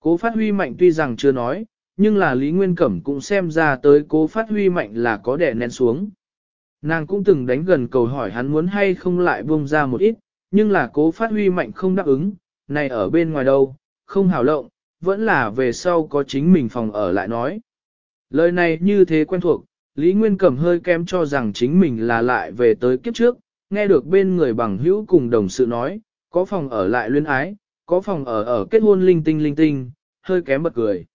Cố phát huy mạnh tuy rằng chưa nói, nhưng là Lý Nguyên Cẩm cũng xem ra tới cố phát huy mạnh là có đẻ nén xuống. Nàng cũng từng đánh gần cầu hỏi hắn muốn hay không lại buông ra một ít, nhưng là cố phát huy mạnh không đáp ứng, này ở bên ngoài đâu, không hào lộng, vẫn là về sau có chính mình phòng ở lại nói. Lời này như thế quen thuộc, Lý Nguyên Cẩm hơi kém cho rằng chính mình là lại về tới kiếp trước, nghe được bên người bằng hữu cùng đồng sự nói, có phòng ở lại luyến ái, có phòng ở ở kết hôn linh tinh linh tinh, hơi kém bật cười.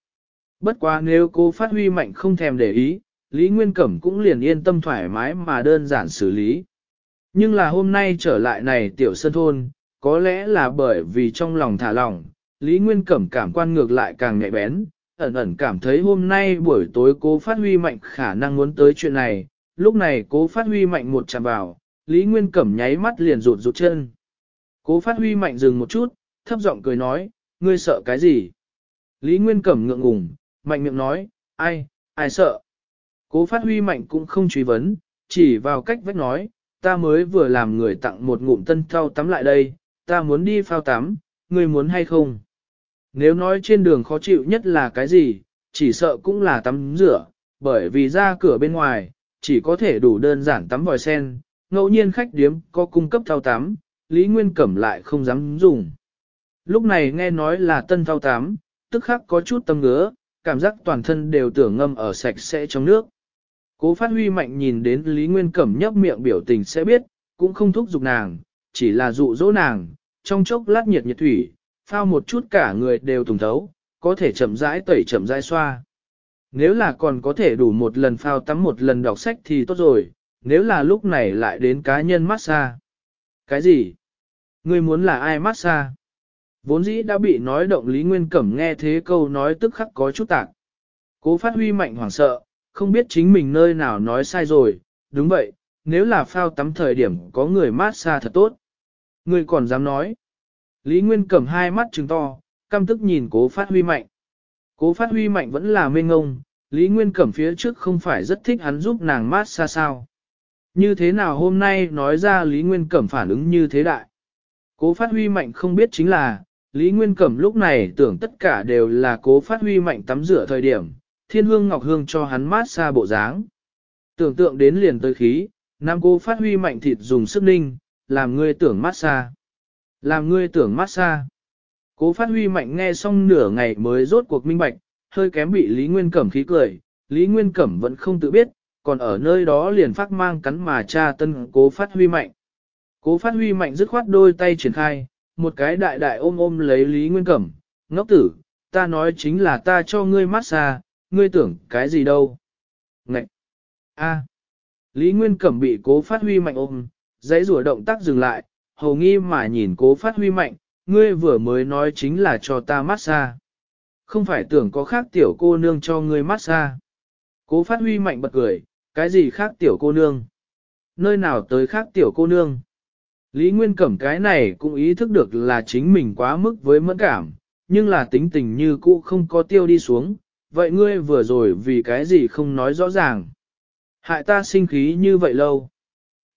Bất quá nếu cô phát huy mạnh không thèm để ý, Lý Nguyên Cẩm cũng liền yên tâm thoải mái mà đơn giản xử lý. Nhưng là hôm nay trở lại này tiểu sơn thôn, có lẽ là bởi vì trong lòng thả lỏng, Lý Nguyên Cẩm cảm quan ngược lại càng nhạy bén, ẩn ẩn cảm thấy hôm nay buổi tối cô phát huy mạnh khả năng muốn tới chuyện này, lúc này cố phát huy mạnh một chạm vào, Lý Nguyên Cẩm nháy mắt liền rụt rụt chân. Cố phát huy mạnh dừng một chút, thấp giọng cười nói, ngươi sợ cái gì? Lý Nguyên Cẩm ngượng ngùng, mạnh miệng nói, ai, ai sợ? Cố phát huy mạnh cũng không truy vấn, chỉ vào cách vách nói, ta mới vừa làm người tặng một ngụm tân thao tắm lại đây, ta muốn đi phao tắm, ngươi muốn hay không? Nếu nói trên đường khó chịu nhất là cái gì, chỉ sợ cũng là tắm rửa, bởi vì ra cửa bên ngoài, chỉ có thể đủ đơn giản tắm vòi sen, ngẫu nhiên khách điếm có cung cấp thao tắm, Lý Nguyên Cẩm lại không dám dùng. Lúc này nghe nói là tân thao tám, tức khắc có chút tâm ngứa, cảm giác toàn thân đều tưởng ngâm ở sạch sẽ trong nước. Cố phát huy mạnh nhìn đến Lý Nguyên Cẩm nhấp miệng biểu tình sẽ biết, cũng không thúc giục nàng, chỉ là dụ dỗ nàng, trong chốc lát nhiệt nhiệt thủy, phao một chút cả người đều tùng thấu, có thể chậm rãi tẩy chậm rãi xoa. Nếu là còn có thể đủ một lần phao tắm một lần đọc sách thì tốt rồi, nếu là lúc này lại đến cá nhân massage. Cái gì? Người muốn là ai massage? Vốn dĩ đã bị nói động Lý Nguyên Cẩm nghe thế câu nói tức khắc có chút tạc. Cố phát huy mạnh hoảng sợ, không biết chính mình nơi nào nói sai rồi, đúng vậy, nếu là phao tắm thời điểm có người mát xa thật tốt. Người còn dám nói. Lý Nguyên Cẩm hai mắt trừng to, căm tức nhìn cố phát huy mạnh. Cố phát huy mạnh vẫn là mê ngông, Lý Nguyên Cẩm phía trước không phải rất thích hắn giúp nàng mát xa sao. Như thế nào hôm nay nói ra Lý Nguyên Cẩm phản ứng như thế đại. Cố phát huy mạnh không biết chính là, Lý Nguyên Cẩm lúc này tưởng tất cả đều là cố phát huy mạnh tắm rửa thời điểm, thiên hương ngọc hương cho hắn mát xa bộ dáng. Tưởng tượng đến liền tới khí, nam cố phát huy mạnh thịt dùng sức ninh, làm ngươi tưởng mát xa. Làm ngươi tưởng mát xa. Cố phát huy mạnh nghe xong nửa ngày mới rốt cuộc minh bạch, hơi kém bị Lý Nguyên Cẩm khí cười, Lý Nguyên Cẩm vẫn không tự biết, còn ở nơi đó liền phát mang cắn mà cha tân cố phát huy mạnh. Cố phát huy mạnh dứt khoát đôi tay triển khai, một cái đại đại ôm ôm lấy Lý Nguyên Cẩm, ngốc tử, ta nói chính là ta cho ngươi mát xa, ngươi tưởng cái gì đâu. Ngậy! a. Lý Nguyên Cẩm bị cố phát huy mạnh ôm, giấy rùa động tác dừng lại, hầu nghi mà nhìn cố phát huy mạnh, ngươi vừa mới nói chính là cho ta mát xa, Không phải tưởng có khác tiểu cô nương cho ngươi mát xa. Cố phát huy mạnh bật cười, cái gì khác tiểu cô nương? Nơi nào tới khác tiểu cô nương? Lý Nguyên Cẩm cái này cũng ý thức được là chính mình quá mức với mẫn cảm, nhưng là tính tình như cũ không có tiêu đi xuống, vậy ngươi vừa rồi vì cái gì không nói rõ ràng. Hại ta sinh khí như vậy lâu.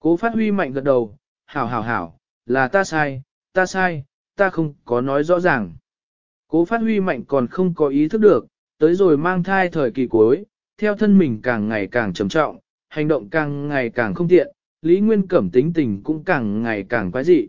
Cố phát huy mạnh gật đầu, hảo hảo hảo, là ta sai, ta sai, ta không có nói rõ ràng. Cố phát huy mạnh còn không có ý thức được, tới rồi mang thai thời kỳ cuối, theo thân mình càng ngày càng trầm trọng, hành động càng ngày càng không tiện, Lý Nguyên Cẩm tính tình cũng càng ngày càng quái dị.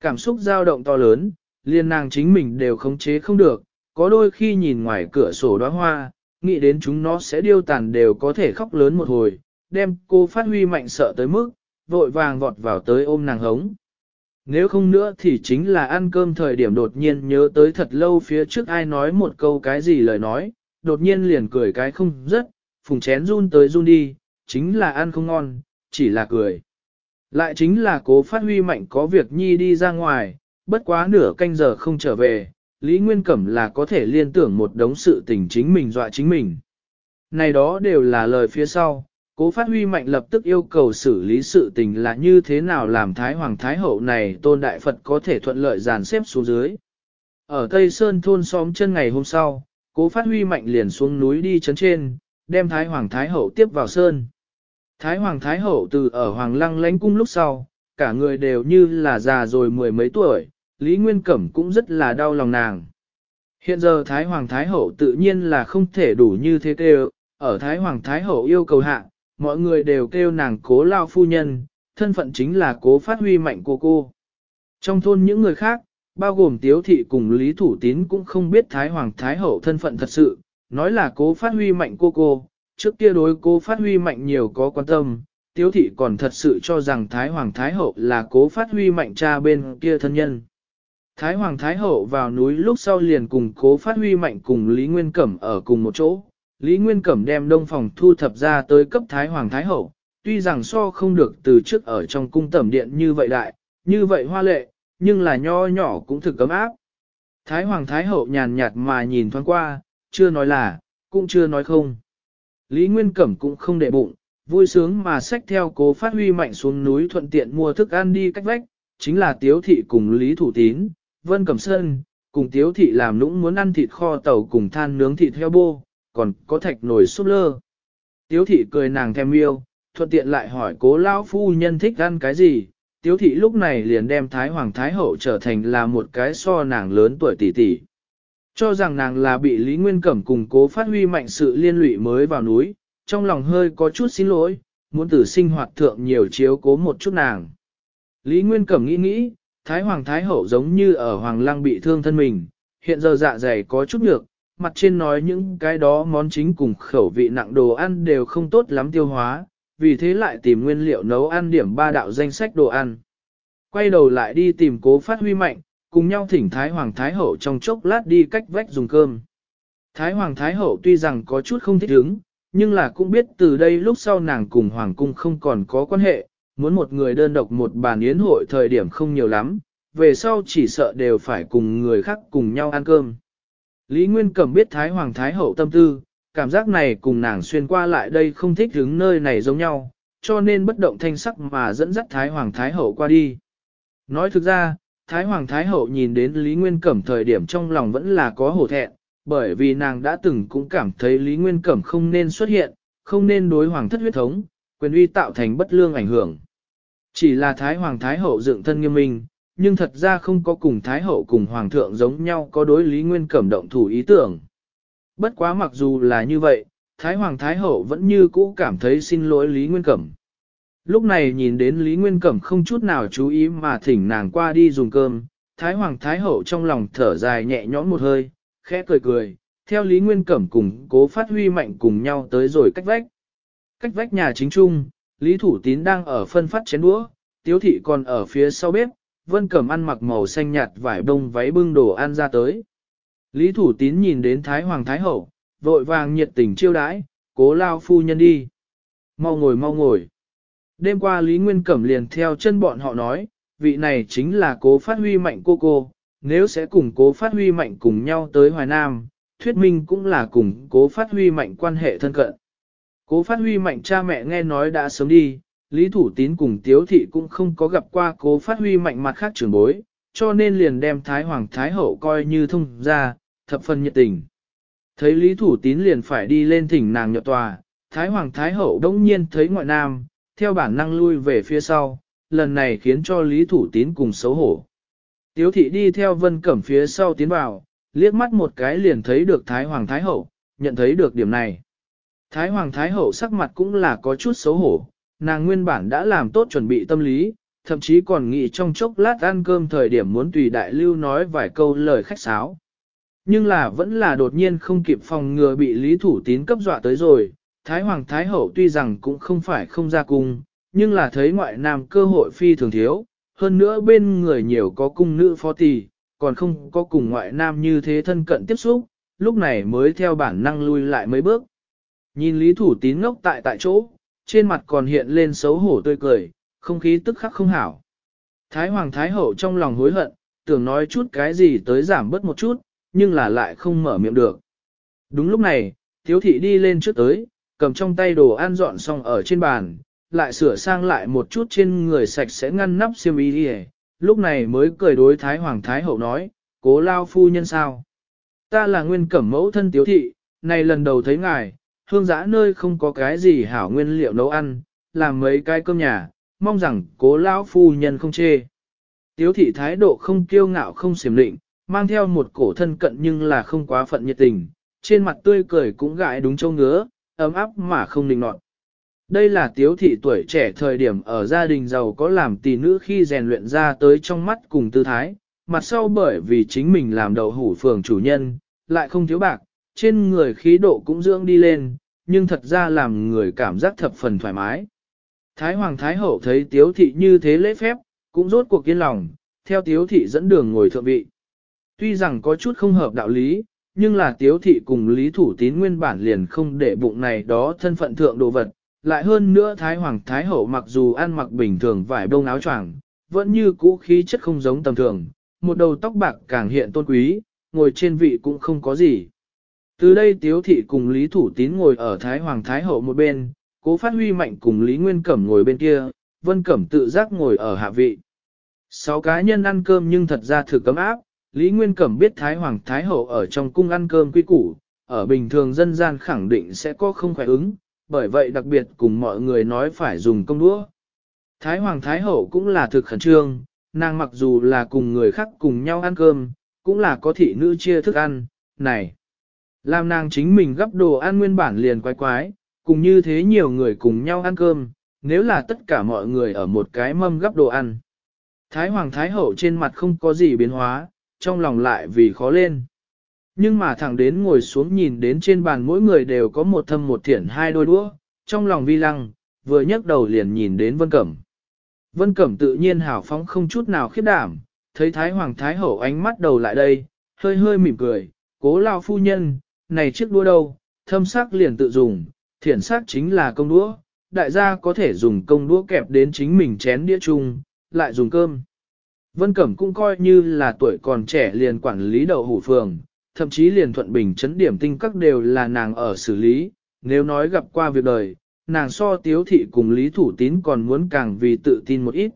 Cảm xúc dao động to lớn, liên nàng chính mình đều khống chế không được, có đôi khi nhìn ngoài cửa sổ đóa hoa, nghĩ đến chúng nó sẽ điêu tàn đều có thể khóc lớn một hồi, đem cô phát huy mạnh sợ tới mức, vội vàng vọt vào tới ôm nàng hống. Nếu không nữa thì chính là ăn cơm thời điểm đột nhiên nhớ tới thật lâu phía trước ai nói một câu cái gì lời nói, đột nhiên liền cười cái không rất, phùng chén run tới run đi, chính là ăn không ngon, chỉ là cười. Lại chính là cố phát huy mạnh có việc nhi đi ra ngoài, bất quá nửa canh giờ không trở về, Lý Nguyên Cẩm là có thể liên tưởng một đống sự tình chính mình dọa chính mình. Này đó đều là lời phía sau, cố phát huy mạnh lập tức yêu cầu xử lý sự tình là như thế nào làm Thái Hoàng Thái Hậu này tôn đại Phật có thể thuận lợi dàn xếp xuống dưới. Ở Tây Sơn thôn xóm chân ngày hôm sau, cố phát huy mạnh liền xuống núi đi chấn trên, đem Thái Hoàng Thái Hậu tiếp vào Sơn. Thái Hoàng Thái Hậu từ ở Hoàng Lăng lánh cung lúc sau, cả người đều như là già rồi mười mấy tuổi, Lý Nguyên Cẩm cũng rất là đau lòng nàng. Hiện giờ Thái Hoàng Thái Hậu tự nhiên là không thể đủ như thế kêu, ở Thái Hoàng Thái Hậu yêu cầu hạ, mọi người đều kêu nàng cố lao phu nhân, thân phận chính là cố phát huy mạnh của cô. Trong thôn những người khác, bao gồm Tiếu Thị cùng Lý Thủ Tín cũng không biết Thái Hoàng Thái Hậu thân phận thật sự, nói là cố phát huy mạnh cô cô, trước kia đối cố phát huy mạnh nhiều có quan tâm, tiếu thị còn thật sự cho rằng Thái Hoàng Thái Hậu là cố phát huy mạnh cha bên kia thân nhân. Thái Hoàng Thái Hậu vào núi lúc sau liền cùng cố phát huy mạnh cùng Lý Nguyên Cẩm ở cùng một chỗ, Lý Nguyên Cẩm đem đông phòng thu thập ra tới cấp Thái Hoàng Thái Hậu, tuy rằng so không được từ trước ở trong cung tẩm điện như vậy đại, như vậy hoa lệ, nhưng là nho nhỏ cũng thực cấm áp. Thái Hoàng Thái Hậu nhàn nhạt mà nhìn thoáng qua, chưa nói là, cũng chưa nói không. Lý Nguyên Cẩm cũng không để bụng, vui sướng mà sách theo cố phát huy mạnh xuống núi thuận tiện mua thức ăn đi cách vách, chính là tiếu thị cùng Lý Thủ Tín, Vân Cẩm Sơn, cùng tiếu thị làm nũng muốn ăn thịt kho tàu cùng than nướng thịt heo bô, còn có thạch nồi súp lơ. Tiếu thị cười nàng thèm yêu, thuận tiện lại hỏi cố lão phu nhân thích ăn cái gì, tiếu thị lúc này liền đem Thái Hoàng Thái Hậu trở thành là một cái so nàng lớn tuổi tỷ tỷ. Cho rằng nàng là bị Lý Nguyên Cẩm cùng cố phát huy mạnh sự liên lụy mới vào núi, trong lòng hơi có chút xin lỗi, muốn tử sinh hoạt thượng nhiều chiếu cố một chút nàng. Lý Nguyên Cẩm nghĩ nghĩ, Thái Hoàng Thái Hậu giống như ở Hoàng Lăng bị thương thân mình, hiện giờ dạ dày có chút nhược, mặt trên nói những cái đó món chính cùng khẩu vị nặng đồ ăn đều không tốt lắm tiêu hóa, vì thế lại tìm nguyên liệu nấu ăn điểm ba đạo danh sách đồ ăn. Quay đầu lại đi tìm cố phát huy mạnh, cùng nhau thỉnh Thái Hoàng Thái Hậu trong chốc lát đi cách vách dùng cơm. Thái Hoàng Thái Hậu tuy rằng có chút không thích ứng, nhưng là cũng biết từ đây lúc sau nàng cùng Hoàng Cung không còn có quan hệ, muốn một người đơn độc một bàn yến hội thời điểm không nhiều lắm, về sau chỉ sợ đều phải cùng người khác cùng nhau ăn cơm. Lý Nguyên Cẩm biết Thái Hoàng Thái Hậu tâm tư, cảm giác này cùng nàng xuyên qua lại đây không thích đứng nơi này giống nhau, cho nên bất động thanh sắc mà dẫn dắt Thái Hoàng Thái Hậu qua đi. Nói thực ra, Thái Hoàng Thái Hậu nhìn đến Lý Nguyên Cẩm thời điểm trong lòng vẫn là có hổ thẹn, bởi vì nàng đã từng cũng cảm thấy Lý Nguyên Cẩm không nên xuất hiện, không nên đối hoàng thất huyết thống, quyền uy tạo thành bất lương ảnh hưởng. Chỉ là Thái Hoàng Thái Hậu dựng thân nghiêm minh, nhưng thật ra không có cùng Thái Hậu cùng Hoàng thượng giống nhau có đối Lý Nguyên Cẩm động thủ ý tưởng. Bất quá mặc dù là như vậy, Thái Hoàng Thái Hậu vẫn như cũ cảm thấy xin lỗi Lý Nguyên Cẩm. Lúc này nhìn đến Lý Nguyên Cẩm không chút nào chú ý mà thỉnh nàng qua đi dùng cơm, Thái Hoàng Thái Hậu trong lòng thở dài nhẹ nhõn một hơi, khẽ cười cười, theo Lý Nguyên Cẩm cùng cố phát huy mạnh cùng nhau tới rồi cách vách. Cách vách nhà chính trung, Lý Thủ Tín đang ở phân phát chén đũa, Tiếu Thị còn ở phía sau bếp, Vân Cẩm ăn mặc màu xanh nhạt vải bông váy bưng đồ ăn ra tới. Lý Thủ Tín nhìn đến Thái Hoàng Thái Hậu, vội vàng nhiệt tình chiêu đãi, cố lao phu nhân đi. Mau ngồi mau ngồi. Đêm qua Lý Nguyên Cẩm liền theo chân bọn họ nói, vị này chính là cố phát huy mạnh cô cô, nếu sẽ cùng cố phát huy mạnh cùng nhau tới Hoài Nam, thuyết minh cũng là cùng cố phát huy mạnh quan hệ thân cận. Cố phát huy mạnh cha mẹ nghe nói đã sớm đi, Lý Thủ Tín cùng Tiếu Thị cũng không có gặp qua cố phát huy mạnh mặt khác trưởng bối, cho nên liền đem Thái Hoàng Thái Hậu coi như thông ra, thập phần nhiệt tình. Thấy Lý Thủ Tín liền phải đi lên thỉnh nàng nhậm tòa, Thái Hoàng Thái Hậu đông nhiên thấy ngoại nam, theo bản năng lui về phía sau, lần này khiến cho Lý Thủ Tín cùng xấu hổ. Tiếu thị đi theo Vân Cẩm phía sau tiến vào, liếc mắt một cái liền thấy được Thái Hoàng Thái Hậu, nhận thấy được điểm này. Thái Hoàng Thái Hậu sắc mặt cũng là có chút xấu hổ, nàng nguyên bản đã làm tốt chuẩn bị tâm lý, thậm chí còn nghĩ trong chốc lát ăn cơm thời điểm muốn tùy đại lưu nói vài câu lời khách sáo. Nhưng là vẫn là đột nhiên không kịp phòng ngừa bị Lý Thủ Tín cấp dọa tới rồi, Thái Hoàng Thái Hậu tuy rằng cũng không phải không ra cung, nhưng là thấy ngoại nam cơ hội phi thường thiếu, hơn nữa bên người nhiều có cung nữ phó tỳ, còn không có cùng ngoại nam như thế thân cận tiếp xúc, lúc này mới theo bản năng lui lại mấy bước. Nhìn Lý Thủ Tín ngốc tại tại chỗ, trên mặt còn hiện lên xấu hổ tươi cười, không khí tức khắc không hảo. Thái Hoàng Thái Hậu trong lòng hối hận, tưởng nói chút cái gì tới giảm bớt một chút, nhưng là lại không mở miệng được. Đúng lúc này, thiếu thị đi lên trước tới, cầm trong tay đồ ăn dọn xong ở trên bàn, lại sửa sang lại một chút trên người sạch sẽ ngăn nắp xiêm y đi lúc này mới cười đối Thái Hoàng Thái Hậu nói, cố lao phu nhân sao. Ta là nguyên cẩm mẫu thân tiếu thị, này lần đầu thấy ngài, hương giã nơi không có cái gì hảo nguyên liệu nấu ăn, làm mấy cái cơm nhà, mong rằng cố lao phu nhân không chê. Tiếu thị thái độ không kiêu ngạo không xiểm định, mang theo một cổ thân cận nhưng là không quá phận nhiệt tình, trên mặt tươi cười cũng gãi đúng châu ngứa, ấm áp mà không nịnh nọt. Đây là tiếu thị tuổi trẻ thời điểm ở gia đình giàu có làm tỷ nữ khi rèn luyện ra tới trong mắt cùng tư thái, mặt sau bởi vì chính mình làm đầu hủ phường chủ nhân, lại không thiếu bạc, trên người khí độ cũng dưỡng đi lên, nhưng thật ra làm người cảm giác thập phần thoải mái. Thái Hoàng Thái Hậu thấy tiếu thị như thế lễ phép, cũng rốt cuộc yên lòng, theo tiếu thị dẫn đường ngồi thượng vị. Tuy rằng có chút không hợp đạo lý, nhưng là tiếu thị cùng lý thủ tín nguyên bản liền không để bụng này đó thân phận thượng đồ vật. Lại hơn nữa Thái Hoàng Thái Hậu mặc dù ăn mặc bình thường vải đông áo choàng, vẫn như cũ khí chất không giống tầm thường, một đầu tóc bạc càng hiện tôn quý, ngồi trên vị cũng không có gì. Từ đây Tiếu Thị cùng Lý Thủ Tín ngồi ở Thái Hoàng Thái Hậu một bên, Cố Phát Huy Mạnh cùng Lý Nguyên Cẩm ngồi bên kia, Vân Cẩm tự giác ngồi ở hạ vị. Sáu cá nhân ăn cơm nhưng thật ra thử cấm áp, Lý Nguyên Cẩm biết Thái Hoàng Thái Hậu ở trong cung ăn cơm quy củ, ở bình thường dân gian khẳng định sẽ có không khỏe ứng, bởi vậy đặc biệt cùng mọi người nói phải dùng công đũa. Thái Hoàng Thái Hậu cũng là thực khẩn trương, nàng mặc dù là cùng người khác cùng nhau ăn cơm, cũng là có thị nữ chia thức ăn, này. Làm nàng chính mình gấp đồ ăn nguyên bản liền quái quái, cùng như thế nhiều người cùng nhau ăn cơm, nếu là tất cả mọi người ở một cái mâm gấp đồ ăn. Thái Hoàng Thái Hậu trên mặt không có gì biến hóa, trong lòng lại vì khó lên. Nhưng mà thẳng đến ngồi xuống nhìn đến trên bàn mỗi người đều có một thâm một thiển hai đôi đũa, trong lòng vi lăng, vừa nhấc đầu liền nhìn đến Vân Cẩm. Vân Cẩm tự nhiên hào phóng không chút nào khiếp đảm, thấy Thái Hoàng Thái Hậu ánh mắt đầu lại đây, hơi hơi mỉm cười, cố lao phu nhân, này chiếc đũa đâu, thâm sắc liền tự dùng, thiển sắc chính là công đũa, đại gia có thể dùng công đũa kẹp đến chính mình chén đĩa chung, lại dùng cơm. Vân Cẩm cũng coi như là tuổi còn trẻ liền quản lý đậu hủ phường, thậm chí liền thuận bình chấn điểm tinh các đều là nàng ở xử lý, nếu nói gặp qua việc đời, nàng so tiếu thị cùng lý thủ tín còn muốn càng vì tự tin một ít.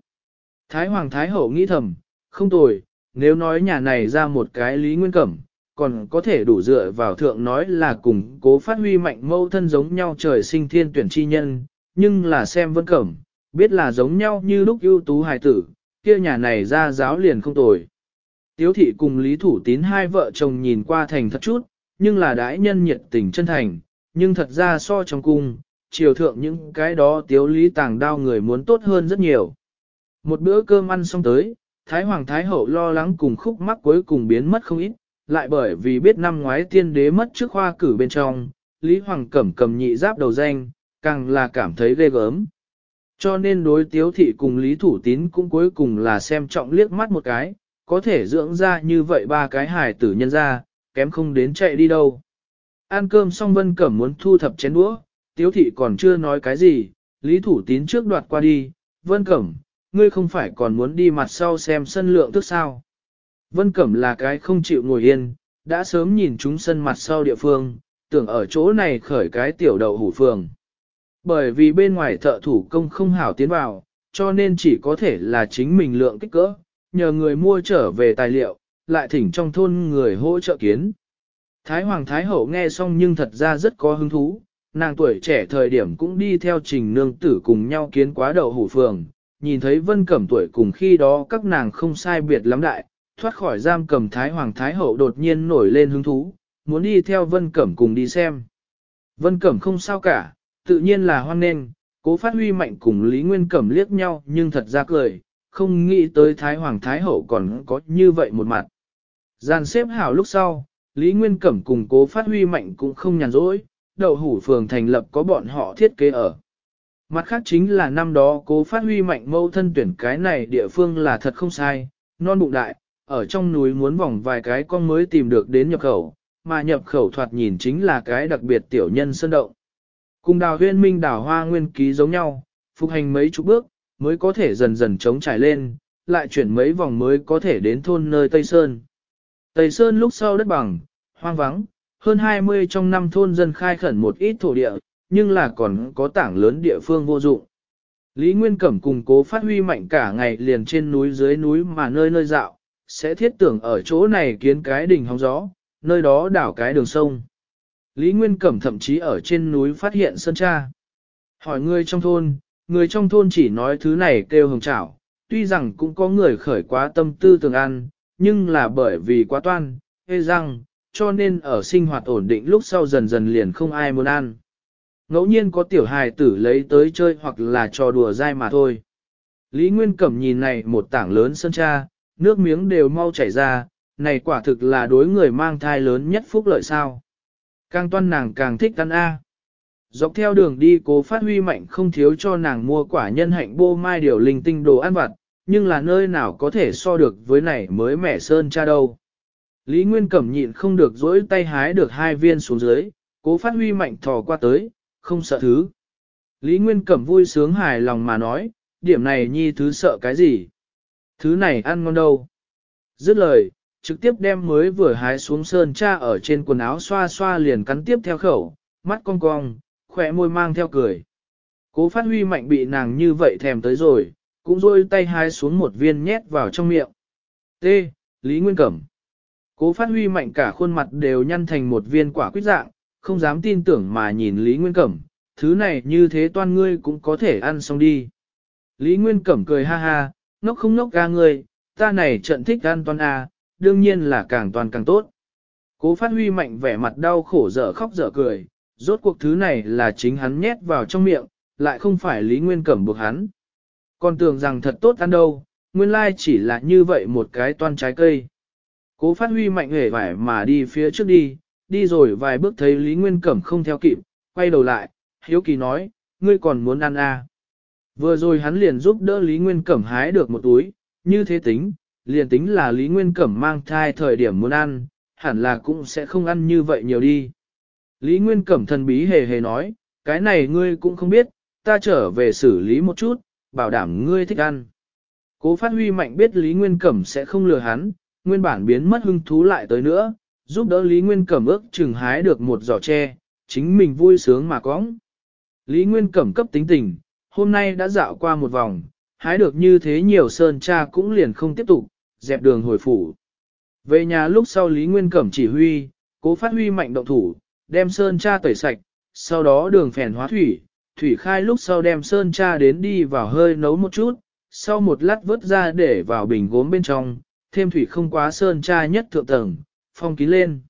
Thái Hoàng Thái Hậu nghĩ thầm, không tồi, nếu nói nhà này ra một cái lý nguyên cẩm, còn có thể đủ dựa vào thượng nói là cùng cố phát huy mạnh mâu thân giống nhau trời sinh thiên tuyển chi nhân, nhưng là xem vân cẩm, biết là giống nhau như lúc ưu tú hài tử, kia nhà này ra giáo liền không tồi. Tiếu thị cùng Lý Thủ Tín hai vợ chồng nhìn qua thành thật chút, nhưng là đãi nhân nhiệt tình chân thành, nhưng thật ra so trong cung, chiều thượng những cái đó tiếu lý tàng đao người muốn tốt hơn rất nhiều. Một bữa cơm ăn xong tới, Thái Hoàng Thái Hậu lo lắng cùng khúc mắc cuối cùng biến mất không ít, lại bởi vì biết năm ngoái tiên đế mất trước khoa cử bên trong, Lý Hoàng Cẩm cầm nhị giáp đầu danh, càng là cảm thấy ghê gớm. Cho nên đối tiếu thị cùng Lý Thủ Tín cũng cuối cùng là xem trọng liếc mắt một cái, có thể dưỡng ra như vậy ba cái hài tử nhân ra, kém không đến chạy đi đâu. Ăn cơm xong Vân Cẩm muốn thu thập chén đũa, tiếu thị còn chưa nói cái gì, Lý Thủ Tín trước đoạt qua đi, Vân Cẩm, ngươi không phải còn muốn đi mặt sau xem sân lượng tức sao. Vân Cẩm là cái không chịu ngồi yên, đã sớm nhìn chúng sân mặt sau địa phương, tưởng ở chỗ này khởi cái tiểu đậu hủ phường. Bởi vì bên ngoài thợ thủ công không hảo tiến vào, cho nên chỉ có thể là chính mình lượng kích cỡ, nhờ người mua trở về tài liệu, lại thỉnh trong thôn người hỗ trợ kiến. Thái Hoàng Thái Hậu nghe xong nhưng thật ra rất có hứng thú, nàng tuổi trẻ thời điểm cũng đi theo trình nương tử cùng nhau kiến quá đầu hủ phường, nhìn thấy vân cẩm tuổi cùng khi đó các nàng không sai biệt lắm đại, thoát khỏi giam cầm Thái Hoàng Thái Hậu đột nhiên nổi lên hứng thú, muốn đi theo vân cẩm cùng đi xem. Vân cẩm không sao cả, Tự nhiên là hoan nên cố phát huy mạnh cùng Lý Nguyên Cẩm liếc nhau nhưng thật ra cười, không nghĩ tới Thái Hoàng Thái Hậu còn có như vậy một mặt. Giàn xếp hảo lúc sau, Lý Nguyên Cẩm cùng cố phát huy mạnh cũng không nhàn rỗi, đậu hủ phường thành lập có bọn họ thiết kế ở. Mặt khác chính là năm đó cố phát huy mạnh mâu thân tuyển cái này địa phương là thật không sai, non bụng đại, ở trong núi muốn vòng vài cái con mới tìm được đến nhập khẩu, mà nhập khẩu thoạt nhìn chính là cái đặc biệt tiểu nhân sơn động. Cùng đào huyên minh đào hoa nguyên ký giống nhau, phục hành mấy chục bước, mới có thể dần dần chống trải lên, lại chuyển mấy vòng mới có thể đến thôn nơi Tây Sơn. Tây Sơn lúc sau đất bằng, hoang vắng, hơn 20 trong năm thôn dân khai khẩn một ít thổ địa, nhưng là còn có tảng lớn địa phương vô dụng. Lý Nguyên Cẩm cùng cố phát huy mạnh cả ngày liền trên núi dưới núi mà nơi nơi dạo, sẽ thiết tưởng ở chỗ này kiến cái đỉnh hóng gió, nơi đó đảo cái đường sông. Lý Nguyên Cẩm thậm chí ở trên núi phát hiện sơn cha. Hỏi người trong thôn, người trong thôn chỉ nói thứ này kêu hồng chảo, tuy rằng cũng có người khởi quá tâm tư tưởng ăn, nhưng là bởi vì quá toan, hê răng, cho nên ở sinh hoạt ổn định lúc sau dần dần liền không ai muốn ăn. Ngẫu nhiên có tiểu hài tử lấy tới chơi hoặc là trò đùa dai mà thôi. Lý Nguyên Cẩm nhìn này một tảng lớn sơn cha, nước miếng đều mau chảy ra, này quả thực là đối người mang thai lớn nhất phúc lợi sao. Càng toan nàng càng thích ăn A. Dọc theo đường đi cố phát huy mạnh không thiếu cho nàng mua quả nhân hạnh bô mai điều linh tinh đồ ăn vặt, nhưng là nơi nào có thể so được với này mới mẻ sơn cha đâu. Lý Nguyên Cẩm nhịn không được dỗi tay hái được hai viên xuống dưới, cố phát huy mạnh thò qua tới, không sợ thứ. Lý Nguyên Cẩm vui sướng hài lòng mà nói, điểm này nhi thứ sợ cái gì? Thứ này ăn ngon đâu? Dứt lời, trực tiếp đem mới vừa hái xuống sơn cha ở trên quần áo xoa xoa liền cắn tiếp theo khẩu, mắt cong cong, khỏe môi mang theo cười. Cố phát huy mạnh bị nàng như vậy thèm tới rồi, cũng rôi tay hái xuống một viên nhét vào trong miệng. T. Lý Nguyên Cẩm Cố phát huy mạnh cả khuôn mặt đều nhăn thành một viên quả quyết dạng, không dám tin tưởng mà nhìn Lý Nguyên Cẩm, thứ này như thế toan ngươi cũng có thể ăn xong đi. Lý Nguyên Cẩm cười ha ha, ngốc không nốc ga ngươi, ta này trận thích ăn toan à, đương nhiên là càng toàn càng tốt. Cố phát huy mạnh vẻ mặt đau khổ dở khóc dở cười, rốt cuộc thứ này là chính hắn nhét vào trong miệng, lại không phải Lý Nguyên Cẩm buộc hắn. Còn tưởng rằng thật tốt ăn đâu, nguyên lai chỉ là như vậy một cái toan trái cây. Cố phát huy mạnh hề vải mà đi phía trước đi, đi rồi vài bước thấy Lý Nguyên Cẩm không theo kịp, quay đầu lại, hiếu kỳ nói, ngươi còn muốn ăn à. Vừa rồi hắn liền giúp đỡ Lý Nguyên Cẩm hái được một túi, như thế tính, liền tính là Lý Nguyên Cẩm mang thai thời điểm muốn ăn, hẳn là cũng sẽ không ăn như vậy nhiều đi. Lý Nguyên Cẩm thần bí hề hề nói, cái này ngươi cũng không biết, ta trở về xử lý một chút, bảo đảm ngươi thích ăn. Cố phát huy mạnh biết Lý Nguyên Cẩm sẽ không lừa hắn, nguyên bản biến mất hưng thú lại tới nữa, giúp đỡ Lý Nguyên Cẩm ước chừng hái được một giỏ tre, chính mình vui sướng mà cóng. Lý Nguyên Cẩm cấp tính tình, hôm nay đã dạo qua một vòng, hái được như thế nhiều sơn cha cũng liền không tiếp tục, dẹp đường hồi phủ. Về nhà lúc sau Lý Nguyên Cẩm chỉ huy, cố phát huy mạnh động thủ, đem sơn cha tẩy sạch, sau đó đường phèn hóa thủy, thủy khai lúc sau đem sơn cha đến đi vào hơi nấu một chút, sau một lát vớt ra để vào bình gốm bên trong, thêm thủy không quá sơn cha nhất thượng tầng, phong kín lên.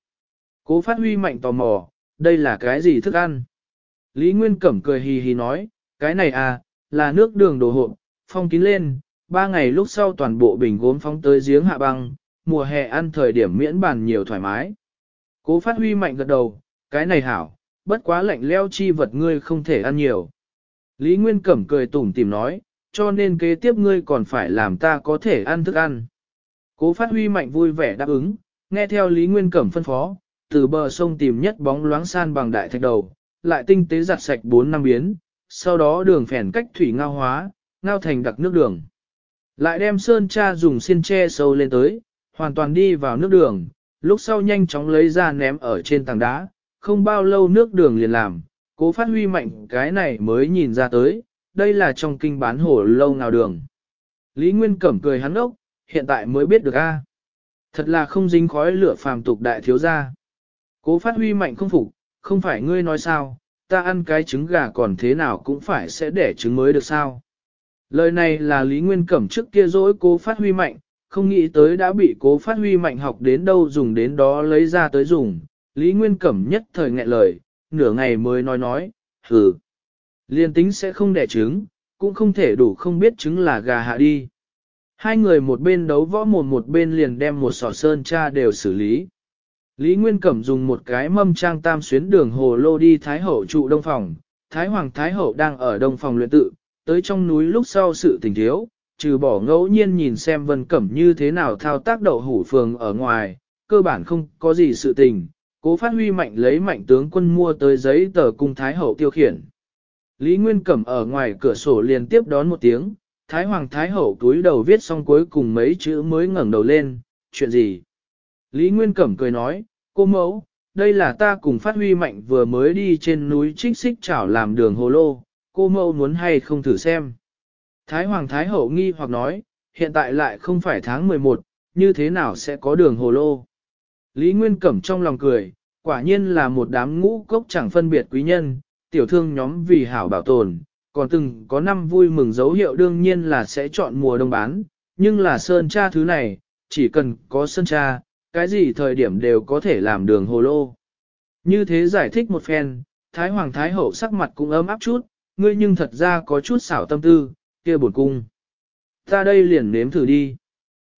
Cố phát huy mạnh tò mò, đây là cái gì thức ăn? Lý Nguyên Cẩm cười hì hì nói, cái này à, là nước đường đồ hộp, phong kín lên, ba ngày lúc sau toàn bộ bình gốm phóng tới giếng hạ băng, mùa hè ăn thời điểm miễn bàn nhiều thoải mái. Cố phát huy mạnh gật đầu, cái này hảo, bất quá lạnh leo chi vật ngươi không thể ăn nhiều. Lý Nguyên Cẩm cười tủm tìm nói, cho nên kế tiếp ngươi còn phải làm ta có thể ăn thức ăn. Cố phát huy mạnh vui vẻ đáp ứng, nghe theo Lý Nguyên Cẩm phân phó, từ bờ sông tìm nhất bóng loáng san bằng đại thạch đầu, lại tinh tế giặt sạch 4 năm biến, sau đó đường phèn cách thủy ngao hóa, ngao thành đặc nước đường. Lại đem sơn cha dùng xiên tre sâu lên tới, hoàn toàn đi vào nước đường, lúc sau nhanh chóng lấy ra ném ở trên tảng đá, không bao lâu nước đường liền làm, cố phát huy mạnh cái này mới nhìn ra tới, đây là trong kinh bán hổ lâu nào đường. Lý Nguyên cẩm cười hắn ốc, hiện tại mới biết được a. Thật là không dính khói lửa phàm tục đại thiếu gia. Cố phát huy mạnh không phục, không phải ngươi nói sao, ta ăn cái trứng gà còn thế nào cũng phải sẽ để trứng mới được sao. Lời này là Lý Nguyên Cẩm trước kia dỗi cố phát huy mạnh, không nghĩ tới đã bị cố phát huy mạnh học đến đâu dùng đến đó lấy ra tới dùng. Lý Nguyên Cẩm nhất thời nghẹn lời, nửa ngày mới nói nói, hừ. liền tính sẽ không đẻ trứng, cũng không thể đủ không biết trứng là gà hạ đi. Hai người một bên đấu võ mồm một bên liền đem một sọ sơn cha đều xử lý. Lý Nguyên Cẩm dùng một cái mâm trang tam xuyến đường hồ lô đi Thái Hậu trụ đông phòng, Thái Hoàng Thái Hậu đang ở đông phòng luyện tự, tới trong núi lúc sau sự tình thiếu, trừ bỏ ngẫu nhiên nhìn xem Vân Cẩm như thế nào thao tác đậu hủ phường ở ngoài, cơ bản không có gì sự tình, cố phát huy mạnh lấy mạnh tướng quân mua tới giấy tờ cung Thái Hậu tiêu khiển. Lý Nguyên Cẩm ở ngoài cửa sổ liền tiếp đón một tiếng, Thái Hoàng Thái Hậu túi đầu viết xong cuối cùng mấy chữ mới ngẩn đầu lên, chuyện gì? Lý Nguyên Cẩm cười nói, cô mẫu, đây là ta cùng phát huy mạnh vừa mới đi trên núi trích xích chảo làm đường hồ lô, cô mâu muốn hay không thử xem. Thái Hoàng Thái Hậu nghi hoặc nói, hiện tại lại không phải tháng 11, như thế nào sẽ có đường hồ lô. Lý Nguyên Cẩm trong lòng cười, quả nhiên là một đám ngũ cốc chẳng phân biệt quý nhân, tiểu thương nhóm vì hảo bảo tồn, còn từng có năm vui mừng dấu hiệu đương nhiên là sẽ chọn mùa đông bán, nhưng là sơn cha thứ này, chỉ cần có sơn cha, cái gì thời điểm đều có thể làm đường hồ lô. Như thế giải thích một phen, Thái Hoàng Thái Hậu sắc mặt cũng ấm áp chút, ngươi nhưng thật ra có chút xảo tâm tư, kia bổn cung. Ta đây liền nếm thử đi.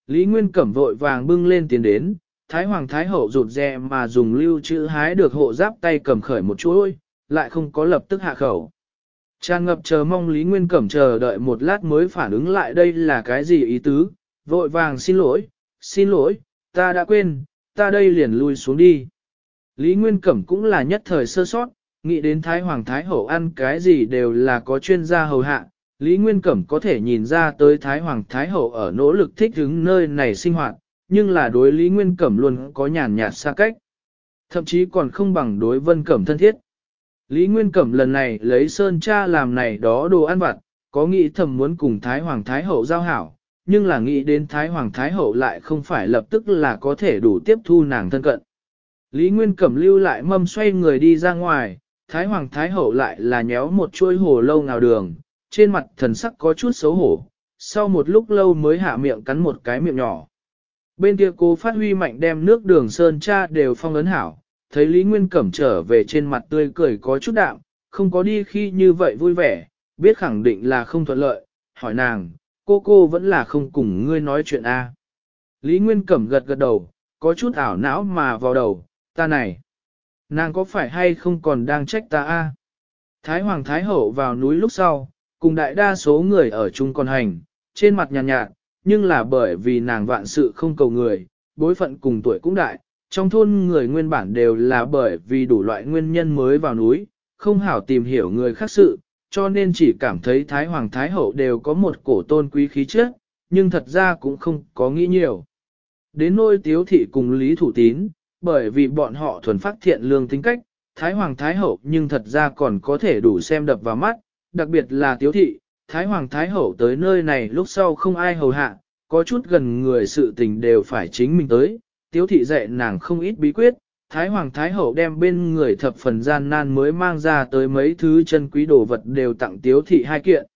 Lý Nguyên Cẩm vội vàng bưng lên tiến đến, Thái Hoàng Thái Hậu rụt rè mà dùng lưu chữ hái được hộ giáp tay cầm khởi một chuỗi, lại không có lập tức hạ khẩu. Tràn ngập chờ mong Lý Nguyên Cẩm chờ đợi một lát mới phản ứng lại đây là cái gì ý tứ, vội vàng xin lỗi, xin lỗi, ta đã quên, ta đây liền lui xuống đi. Lý Nguyên Cẩm cũng là nhất thời sơ sót, nghĩ đến Thái Hoàng Thái Hậu ăn cái gì đều là có chuyên gia hầu hạ, Lý Nguyên Cẩm có thể nhìn ra tới Thái Hoàng Thái Hậu ở nỗ lực thích ứng nơi này sinh hoạt, nhưng là đối Lý Nguyên Cẩm luôn có nhàn nhạt xa cách, thậm chí còn không bằng đối Vân Cẩm thân thiết. Lý Nguyên Cẩm lần này lấy sơn cha làm này đó đồ ăn vặt, có nghĩ thầm muốn cùng Thái Hoàng Thái Hậu giao hảo, nhưng là nghĩ đến Thái Hoàng Thái Hậu lại không phải lập tức là có thể đủ tiếp thu nàng thân cận. Lý Nguyên Cẩm lưu lại mâm xoay người đi ra ngoài, Thái Hoàng Thái Hậu lại là nhéo một chuôi hồ lâu ngào đường, trên mặt thần sắc có chút xấu hổ, sau một lúc lâu mới hạ miệng cắn một cái miệng nhỏ. Bên kia cô phát huy mạnh đem nước đường sơn cha đều phong ấn hảo, thấy Lý Nguyên Cẩm trở về trên mặt tươi cười có chút đạm, không có đi khi như vậy vui vẻ, biết khẳng định là không thuận lợi, hỏi nàng, cô cô vẫn là không cùng ngươi nói chuyện a? Lý Nguyên Cẩm gật gật đầu, có chút ảo não mà vào đầu, ta này. Nàng có phải hay không còn đang trách ta a? Thái Hoàng Thái Hậu vào núi lúc sau, cùng đại đa số người ở chung còn hành, trên mặt nhàn nhạt, nhạt, nhưng là bởi vì nàng vạn sự không cầu người, bối phận cùng tuổi cũng đại, trong thôn người nguyên bản đều là bởi vì đủ loại nguyên nhân mới vào núi, không hảo tìm hiểu người khác sự, cho nên chỉ cảm thấy Thái Hoàng Thái Hậu đều có một cổ tôn quý khí trước, nhưng thật ra cũng không có nghĩ nhiều. Đến nôi tiếu thị cùng Lý Thủ Tín, bởi vì bọn họ thuần phát thiện lương tính cách, Thái Hoàng Thái Hậu nhưng thật ra còn có thể đủ xem đập vào mắt, đặc biệt là tiếu thị, Thái Hoàng Thái Hậu tới nơi này lúc sau không ai hầu hạ, có chút gần người sự tình đều phải chính mình tới, tiếu thị dạy nàng không ít bí quyết, Thái Hoàng Thái Hậu đem bên người thập phần gian nan mới mang ra tới mấy thứ chân quý đồ vật đều tặng tiếu thị hai kiện.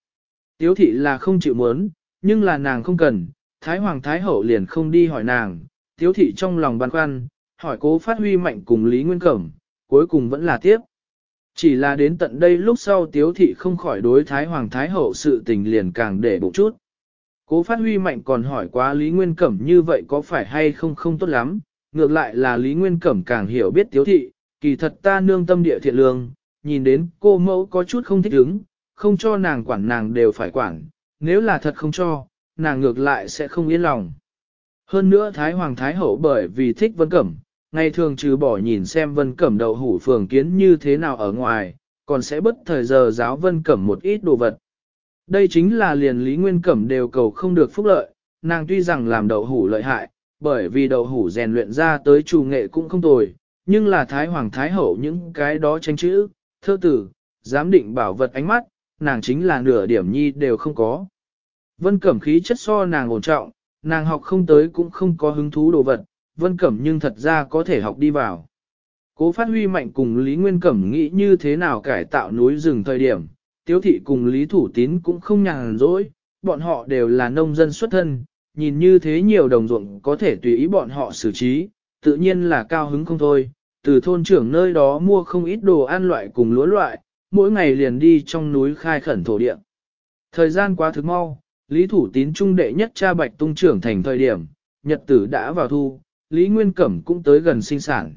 Tiếu thị là không chịu muốn, nhưng là nàng không cần, Thái Hoàng Thái Hậu liền không đi hỏi nàng, tiếu thị trong lòng băn khoăn, hỏi cố phát huy mạnh cùng Lý Nguyên Cẩm, cuối cùng vẫn là tiếp. Chỉ là đến tận đây lúc sau tiếu thị không khỏi đối thái hoàng thái hậu sự tình liền càng để bụng chút. Cố phát huy mạnh còn hỏi quá Lý Nguyên Cẩm như vậy có phải hay không không tốt lắm, ngược lại là Lý Nguyên Cẩm càng hiểu biết tiếu thị, kỳ thật ta nương tâm địa thiện lương, nhìn đến cô mẫu có chút không thích ứng, không cho nàng quản nàng đều phải quản, nếu là thật không cho, nàng ngược lại sẽ không yên lòng. Hơn nữa Thái Hoàng Thái Hậu bởi vì thích Vân Cẩm, ngày thường trừ bỏ nhìn xem vân cẩm đậu hủ phường kiến như thế nào ở ngoài, còn sẽ bất thời giờ giáo vân cẩm một ít đồ vật. Đây chính là liền lý nguyên cẩm đều cầu không được phúc lợi, nàng tuy rằng làm đậu hủ lợi hại, bởi vì đậu hủ rèn luyện ra tới chủ nghệ cũng không tồi, nhưng là thái hoàng thái hậu những cái đó tranh chữ, thơ tử, giám định bảo vật ánh mắt, nàng chính là nửa điểm nhi đều không có. Vân cẩm khí chất so nàng ổn trọng, nàng học không tới cũng không có hứng thú đồ vật, Vân Cẩm nhưng thật ra có thể học đi vào. Cố phát huy mạnh cùng Lý Nguyên Cẩm nghĩ như thế nào cải tạo núi rừng thời điểm, tiếu thị cùng Lý Thủ Tín cũng không nhàn rỗi, bọn họ đều là nông dân xuất thân, nhìn như thế nhiều đồng ruộng có thể tùy ý bọn họ xử trí, tự nhiên là cao hứng không thôi, từ thôn trưởng nơi đó mua không ít đồ ăn loại cùng lúa loại, mỗi ngày liền đi trong núi khai khẩn thổ địa. Thời gian quá thực mau, Lý Thủ Tín trung đệ nhất cha Bạch Tung trưởng thành thời điểm, nhật tử đã vào thu, Lý Nguyên Cẩm cũng tới gần sinh sản.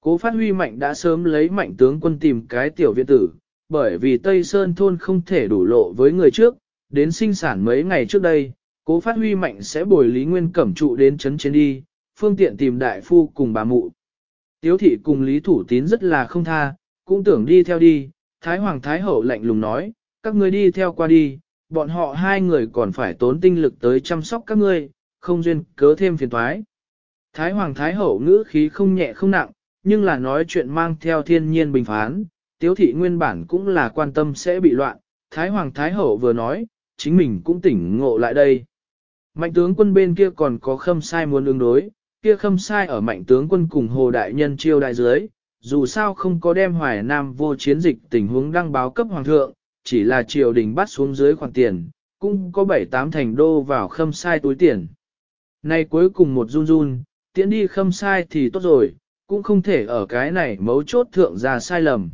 Cố phát huy mạnh đã sớm lấy mạnh tướng quân tìm cái tiểu viện tử, bởi vì Tây Sơn thôn không thể đủ lộ với người trước, đến sinh sản mấy ngày trước đây, cố phát huy mạnh sẽ bồi Lý Nguyên Cẩm trụ đến chấn trên đi, phương tiện tìm đại phu cùng bà mụ. Tiếu thị cùng Lý Thủ Tín rất là không tha, cũng tưởng đi theo đi, Thái Hoàng Thái Hậu lạnh lùng nói, các ngươi đi theo qua đi, bọn họ hai người còn phải tốn tinh lực tới chăm sóc các ngươi, không duyên cớ thêm phiền thoái. Thái Hoàng Thái Hậu ngữ khí không nhẹ không nặng, nhưng là nói chuyện mang theo thiên nhiên bình phán, tiếu thị nguyên bản cũng là quan tâm sẽ bị loạn, Thái Hoàng Thái Hậu vừa nói, chính mình cũng tỉnh ngộ lại đây. Mạnh tướng quân bên kia còn có khâm sai muốn ứng đối, kia khâm sai ở mạnh tướng quân cùng hồ đại nhân chiêu đại dưới, dù sao không có đem hoài nam vô chiến dịch tình huống đăng báo cấp hoàng thượng, chỉ là triều đình bắt xuống dưới khoản tiền, cũng có bảy tám thành đô vào khâm sai túi tiền. Nay cuối cùng một run run, tiễn đi khâm sai thì tốt rồi, cũng không thể ở cái này mấu chốt thượng ra sai lầm.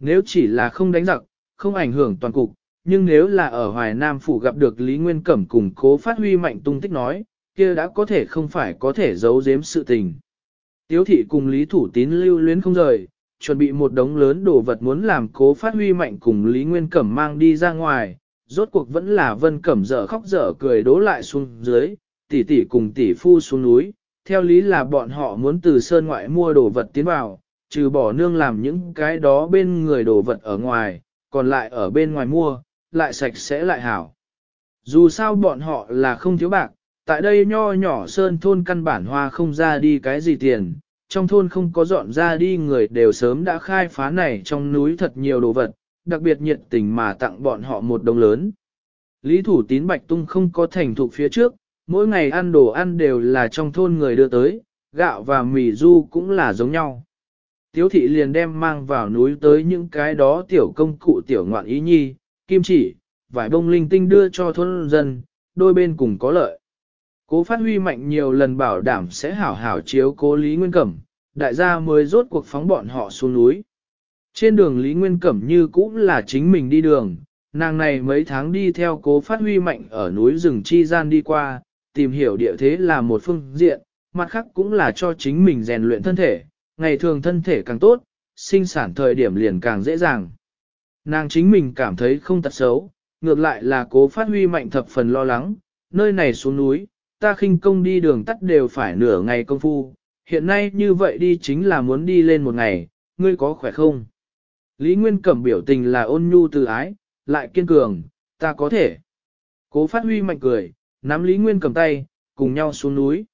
Nếu chỉ là không đánh giặc, không ảnh hưởng toàn cục, nhưng nếu là ở Hoài Nam Phủ gặp được Lý Nguyên Cẩm cùng cố phát huy mạnh tung tích nói, kia đã có thể không phải có thể giấu giếm sự tình. Tiếu thị cùng Lý Thủ Tín lưu luyến không rời, chuẩn bị một đống lớn đồ vật muốn làm cố phát huy mạnh cùng Lý Nguyên Cẩm mang đi ra ngoài, rốt cuộc vẫn là Vân Cẩm dở khóc dở cười đố lại xuống dưới, tỷ tỷ cùng tỷ phu xuống núi, theo lý là bọn họ muốn từ sơn ngoại mua đồ vật tiến vào, trừ bỏ nương làm những cái đó bên người đồ vật ở ngoài, còn lại ở bên ngoài mua, lại sạch sẽ lại hảo. Dù sao bọn họ là không thiếu bạc, tại đây nho nhỏ sơn thôn căn bản hoa không ra đi cái gì tiền, trong thôn không có dọn ra đi người đều sớm đã khai phá này trong núi thật nhiều đồ vật, đặc biệt nhiệt tình mà tặng bọn họ một đồng lớn. Lý thủ tín Bạch Tung không có thành thục phía trước, mỗi ngày ăn đồ ăn đều là trong thôn người đưa tới, gạo và mì du cũng là giống nhau. Tiếu thị liền đem mang vào núi tới những cái đó tiểu công cụ tiểu ngoạn ý nhi, kim chỉ, vải bông linh tinh đưa cho thôn dân, đôi bên cùng có lợi. Cố phát huy mạnh nhiều lần bảo đảm sẽ hảo hảo chiếu cố Lý Nguyên Cẩm, đại gia mới rốt cuộc phóng bọn họ xuống núi. Trên đường Lý Nguyên Cẩm như cũng là chính mình đi đường, nàng này mấy tháng đi theo cố phát huy mạnh ở núi rừng Chi Gian đi qua, tìm hiểu địa thế là một phương diện, mặt khác cũng là cho chính mình rèn luyện thân thể, ngày thường thân thể càng tốt, sinh sản thời điểm liền càng dễ dàng. Nàng chính mình cảm thấy không tật xấu, ngược lại là cố phát huy mạnh thập phần lo lắng, nơi này xuống núi, ta khinh công đi đường tắt đều phải nửa ngày công phu, hiện nay như vậy đi chính là muốn đi lên một ngày, ngươi có khỏe không? Lý Nguyên Cẩm biểu tình là ôn nhu từ ái, lại kiên cường, ta có thể. Cố phát huy mạnh cười, nắm Lý Nguyên cầm tay, cùng nhau xuống núi.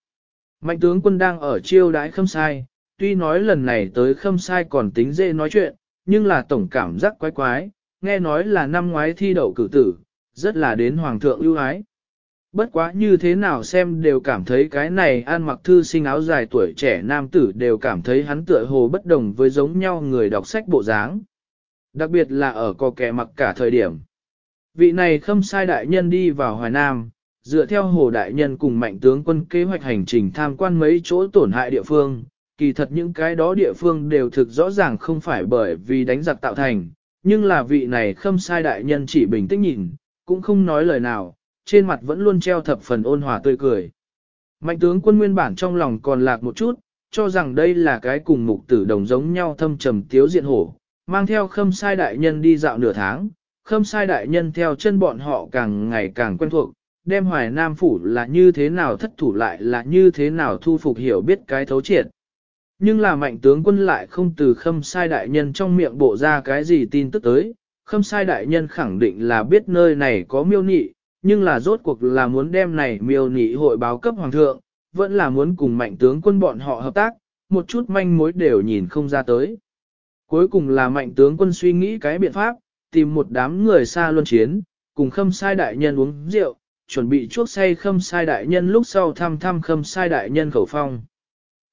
Mạnh tướng quân đang ở chiêu đãi khâm sai, tuy nói lần này tới khâm sai còn tính dễ nói chuyện, nhưng là tổng cảm giác quái quái, nghe nói là năm ngoái thi đậu cử tử, rất là đến hoàng thượng ưu ái. Bất quá như thế nào xem đều cảm thấy cái này an mặc thư sinh áo dài tuổi trẻ nam tử đều cảm thấy hắn tựa hồ bất đồng với giống nhau người đọc sách bộ dáng. Đặc biệt là ở có kẻ mặc cả thời điểm. Vị này khâm sai đại nhân đi vào Hoài Nam, dựa theo Hồ Đại Nhân cùng mạnh tướng quân kế hoạch hành trình tham quan mấy chỗ tổn hại địa phương, kỳ thật những cái đó địa phương đều thực rõ ràng không phải bởi vì đánh giặc tạo thành, nhưng là vị này khâm sai Đại Nhân chỉ bình tĩnh nhìn, cũng không nói lời nào, trên mặt vẫn luôn treo thập phần ôn hòa tươi cười. Mạnh tướng quân nguyên bản trong lòng còn lạc một chút, cho rằng đây là cái cùng mục tử đồng giống nhau thâm trầm tiếu diện hổ, mang theo khâm sai đại nhân đi dạo nửa tháng, khâm sai đại nhân theo chân bọn họ càng ngày càng quen thuộc, đem hoài nam phủ là như thế nào thất thủ lại là như thế nào thu phục hiểu biết cái thấu triệt. Nhưng là mạnh tướng quân lại không từ khâm sai đại nhân trong miệng bộ ra cái gì tin tức tới, khâm sai đại nhân khẳng định là biết nơi này có miêu nị, nhưng là rốt cuộc là muốn đem này miêu nị hội báo cấp hoàng thượng, vẫn là muốn cùng mạnh tướng quân bọn họ hợp tác, một chút manh mối đều nhìn không ra tới. Cuối cùng là mạnh tướng quân suy nghĩ cái biện pháp, tìm một đám người xa luân chiến, cùng khâm sai đại nhân uống rượu, chuẩn bị chuốc say khâm sai đại nhân lúc sau thăm thăm khâm sai đại nhân khẩu phong.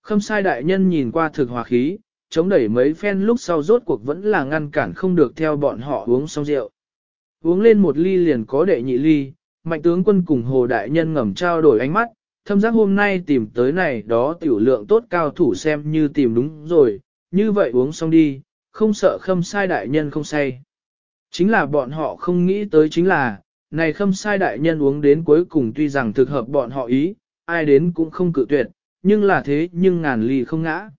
Khâm sai đại nhân nhìn qua thực hòa khí, chống đẩy mấy phen lúc sau rốt cuộc vẫn là ngăn cản không được theo bọn họ uống xong rượu. Uống lên một ly liền có đệ nhị ly, mạnh tướng quân cùng hồ đại nhân ngầm trao đổi ánh mắt, thâm giác hôm nay tìm tới này đó tiểu lượng tốt cao thủ xem như tìm đúng rồi, như vậy uống xong đi, không sợ khâm sai đại nhân không say. Chính là bọn họ không nghĩ tới chính là, này khâm sai đại nhân uống đến cuối cùng tuy rằng thực hợp bọn họ ý, ai đến cũng không cự tuyệt, nhưng là thế nhưng ngàn ly không ngã.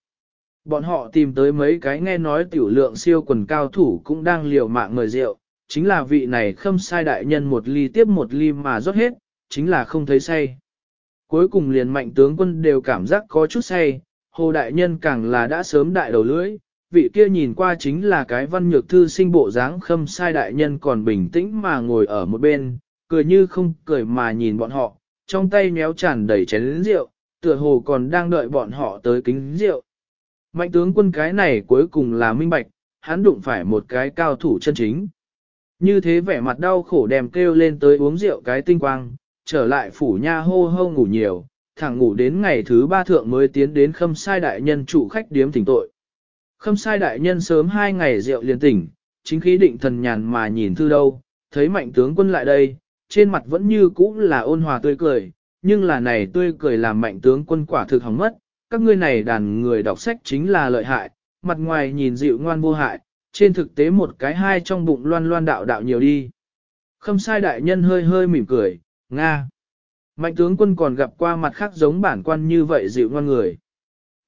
Bọn họ tìm tới mấy cái nghe nói tiểu lượng siêu quần cao thủ cũng đang liều mạng mời rượu, chính là vị này khâm sai đại nhân một ly tiếp một ly mà rót hết, chính là không thấy say. Cuối cùng liền mạnh tướng quân đều cảm giác có chút say, hồ đại nhân càng là đã sớm đại đầu lưỡi, vị kia nhìn qua chính là cái văn nhược thư sinh bộ dáng khâm sai đại nhân còn bình tĩnh mà ngồi ở một bên, cười như không cười mà nhìn bọn họ, trong tay méo tràn đầy chén rượu, tựa hồ còn đang đợi bọn họ tới kính rượu. Mạnh tướng quân cái này cuối cùng là minh bạch, hắn đụng phải một cái cao thủ chân chính. Như thế vẻ mặt đau khổ đem kêu lên tới uống rượu cái tinh quang, trở lại phủ nha hô hô ngủ nhiều, thẳng ngủ đến ngày thứ ba thượng mới tiến đến khâm sai đại nhân chủ khách điếm tỉnh tội. Khâm sai đại nhân sớm hai ngày rượu liền tỉnh, chính khí định thần nhàn mà nhìn thư đâu, thấy mạnh tướng quân lại đây, trên mặt vẫn như cũ là ôn hòa tươi cười, nhưng là này tươi cười làm mạnh tướng quân quả thực hỏng mất, các ngươi này đàn người đọc sách chính là lợi hại, mặt ngoài nhìn dịu ngoan vô hại, trên thực tế một cái hai trong bụng loan loan đạo đạo nhiều đi. Khâm sai đại nhân hơi hơi mỉm cười, Nga. Mạnh tướng quân còn gặp qua mặt khác giống bản quan như vậy dịu ngoan người.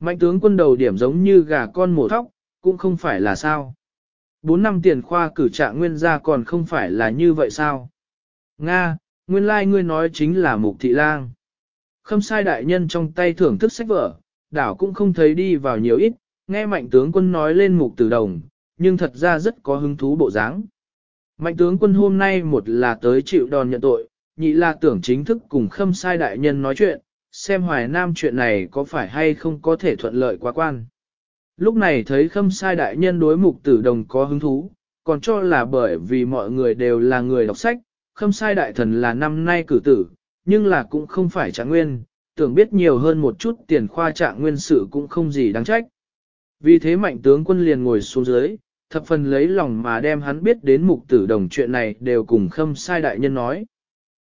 Mạnh tướng quân đầu điểm giống như gà con mổ thóc, cũng không phải là sao. Bốn năm tiền khoa cử trạng nguyên ra còn không phải là như vậy sao? Nga, nguyên lai like ngươi nói chính là mục thị lang. Khâm sai đại nhân trong tay thưởng thức sách vở, đảo cũng không thấy đi vào nhiều ít, nghe mạnh tướng quân nói lên mục từ đồng, nhưng thật ra rất có hứng thú bộ dáng. Mạnh tướng quân hôm nay một là tới chịu đòn nhận tội, nhị là tưởng chính thức cùng khâm sai đại nhân nói chuyện, xem hoài nam chuyện này có phải hay không có thể thuận lợi quá quan. Lúc này thấy khâm sai đại nhân đối mục tử đồng có hứng thú, còn cho là bởi vì mọi người đều là người đọc sách, khâm sai đại thần là năm nay cử tử, nhưng là cũng không phải trạng nguyên, tưởng biết nhiều hơn một chút tiền khoa trạng nguyên sự cũng không gì đáng trách. Vì thế mạnh tướng quân liền ngồi xuống dưới, thập phần lấy lòng mà đem hắn biết đến mục tử đồng chuyện này đều cùng khâm sai đại nhân nói.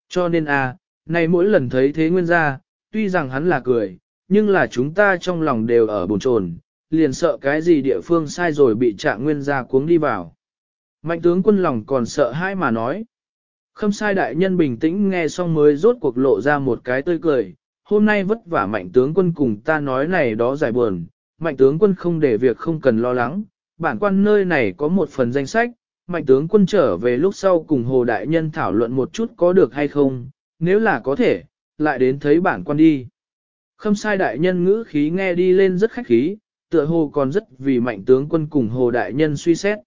Cho nên a à, nay mỗi lần thấy thế nguyên gia, tuy rằng hắn là cười, nhưng là chúng ta trong lòng đều ở bồn chồn, liền sợ cái gì địa phương sai rồi bị trạng nguyên gia cuống đi vào. Mạnh tướng quân lòng còn sợ hai mà nói. Khâm sai đại nhân bình tĩnh nghe xong mới rốt cuộc lộ ra một cái tươi cười, hôm nay vất vả mạnh tướng quân cùng ta nói này đó giải buồn, mạnh tướng quân không để việc không cần lo lắng, bản quan nơi này có một phần danh sách, mạnh tướng quân trở về lúc sau cùng hồ đại nhân thảo luận một chút có được hay không, nếu là có thể, lại đến thấy bản quan đi. Khâm sai đại nhân ngữ khí nghe đi lên rất khách khí, tựa hồ còn rất vì mạnh tướng quân cùng hồ đại nhân suy xét.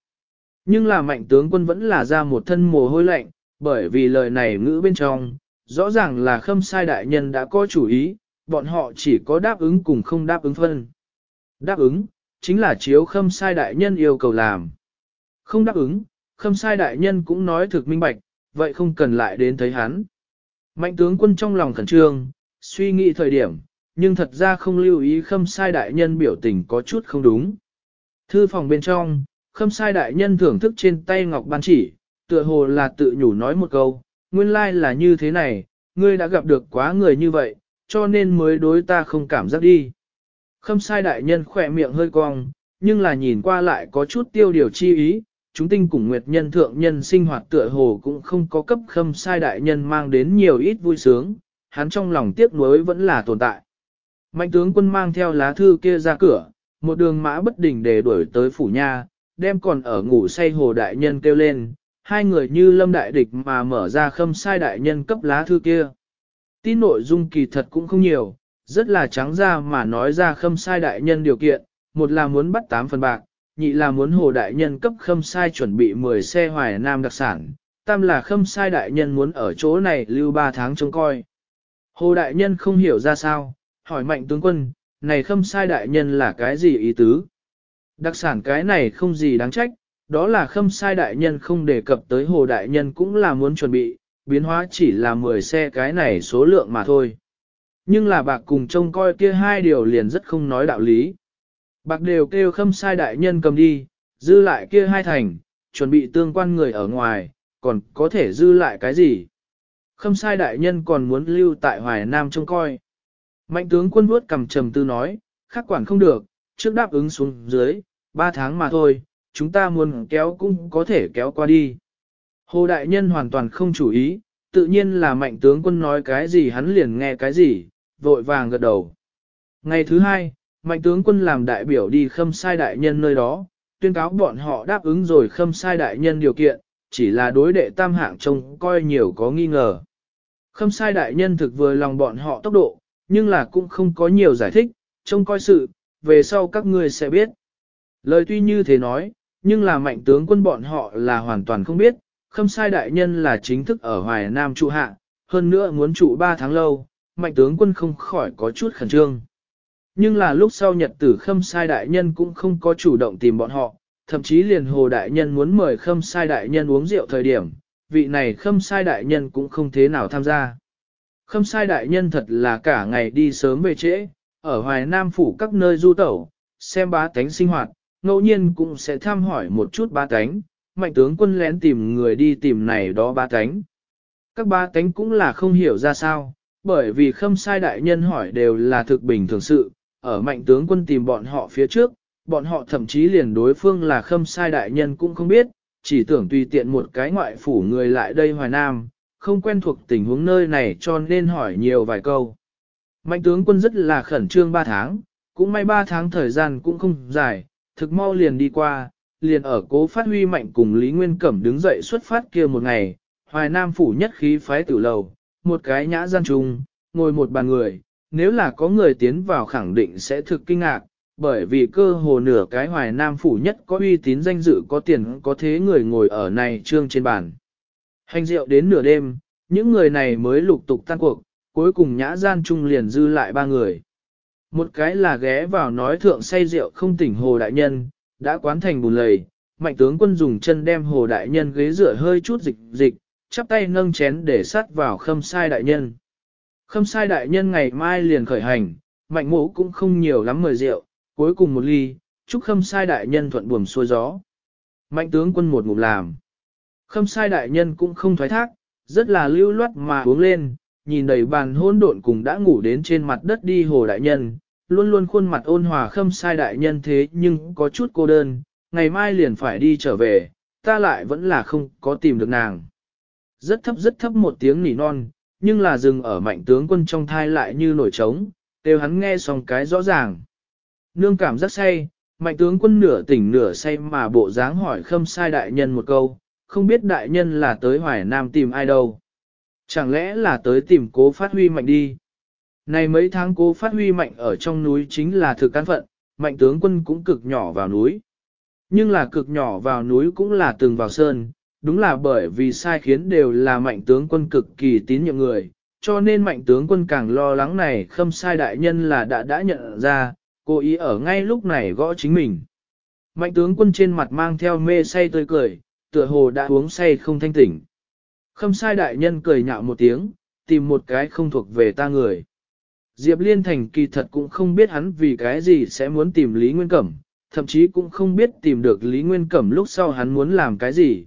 Nhưng là mạnh tướng quân vẫn là ra một thân mồ hôi lạnh, bởi vì lời này ngữ bên trong, rõ ràng là khâm sai đại nhân đã có chủ ý, bọn họ chỉ có đáp ứng cùng không đáp ứng phân. Đáp ứng, chính là chiếu khâm sai đại nhân yêu cầu làm. Không đáp ứng, khâm sai đại nhân cũng nói thực minh bạch, vậy không cần lại đến thấy hắn. Mạnh tướng quân trong lòng khẩn trương, suy nghĩ thời điểm, nhưng thật ra không lưu ý khâm sai đại nhân biểu tình có chút không đúng. Thư phòng bên trong, khâm sai đại nhân thưởng thức trên tay ngọc ban chỉ, tựa hồ là tự nhủ nói một câu, nguyên lai là như thế này, ngươi đã gặp được quá người như vậy, cho nên mới đối ta không cảm giác đi. Khâm sai đại nhân khỏe miệng hơi cong, nhưng là nhìn qua lại có chút tiêu điều chi ý, chúng tinh cùng nguyệt nhân thượng nhân sinh hoạt tựa hồ cũng không có cấp khâm sai đại nhân mang đến nhiều ít vui sướng, hắn trong lòng tiếc nuối vẫn là tồn tại. Mạnh tướng quân mang theo lá thư kia ra cửa, một đường mã bất đình để đuổi tới phủ nha, đem còn ở ngủ say hồ đại nhân kêu lên, hai người như lâm đại địch mà mở ra khâm sai đại nhân cấp lá thư kia. Tin nội dung kỳ thật cũng không nhiều, rất là trắng ra mà nói ra khâm sai đại nhân điều kiện, một là muốn bắt tám phần bạc, nhị là muốn hồ đại nhân cấp khâm sai chuẩn bị 10 xe hoài nam đặc sản, tam là khâm sai đại nhân muốn ở chỗ này lưu 3 tháng trông coi. Hồ đại nhân không hiểu ra sao, hỏi mạnh tướng quân, này khâm sai đại nhân là cái gì ý tứ? Đặc sản cái này không gì đáng trách, đó là khâm sai đại nhân không đề cập tới hồ đại nhân cũng là muốn chuẩn bị, biến hóa chỉ là 10 xe cái này số lượng mà thôi. Nhưng là bạc cùng trông coi kia hai điều liền rất không nói đạo lý. Bạc đều kêu khâm sai đại nhân cầm đi, dư lại kia hai thành, chuẩn bị tương quan người ở ngoài, còn có thể dư lại cái gì. Khâm sai đại nhân còn muốn lưu tại Hoài Nam trông coi. Mạnh tướng quân vuốt cầm trầm tư nói, khắc quản không được, trước đáp ứng xuống dưới, ba tháng mà thôi, chúng ta muốn kéo cũng có thể kéo qua đi. Hồ đại nhân hoàn toàn không chủ ý, tự nhiên là mạnh tướng quân nói cái gì hắn liền nghe cái gì, vội vàng gật đầu. Ngày thứ hai, Mạnh tướng quân làm đại biểu đi khâm sai đại nhân nơi đó, tuyên cáo bọn họ đáp ứng rồi khâm sai đại nhân điều kiện, chỉ là đối đệ tam hạng trông coi nhiều có nghi ngờ. Khâm sai đại nhân thực vừa lòng bọn họ tốc độ, nhưng là cũng không có nhiều giải thích, trông coi sự, về sau các ngươi sẽ biết. Lời tuy như thế nói, nhưng là mạnh tướng quân bọn họ là hoàn toàn không biết, khâm sai đại nhân là chính thức ở Hoài Nam trụ hạ, hơn nữa muốn trụ 3 tháng lâu, mạnh tướng quân không khỏi có chút khẩn trương. Nhưng là lúc sau nhật tử khâm sai đại nhân cũng không có chủ động tìm bọn họ, thậm chí liền hồ đại nhân muốn mời khâm sai đại nhân uống rượu thời điểm, vị này khâm sai đại nhân cũng không thế nào tham gia. Khâm sai đại nhân thật là cả ngày đi sớm về trễ, ở Hoài Nam phủ các nơi du tẩu, xem bá tánh sinh hoạt, ngẫu nhiên cũng sẽ tham hỏi một chút bá tánh, mạnh tướng quân lén tìm người đi tìm này đó bá tánh. Các bá tánh cũng là không hiểu ra sao, bởi vì khâm sai đại nhân hỏi đều là thực bình thường sự, ở mạnh tướng quân tìm bọn họ phía trước, bọn họ thậm chí liền đối phương là khâm sai đại nhân cũng không biết, chỉ tưởng tùy tiện một cái ngoại phủ người lại đây Hoài Nam, không quen thuộc tình huống nơi này cho nên hỏi nhiều vài câu. Mạnh tướng quân rất là khẩn trương 3 tháng, cũng may 3 tháng thời gian cũng không dài, thực mau liền đi qua, liền ở cố phát huy mạnh cùng Lý Nguyên Cẩm đứng dậy xuất phát kia một ngày, Hoài Nam phủ nhất khí phái tử lầu, một cái nhã gian trùng, ngồi một bàn người, nếu là có người tiến vào khẳng định sẽ thực kinh ngạc, bởi vì cơ hồ nửa cái hoài nam phủ nhất có uy tín danh dự có tiền có thế người ngồi ở này trương trên bàn. Hành rượu đến nửa đêm, những người này mới lục tục tan cuộc, cuối cùng nhã gian trung liền dư lại ba người. Một cái là ghé vào nói thượng say rượu không tỉnh hồ đại nhân, đã quán thành bùn lầy, mạnh tướng quân dùng chân đem hồ đại nhân ghế rửa hơi chút dịch dịch, chắp tay nâng chén để sát vào khâm sai đại nhân. Khâm sai đại nhân ngày mai liền khởi hành, mạnh mộ cũng không nhiều lắm mời rượu, cuối cùng một ly, chúc khâm sai đại nhân thuận buồm xuôi gió. Mạnh tướng quân một ngụm làm. Khâm sai đại nhân cũng không thoái thác, rất là lưu loát mà uống lên, nhìn đầy bàn hôn độn cùng đã ngủ đến trên mặt đất đi hồ đại nhân, luôn luôn khuôn mặt ôn hòa khâm sai đại nhân thế nhưng có chút cô đơn, ngày mai liền phải đi trở về, ta lại vẫn là không có tìm được nàng. Rất thấp rất thấp một tiếng nỉ non, nhưng là dừng ở mạnh tướng quân trong thai lại như nổi trống, đều hắn nghe xong cái rõ ràng. Nương cảm rất say, mạnh tướng quân nửa tỉnh nửa say mà bộ dáng hỏi khâm sai đại nhân một câu, không biết đại nhân là tới Hoài Nam tìm ai đâu. Chẳng lẽ là tới tìm cố phát huy mạnh đi. Này mấy tháng cố phát huy mạnh ở trong núi chính là thực cán phận, mạnh tướng quân cũng cực nhỏ vào núi. Nhưng là cực nhỏ vào núi cũng là từng vào sơn, đúng là bởi vì sai khiến đều là mạnh tướng quân cực kỳ tín nhiệm người, cho nên mạnh tướng quân càng lo lắng này khâm sai đại nhân là đã đã nhận ra, cố ý ở ngay lúc này gõ chính mình. Mạnh tướng quân trên mặt mang theo mê say tươi cười, tựa hồ đã uống say không thanh tỉnh. Khâm sai đại nhân cười nhạo một tiếng, tìm một cái không thuộc về ta người. Diệp Liên Thành kỳ thật cũng không biết hắn vì cái gì sẽ muốn tìm Lý Nguyên Cẩm, thậm chí cũng không biết tìm được Lý Nguyên Cẩm lúc sau hắn muốn làm cái gì.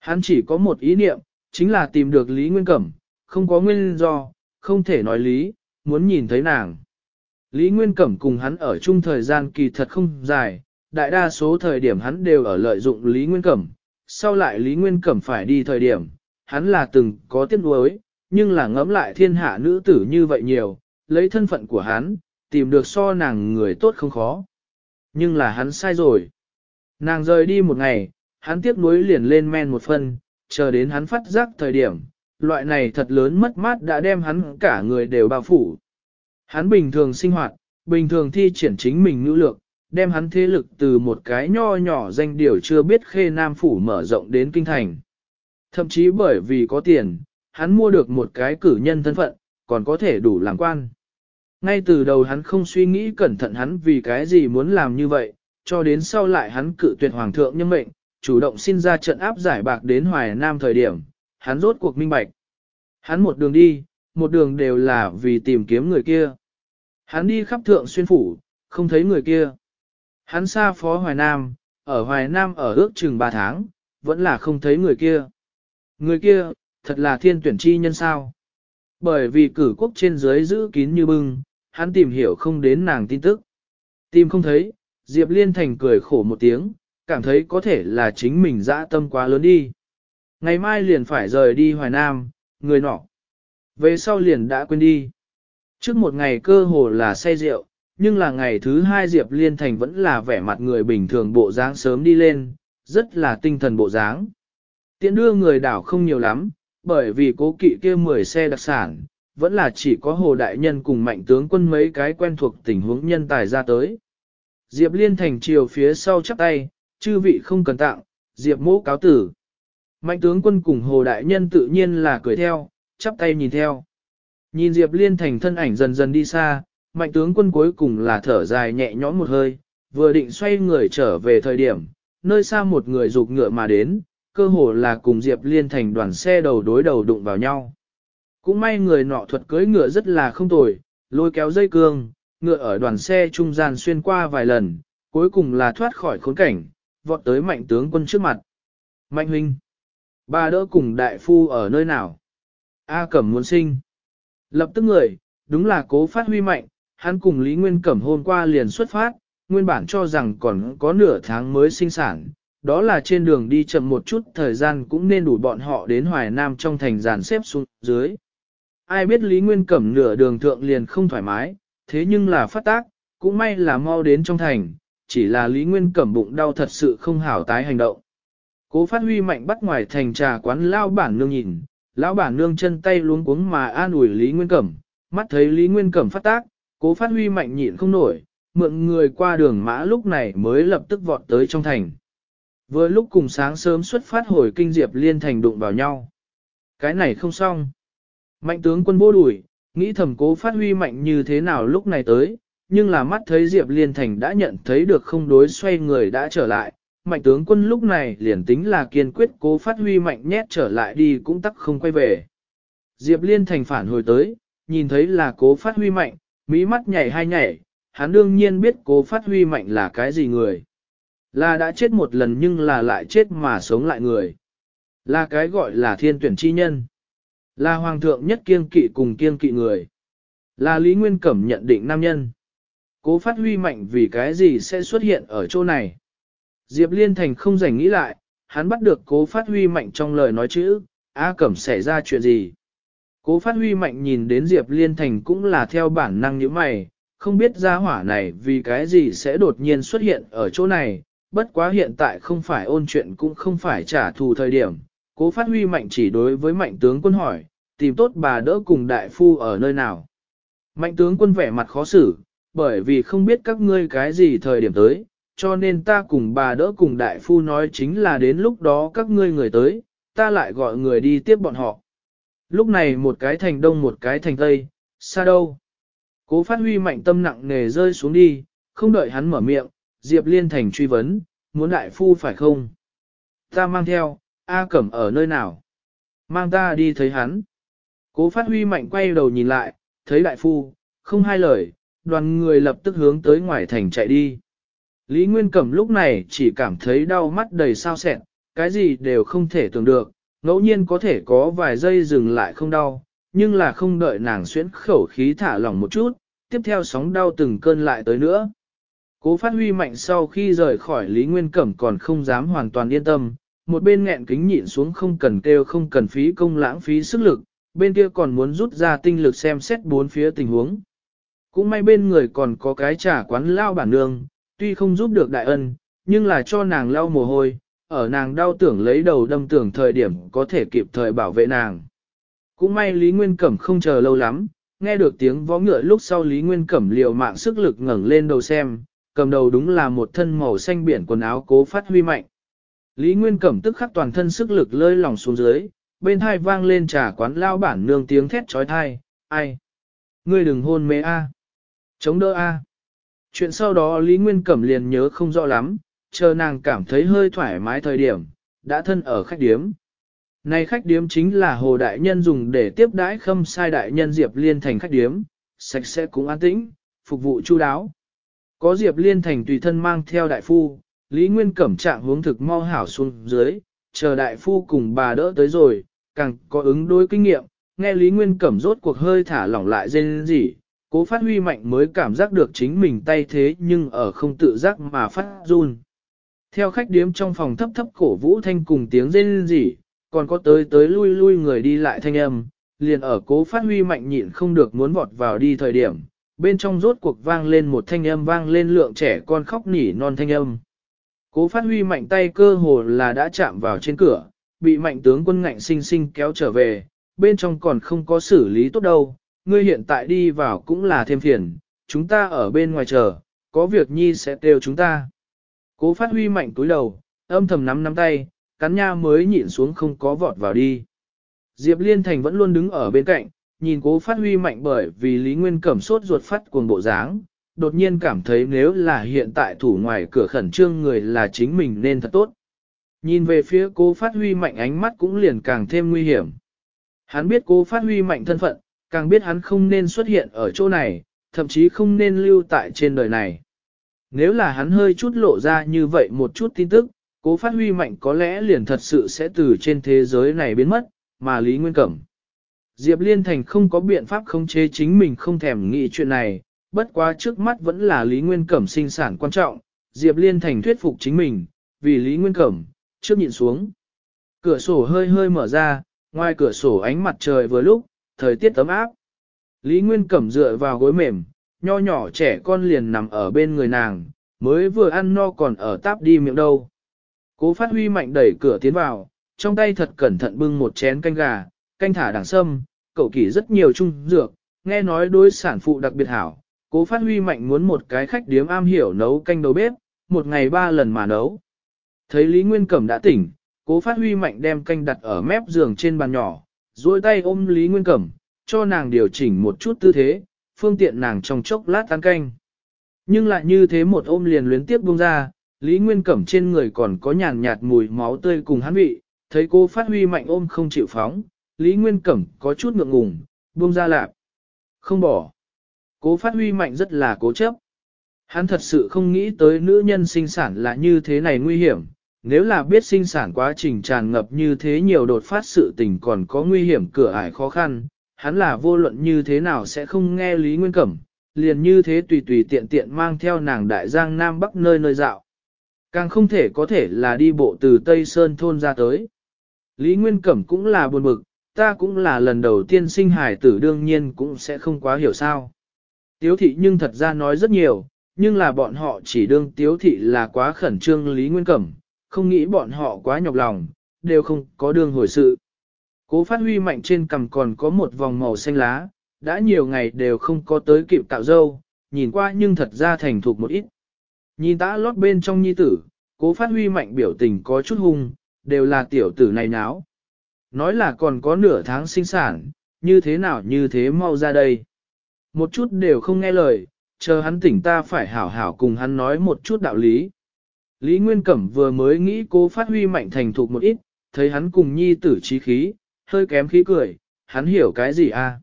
Hắn chỉ có một ý niệm, chính là tìm được Lý Nguyên Cẩm, không có nguyên do, không thể nói lý, muốn nhìn thấy nàng. Lý Nguyên Cẩm cùng hắn ở chung thời gian kỳ thật không dài, đại đa số thời điểm hắn đều ở lợi dụng Lý Nguyên Cẩm, sau lại Lý Nguyên Cẩm phải đi thời điểm, hắn là từng có tiếc nuối, nhưng là ngẫm lại thiên hạ nữ tử như vậy nhiều, lấy thân phận của hắn, tìm được so nàng người tốt không khó. Nhưng là hắn sai rồi. Nàng rời đi một ngày, hắn tiếc nuối liền lên men một phần, chờ đến hắn phát giác thời điểm, loại này thật lớn mất mát đã đem hắn cả người đều bao phủ. Hắn bình thường sinh hoạt, bình thường thi triển chính mình nữ lược, đem hắn thế lực từ một cái nho nhỏ danh điều chưa biết khê nam phủ mở rộng đến kinh thành. Thậm chí bởi vì có tiền, hắn mua được một cái cử nhân thân phận, còn có thể đủ làm quan. Ngay từ đầu hắn không suy nghĩ cẩn thận hắn vì cái gì muốn làm như vậy, cho đến sau lại hắn cự tuyệt hoàng thượng nhân mệnh, chủ động xin ra trận áp giải bạc đến Hoài Nam thời điểm, hắn rốt cuộc minh bạch. Hắn một đường đi, một đường đều là vì tìm kiếm người kia. Hắn đi khắp thượng xuyên phủ, không thấy người kia. Hắn xa phó Hoài Nam, ở Hoài Nam ở ước chừng 3 tháng, vẫn là không thấy người kia. Người kia, thật là thiên tuyển chi nhân sao. Bởi vì cử quốc trên dưới giữ kín như bưng, hắn tìm hiểu không đến nàng tin tức. Tìm không thấy, Diệp Liên Thành cười khổ một tiếng, cảm thấy có thể là chính mình dã tâm quá lớn đi. Ngày mai liền phải rời đi Hoài Nam, người nọ. Về sau liền đã quên đi. Trước một ngày cơ hồ là say rượu, nhưng là ngày thứ hai Diệp Liên Thành vẫn là vẻ mặt người bình thường bộ dáng sớm đi lên, rất là tinh thần bộ dáng. Tiện đưa người đảo không nhiều lắm, bởi vì cố kỵ kia 10 xe đặc sản, vẫn là chỉ có Hồ Đại Nhân cùng mạnh tướng quân mấy cái quen thuộc tình huống nhân tài ra tới. Diệp Liên Thành chiều phía sau chắp tay, chư vị không cần tặng, diệp mỗ cáo tử. Mạnh tướng quân cùng hồ đại nhân tự nhiên là cười theo, chắp tay nhìn theo. Nhìn diệp liên thành thân ảnh dần dần đi xa, mạnh tướng quân cuối cùng là thở dài nhẹ nhõm một hơi, vừa định xoay người trở về thời điểm, nơi xa một người rục ngựa mà đến, cơ hồ là cùng Diệp Liên thành đoàn xe đầu đối đầu đụng vào nhau. Cũng may người nọ thuật cưỡi ngựa rất là không tồi, lôi kéo dây cương, ngựa ở đoàn xe trung gian xuyên qua vài lần, cuối cùng là thoát khỏi khốn cảnh, vọt tới mạnh tướng quân trước mặt. Mạnh huynh, ba đỡ cùng đại phu ở nơi nào? A Cẩm muốn sinh. Lập tức người, đúng là cố phát huy mạnh, hắn cùng Lý Nguyên Cẩm hôm qua liền xuất phát, nguyên bản cho rằng còn có nửa tháng mới sinh sản, đó là trên đường đi chậm một chút thời gian cũng nên đủ bọn họ đến Hoài Nam trong thành giàn xếp xuống dưới. Ai biết Lý Nguyên Cẩm nửa đường thượng liền không thoải mái, thế nhưng là phát tác, cũng may là mau đến trong thành, chỉ là Lý Nguyên Cẩm bụng đau thật sự không hảo tái hành động. Cố phát huy mạnh bắt ngoài thành trà quán lao bản nương nhìn, lão bản nương chân tay luống cuống mà an ủi Lý Nguyên Cẩm, mắt thấy Lý Nguyên Cẩm phát tác, cố phát huy mạnh nhịn không nổi, mượn người qua đường mã lúc này mới lập tức vọt tới trong thành. Vừa lúc cùng sáng sớm xuất phát hồi kinh diệp liên thành đụng vào nhau. Cái này không xong. Mạnh tướng quân vô đuổi, nghĩ thầm cố phát huy mạnh như thế nào lúc này tới, nhưng là mắt thấy Diệp Liên Thành đã nhận thấy được không đối xoay người đã trở lại, mạnh tướng quân lúc này liền tính là kiên quyết cố phát huy mạnh nhét trở lại đi cũng tắc không quay về. Diệp Liên Thành phản hồi tới, nhìn thấy là cố phát huy mạnh, mỹ mắt nhảy hai nhảy, hắn đương nhiên biết cố phát huy mạnh là cái gì người. Là đã chết một lần nhưng là lại chết mà sống lại người. Là cái gọi là thiên tuyển chi nhân. Là hoàng thượng nhất kiên kỵ cùng kiên kỵ người. Là Lý Nguyên Cẩm nhận định nam nhân. Cố phát huy mạnh vì cái gì sẽ xuất hiện ở chỗ này. Diệp Liên Thành không rảnh nghĩ lại, hắn bắt được cố phát huy mạnh trong lời nói chữ, A Cẩm xảy ra chuyện gì. Cố phát huy mạnh nhìn đến Diệp Liên Thành cũng là theo bản năng như mày, không biết ra hỏa này vì cái gì sẽ đột nhiên xuất hiện ở chỗ này, bất quá hiện tại không phải ôn chuyện cũng không phải trả thù thời điểm. Cố phát huy mạnh chỉ đối với mạnh tướng quân hỏi, tìm tốt bà đỡ cùng đại phu ở nơi nào. Mạnh tướng quân vẻ mặt khó xử, bởi vì không biết các ngươi cái gì thời điểm tới, cho nên ta cùng bà đỡ cùng đại phu nói chính là đến lúc đó các ngươi người tới, ta lại gọi người đi tiếp bọn họ. Lúc này một cái thành đông một cái thành tây, xa đâu. Cố phát huy mạnh tâm nặng nề rơi xuống đi, không đợi hắn mở miệng, Diệp Liên Thành truy vấn, muốn đại phu phải không? Ta mang theo, A Cẩm ở nơi nào? Mang ta đi thấy hắn. Cố phát huy mạnh quay đầu nhìn lại, thấy đại phu, không hai lời, đoàn người lập tức hướng tới ngoài thành chạy đi. Lý Nguyên Cẩm lúc này chỉ cảm thấy đau mắt đầy sao sẹn, cái gì đều không thể tưởng được, ngẫu nhiên có thể có vài giây dừng lại không đau, nhưng là không đợi nàng xuyến khẩu khí thả lỏng một chút, tiếp theo sóng đau từng cơn lại tới nữa. Cố phát huy mạnh sau khi rời khỏi Lý Nguyên Cẩm còn không dám hoàn toàn yên tâm, một bên nghẹn kính nhịn xuống không cần kêu không cần phí công lãng phí sức lực, bên kia còn muốn rút ra tinh lực xem xét bốn phía tình huống. Cũng may bên người còn có cái trà quán lao bản nương, tuy không giúp được đại ân, nhưng là cho nàng lao mồ hôi, ở nàng đau tưởng lấy đầu đâm tưởng thời điểm có thể kịp thời bảo vệ nàng. Cũng may Lý Nguyên Cẩm không chờ lâu lắm, nghe được tiếng vó ngựa lúc sau Lý Nguyên Cẩm liều mạng sức lực ngẩng lên đầu xem, cầm đầu đúng là một thân màu xanh biển quần áo cố phát huy mạnh. Lý Nguyên Cẩm tức khắc toàn thân sức lực lơi lòng xuống dưới, bên thai vang lên trà quán lao bản nương tiếng thét trói thai, ai? Ngươi đừng hôn mê a. Chống đỡ A. Chuyện sau đó Lý Nguyên Cẩm liền nhớ không rõ lắm, chờ nàng cảm thấy hơi thoải mái thời điểm, đã thân ở khách điếm. Này khách điếm chính là hồ đại nhân dùng để tiếp đãi khâm sai đại nhân Diệp Liên thành khách điếm, sạch sẽ cũng an tĩnh, phục vụ chu đáo. Có Diệp Liên thành tùy thân mang theo đại phu, Lý Nguyên Cẩm trạng hướng thực mau hảo xuống dưới, chờ đại phu cùng bà đỡ tới rồi, càng có ứng đối kinh nghiệm, nghe Lý Nguyên Cẩm rốt cuộc hơi thả lỏng lại dên gì, Cố phát huy mạnh mới cảm giác được chính mình tay thế nhưng ở không tự giác mà phát run. Theo khách điếm trong phòng thấp thấp cổ vũ thanh cùng tiếng rên rỉ, còn có tới tới lui lui người đi lại thanh âm, liền ở cố phát huy mạnh nhịn không được muốn vọt vào đi thời điểm, bên trong rốt cuộc vang lên một thanh âm vang lên lượng trẻ con khóc nỉ non thanh âm. Cố phát huy mạnh tay cơ hồ là đã chạm vào trên cửa, bị mạnh tướng quân ngạnh sinh sinh kéo trở về, bên trong còn không có xử lý tốt đâu, ngươi hiện tại đi vào cũng là thêm phiền, chúng ta ở bên ngoài chờ, có việc nhi sẽ kêu chúng ta. Cố phát huy mạnh túi đầu, âm thầm nắm nắm tay, cắn nha mới nhịn xuống không có vọt vào đi. Diệp Liên Thành vẫn luôn đứng ở bên cạnh, nhìn cố phát huy mạnh bởi vì Lý Nguyên Cẩm sốt ruột phát cuồng bộ dáng, đột nhiên cảm thấy nếu là hiện tại thủ ngoài cửa khẩn trương người là chính mình nên thật tốt. Nhìn về phía cố phát huy mạnh ánh mắt cũng liền càng thêm nguy hiểm. Hắn biết cố phát huy mạnh thân phận, càng biết hắn không nên xuất hiện ở chỗ này, thậm chí không nên lưu tại trên đời này. Nếu là hắn hơi chút lộ ra như vậy một chút tin tức, cố phát huy mạnh có lẽ liền thật sự sẽ từ trên thế giới này biến mất, mà Lý Nguyên Cẩm. Diệp Liên Thành không có biện pháp khống chế chính mình không thèm nghĩ chuyện này, bất quá trước mắt vẫn là Lý Nguyên Cẩm sinh sản quan trọng, Diệp Liên Thành thuyết phục chính mình, vì Lý Nguyên Cẩm, trước nhìn xuống. Cửa sổ hơi hơi mở ra, ngoài cửa sổ ánh mặt trời vừa lúc, thời tiết ấm áp. Lý Nguyên Cẩm dựa vào gối mềm, nho nhỏ trẻ con liền nằm ở bên người nàng, mới vừa ăn no còn ở táp đi miệng đâu. Cố phát huy mạnh đẩy cửa tiến vào, trong tay thật cẩn thận bưng một chén canh gà, canh thả đằng sâm, cậu kỷ rất nhiều trung dược, nghe nói đối sản phụ đặc biệt hảo. Cố phát huy mạnh muốn một cái khách điếm am hiểu nấu canh đầu bếp, một ngày ba lần mà nấu. Thấy Lý Nguyên Cẩm đã tỉnh, cố phát huy mạnh đem canh đặt ở mép giường trên bàn nhỏ, duỗi tay ôm Lý Nguyên Cẩm, cho nàng điều chỉnh một chút tư thế, phương tiện nàng trong chốc lát tán canh. Nhưng lại như thế một ôm liền luyến tiếp buông ra, Lý Nguyên Cẩm trên người còn có nhàn nhạt mùi máu tươi cùng hắn vị, thấy cô phát huy mạnh ôm không chịu phóng, Lý Nguyên Cẩm có chút ngượng ngùng, buông ra lạp. Không bỏ. Cố phát huy mạnh rất là cố chấp. Hắn thật sự không nghĩ tới nữ nhân sinh sản là như thế này nguy hiểm, nếu là biết sinh sản quá trình tràn ngập như thế nhiều đột phát sự tình còn có nguy hiểm cửa ải khó khăn, hắn là vô luận như thế nào sẽ không nghe Lý Nguyên Cẩm, liền như thế tùy tùy tiện tiện mang theo nàng đại giang Nam Bắc nơi nơi dạo. Càng không thể có thể là đi bộ từ Tây Sơn thôn ra tới. Lý Nguyên Cẩm cũng là buồn bực, ta cũng là lần đầu tiên sinh hải tử đương nhiên cũng sẽ không quá hiểu sao. Tiếu thị nhưng thật ra nói rất nhiều, nhưng là bọn họ chỉ đương tiếu thị là quá khẩn trương Lý Nguyên Cẩm, không nghĩ bọn họ quá nhọc lòng, đều không có đường hồi sự. Cố phát huy mạnh trên cằm còn có một vòng màu xanh lá, đã nhiều ngày đều không có tới kịp tạo dâu, nhìn qua nhưng thật ra thành thục một ít. Nhìn tã lót bên trong nhi tử, cố phát huy mạnh biểu tình có chút hung, đều là tiểu tử này náo. Nói là còn có nửa tháng sinh sản, như thế nào như thế mau ra đây. Một chút đều không nghe lời, chờ hắn tỉnh ta phải hảo hảo cùng hắn nói một chút đạo lý. Lý Nguyên Cẩm vừa mới nghĩ cố phát huy mạnh thành thục một ít, thấy hắn cùng nhi tử trí khí, hơi kém khí cười, hắn hiểu cái gì a?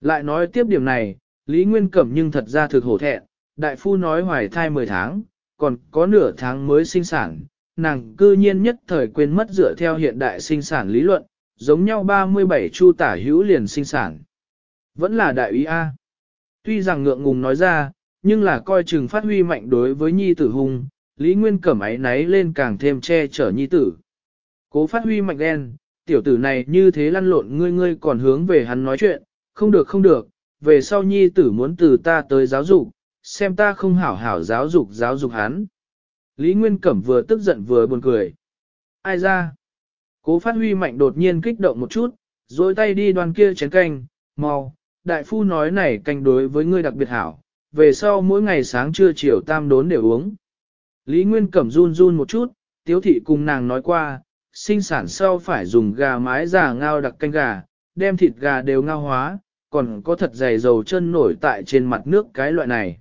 Lại nói tiếp điểm này, Lý Nguyên Cẩm nhưng thật ra thực hổ thẹn, đại phu nói hoài thai 10 tháng, còn có nửa tháng mới sinh sản, nàng cư nhiên nhất thời quên mất dựa theo hiện đại sinh sản lý luận, giống nhau 37 chu tả hữu liền sinh sản. Vẫn là đại ý A. Tuy rằng ngượng ngùng nói ra, nhưng là coi chừng phát huy mạnh đối với nhi tử hung, Lý Nguyên cẩm ấy náy lên càng thêm che chở nhi tử. Cố phát huy mạnh đen, tiểu tử này như thế lăn lộn ngươi ngươi còn hướng về hắn nói chuyện, không được không được, về sau nhi tử muốn từ ta tới giáo dục, xem ta không hảo hảo giáo dục giáo dục hắn. Lý Nguyên Cẩm vừa tức giận vừa buồn cười. Ai ra? Cố phát huy mạnh đột nhiên kích động một chút, dối tay đi đoàn kia chén canh, mau, đại phu nói này canh đối với ngươi đặc biệt hảo, về sau mỗi ngày sáng trưa chiều tam đốn để uống. Lý Nguyên Cẩm run run một chút, tiếu thị cùng nàng nói qua, sinh sản sau phải dùng gà mái già ngao đặc canh gà, đem thịt gà đều ngao hóa, còn có thật dày dầu chân nổi tại trên mặt nước cái loại này.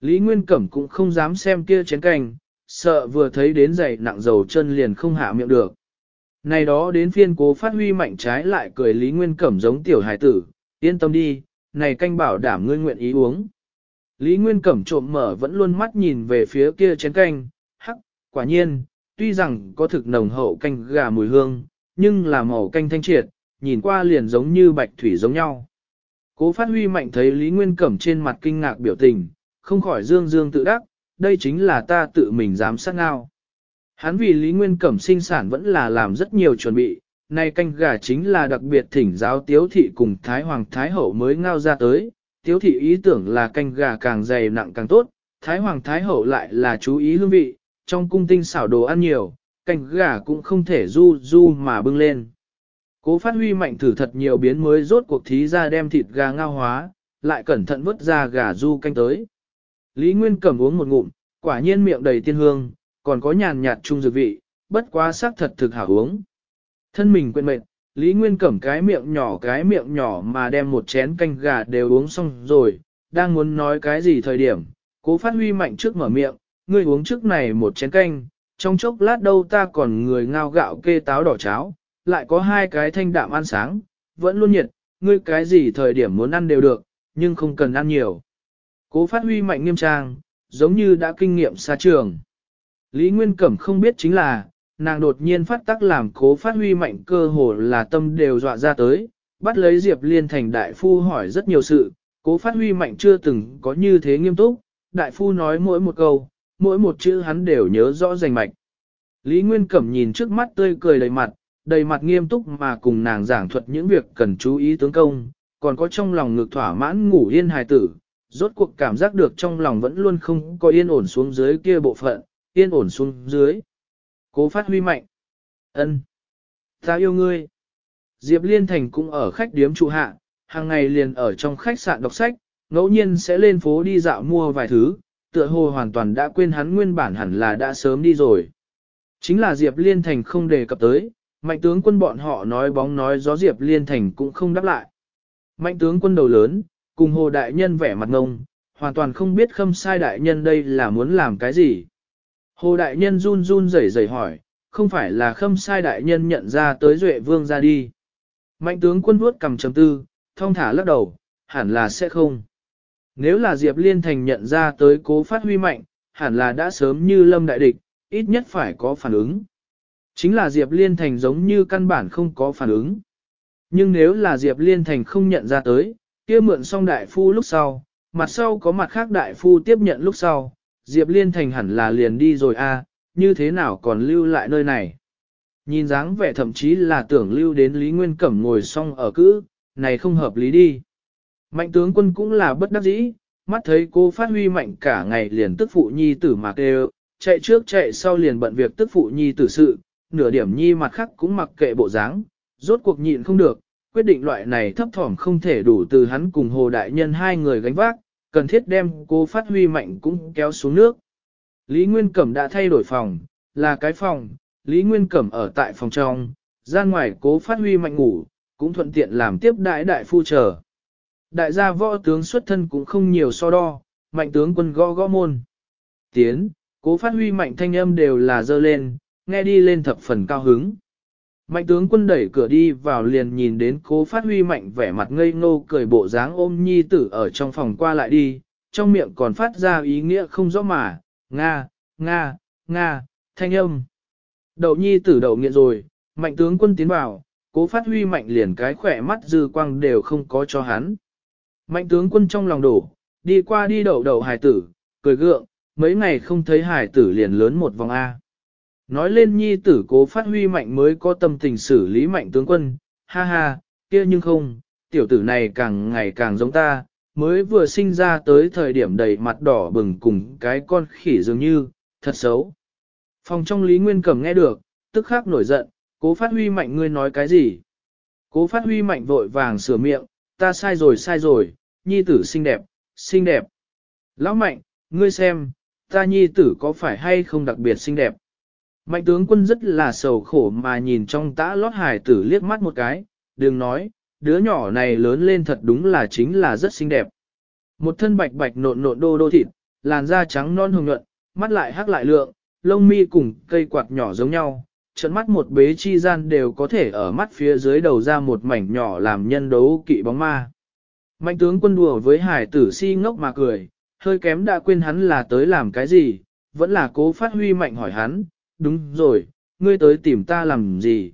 Lý Nguyên Cẩm cũng không dám xem kia chén canh, sợ vừa thấy đến dày nặng dầu chân liền không hạ miệng được. Này đó đến phiên cố phát huy mạnh trái lại cười Lý Nguyên Cẩm giống tiểu hài tử, yên tâm đi, này canh bảo đảm ngươi nguyện ý uống. Lý Nguyên Cẩm trộm mở vẫn luôn mắt nhìn về phía kia chén canh, hắc, quả nhiên, tuy rằng có thực nồng hậu canh gà mùi hương, nhưng là màu canh thanh triệt, nhìn qua liền giống như bạch thủy giống nhau. Cố phát huy mạnh thấy Lý Nguyên Cẩm trên mặt kinh ngạc biểu tình, không khỏi dương dương tự đắc, đây chính là ta tự mình dám sát ngao. Hắn vì Lý Nguyên Cẩm sinh sản vẫn là làm rất nhiều chuẩn bị, nay canh gà chính là đặc biệt thỉnh giáo tiếu thị cùng Thái Hoàng Thái Hậu mới ngao ra tới, tiếu thị ý tưởng là canh gà càng dày nặng càng tốt, thái hoàng thái hậu lại là chú ý hương vị, trong cung tinh xảo đồ ăn nhiều, canh gà cũng không thể du du mà bưng lên. Cố phát huy mạnh thử thật nhiều biến mới rốt cuộc thí ra đem thịt gà ngao hóa, lại cẩn thận vứt ra gà du canh tới. Lý Nguyên cầm uống một ngụm, quả nhiên miệng đầy tiên hương, còn có nhàn nhạt trung dược vị, bất quá sắc thật thực hảo uống. Thân mình quên mệt, Lý Nguyên cẩm cái miệng nhỏ cái miệng nhỏ mà đem một chén canh gà đều uống xong rồi, đang muốn nói cái gì thời điểm, cố phát huy mạnh trước mở miệng, ngươi uống trước này một chén canh, trong chốc lát đâu ta còn người ngao gạo kê táo đỏ cháo, lại có hai cái thanh đạm ăn sáng, vẫn luôn nhiệt, ngươi cái gì thời điểm muốn ăn đều được, nhưng không cần ăn nhiều. Cố phát huy mạnh nghiêm trang, giống như đã kinh nghiệm xa trường. Lý Nguyên Cẩm không biết chính là, nàng đột nhiên phát tắc làm cố phát huy mạnh cơ hồ là tâm đều dọa ra tới, bắt lấy Diệp Liên thành đại phu hỏi rất nhiều sự, cố phát huy mạnh chưa từng có như thế nghiêm túc, đại phu nói mỗi một câu, mỗi một chữ hắn đều nhớ rõ rành mạch. Lý Nguyên Cẩm nhìn trước mắt tươi cười đầy mặt, đầy mặt nghiêm túc mà cùng nàng giảng thuật những việc cần chú ý tướng công, còn có trong lòng ngược thỏa mãn ngủ yên hài tử, rốt cuộc cảm giác được trong lòng vẫn luôn không có yên ổn xuống dưới kia bộ phận, yên ổn xuống dưới. Cố phát huy mạnh. ân Ta yêu ngươi. Diệp Liên Thành cũng ở khách điếm trụ hạ, hàng ngày liền ở trong khách sạn đọc sách, ngẫu nhiên sẽ lên phố đi dạo mua vài thứ, tựa hồ hoàn toàn đã quên hắn nguyên bản hẳn là đã sớm đi rồi. Chính là Diệp Liên Thành không đề cập tới, mạnh tướng quân bọn họ nói bóng nói gió Diệp Liên Thành cũng không đáp lại. Mạnh tướng quân đầu lớn, cùng hồ đại nhân vẻ mặt ngông, hoàn toàn không biết khâm sai đại nhân đây là muốn làm cái gì. Hồ đại nhân run run rẩy rẩy hỏi, không phải là khâm sai đại nhân nhận ra tới duệ vương ra đi. Mạnh tướng quân vuốt cầm chấm tư, thong thả lắc đầu, hẳn là sẽ không. Nếu là Diệp Liên Thành nhận ra tới cố phát huy mạnh, hẳn là đã sớm như lâm đại địch, ít nhất phải có phản ứng. Chính là Diệp Liên Thành giống như căn bản không có phản ứng. Nhưng nếu là Diệp Liên Thành không nhận ra tới, kia mượn xong đại phu lúc sau, mặt sau có mặt khác đại phu tiếp nhận lúc sau, Diệp Liên Thành hẳn là liền đi rồi a, như thế nào còn lưu lại nơi này. Nhìn dáng vẻ thậm chí là tưởng lưu đến Lý Nguyên Cẩm ngồi xong ở cữ, này không hợp lý đi. Mạnh tướng quân cũng là bất đắc dĩ, mắt thấy cô phát huy mạnh cả ngày liền tức phụ nhi tử mà đều chạy trước chạy sau liền bận việc tức phụ nhi tử sự, nửa điểm nhi mặt khác cũng mặc kệ bộ dáng, rốt cuộc nhịn không được, quyết định loại này thấp thỏm không thể đủ từ hắn cùng Hồ Đại Nhân hai người gánh vác, cần thiết đem cô phát huy mạnh cũng kéo xuống nước. Lý Nguyên Cẩm đã thay đổi phòng, là cái phòng, Lý Nguyên Cẩm ở tại phòng trong, ra ngoài cố phát huy mạnh ngủ, cũng thuận tiện làm tiếp đại đại phu trở. Đại gia võ tướng xuất thân cũng không nhiều so đo, mạnh tướng quân gõ gõ môn. Tiến, cố phát huy mạnh thanh âm đều là dơ lên, nghe đi lên thập phần cao hứng. Mạnh tướng quân đẩy cửa đi vào liền nhìn đến cố phát huy mạnh vẻ mặt ngây ngô cười bộ dáng ôm nhi tử ở trong phòng qua lại đi, trong miệng còn phát ra ý nghĩa không rõ mà, Nga, Nga, Nga, thanh âm. Đậu nhi tử đậu nghiện rồi, mạnh tướng quân tiến vào, cố phát huy mạnh liền cái khỏe mắt dư quang đều không có cho hắn. Mạnh tướng quân trong lòng đổ, đi qua đi đậu đậu hải tử, cười gượng, mấy ngày không thấy hải tử liền lớn một vòng A. Nói lên nhi tử cố phát huy mạnh mới có tâm tình xử lý mạnh tướng quân, ha ha, kia nhưng không, tiểu tử này càng ngày càng giống ta, mới vừa sinh ra tới thời điểm đầy mặt đỏ bừng cùng cái con khỉ dường như, thật xấu. Phòng trong Lý Nguyên Cẩm nghe được, tức khắc nổi giận, cố phát huy mạnh ngươi nói cái gì? Cố phát huy mạnh vội vàng sửa miệng, ta sai rồi sai rồi, nhi tử xinh đẹp, xinh đẹp. Lão mạnh, ngươi xem, ta nhi tử có phải hay không đặc biệt xinh đẹp? Mạnh tướng quân rất là sầu khổ mà nhìn trong tã lót hải tử liếc mắt một cái, đừng nói, đứa nhỏ này lớn lên thật đúng là chính là rất xinh đẹp. Một thân bạch bạch nộn nộn đô đô thịt, làn da trắng non hồng nhuận, mắt lại hắc lại lượng, lông mi cùng cây quạt nhỏ giống nhau, trận mắt một bế chi gian đều có thể ở mắt phía dưới đầu ra một mảnh nhỏ làm nhân đấu kỵ bóng ma. Mạnh tướng quân đùa với hải tử si ngốc mà cười, hơi kém đã quên hắn là tới làm cái gì, vẫn là cố phát huy mạnh hỏi hắn, đúng rồi, ngươi tới tìm ta làm gì?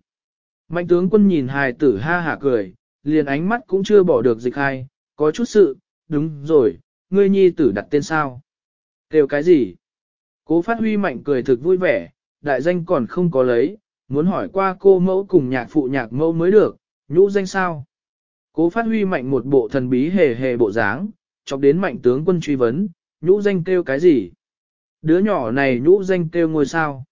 Mạnh tướng quân nhìn hài tử ha hả cười, liền ánh mắt cũng chưa bỏ được dịch hai, có chút sự, đúng rồi, ngươi nhi tử đặt tên sao? Kêu cái gì? Cố phát huy mạnh cười thực vui vẻ, đại danh còn không có lấy, muốn hỏi qua cô mẫu cùng nhạc phụ nhạc mẫu mới được, nhũ danh sao? Cố phát huy mạnh một bộ thần bí hề hề bộ dáng, chọc đến mạnh tướng quân truy vấn, nhũ danh kêu cái gì? Đứa nhỏ này nhũ danh kêu ngôi sao?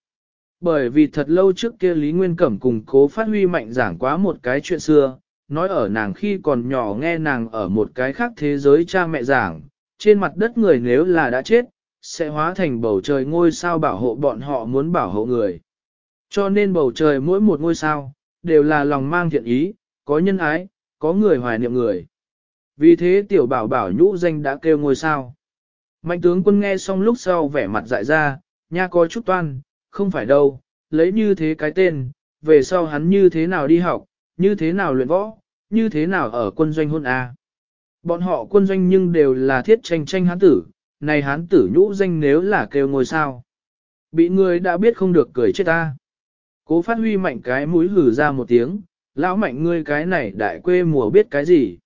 bởi vì thật lâu trước kia Lý Nguyên Cẩm cùng cố phát huy mạnh giảng quá một cái chuyện xưa, nói ở nàng khi còn nhỏ nghe nàng ở một cái khác thế giới cha mẹ giảng, trên mặt đất người nếu là đã chết, sẽ hóa thành bầu trời ngôi sao bảo hộ bọn họ muốn bảo hộ người. Cho nên bầu trời mỗi một ngôi sao, đều là lòng mang thiện ý, có nhân ái, có người hoài niệm người. Vì thế tiểu bảo bảo nhũ danh đã kêu ngôi sao. Mạnh tướng quân nghe xong lúc sau vẻ mặt dại ra, nha có chút toan, không phải đâu, lấy như thế cái tên, về sau hắn như thế nào đi học, như thế nào luyện võ, như thế nào ở quân doanh hôn A. À. Bọn họ quân doanh nhưng đều là thiết tranh tranh hán tử, này hán tử nhũ danh nếu là kêu ngôi sao. Bị người đã biết không được cười chết ta. Cố phát huy mạnh cái mũi hử ra một tiếng, lão mạnh ngươi cái này đại quê mùa biết cái gì.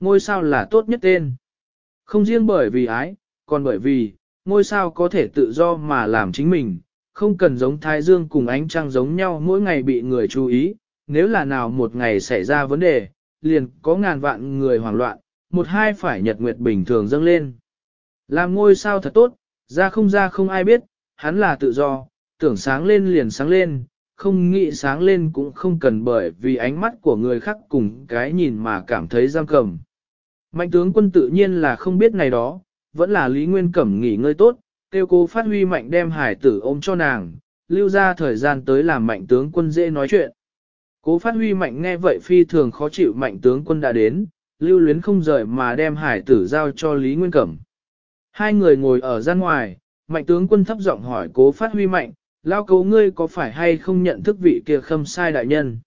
Ngôi sao là tốt nhất tên. Không riêng bởi vì ái, còn bởi vì, ngôi sao có thể tự do mà làm chính mình, không cần giống thái dương cùng ánh trăng giống nhau mỗi ngày bị người chú ý, nếu là nào một ngày xảy ra vấn đề, liền có ngàn vạn người hoảng loạn, một hai phải nhật nguyệt bình thường dâng lên. Làm ngôi sao thật tốt, ra không ra không ai biết, hắn là tự do, tưởng sáng lên liền sáng lên, không nghĩ sáng lên cũng không cần bởi vì ánh mắt của người khác cùng cái nhìn mà cảm thấy giam cầm. Mạnh tướng quân tự nhiên là không biết này đó, vẫn là Lý Nguyên Cẩm nghỉ ngơi tốt, Tiêu cô phát huy mạnh đem hải tử ôm cho nàng, lưu ra thời gian tới làm mạnh tướng quân dễ nói chuyện. Cố phát huy mạnh nghe vậy phi thường khó chịu mạnh tướng quân đã đến, lưu luyến không rời mà đem hải tử giao cho Lý Nguyên Cẩm. Hai người ngồi ở gian ngoài, mạnh tướng quân thấp giọng hỏi cố phát huy mạnh, lao cấu ngươi có phải hay không nhận thức vị kia khâm sai đại nhân.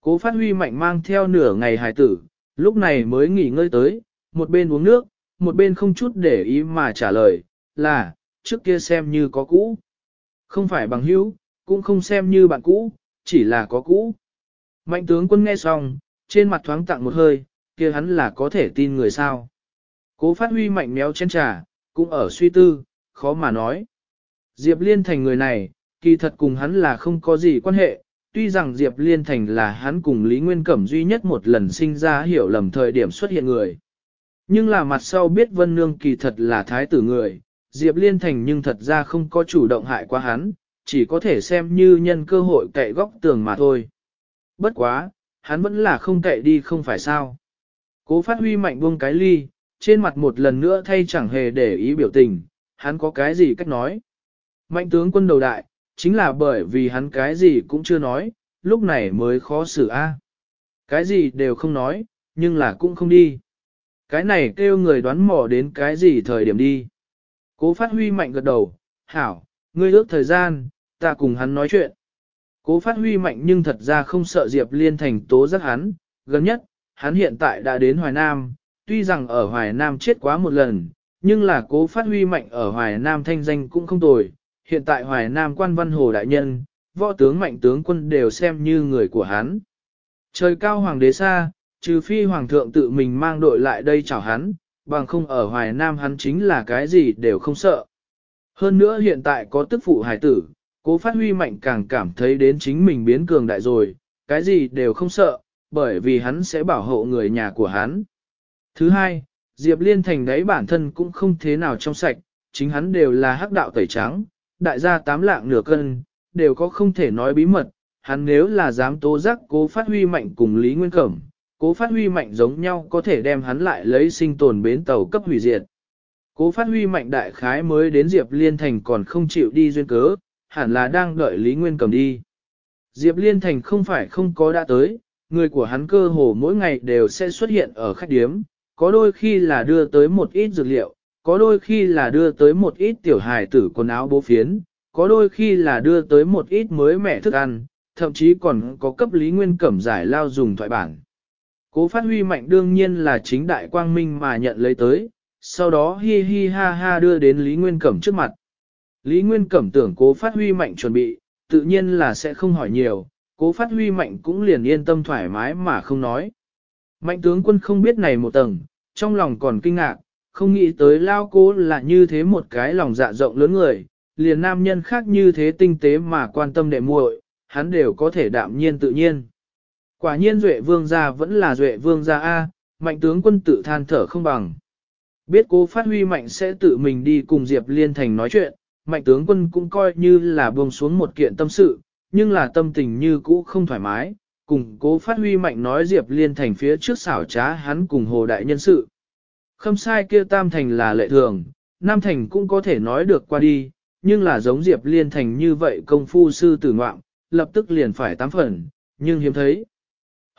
Cố phát huy mạnh mang theo nửa ngày hải tử, lúc này mới nghỉ ngơi tới, một bên uống nước, một bên không chút để ý mà trả lời, là, trước kia xem như có cũ. Không phải bằng hữu, cũng không xem như bạn cũ, chỉ là có cũ. Mạnh tướng quân nghe xong, trên mặt thoáng tặng một hơi, kia hắn là có thể tin người sao. Cố phát huy mạnh méo chén trà, cũng ở suy tư, khó mà nói. Diệp Liên Thành người này, kỳ thật cùng hắn là không có gì quan hệ, tuy rằng Diệp Liên Thành là hắn cùng Lý Nguyên Cẩm duy nhất một lần sinh ra hiểu lầm thời điểm xuất hiện người. Nhưng là mặt sau biết Vân Nương kỳ thật là thái tử người, Diệp Liên Thành nhưng thật ra không có chủ động hại quá hắn, chỉ có thể xem như nhân cơ hội cậy góc tường mà thôi. Bất quá, hắn vẫn là không cậy đi không phải sao. Cố phát huy mạnh buông cái ly, trên mặt một lần nữa thay chẳng hề để ý biểu tình, hắn có cái gì cách nói. Mạnh tướng quân đầu đại, chính là bởi vì hắn cái gì cũng chưa nói, lúc này mới khó xử a. Cái gì đều không nói, nhưng là cũng không đi. Cái này kêu người đoán mò đến cái gì thời điểm đi. Cố phát huy mạnh gật đầu, hảo, ngươi ước thời gian, ta cùng hắn nói chuyện. Cố phát huy mạnh nhưng thật ra không sợ Diệp Liên thành tố giác hắn, gần nhất, hắn hiện tại đã đến Hoài Nam, tuy rằng ở Hoài Nam chết quá một lần, nhưng là cố phát huy mạnh ở Hoài Nam thanh danh cũng không tồi, hiện tại Hoài Nam quan văn hồ đại nhân, võ tướng mạnh tướng quân đều xem như người của hắn. Trời cao hoàng đế xa, trừ phi hoàng thượng tự mình mang đội lại đây chào hắn, bằng không ở Hoài Nam hắn chính là cái gì đều không sợ. Hơn nữa hiện tại có tức phụ hài tử, cố phát huy mạnh càng cảm thấy đến chính mình biến cường đại rồi, cái gì đều không sợ, bởi vì hắn sẽ bảo hộ người nhà của hắn. Thứ hai, Diệp Liên Thành đấy bản thân cũng không thế nào trong sạch, chính hắn đều là hắc đạo tẩy trắng, đại gia tám lạng nửa cân, đều có không thể nói bí mật, hắn nếu là dám tố giác cố phát huy mạnh cùng Lý Nguyên Cẩm, cố phát huy mạnh giống nhau có thể đem hắn lại lấy sinh tồn bến tàu cấp hủy diệt. Cố phát huy mạnh đại khái mới đến Diệp Liên Thành còn không chịu đi duyên cớ, hẳn là đang đợi Lý Nguyên cầm đi. Diệp Liên Thành không phải không có đã tới, người của hắn cơ hồ mỗi ngày đều sẽ xuất hiện ở khách điếm, có đôi khi là đưa tới một ít dược liệu, có đôi khi là đưa tới một ít tiểu hài tử quần áo bố phiến, có đôi khi là đưa tới một ít mới mẻ thức ăn, thậm chí còn có cấp Lý Nguyên Cẩm giải lao dùng thoại bản. Cố phát huy mạnh đương nhiên là chính đại quang minh mà nhận lấy tới, sau đó hi hi ha ha đưa đến Lý Nguyên Cẩm trước mặt. Lý Nguyên Cẩm tưởng cố phát huy mạnh chuẩn bị, tự nhiên là sẽ không hỏi nhiều, cố phát huy mạnh cũng liền yên tâm thoải mái mà không nói. Mạnh tướng quân không biết này một tầng, trong lòng còn kinh ngạc, không nghĩ tới lao cố là như thế một cái lòng dạ rộng lớn người, liền nam nhân khác như thế tinh tế mà quan tâm đệ muội hắn đều có thể đạm nhiên tự nhiên. Quả nhiên Duệ Vương gia vẫn là Duệ Vương gia A, mạnh tướng quân tự than thở không bằng. Biết cố phát huy mạnh sẽ tự mình đi cùng Diệp Liên Thành nói chuyện, mạnh tướng quân cũng coi như là buông xuống một kiện tâm sự, nhưng là tâm tình như cũ không thoải mái, cùng cố phát huy mạnh nói Diệp Liên Thành phía trước xảo trá hắn cùng hồ đại nhân sự. không sai kia tam thành là lệ thường, nam thành cũng có thể nói được qua đi, nhưng là giống Diệp Liên Thành như vậy công phu sư tử ngoạm, lập tức liền phải tám phần, nhưng hiếm thấy.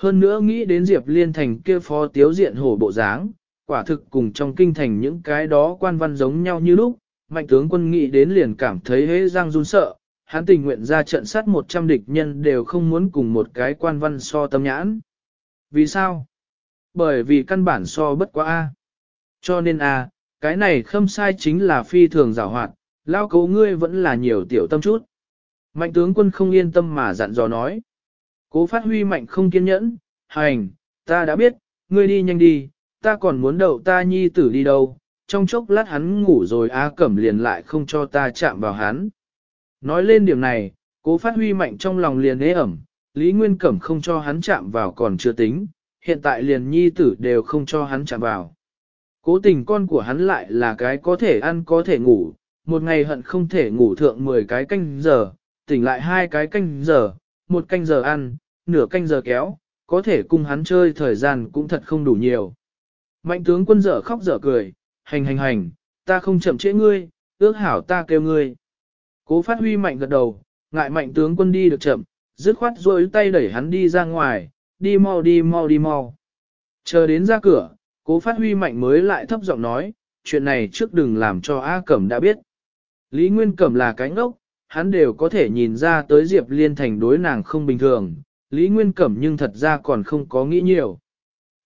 Hơn nữa nghĩ đến Diệp Liên Thành kia phó tiếu diện hổ bộ dáng, quả thực cùng trong kinh thành những cái đó quan văn giống nhau như lúc, mạnh tướng quân nghĩ đến liền cảm thấy hế răng run sợ, hắn tình nguyện ra trận sát 100 địch nhân đều không muốn cùng một cái quan văn so tâm nhãn. Vì sao? Bởi vì căn bản so bất quá A. Cho nên A, cái này không sai chính là phi thường giảo hoạt, lao cấu ngươi vẫn là nhiều tiểu tâm chút. Mạnh tướng quân không yên tâm mà dặn dò nói. Cố phát huy mạnh không kiên nhẫn, hành, ta đã biết, ngươi đi nhanh đi, ta còn muốn đậu ta nhi tử đi đâu, trong chốc lát hắn ngủ rồi á cẩm liền lại không cho ta chạm vào hắn. Nói lên điểm này, cố phát huy mạnh trong lòng liền ế ẩm, Lý Nguyên Cẩm không cho hắn chạm vào còn chưa tính, hiện tại liền nhi tử đều không cho hắn chạm vào. Cố tình con của hắn lại là cái có thể ăn có thể ngủ, một ngày hận không thể ngủ thượng 10 cái canh giờ, tỉnh lại hai cái canh giờ, một canh giờ ăn, nửa canh giờ kéo, có thể cùng hắn chơi thời gian cũng thật không đủ nhiều. Mạnh tướng quân dở khóc dở cười, hành hành hành, ta không chậm trễ ngươi, ước hảo ta kêu ngươi. Cố phát huy mạnh gật đầu, ngại mạnh tướng quân đi được chậm, dứt khoát rôi tay đẩy hắn đi ra ngoài, đi mau đi mau đi mau. Chờ đến ra cửa, cố phát huy mạnh mới lại thấp giọng nói, chuyện này trước đừng làm cho A Cẩm đã biết. Lý Nguyên Cẩm là cái ngốc, hắn đều có thể nhìn ra tới Diệp Liên Thành đối nàng không bình thường, Lý Nguyên Cẩm nhưng thật ra còn không có nghĩ nhiều.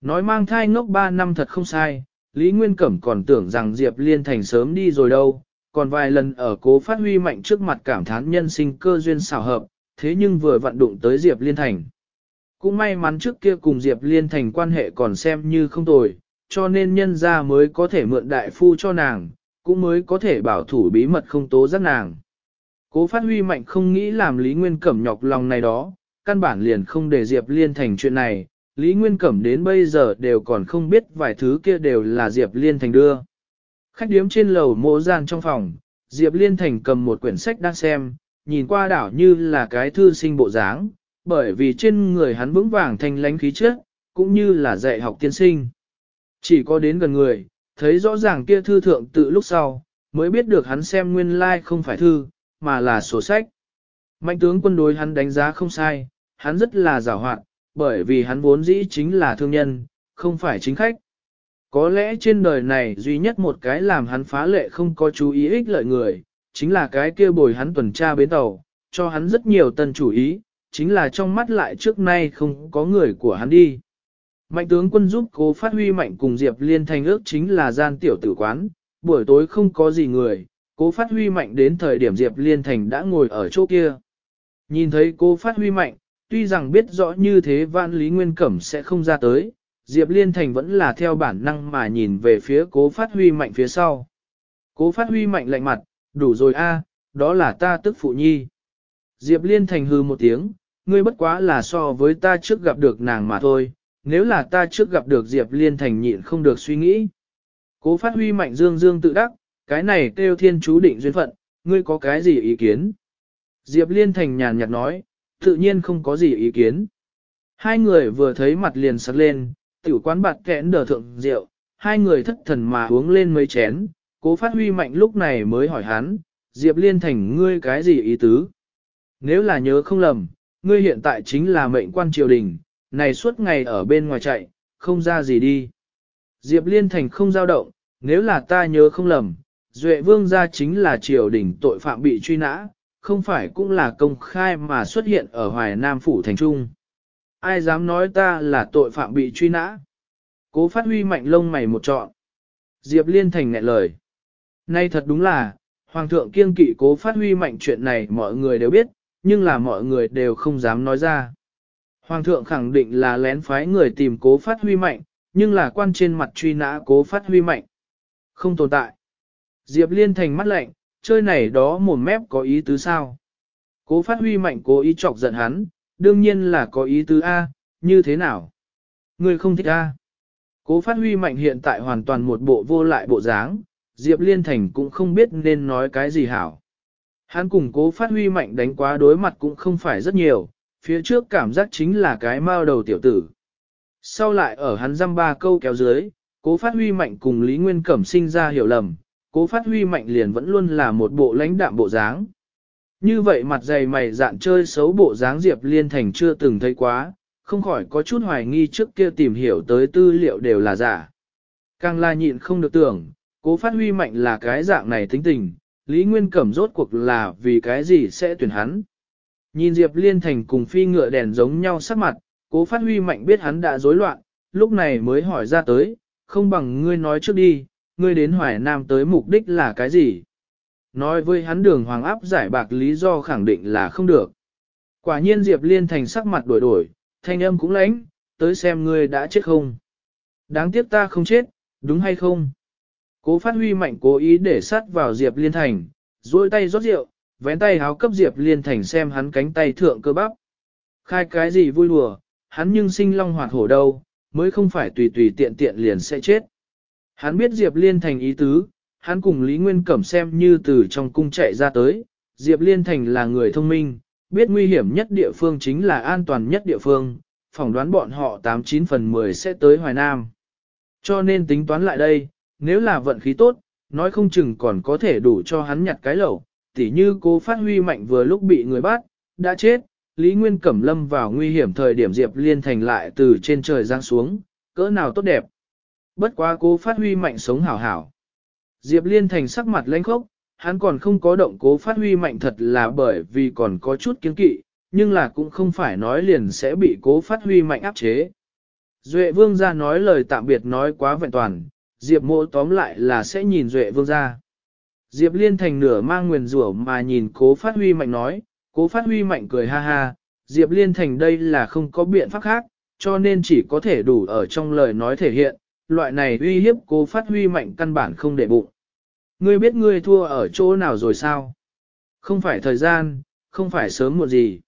Nói mang thai ngốc 3 năm thật không sai, Lý Nguyên Cẩm còn tưởng rằng Diệp Liên Thành sớm đi rồi đâu, còn vài lần ở cố phát huy mạnh trước mặt cảm thán nhân sinh cơ duyên xảo hợp, thế nhưng vừa vận đụng tới Diệp Liên Thành. Cũng may mắn trước kia cùng Diệp Liên Thành quan hệ còn xem như không tồi, cho nên nhân ra mới có thể mượn đại phu cho nàng, cũng mới có thể bảo thủ bí mật không tố giác nàng. Cố phát huy mạnh không nghĩ làm Lý Nguyên Cẩm nhọc lòng này đó, căn bản liền không để Diệp Liên thành chuyện này, Lý Nguyên Cẩm đến bây giờ đều còn không biết vài thứ kia đều là Diệp Liên thành đưa. Khách điếm trên lầu mộ gian trong phòng, Diệp Liên thành cầm một quyển sách đang xem, nhìn qua đảo như là cái thư sinh bộ dáng, bởi vì trên người hắn vững vàng thanh lánh khí trước, cũng như là dạy học tiên sinh. Chỉ có đến gần người, thấy rõ ràng kia thư thượng tự lúc sau, mới biết được hắn xem nguyên lai like không phải thư, mà là sổ sách. Mạnh tướng quân đối hắn đánh giá không sai, hắn rất là giả hoạn, bởi vì hắn vốn dĩ chính là thương nhân, không phải chính khách. Có lẽ trên đời này duy nhất một cái làm hắn phá lệ không có chú ý ích lợi người, chính là cái kia bồi hắn tuần tra bến tàu, cho hắn rất nhiều tân chủ ý, chính là trong mắt lại trước nay không có người của hắn đi. Mạnh tướng quân giúp cố phát huy mạnh cùng Diệp Liên thành ước chính là gian tiểu tử quán, buổi tối không có gì người, Cố phát huy mạnh đến thời điểm Diệp Liên Thành đã ngồi ở chỗ kia. Nhìn thấy cố phát huy mạnh, tuy rằng biết rõ như thế Vạn Lý Nguyên Cẩm sẽ không ra tới, Diệp Liên Thành vẫn là theo bản năng mà nhìn về phía cố phát huy mạnh phía sau. Cố phát huy mạnh lạnh mặt, đủ rồi a đó là ta tức phụ nhi. Diệp Liên Thành hư một tiếng, ngươi bất quá là so với ta trước gặp được nàng mà thôi, nếu là ta trước gặp được Diệp Liên Thành nhịn không được suy nghĩ. Cố phát huy mạnh dương dương tự đắc, cái này kêu thiên chú định duyên phận, ngươi có cái gì ý kiến? Diệp Liên Thành nhàn nhạt nói, tự nhiên không có gì ý kiến. Hai người vừa thấy mặt liền sắc lên, tiểu quán bạt kẽn đờ thượng rượu, hai người thất thần mà uống lên mấy chén, cố phát huy mạnh lúc này mới hỏi hắn, Diệp Liên Thành ngươi cái gì ý tứ? Nếu là nhớ không lầm, ngươi hiện tại chính là mệnh quan triều đình, này suốt ngày ở bên ngoài chạy, không ra gì đi. Diệp Liên Thành không dao động, nếu là ta nhớ không lầm, Duệ vương gia chính là triều đình tội phạm bị truy nã, không phải cũng là công khai mà xuất hiện ở Hoài Nam Phủ Thành Trung. Ai dám nói ta là tội phạm bị truy nã? Cố phát huy mạnh lông mày một trọn. Diệp Liên Thành ngại lời. Nay thật đúng là, Hoàng thượng kiêng kỵ cố phát huy mạnh chuyện này mọi người đều biết, nhưng là mọi người đều không dám nói ra. Hoàng thượng khẳng định là lén phái người tìm cố phát huy mạnh, nhưng là quan trên mặt truy nã cố phát huy mạnh. Không tồn tại. Diệp Liên thành mắt lạnh, chơi này đó mồm mép có ý tứ sao? Cố phát huy mạnh cố ý chọc giận hắn, đương nhiên là có ý tứ A, như thế nào? Người không thích A. Cố phát huy mạnh hiện tại hoàn toàn một bộ vô lại bộ dáng, Diệp Liên Thành cũng không biết nên nói cái gì hảo. Hắn cùng cố phát huy mạnh đánh quá đối mặt cũng không phải rất nhiều, phía trước cảm giác chính là cái mao đầu tiểu tử. Sau lại ở hắn dăm ba câu kéo dưới, cố phát huy mạnh cùng Lý Nguyên Cẩm sinh ra hiểu lầm, cố phát huy mạnh liền vẫn luôn là một bộ lãnh đạm bộ dáng. Như vậy mặt dày mày dạn chơi xấu bộ dáng Diệp Liên Thành chưa từng thấy quá, không khỏi có chút hoài nghi trước kia tìm hiểu tới tư liệu đều là giả. Càng la nhịn không được tưởng, cố phát huy mạnh là cái dạng này tính tình, Lý Nguyên Cẩm rốt cuộc là vì cái gì sẽ tuyển hắn. Nhìn Diệp Liên Thành cùng phi ngựa đèn giống nhau sắc mặt, cố phát huy mạnh biết hắn đã rối loạn, lúc này mới hỏi ra tới, không bằng ngươi nói trước đi, ngươi đến Hoài Nam tới mục đích là cái gì? Nói với hắn đường hoàng áp giải bạc lý do khẳng định là không được. Quả nhiên Diệp Liên thành sắc mặt đổi đổi, thanh âm cũng lãnh, tới xem ngươi đã chết không. Đáng tiếc ta không chết, đúng hay không? Cố phát huy mạnh cố ý để sát vào Diệp Liên thành, duỗi tay rót rượu, vén tay háo cấp Diệp Liên thành xem hắn cánh tay thượng cơ bắp. Khai cái gì vui đùa, hắn nhưng sinh long hoạt hổ đâu, mới không phải tùy tùy tiện tiện liền sẽ chết. Hắn biết Diệp Liên Thành ý tứ, hắn cùng Lý Nguyên Cẩm xem như từ trong cung chạy ra tới, Diệp Liên Thành là người thông minh, biết nguy hiểm nhất địa phương chính là an toàn nhất địa phương, phỏng đoán bọn họ 89 phần 10 sẽ tới Hoài Nam. Cho nên tính toán lại đây, nếu là vận khí tốt, nói không chừng còn có thể đủ cho hắn nhặt cái lẩu, tỉ như cố phát huy mạnh vừa lúc bị người bắt, đã chết, Lý Nguyên Cẩm lâm vào nguy hiểm thời điểm Diệp Liên Thành lại từ trên trời giáng xuống, cỡ nào tốt đẹp bất quá cố phát huy mạnh sống hảo hảo. Diệp Liên Thành sắc mặt lãnh khốc, hắn còn không có động cố phát huy mạnh thật là bởi vì còn có chút kiến kỵ, nhưng là cũng không phải nói liền sẽ bị cố phát huy mạnh áp chế. Duệ vương ra nói lời tạm biệt nói quá vẹn toàn, Diệp mộ tóm lại là sẽ nhìn Duệ vương ra. Diệp Liên Thành nửa mang nguyền rủa mà nhìn cố phát huy mạnh nói, cố phát huy mạnh cười ha ha, Diệp Liên Thành đây là không có biện pháp khác, cho nên chỉ có thể đủ ở trong lời nói thể hiện, loại này uy hiếp cố phát huy mạnh căn bản không để bụng. Ngươi biết ngươi thua ở chỗ nào rồi sao? Không phải thời gian, không phải sớm muộn gì.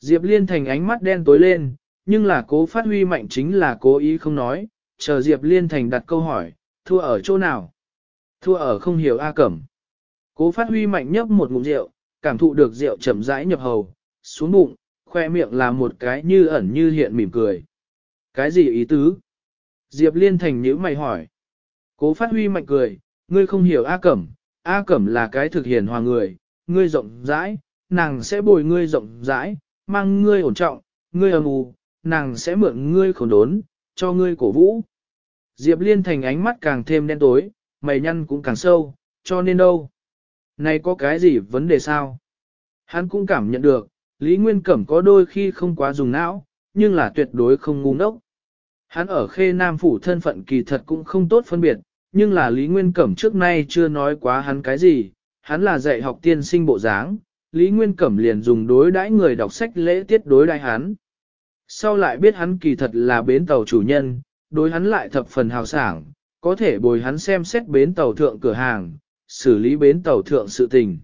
Diệp Liên Thành ánh mắt đen tối lên, nhưng là cố phát huy mạnh chính là cố ý không nói, chờ Diệp Liên Thành đặt câu hỏi, thua ở chỗ nào? Thua ở không hiểu A Cẩm. Cố phát huy mạnh nhấp một ngụm rượu, cảm thụ được rượu chậm rãi nhập hầu, xuống bụng, khoe miệng là một cái như ẩn như hiện mỉm cười. Cái gì ý tứ? Diệp Liên Thành nhữ mày hỏi. Cố phát huy mạnh cười, ngươi không hiểu A Cẩm, A Cẩm là cái thực hiện hòa người, ngươi rộng rãi, nàng sẽ bồi ngươi rộng rãi, mang ngươi ổn trọng, ngươi âm u, nàng sẽ mượn ngươi khổ đốn, cho ngươi cổ vũ. Diệp Liên Thành ánh mắt càng thêm đen tối, mày nhăn cũng càng sâu, cho nên đâu. Này có cái gì vấn đề sao? Hắn cũng cảm nhận được, Lý Nguyên Cẩm có đôi khi không quá dùng não, nhưng là tuyệt đối không ngu ngốc. Hắn ở khê nam phủ thân phận kỳ thật cũng không tốt phân biệt, nhưng là Lý Nguyên Cẩm trước nay chưa nói quá hắn cái gì, hắn là dạy học tiên sinh bộ dáng, Lý Nguyên Cẩm liền dùng đối đãi người đọc sách lễ tiết đối đãi hắn. Sau lại biết hắn kỳ thật là bến tàu chủ nhân, đối hắn lại thập phần hào sảng, có thể bồi hắn xem xét bến tàu thượng cửa hàng, xử lý bến tàu thượng sự tình.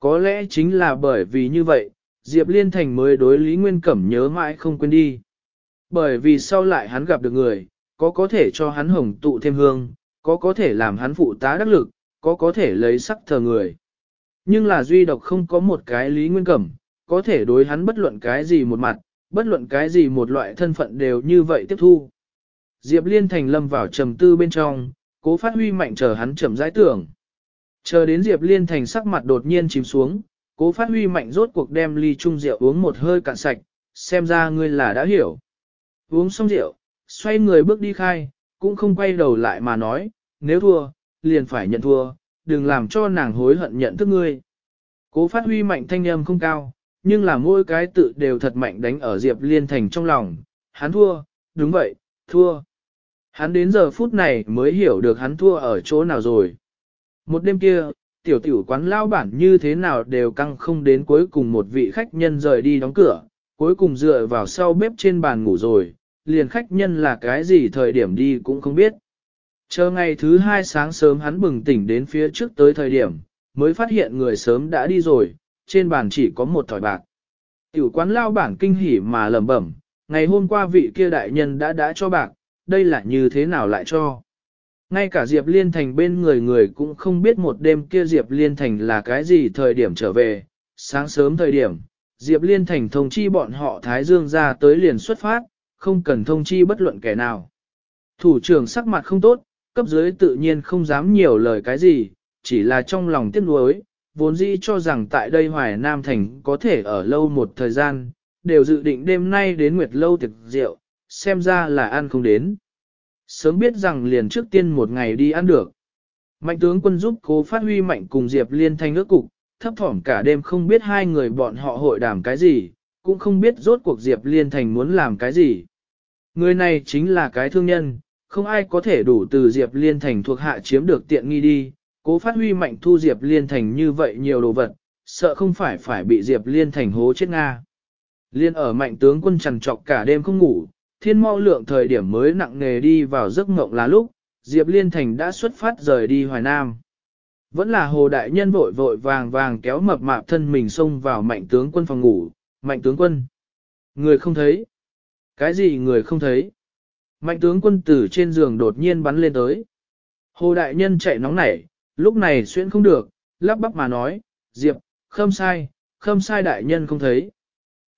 Có lẽ chính là bởi vì như vậy, Diệp Liên Thành mới đối Lý Nguyên Cẩm nhớ mãi không quên đi. Bởi vì sau lại hắn gặp được người, có có thể cho hắn hồng tụ thêm hương, có có thể làm hắn phụ tá đắc lực, có có thể lấy sắc thờ người. Nhưng là duy độc không có một cái lý nguyên cẩm, có thể đối hắn bất luận cái gì một mặt, bất luận cái gì một loại thân phận đều như vậy tiếp thu. Diệp Liên Thành lâm vào trầm tư bên trong, cố phát huy mạnh chờ hắn chậm giải tưởng. Chờ đến Diệp Liên Thành sắc mặt đột nhiên chìm xuống, cố phát huy mạnh rốt cuộc đem ly chung rượu uống một hơi cạn sạch, xem ra ngươi là đã hiểu uống xong rượu, xoay người bước đi khai, cũng không quay đầu lại mà nói, nếu thua, liền phải nhận thua, đừng làm cho nàng hối hận nhận thức ngươi. Cố phát huy mạnh thanh âm không cao, nhưng là mỗi cái tự đều thật mạnh đánh ở Diệp Liên Thành trong lòng, hắn thua, đúng vậy, thua. Hắn đến giờ phút này mới hiểu được hắn thua ở chỗ nào rồi. Một đêm kia, tiểu tiểu quán lao bản như thế nào đều căng không đến cuối cùng một vị khách nhân rời đi đóng cửa, cuối cùng dựa vào sau bếp trên bàn ngủ rồi, liền khách nhân là cái gì thời điểm đi cũng không biết. Chờ ngày thứ hai sáng sớm hắn bừng tỉnh đến phía trước tới thời điểm, mới phát hiện người sớm đã đi rồi, trên bàn chỉ có một thỏi bạc. Tiểu quán lao bảng kinh hỉ mà lẩm bẩm, ngày hôm qua vị kia đại nhân đã đã cho bạc, đây là như thế nào lại cho. Ngay cả Diệp Liên Thành bên người người cũng không biết một đêm kia Diệp Liên Thành là cái gì thời điểm trở về, sáng sớm thời điểm, Diệp Liên Thành thông chi bọn họ Thái Dương ra tới liền xuất phát, không cần thông chi bất luận kẻ nào. Thủ trưởng sắc mặt không tốt, cấp dưới tự nhiên không dám nhiều lời cái gì, chỉ là trong lòng tiếc nuối, vốn dĩ cho rằng tại đây Hoài Nam Thành có thể ở lâu một thời gian, đều dự định đêm nay đến Nguyệt Lâu thực rượu, xem ra là ăn không đến. Sớm biết rằng liền trước tiên một ngày đi ăn được. Mạnh tướng quân giúp cố phát huy mạnh cùng Diệp Liên Thanh ước cục, thấp thỏm cả đêm không biết hai người bọn họ hội đàm cái gì, cũng không biết rốt cuộc Diệp Liên Thành muốn làm cái gì. Người này chính là cái thương nhân, không ai có thể đủ từ Diệp Liên Thành thuộc hạ chiếm được tiện nghi đi, cố phát huy mạnh thu Diệp Liên Thành như vậy nhiều đồ vật, sợ không phải phải bị Diệp Liên Thành hố chết Nga. Liên ở mạnh tướng quân trằn trọc cả đêm không ngủ, thiên mau lượng thời điểm mới nặng nghề đi vào giấc mộng là lúc, Diệp Liên Thành đã xuất phát rời đi Hoài Nam. Vẫn là hồ đại nhân vội vội vàng vàng kéo mập mạp thân mình xông vào mạnh tướng quân phòng ngủ, Mạnh tướng quân. Người không thấy. Cái gì người không thấy? Mạnh tướng quân từ trên giường đột nhiên bắn lên tới. Hồ đại nhân chạy nóng nảy, lúc này xuyên không được, lắp bắp mà nói, Diệp, khâm sai, khâm sai đại nhân không thấy.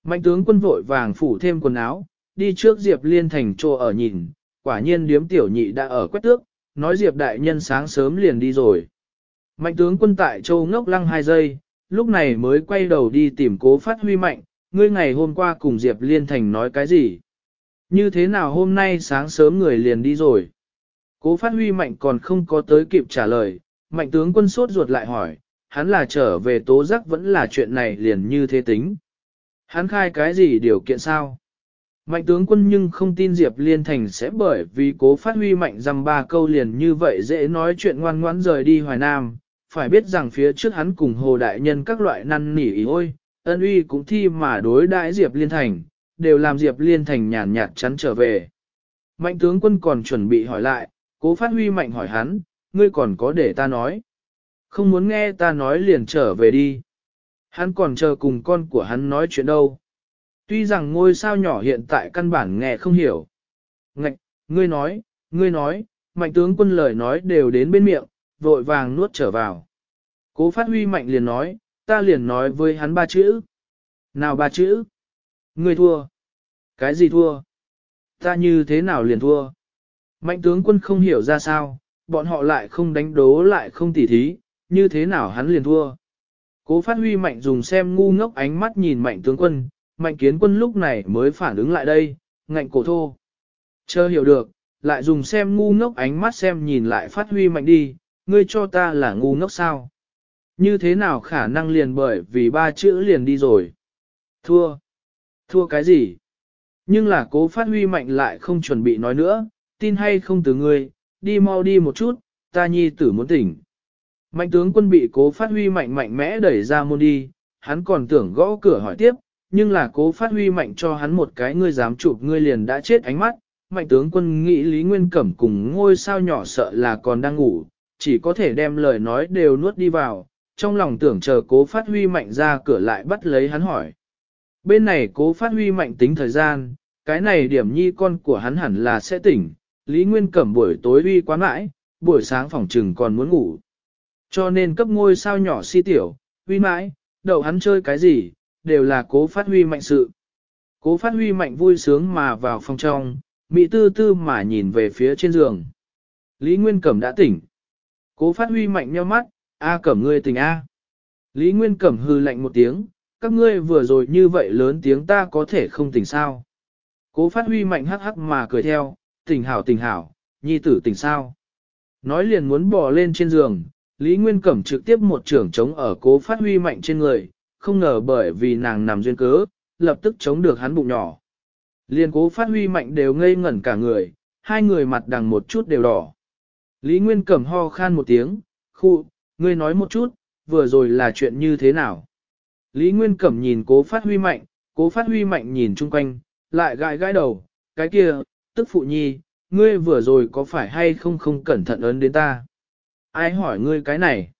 Mạnh tướng quân vội vàng phủ thêm quần áo, đi trước Diệp liên thành trô ở nhìn, quả nhiên điếm tiểu nhị đã ở quét tước, nói Diệp đại nhân sáng sớm liền đi rồi. Mạnh tướng quân tại châu ngốc lăng hai giây, lúc này mới quay đầu đi tìm cố phát huy mạnh, ngươi ngày hôm qua cùng Diệp Liên Thành nói cái gì? Như thế nào hôm nay sáng sớm người liền đi rồi? Cố phát huy mạnh còn không có tới kịp trả lời, mạnh tướng quân sốt ruột lại hỏi, hắn là trở về tố giác vẫn là chuyện này liền như thế tính. Hắn khai cái gì điều kiện sao? Mạnh tướng quân nhưng không tin Diệp Liên Thành sẽ bởi vì cố phát huy mạnh rằng ba câu liền như vậy dễ nói chuyện ngoan ngoãn rời đi Hoài Nam, phải biết rằng phía trước hắn cùng Hồ Đại Nhân các loại năn nỉ ý ôi, ân uy cũng thi mà đối đãi Diệp Liên Thành, đều làm Diệp Liên Thành nhàn nhạt chắn trở về. Mạnh tướng quân còn chuẩn bị hỏi lại, cố phát huy mạnh hỏi hắn, ngươi còn có để ta nói. Không muốn nghe ta nói liền trở về đi. Hắn còn chờ cùng con của hắn nói chuyện đâu. Tuy rằng ngôi sao nhỏ hiện tại căn bản nghe không hiểu. Ngạch, ngươi nói, ngươi nói, mạnh tướng quân lời nói đều đến bên miệng, vội vàng nuốt trở vào. Cố phát huy mạnh liền nói, ta liền nói với hắn ba chữ. Nào ba chữ? Ngươi thua. Cái gì thua? Ta như thế nào liền thua? Mạnh tướng quân không hiểu ra sao, bọn họ lại không đánh đố lại không tỉ thí, như thế nào hắn liền thua. Cố phát huy mạnh dùng xem ngu ngốc ánh mắt nhìn mạnh tướng quân, mạnh kiến quân lúc này mới phản ứng lại đây, ngạnh cổ thô. Chưa hiểu được, lại dùng xem ngu ngốc ánh mắt xem nhìn lại phát huy mạnh đi, ngươi cho ta là ngu ngốc sao như thế nào khả năng liền bởi vì ba chữ liền đi rồi. Thua. Thua cái gì? Nhưng là cố phát huy mạnh lại không chuẩn bị nói nữa, tin hay không từ ngươi, đi mau đi một chút, ta nhi tử muốn tỉnh. Mạnh tướng quân bị cố phát huy mạnh mạnh mẽ đẩy ra môn đi, hắn còn tưởng gõ cửa hỏi tiếp, nhưng là cố phát huy mạnh cho hắn một cái ngươi dám chụp ngươi liền đã chết ánh mắt. Mạnh tướng quân nghĩ Lý Nguyên Cẩm cùng ngôi sao nhỏ sợ là còn đang ngủ, chỉ có thể đem lời nói đều nuốt đi vào, trong lòng tưởng chờ cố phát huy mạnh ra cửa lại bắt lấy hắn hỏi. Bên này cố phát huy mạnh tính thời gian, cái này điểm nhi con của hắn hẳn là sẽ tỉnh, Lý Nguyên Cẩm buổi tối uy quá mãi, buổi sáng phòng trừng còn muốn ngủ. Cho nên cấp ngôi sao nhỏ si tiểu, huy mãi, đầu hắn chơi cái gì, đều là cố phát huy mạnh sự. Cố phát huy mạnh vui sướng mà vào phòng trong, mị tư tư mà nhìn về phía trên giường. Lý Nguyên Cẩm đã tỉnh. Cố phát huy mạnh nheo mắt, A cẩm ngươi tình A. Lý Nguyên cẩm hư lạnh một tiếng, các ngươi vừa rồi như vậy lớn tiếng ta có thể không tỉnh sao. Cố phát huy mạnh hắc hắc mà cười theo, tỉnh hảo tỉnh hảo, nhi tử tỉnh sao. Nói liền muốn bò lên trên giường, Lý Nguyên Cẩm trực tiếp một trưởng chống ở cố phát huy mạnh trên người, không ngờ bởi vì nàng nằm duyên cớ, lập tức chống được hắn bụng nhỏ. Liên cố phát huy mạnh đều ngây ngẩn cả người, hai người mặt đằng một chút đều đỏ. Lý Nguyên Cẩm ho khan một tiếng, khu, ngươi nói một chút, vừa rồi là chuyện như thế nào? Lý Nguyên Cẩm nhìn cố phát huy mạnh, cố phát huy mạnh nhìn chung quanh, lại gãi gãi đầu, cái kia, tức phụ nhi, ngươi vừa rồi có phải hay không không cẩn thận ấn đến ta? Ai hỏi ngươi cái này?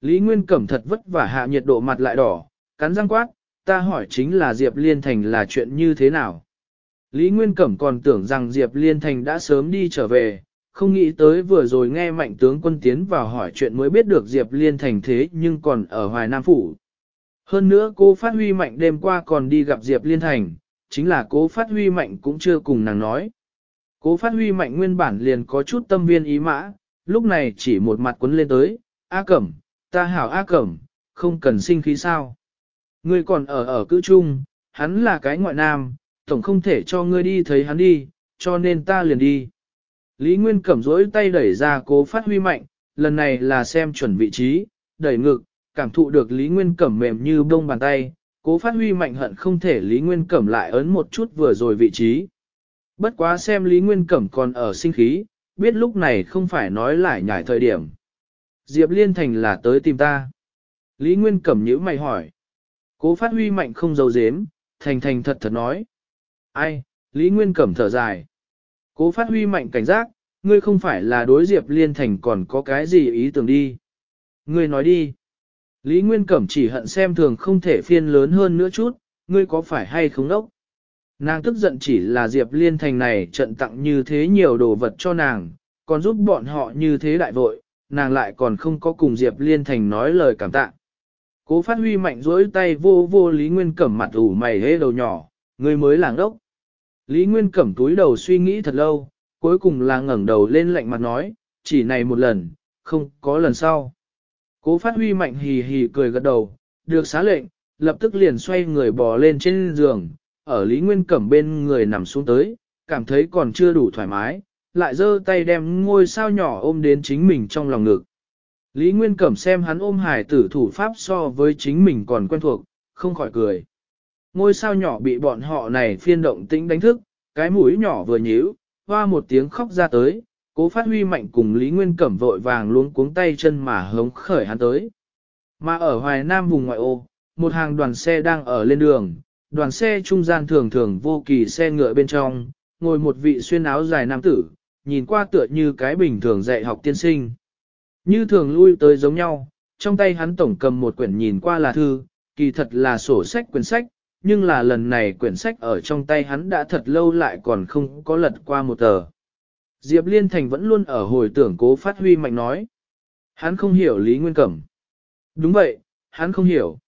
Lý Nguyên Cẩm thật vất vả hạ nhiệt độ mặt lại đỏ, cắn răng quát, ta hỏi chính là Diệp Liên Thành là chuyện như thế nào? Lý Nguyên Cẩm còn tưởng rằng Diệp Liên Thành đã sớm đi trở về, không nghĩ tới vừa rồi nghe mạnh tướng quân tiến vào hỏi chuyện mới biết được Diệp Liên thành thế nhưng còn ở Hoài Nam Phủ. Hơn nữa cô phát huy mạnh đêm qua còn đi gặp Diệp Liên thành, chính là cố phát huy mạnh cũng chưa cùng nàng nói. Cố phát huy mạnh nguyên bản liền có chút tâm viên ý mã, lúc này chỉ một mặt quấn lên tới, A cẩm, ta hảo A cẩm, không cần sinh khí sao. Ngươi còn ở ở cữ trung, hắn là cái ngoại nam, tổng không thể cho ngươi đi thấy hắn đi, cho nên ta liền đi. Lý Nguyên Cẩm rỗi tay đẩy ra cố phát huy mạnh, lần này là xem chuẩn vị trí, đẩy ngực, cảm thụ được Lý Nguyên Cẩm mềm như bông bàn tay, cố phát huy mạnh hận không thể Lý Nguyên Cẩm lại ấn một chút vừa rồi vị trí. Bất quá xem Lý Nguyên Cẩm còn ở sinh khí, biết lúc này không phải nói lại nhải thời điểm. Diệp Liên Thành là tới tìm ta. Lý Nguyên Cẩm nhữ mày hỏi. Cố phát huy mạnh không giấu dếm, Thành Thành thật thật nói. Ai, Lý Nguyên Cẩm thở dài. Cố phát huy mạnh cảnh giác, ngươi không phải là đối Diệp Liên Thành còn có cái gì ý tưởng đi. Ngươi nói đi. Lý Nguyên Cẩm chỉ hận xem thường không thể phiên lớn hơn nữa chút, ngươi có phải hay không đốc. Nàng tức giận chỉ là Diệp Liên Thành này trận tặng như thế nhiều đồ vật cho nàng, còn giúp bọn họ như thế đại vội, nàng lại còn không có cùng Diệp Liên Thành nói lời cảm tạ. Cố phát huy mạnh dối tay vô vô Lý Nguyên Cẩm mặt ủ mày hê đầu nhỏ, ngươi mới làng đốc. Lý Nguyên cẩm túi đầu suy nghĩ thật lâu, cuối cùng là ngẩn đầu lên lạnh mặt nói, chỉ này một lần, không có lần sau. Cố phát huy mạnh hì hì cười gật đầu, được xá lệnh, lập tức liền xoay người bò lên trên giường, ở Lý Nguyên cẩm bên người nằm xuống tới, cảm thấy còn chưa đủ thoải mái, lại dơ tay đem ngôi sao nhỏ ôm đến chính mình trong lòng ngực. Lý Nguyên Cẩm xem hắn ôm hải tử thủ pháp so với chính mình còn quen thuộc, không khỏi cười ngôi sao nhỏ bị bọn họ này phiên động tĩnh đánh thức, cái mũi nhỏ vừa nhíu, hoa một tiếng khóc ra tới, cố phát huy mạnh cùng Lý Nguyên Cẩm vội vàng luống cuống tay chân mà hống khởi hắn tới. Mà ở Hoài Nam vùng ngoại ô, một hàng đoàn xe đang ở lên đường, đoàn xe trung gian thường thường vô kỳ xe ngựa bên trong, ngồi một vị xuyên áo dài nam tử, nhìn qua tựa như cái bình thường dạy học tiên sinh. Như thường lui tới giống nhau, trong tay hắn tổng cầm một quyển nhìn qua là thư, kỳ thật là sổ sách quyển sách, nhưng là lần này quyển sách ở trong tay hắn đã thật lâu lại còn không có lật qua một tờ. Diệp Liên Thành vẫn luôn ở hồi tưởng cố phát huy mạnh nói. Hắn không hiểu Lý Nguyên Cẩm. Đúng vậy, hắn không hiểu.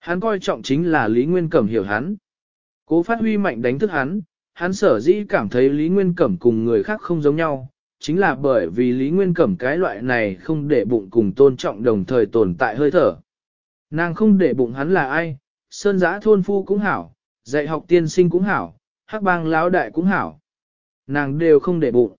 Hắn coi trọng chính là Lý Nguyên Cẩm hiểu hắn. Cố phát huy mạnh đánh thức hắn, hắn sở dĩ cảm thấy Lý Nguyên Cẩm cùng người khác không giống nhau, chính là bởi vì Lý Nguyên Cẩm cái loại này không để bụng cùng tôn trọng đồng thời tồn tại hơi thở. Nàng không để bụng hắn là ai, Sơn giã thôn phu cũng hảo, dạy học tiên sinh cũng hảo, hắc bang lão đại cũng hảo. Nàng đều không để bụng.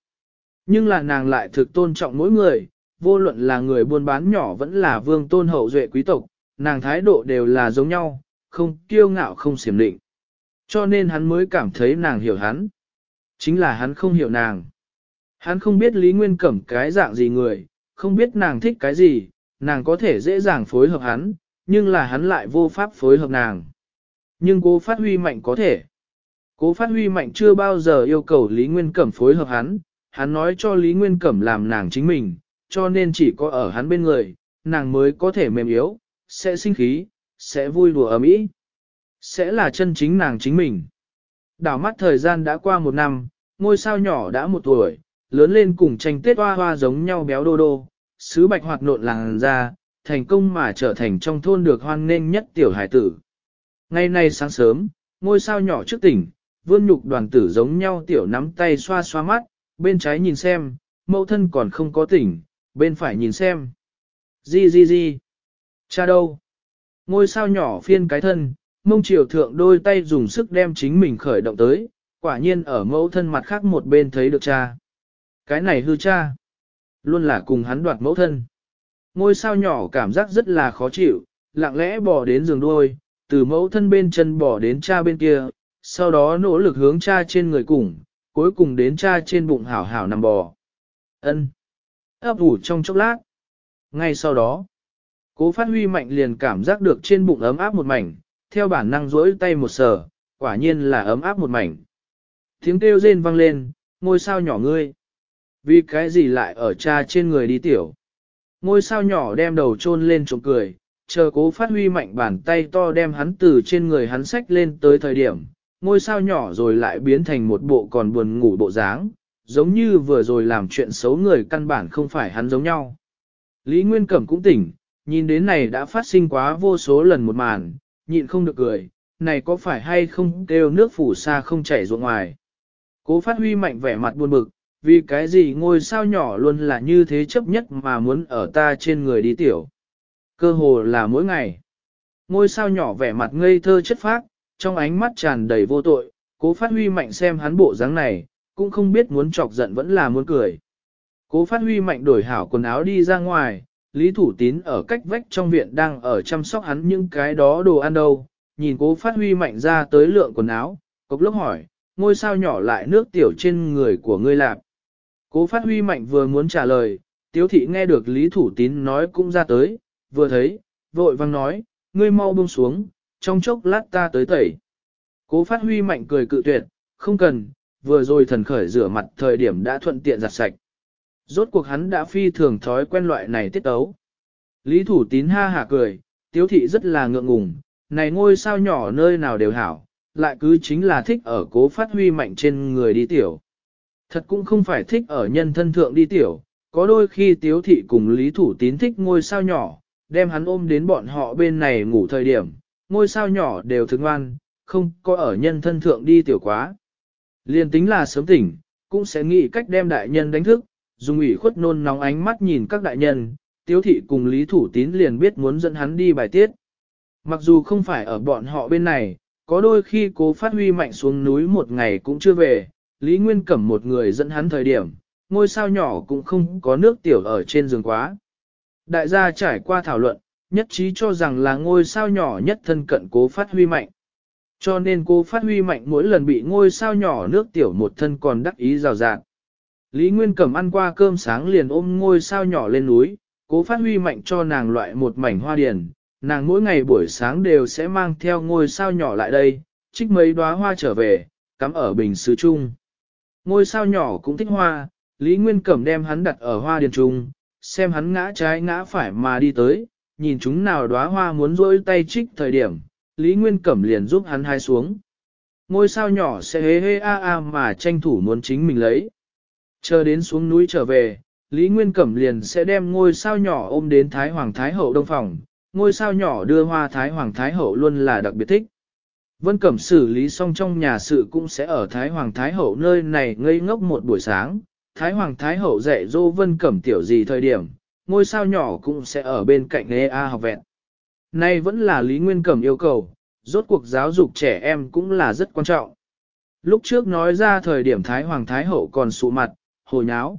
Nhưng là nàng lại thực tôn trọng mỗi người, vô luận là người buôn bán nhỏ vẫn là vương tôn hậu duệ quý tộc, nàng thái độ đều là giống nhau, không kiêu ngạo không xiểm định. Cho nên hắn mới cảm thấy nàng hiểu hắn. Chính là hắn không hiểu nàng. Hắn không biết Lý Nguyên Cẩm cái dạng gì người, không biết nàng thích cái gì, nàng có thể dễ dàng phối hợp hắn, nhưng là hắn lại vô pháp phối hợp nàng. Nhưng cố phát huy mạnh có thể. Cố phát huy mạnh chưa bao giờ yêu cầu Lý Nguyên Cẩm phối hợp hắn, hắn nói cho Lý Nguyên Cẩm làm nàng chính mình, cho nên chỉ có ở hắn bên người, nàng mới có thể mềm yếu, sẽ sinh khí, sẽ vui đùa ấm ý. Sẽ là chân chính nàng chính mình. Đảo mắt thời gian đã qua một năm, ngôi sao nhỏ đã một tuổi, lớn lên cùng tranh tết hoa hoa giống nhau béo đô đô, sứ bạch hoạt nộn làng ra, thành công mà trở thành trong thôn được hoan nghênh nhất tiểu hải tử. Ngày nay sáng sớm, ngôi sao nhỏ trước tỉnh, vươn nhục đoàn tử giống nhau tiểu nắm tay xoa xoa mắt, bên trái nhìn xem, mẫu thân còn không có tỉnh, bên phải nhìn xem. Di di di. Cha đâu? Ngôi sao nhỏ phiên cái thân, mông triều thượng đôi tay dùng sức đem chính mình khởi động tới, quả nhiên ở mẫu thân mặt khác một bên thấy được cha. Cái này hư cha. Luôn là cùng hắn đoạt mẫu thân ngôi sao nhỏ cảm giác rất là khó chịu, lặng lẽ bỏ đến giường đuôi, từ mẫu thân bên chân bỏ đến cha bên kia, sau đó nỗ lực hướng cha trên người cùng, cuối cùng đến cha trên bụng hảo hảo nằm bò. ân ấp ủ trong chốc lát. Ngay sau đó, cố phát huy mạnh liền cảm giác được trên bụng ấm áp một mảnh, theo bản năng rỗi tay một sờ, quả nhiên là ấm áp một mảnh. Tiếng kêu rên vang lên, ngôi sao nhỏ ngươi. Vì cái gì lại ở cha trên người đi tiểu? Ngôi sao nhỏ đem đầu chôn lên trộm cười, chờ cố phát huy mạnh bàn tay to đem hắn từ trên người hắn sách lên tới thời điểm, ngôi sao nhỏ rồi lại biến thành một bộ còn buồn ngủ bộ dáng, giống như vừa rồi làm chuyện xấu người căn bản không phải hắn giống nhau. Lý Nguyên Cẩm cũng tỉnh, nhìn đến này đã phát sinh quá vô số lần một màn, nhịn không được cười, này có phải hay không kêu nước phủ xa không chảy ruộng ngoài. Cố phát huy mạnh vẻ mặt buồn bực, vì cái gì ngôi sao nhỏ luôn là như thế chấp nhất mà muốn ở ta trên người đi tiểu. Cơ hồ là mỗi ngày. Ngôi sao nhỏ vẻ mặt ngây thơ chất phác, trong ánh mắt tràn đầy vô tội, cố phát huy mạnh xem hắn bộ dáng này, cũng không biết muốn chọc giận vẫn là muốn cười. Cố phát huy mạnh đổi hảo quần áo đi ra ngoài, Lý Thủ Tín ở cách vách trong viện đang ở chăm sóc hắn những cái đó đồ ăn đâu, nhìn cố phát huy mạnh ra tới lượng quần áo, cốc lốc hỏi, ngôi sao nhỏ lại nước tiểu trên người của ngươi lạp. Cố phát huy mạnh vừa muốn trả lời, tiếu thị nghe được Lý Thủ Tín nói cũng ra tới, vừa thấy, vội vang nói, ngươi mau buông xuống, trong chốc lát ta tới tẩy. Cố phát huy mạnh cười cự tuyệt, không cần, vừa rồi thần khởi rửa mặt thời điểm đã thuận tiện giặt sạch. Rốt cuộc hắn đã phi thường thói quen loại này tiết tấu. Lý Thủ Tín ha hả cười, tiếu thị rất là ngượng ngùng, này ngôi sao nhỏ nơi nào đều hảo, lại cứ chính là thích ở cố phát huy mạnh trên người đi tiểu. Thật cũng không phải thích ở nhân thân thượng đi tiểu, có đôi khi tiếu thị cùng lý thủ tín thích ngôi sao nhỏ, đem hắn ôm đến bọn họ bên này ngủ thời điểm, ngôi sao nhỏ đều thức ngoan, không có ở nhân thân thượng đi tiểu quá. Liên tính là sớm tỉnh, cũng sẽ nghĩ cách đem đại nhân đánh thức, dùng ủy khuất nôn nóng ánh mắt nhìn các đại nhân, tiếu thị cùng lý thủ tín liền biết muốn dẫn hắn đi bài tiết. Mặc dù không phải ở bọn họ bên này, có đôi khi cố phát huy mạnh xuống núi một ngày cũng chưa về, Lý Nguyên Cẩm một người dẫn hắn thời điểm, ngôi sao nhỏ cũng không có nước tiểu ở trên giường quá. Đại gia trải qua thảo luận, nhất trí cho rằng là ngôi sao nhỏ nhất thân cận cố phát huy mạnh. Cho nên cô phát huy mạnh mỗi lần bị ngôi sao nhỏ nước tiểu một thân còn đắc ý rào rạng. Lý Nguyên Cẩm ăn qua cơm sáng liền ôm ngôi sao nhỏ lên núi, cố phát huy mạnh cho nàng loại một mảnh hoa điền, nàng mỗi ngày buổi sáng đều sẽ mang theo ngôi sao nhỏ lại đây, trích mấy đóa hoa trở về, cắm ở bình sứ chung ngôi sao nhỏ cũng thích hoa, Lý Nguyên Cẩm đem hắn đặt ở hoa điền trùng, xem hắn ngã trái ngã phải mà đi tới, nhìn chúng nào đóa hoa muốn rỗi tay trích thời điểm, Lý Nguyên Cẩm liền giúp hắn hai xuống. Ngôi sao nhỏ sẽ hê hê a a mà tranh thủ muốn chính mình lấy. Chờ đến xuống núi trở về, Lý Nguyên Cẩm liền sẽ đem ngôi sao nhỏ ôm đến Thái Hoàng Thái Hậu Đông Phòng, ngôi sao nhỏ đưa hoa Thái Hoàng Thái Hậu luôn là đặc biệt thích. Vân Cẩm xử lý xong trong nhà sự cũng sẽ ở Thái Hoàng Thái Hậu nơi này ngây ngốc một buổi sáng. Thái Hoàng Thái Hậu dạy dỗ Vân Cẩm tiểu gì thời điểm, ngôi sao nhỏ cũng sẽ ở bên cạnh Lê A học vẹn. Nay vẫn là Lý Nguyên Cẩm yêu cầu, rốt cuộc giáo dục trẻ em cũng là rất quan trọng. Lúc trước nói ra thời điểm Thái Hoàng Thái Hậu còn sụ mặt, hồi nháo.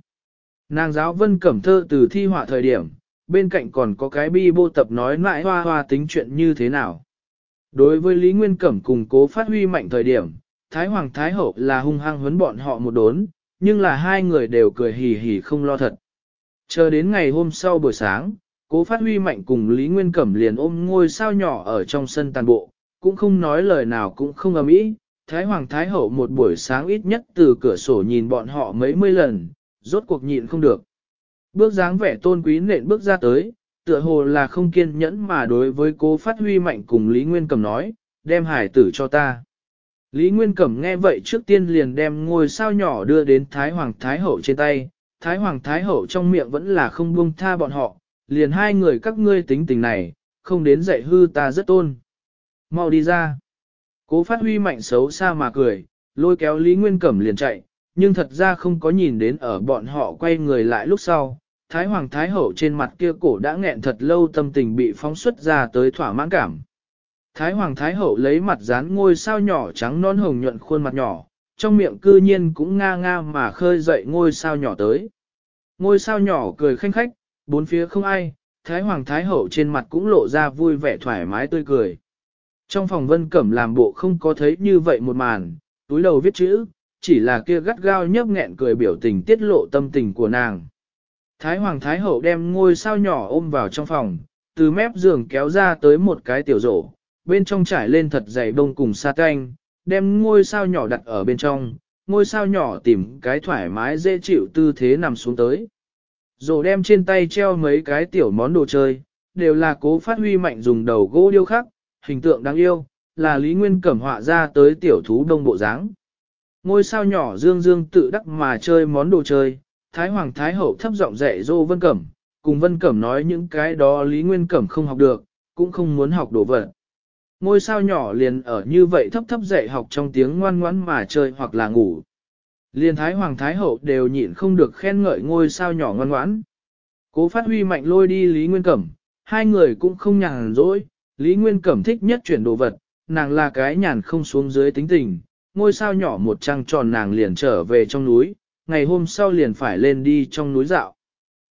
Nàng giáo Vân Cẩm thơ từ thi họa thời điểm, bên cạnh còn có cái bi bô tập nói mãi hoa hoa tính chuyện như thế nào. Đối với Lý Nguyên Cẩm cùng cố phát huy mạnh thời điểm, Thái Hoàng Thái Hậu là hung hăng huấn bọn họ một đốn, nhưng là hai người đều cười hì hì không lo thật. Chờ đến ngày hôm sau buổi sáng, cố phát huy mạnh cùng Lý Nguyên Cẩm liền ôm ngôi sao nhỏ ở trong sân tàn bộ, cũng không nói lời nào cũng không ấm ý. Thái Hoàng Thái Hậu một buổi sáng ít nhất từ cửa sổ nhìn bọn họ mấy mươi lần, rốt cuộc nhịn không được. Bước dáng vẻ tôn quý nện bước ra tới, tựa hồ là không kiên nhẫn mà đối với cố phát huy mạnh cùng Lý Nguyên Cẩm nói, đem hải tử cho ta. Lý Nguyên Cẩm nghe vậy trước tiên liền đem ngôi sao nhỏ đưa đến Thái Hoàng Thái Hậu trên tay, Thái Hoàng Thái Hậu trong miệng vẫn là không buông tha bọn họ, liền hai người các ngươi tính tình này, không đến dạy hư ta rất tôn. Mau đi ra. Cố phát huy mạnh xấu xa mà cười, lôi kéo Lý Nguyên Cẩm liền chạy, nhưng thật ra không có nhìn đến ở bọn họ quay người lại lúc sau, Thái Hoàng Thái Hậu trên mặt kia cổ đã nghẹn thật lâu tâm tình bị phóng xuất ra tới thỏa mãn cảm. Thái Hoàng Thái Hậu lấy mặt dán ngôi sao nhỏ trắng non hồng nhuận khuôn mặt nhỏ, trong miệng cư nhiên cũng nga nga mà khơi dậy ngôi sao nhỏ tới. Ngôi sao nhỏ cười khanh khách, bốn phía không ai, Thái Hoàng Thái Hậu trên mặt cũng lộ ra vui vẻ thoải mái tươi cười. Trong phòng vân cẩm làm bộ không có thấy như vậy một màn, túi đầu viết chữ, chỉ là kia gắt gao nhấp nghẹn cười biểu tình tiết lộ tâm tình của nàng. Thái Hoàng Thái Hậu đem ngôi sao nhỏ ôm vào trong phòng, từ mép giường kéo ra tới một cái tiểu rổ, bên trong trải lên thật dày đông cùng sa canh, đem ngôi sao nhỏ đặt ở bên trong, ngôi sao nhỏ tìm cái thoải mái dễ chịu tư thế nằm xuống tới. Rồi đem trên tay treo mấy cái tiểu món đồ chơi, đều là cố phát huy mạnh dùng đầu gỗ điêu khắc, hình tượng đáng yêu, là Lý Nguyên cẩm họa ra tới tiểu thú đông bộ dáng Ngôi sao nhỏ dương dương tự đắc mà chơi món đồ chơi, Thái Hoàng Thái Hậu thấp giọng dạy dỗ Vân Cẩm, cùng Vân Cẩm nói những cái đó Lý Nguyên Cẩm không học được, cũng không muốn học đồ vật. Ngôi sao nhỏ liền ở như vậy thấp thấp dạy học trong tiếng ngoan ngoãn mà chơi hoặc là ngủ. Liên Thái Hoàng Thái Hậu đều nhịn không được khen ngợi ngôi sao nhỏ ngoan ngoãn. Cố phát huy mạnh lôi đi Lý Nguyên Cẩm, hai người cũng không nhàn rỗi, Lý Nguyên Cẩm thích nhất chuyển đồ vật, nàng là cái nhàn không xuống dưới tính tình, ngôi sao nhỏ một trăng tròn nàng liền trở về trong núi, ngày hôm sau liền phải lên đi trong núi dạo.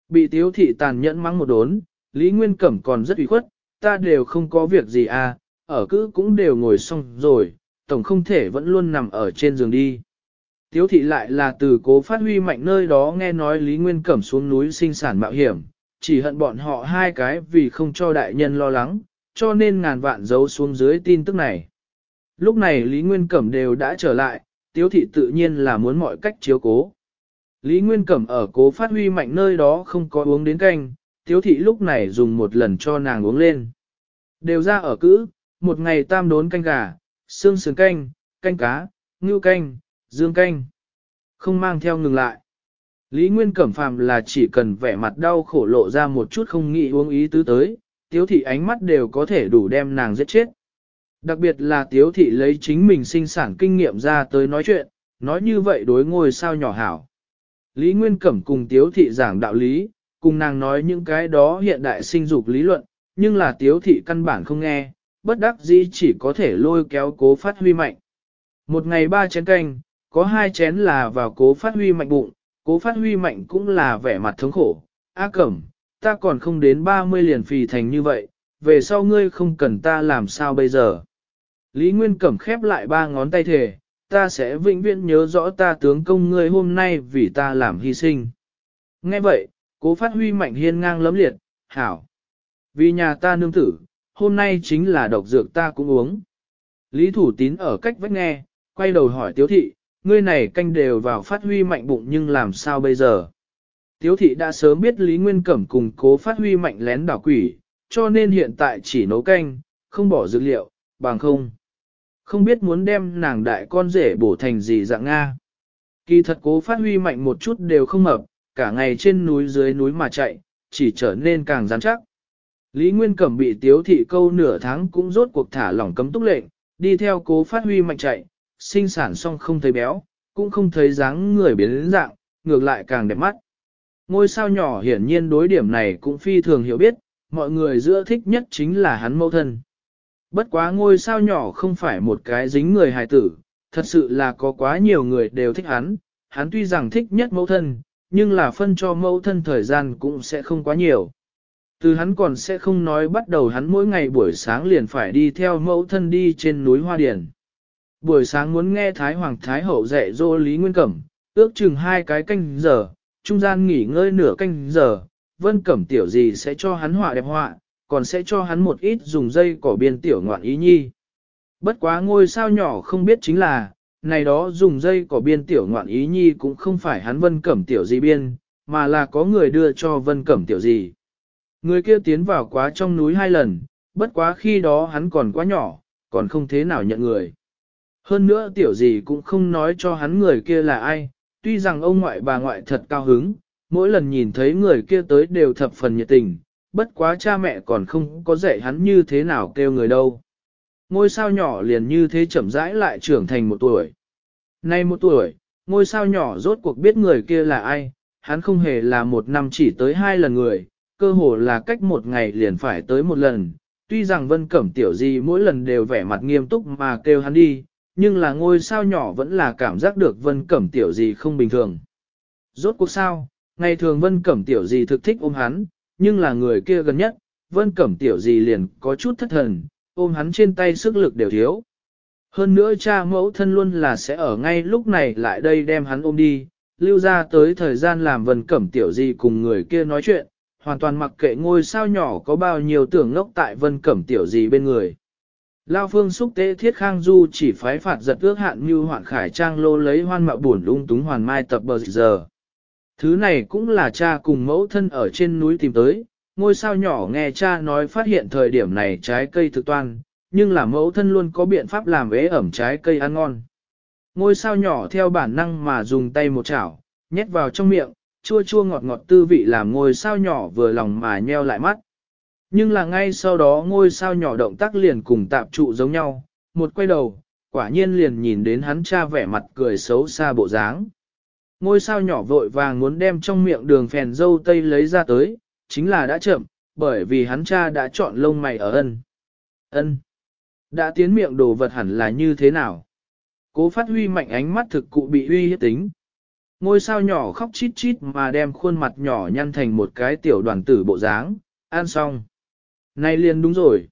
Bị tiếu thị tàn nhẫn mắng một đốn, Lý Nguyên Cẩm còn rất ủy khuất, ta đều không có việc gì à, ở cứ cũng đều ngồi xong rồi, tổng không thể vẫn luôn nằm ở trên giường đi. Tiếu thị lại là từ cố phát huy mạnh nơi đó nghe nói Lý Nguyên Cẩm xuống núi sinh sản mạo hiểm, chỉ hận bọn họ hai cái vì không cho đại nhân lo lắng, cho nên ngàn vạn giấu xuống dưới tin tức này. Lúc này Lý Nguyên Cẩm đều đã trở lại, Tiếu thị tự nhiên là muốn mọi cách chiếu cố. Lý Nguyên Cẩm ở cố phát huy mạnh nơi đó không có uống đến canh, tiếu thị lúc này dùng một lần cho nàng uống lên. Đều ra ở cữ, một ngày tam đốn canh gà, xương sườn canh, canh cá, ngưu canh, dương canh. Không mang theo ngừng lại. Lý Nguyên Cẩm phàm là chỉ cần vẻ mặt đau khổ lộ ra một chút không nghĩ uống ý tứ tới, tiếu thị ánh mắt đều có thể đủ đem nàng giết chết. Đặc biệt là tiếu thị lấy chính mình sinh sản kinh nghiệm ra tới nói chuyện, nói như vậy đối ngôi sao nhỏ hảo. Lý Nguyên Cẩm cùng Tiếu Thị giảng đạo lý, cùng nàng nói những cái đó hiện đại sinh dục lý luận, nhưng là Tiếu Thị căn bản không nghe, bất đắc dĩ chỉ có thể lôi kéo cố phát huy mạnh. Một ngày ba chén canh, có hai chén là vào cố phát huy mạnh bụng, cố phát huy mạnh cũng là vẻ mặt thống khổ. A Cẩm, ta còn không đến 30 liền phì thành như vậy, về sau ngươi không cần ta làm sao bây giờ. Lý Nguyên Cẩm khép lại ba ngón tay thề, ta sẽ vĩnh viễn nhớ rõ ta tướng công ngươi hôm nay vì ta làm hy sinh. Nghe vậy, cố phát huy mạnh hiên ngang lấm liệt, hảo. Vì nhà ta nương tử, hôm nay chính là độc dược ta cũng uống. Lý thủ tín ở cách vách nghe, quay đầu hỏi tiếu thị, ngươi này canh đều vào phát huy mạnh bụng nhưng làm sao bây giờ? Tiếu thị đã sớm biết Lý Nguyên Cẩm cùng cố phát huy mạnh lén đảo quỷ, cho nên hiện tại chỉ nấu canh, không bỏ dữ liệu, bằng không. Không biết muốn đem nàng đại con rể bổ thành gì dạng Nga. Kỳ thật cố phát huy mạnh một chút đều không hợp, cả ngày trên núi dưới núi mà chạy, chỉ trở nên càng rắn chắc. Lý Nguyên Cẩm bị tiếu thị câu nửa tháng cũng rốt cuộc thả lỏng cấm túc lệnh, đi theo cố phát huy mạnh chạy, sinh sản xong không thấy béo, cũng không thấy dáng người biến đến dạng, ngược lại càng đẹp mắt. Ngôi sao nhỏ hiển nhiên đối điểm này cũng phi thường hiểu biết, mọi người giữa thích nhất chính là hắn mẫu thân. Bất quá ngôi sao nhỏ không phải một cái dính người hài tử, thật sự là có quá nhiều người đều thích hắn, hắn tuy rằng thích nhất mẫu thân, nhưng là phân cho mẫu thân thời gian cũng sẽ không quá nhiều. Từ hắn còn sẽ không nói bắt đầu hắn mỗi ngày buổi sáng liền phải đi theo mẫu thân đi trên núi Hoa Điển. Buổi sáng muốn nghe Thái Hoàng Thái Hậu dạy dỗ Lý Nguyên Cẩm, ước chừng hai cái canh giờ, trung gian nghỉ ngơi nửa canh giờ, Vân Cẩm tiểu gì sẽ cho hắn họa đẹp họa, còn sẽ cho hắn một ít dùng dây cỏ biên tiểu ngoạn ý nhi. Bất quá ngôi sao nhỏ không biết chính là, này đó dùng dây cỏ biên tiểu ngoạn ý nhi cũng không phải hắn vân cẩm tiểu gì biên, mà là có người đưa cho vân cẩm tiểu gì. Người kia tiến vào quá trong núi hai lần, bất quá khi đó hắn còn quá nhỏ, còn không thế nào nhận người. Hơn nữa tiểu gì cũng không nói cho hắn người kia là ai, tuy rằng ông ngoại bà ngoại thật cao hứng, mỗi lần nhìn thấy người kia tới đều thập phần nhiệt tình, bất quá cha mẹ còn không có dạy hắn như thế nào kêu người đâu. Ngôi sao nhỏ liền như thế chậm rãi lại trưởng thành một tuổi. Nay một tuổi, ngôi sao nhỏ rốt cuộc biết người kia là ai, hắn không hề là một năm chỉ tới hai lần người, cơ hồ là cách một ngày liền phải tới một lần. Tuy rằng Vân Cẩm Tiểu Di mỗi lần đều vẻ mặt nghiêm túc mà kêu hắn đi, nhưng là ngôi sao nhỏ vẫn là cảm giác được Vân Cẩm Tiểu Di không bình thường. Rốt cuộc sao, ngày thường Vân Cẩm Tiểu Di thực thích ôm hắn, nhưng là người kia gần nhất, vân cẩm tiểu gì liền có chút thất thần, ôm hắn trên tay sức lực đều thiếu. Hơn nữa cha mẫu thân luôn là sẽ ở ngay lúc này lại đây đem hắn ôm đi, lưu ra tới thời gian làm vân cẩm tiểu gì cùng người kia nói chuyện, hoàn toàn mặc kệ ngôi sao nhỏ có bao nhiêu tưởng ngốc tại vân cẩm tiểu gì bên người. Lao phương xúc tế thiết khang du chỉ phái phạt giật ước hạn như hoạn khải trang lô lấy hoan mạo buồn lung túng hoàn mai tập bờ giờ. Thứ này cũng là cha cùng mẫu thân ở trên núi tìm tới, ngôi sao nhỏ nghe cha nói phát hiện thời điểm này trái cây thực toan, nhưng là mẫu thân luôn có biện pháp làm ế ẩm trái cây ăn ngon. Ngôi sao nhỏ theo bản năng mà dùng tay một chảo, nhét vào trong miệng, chua chua ngọt ngọt tư vị làm ngôi sao nhỏ vừa lòng mà nheo lại mắt. Nhưng là ngay sau đó ngôi sao nhỏ động tác liền cùng tạp trụ giống nhau, một quay đầu, quả nhiên liền nhìn đến hắn cha vẻ mặt cười xấu xa bộ dáng ngôi sao nhỏ vội vàng muốn đem trong miệng đường phèn dâu tây lấy ra tới, chính là đã chậm, bởi vì hắn cha đã chọn lông mày ở ân. Ân. Đã tiến miệng đồ vật hẳn là như thế nào? Cố phát huy mạnh ánh mắt thực cụ bị uy hiếp tính. Ngôi sao nhỏ khóc chít chít mà đem khuôn mặt nhỏ nhăn thành một cái tiểu đoàn tử bộ dáng, ăn xong. Nay liền đúng rồi.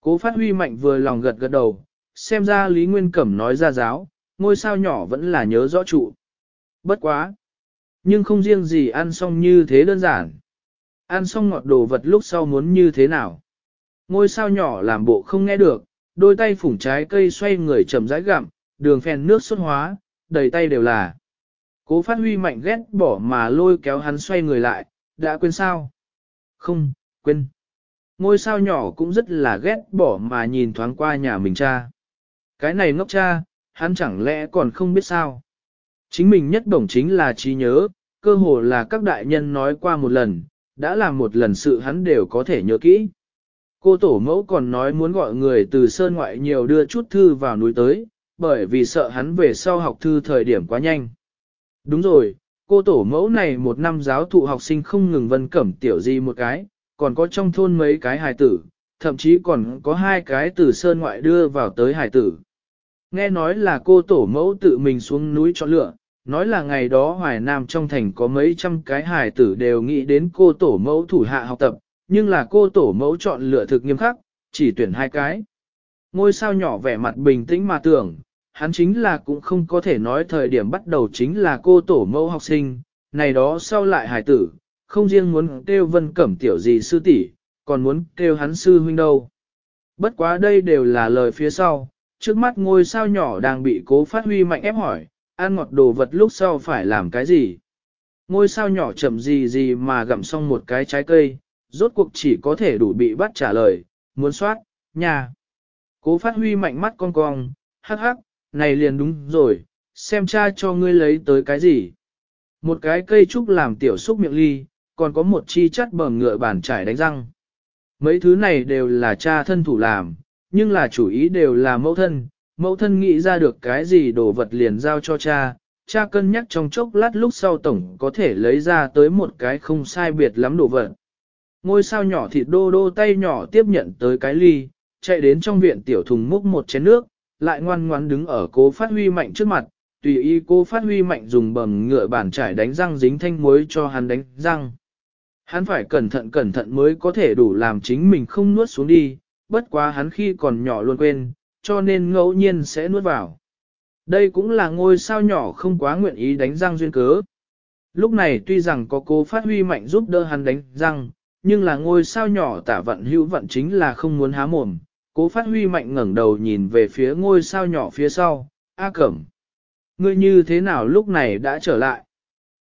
Cố phát huy mạnh vừa lòng gật gật đầu, xem ra Lý Nguyên Cẩm nói ra giáo, ngôi sao nhỏ vẫn là nhớ rõ trụ. Bất quá. Nhưng không riêng gì ăn xong như thế đơn giản. Ăn xong ngọt đồ vật lúc sau muốn như thế nào. Ngôi sao nhỏ làm bộ không nghe được, đôi tay phủng trái cây xoay người chậm rãi gặm, đường phèn nước xuất hóa, đầy tay đều là. Cố phát huy mạnh ghét bỏ mà lôi kéo hắn xoay người lại, đã quên sao? Không, quên. Ngôi sao nhỏ cũng rất là ghét bỏ mà nhìn thoáng qua nhà mình cha. Cái này ngốc cha, hắn chẳng lẽ còn không biết sao? Chính mình nhất bổng chính là trí nhớ, cơ hồ là các đại nhân nói qua một lần, đã làm một lần sự hắn đều có thể nhớ kỹ. Cô tổ mẫu còn nói muốn gọi người từ sơn ngoại nhiều đưa chút thư vào núi tới, bởi vì sợ hắn về sau học thư thời điểm quá nhanh. Đúng rồi, cô tổ mẫu này một năm giáo thụ học sinh không ngừng vân cẩm tiểu di một cái, còn có trong thôn mấy cái hài tử, thậm chí còn có hai cái từ sơn ngoại đưa vào tới hài tử. Nghe nói là cô tổ mẫu tự mình xuống núi chọn lựa, nói là ngày đó Hoài Nam trong thành có mấy trăm cái hài tử đều nghĩ đến cô tổ mẫu thủ hạ học tập, nhưng là cô tổ mẫu chọn lựa thực nghiêm khắc, chỉ tuyển hai cái. Ngôi sao nhỏ vẻ mặt bình tĩnh mà tưởng, hắn chính là cũng không có thể nói thời điểm bắt đầu chính là cô tổ mẫu học sinh, này đó sau lại hài tử, không riêng muốn kêu vân cẩm tiểu gì sư tỷ, còn muốn kêu hắn sư huynh đâu. Bất quá đây đều là lời phía sau, trước mắt ngôi sao nhỏ đang bị cố phát huy mạnh ép hỏi, ăn ngọt đồ vật lúc sau phải làm cái gì. Ngôi sao nhỏ chậm gì gì mà gặm xong một cái trái cây, rốt cuộc chỉ có thể đủ bị bắt trả lời, muốn soát, nhà. Cố phát huy mạnh mắt con cong, hắc hắc, này liền đúng rồi, xem cha cho ngươi lấy tới cái gì. Một cái cây trúc làm tiểu xúc miệng ly, còn có một chi chắt bờ ngựa bàn trải đánh răng. Mấy thứ này đều là cha thân thủ làm, nhưng là chủ ý đều là mẫu thân, mẫu thân nghĩ ra được cái gì đồ vật liền giao cho cha, cha cân nhắc trong chốc lát lúc sau tổng có thể lấy ra tới một cái không sai biệt lắm đồ vật. Ngôi sao nhỏ thịt đô đô tay nhỏ tiếp nhận tới cái ly, chạy đến trong viện tiểu thùng múc một chén nước, lại ngoan ngoãn đứng ở cố phát huy mạnh trước mặt, tùy ý cô phát huy mạnh dùng bầm ngựa bản trải đánh răng dính thanh muối cho hắn đánh răng. Hắn phải cẩn thận cẩn thận mới có thể đủ làm chính mình không nuốt xuống đi, bất quá hắn khi còn nhỏ luôn quên, cho nên ngẫu nhiên sẽ nuốt vào. Đây cũng là ngôi sao nhỏ không quá nguyện ý đánh răng duyên cớ. Lúc này tuy rằng có cố phát huy mạnh giúp đỡ hắn đánh răng, nhưng là ngôi sao nhỏ tả vận hữu vận chính là không muốn há mồm. Cố phát huy mạnh ngẩng đầu nhìn về phía ngôi sao nhỏ phía sau, A Cẩm. Ngươi như thế nào lúc này đã trở lại?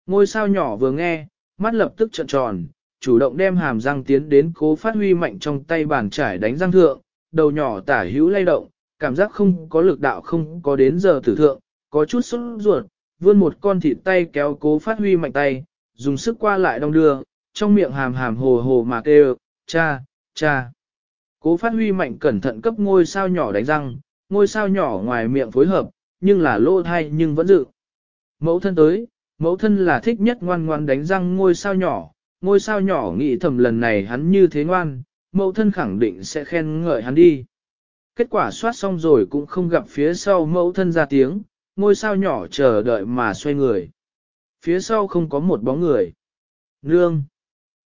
Ngôi sao nhỏ vừa nghe, mắt lập tức trợn tròn, chủ động đem hàm răng tiến đến cố phát huy mạnh trong tay bàn trải đánh răng thượng, đầu nhỏ tả hữu lay động, cảm giác không có lực đạo không có đến giờ thử thượng, có chút sốt ruột, vươn một con thịt tay kéo cố phát huy mạnh tay, dùng sức qua lại đong đưa, trong miệng hàm hàm hồ hồ mà kêu, cha, cha. Cố phát huy mạnh cẩn thận cấp ngôi sao nhỏ đánh răng, ngôi sao nhỏ ngoài miệng phối hợp, nhưng là lô thai nhưng vẫn dự. Mẫu thân tới, mẫu thân là thích nhất ngoan ngoan đánh răng ngôi sao nhỏ, ngôi sao nhỏ nghĩ thầm lần này hắn như thế ngoan, mẫu thân khẳng định sẽ khen ngợi hắn đi kết quả soát xong rồi cũng không gặp phía sau mẫu thân ra tiếng, ngôi sao nhỏ chờ đợi mà xoay người. Phía sau không có một bóng người. Nương!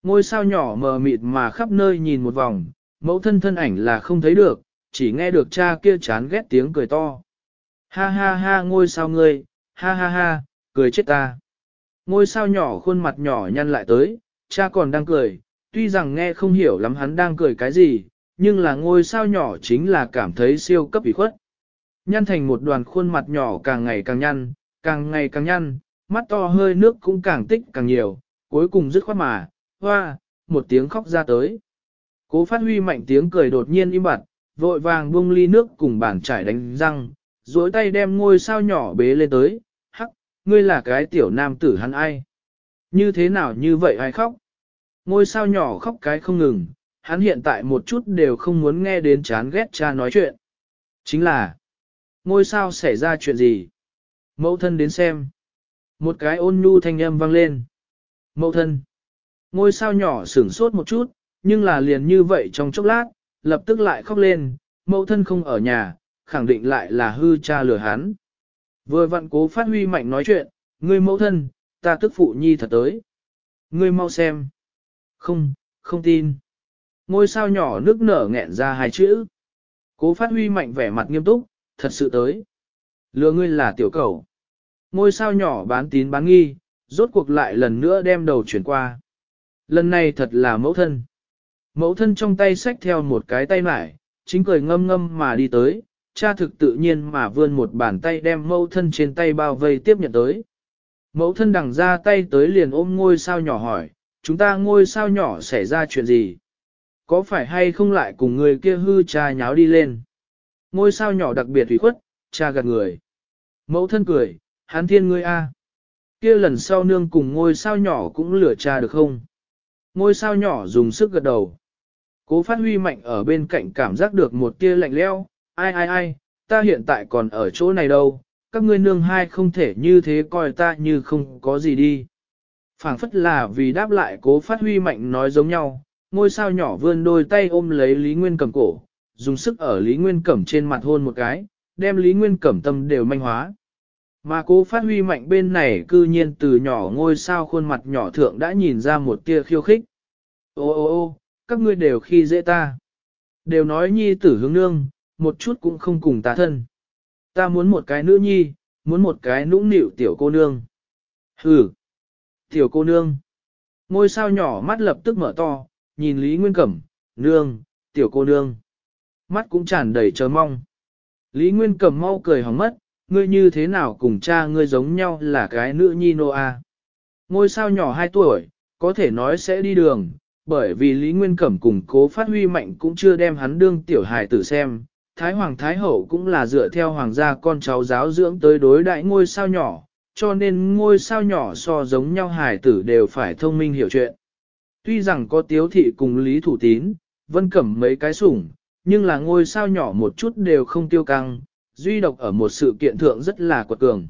Ngôi sao nhỏ mờ mịt mà khắp nơi nhìn một vòng, mẫu thân thân ảnh là không thấy được, chỉ nghe được cha kia chán ghét tiếng cười to. Ha ha ha ngôi sao ngươi, ha ha ha, cười chết ta. Ngôi sao nhỏ khuôn mặt nhỏ nhăn lại tới, cha còn đang cười, tuy rằng nghe không hiểu lắm hắn đang cười cái gì, nhưng là ngôi sao nhỏ chính là cảm thấy siêu cấp ủy khuất. Nhăn thành một đoàn khuôn mặt nhỏ càng ngày càng nhăn, càng ngày càng nhăn, mắt to hơi nước cũng càng tích càng nhiều, cuối cùng dứt khoát mà, hoa, một tiếng khóc ra tới. Cố phát huy mạnh tiếng cười đột nhiên im bặt, vội vàng buông ly nước cùng bàn trải đánh răng, duỗi tay đem ngôi sao nhỏ bế lên tới, hắc, ngươi là cái tiểu nam tử hắn ai. Như thế nào như vậy ai khóc? Ngôi sao nhỏ khóc cái không ngừng, hắn hiện tại một chút đều không muốn nghe đến chán ghét cha nói chuyện. Chính là, ngôi sao xảy ra chuyện gì? Mẫu thân đến xem. Một cái ôn nhu thanh âm vang lên. Mẫu thân. Ngôi sao nhỏ sửng sốt một chút, nhưng là liền như vậy trong chốc lát, lập tức lại khóc lên, mẫu thân không ở nhà, khẳng định lại là hư cha lừa hắn. Vừa vặn cố phát huy mạnh nói chuyện, người mẫu thân, ta tức phụ nhi thật tới. Ngươi mau xem. Không, không tin ngôi sao nhỏ nước nở nghẹn ra hai chữ. Cố phát huy mạnh vẻ mặt nghiêm túc, thật sự tới. Lừa ngươi là tiểu cầu. Ngôi sao nhỏ bán tín bán nghi, rốt cuộc lại lần nữa đem đầu chuyển qua. Lần này thật là mẫu thân. Mẫu thân trong tay xách theo một cái tay mải, chính cười ngâm ngâm mà đi tới, cha thực tự nhiên mà vươn một bàn tay đem mẫu thân trên tay bao vây tiếp nhận tới. Mẫu thân đằng ra tay tới liền ôm ngôi sao nhỏ hỏi, chúng ta ngôi sao nhỏ xảy ra chuyện gì? Có phải hay không lại cùng người kia hư cha nháo đi lên? Ngôi sao nhỏ đặc biệt thủy khuất, cha gạt người. Mẫu thân cười, hán thiên ngươi a. Kia lần sau nương cùng ngôi sao nhỏ cũng lửa cha được không? Ngôi sao nhỏ dùng sức gật đầu. Cố phát huy mạnh ở bên cạnh cảm giác được một tia lạnh leo, ai ai ai, ta hiện tại còn ở chỗ này đâu, các ngươi nương hai không thể như thế coi ta như không có gì đi. Phản phất là vì đáp lại cố phát huy mạnh nói giống nhau, ngôi sao nhỏ vươn đôi tay ôm lấy Lý Nguyên Cẩm cổ, dùng sức ở Lý Nguyên Cẩm trên mặt hôn một cái, đem Lý Nguyên Cẩm tâm đều manh hóa. Mà cố phát huy mạnh bên này cư nhiên từ nhỏ ngôi sao khuôn mặt nhỏ thượng đã nhìn ra một tia khiêu khích. Ô ô ô, các ngươi đều khi dễ ta. Đều nói nhi tử hướng nương, một chút cũng không cùng ta thân. Ta muốn một cái nữ nhi, muốn một cái nũng nịu tiểu cô nương. Hừ, tiểu cô nương. Ngôi sao nhỏ mắt lập tức mở to, nhìn Lý Nguyên Cẩm, nương, tiểu cô nương. Mắt cũng tràn đầy chờ mong. Lý Nguyên Cẩm mau cười hóng mất, ngươi như thế nào cùng cha ngươi giống nhau là cái nữ nhi nô a Ngôi sao nhỏ 2 tuổi, có thể nói sẽ đi đường, bởi vì Lý Nguyên Cẩm cùng cố phát huy mạnh cũng chưa đem hắn đương tiểu hài tử xem. Thái Hoàng Thái Hậu cũng là dựa theo hoàng gia con cháu giáo dưỡng tới đối đại ngôi sao nhỏ, cho nên ngôi sao nhỏ so giống nhau hài tử đều phải thông minh hiểu chuyện. Tuy rằng có tiếu thị cùng lý thủ tín, vân cẩm mấy cái sủng, nhưng là ngôi sao nhỏ một chút đều không tiêu căng, duy độc ở một sự kiện thượng rất là quật cường.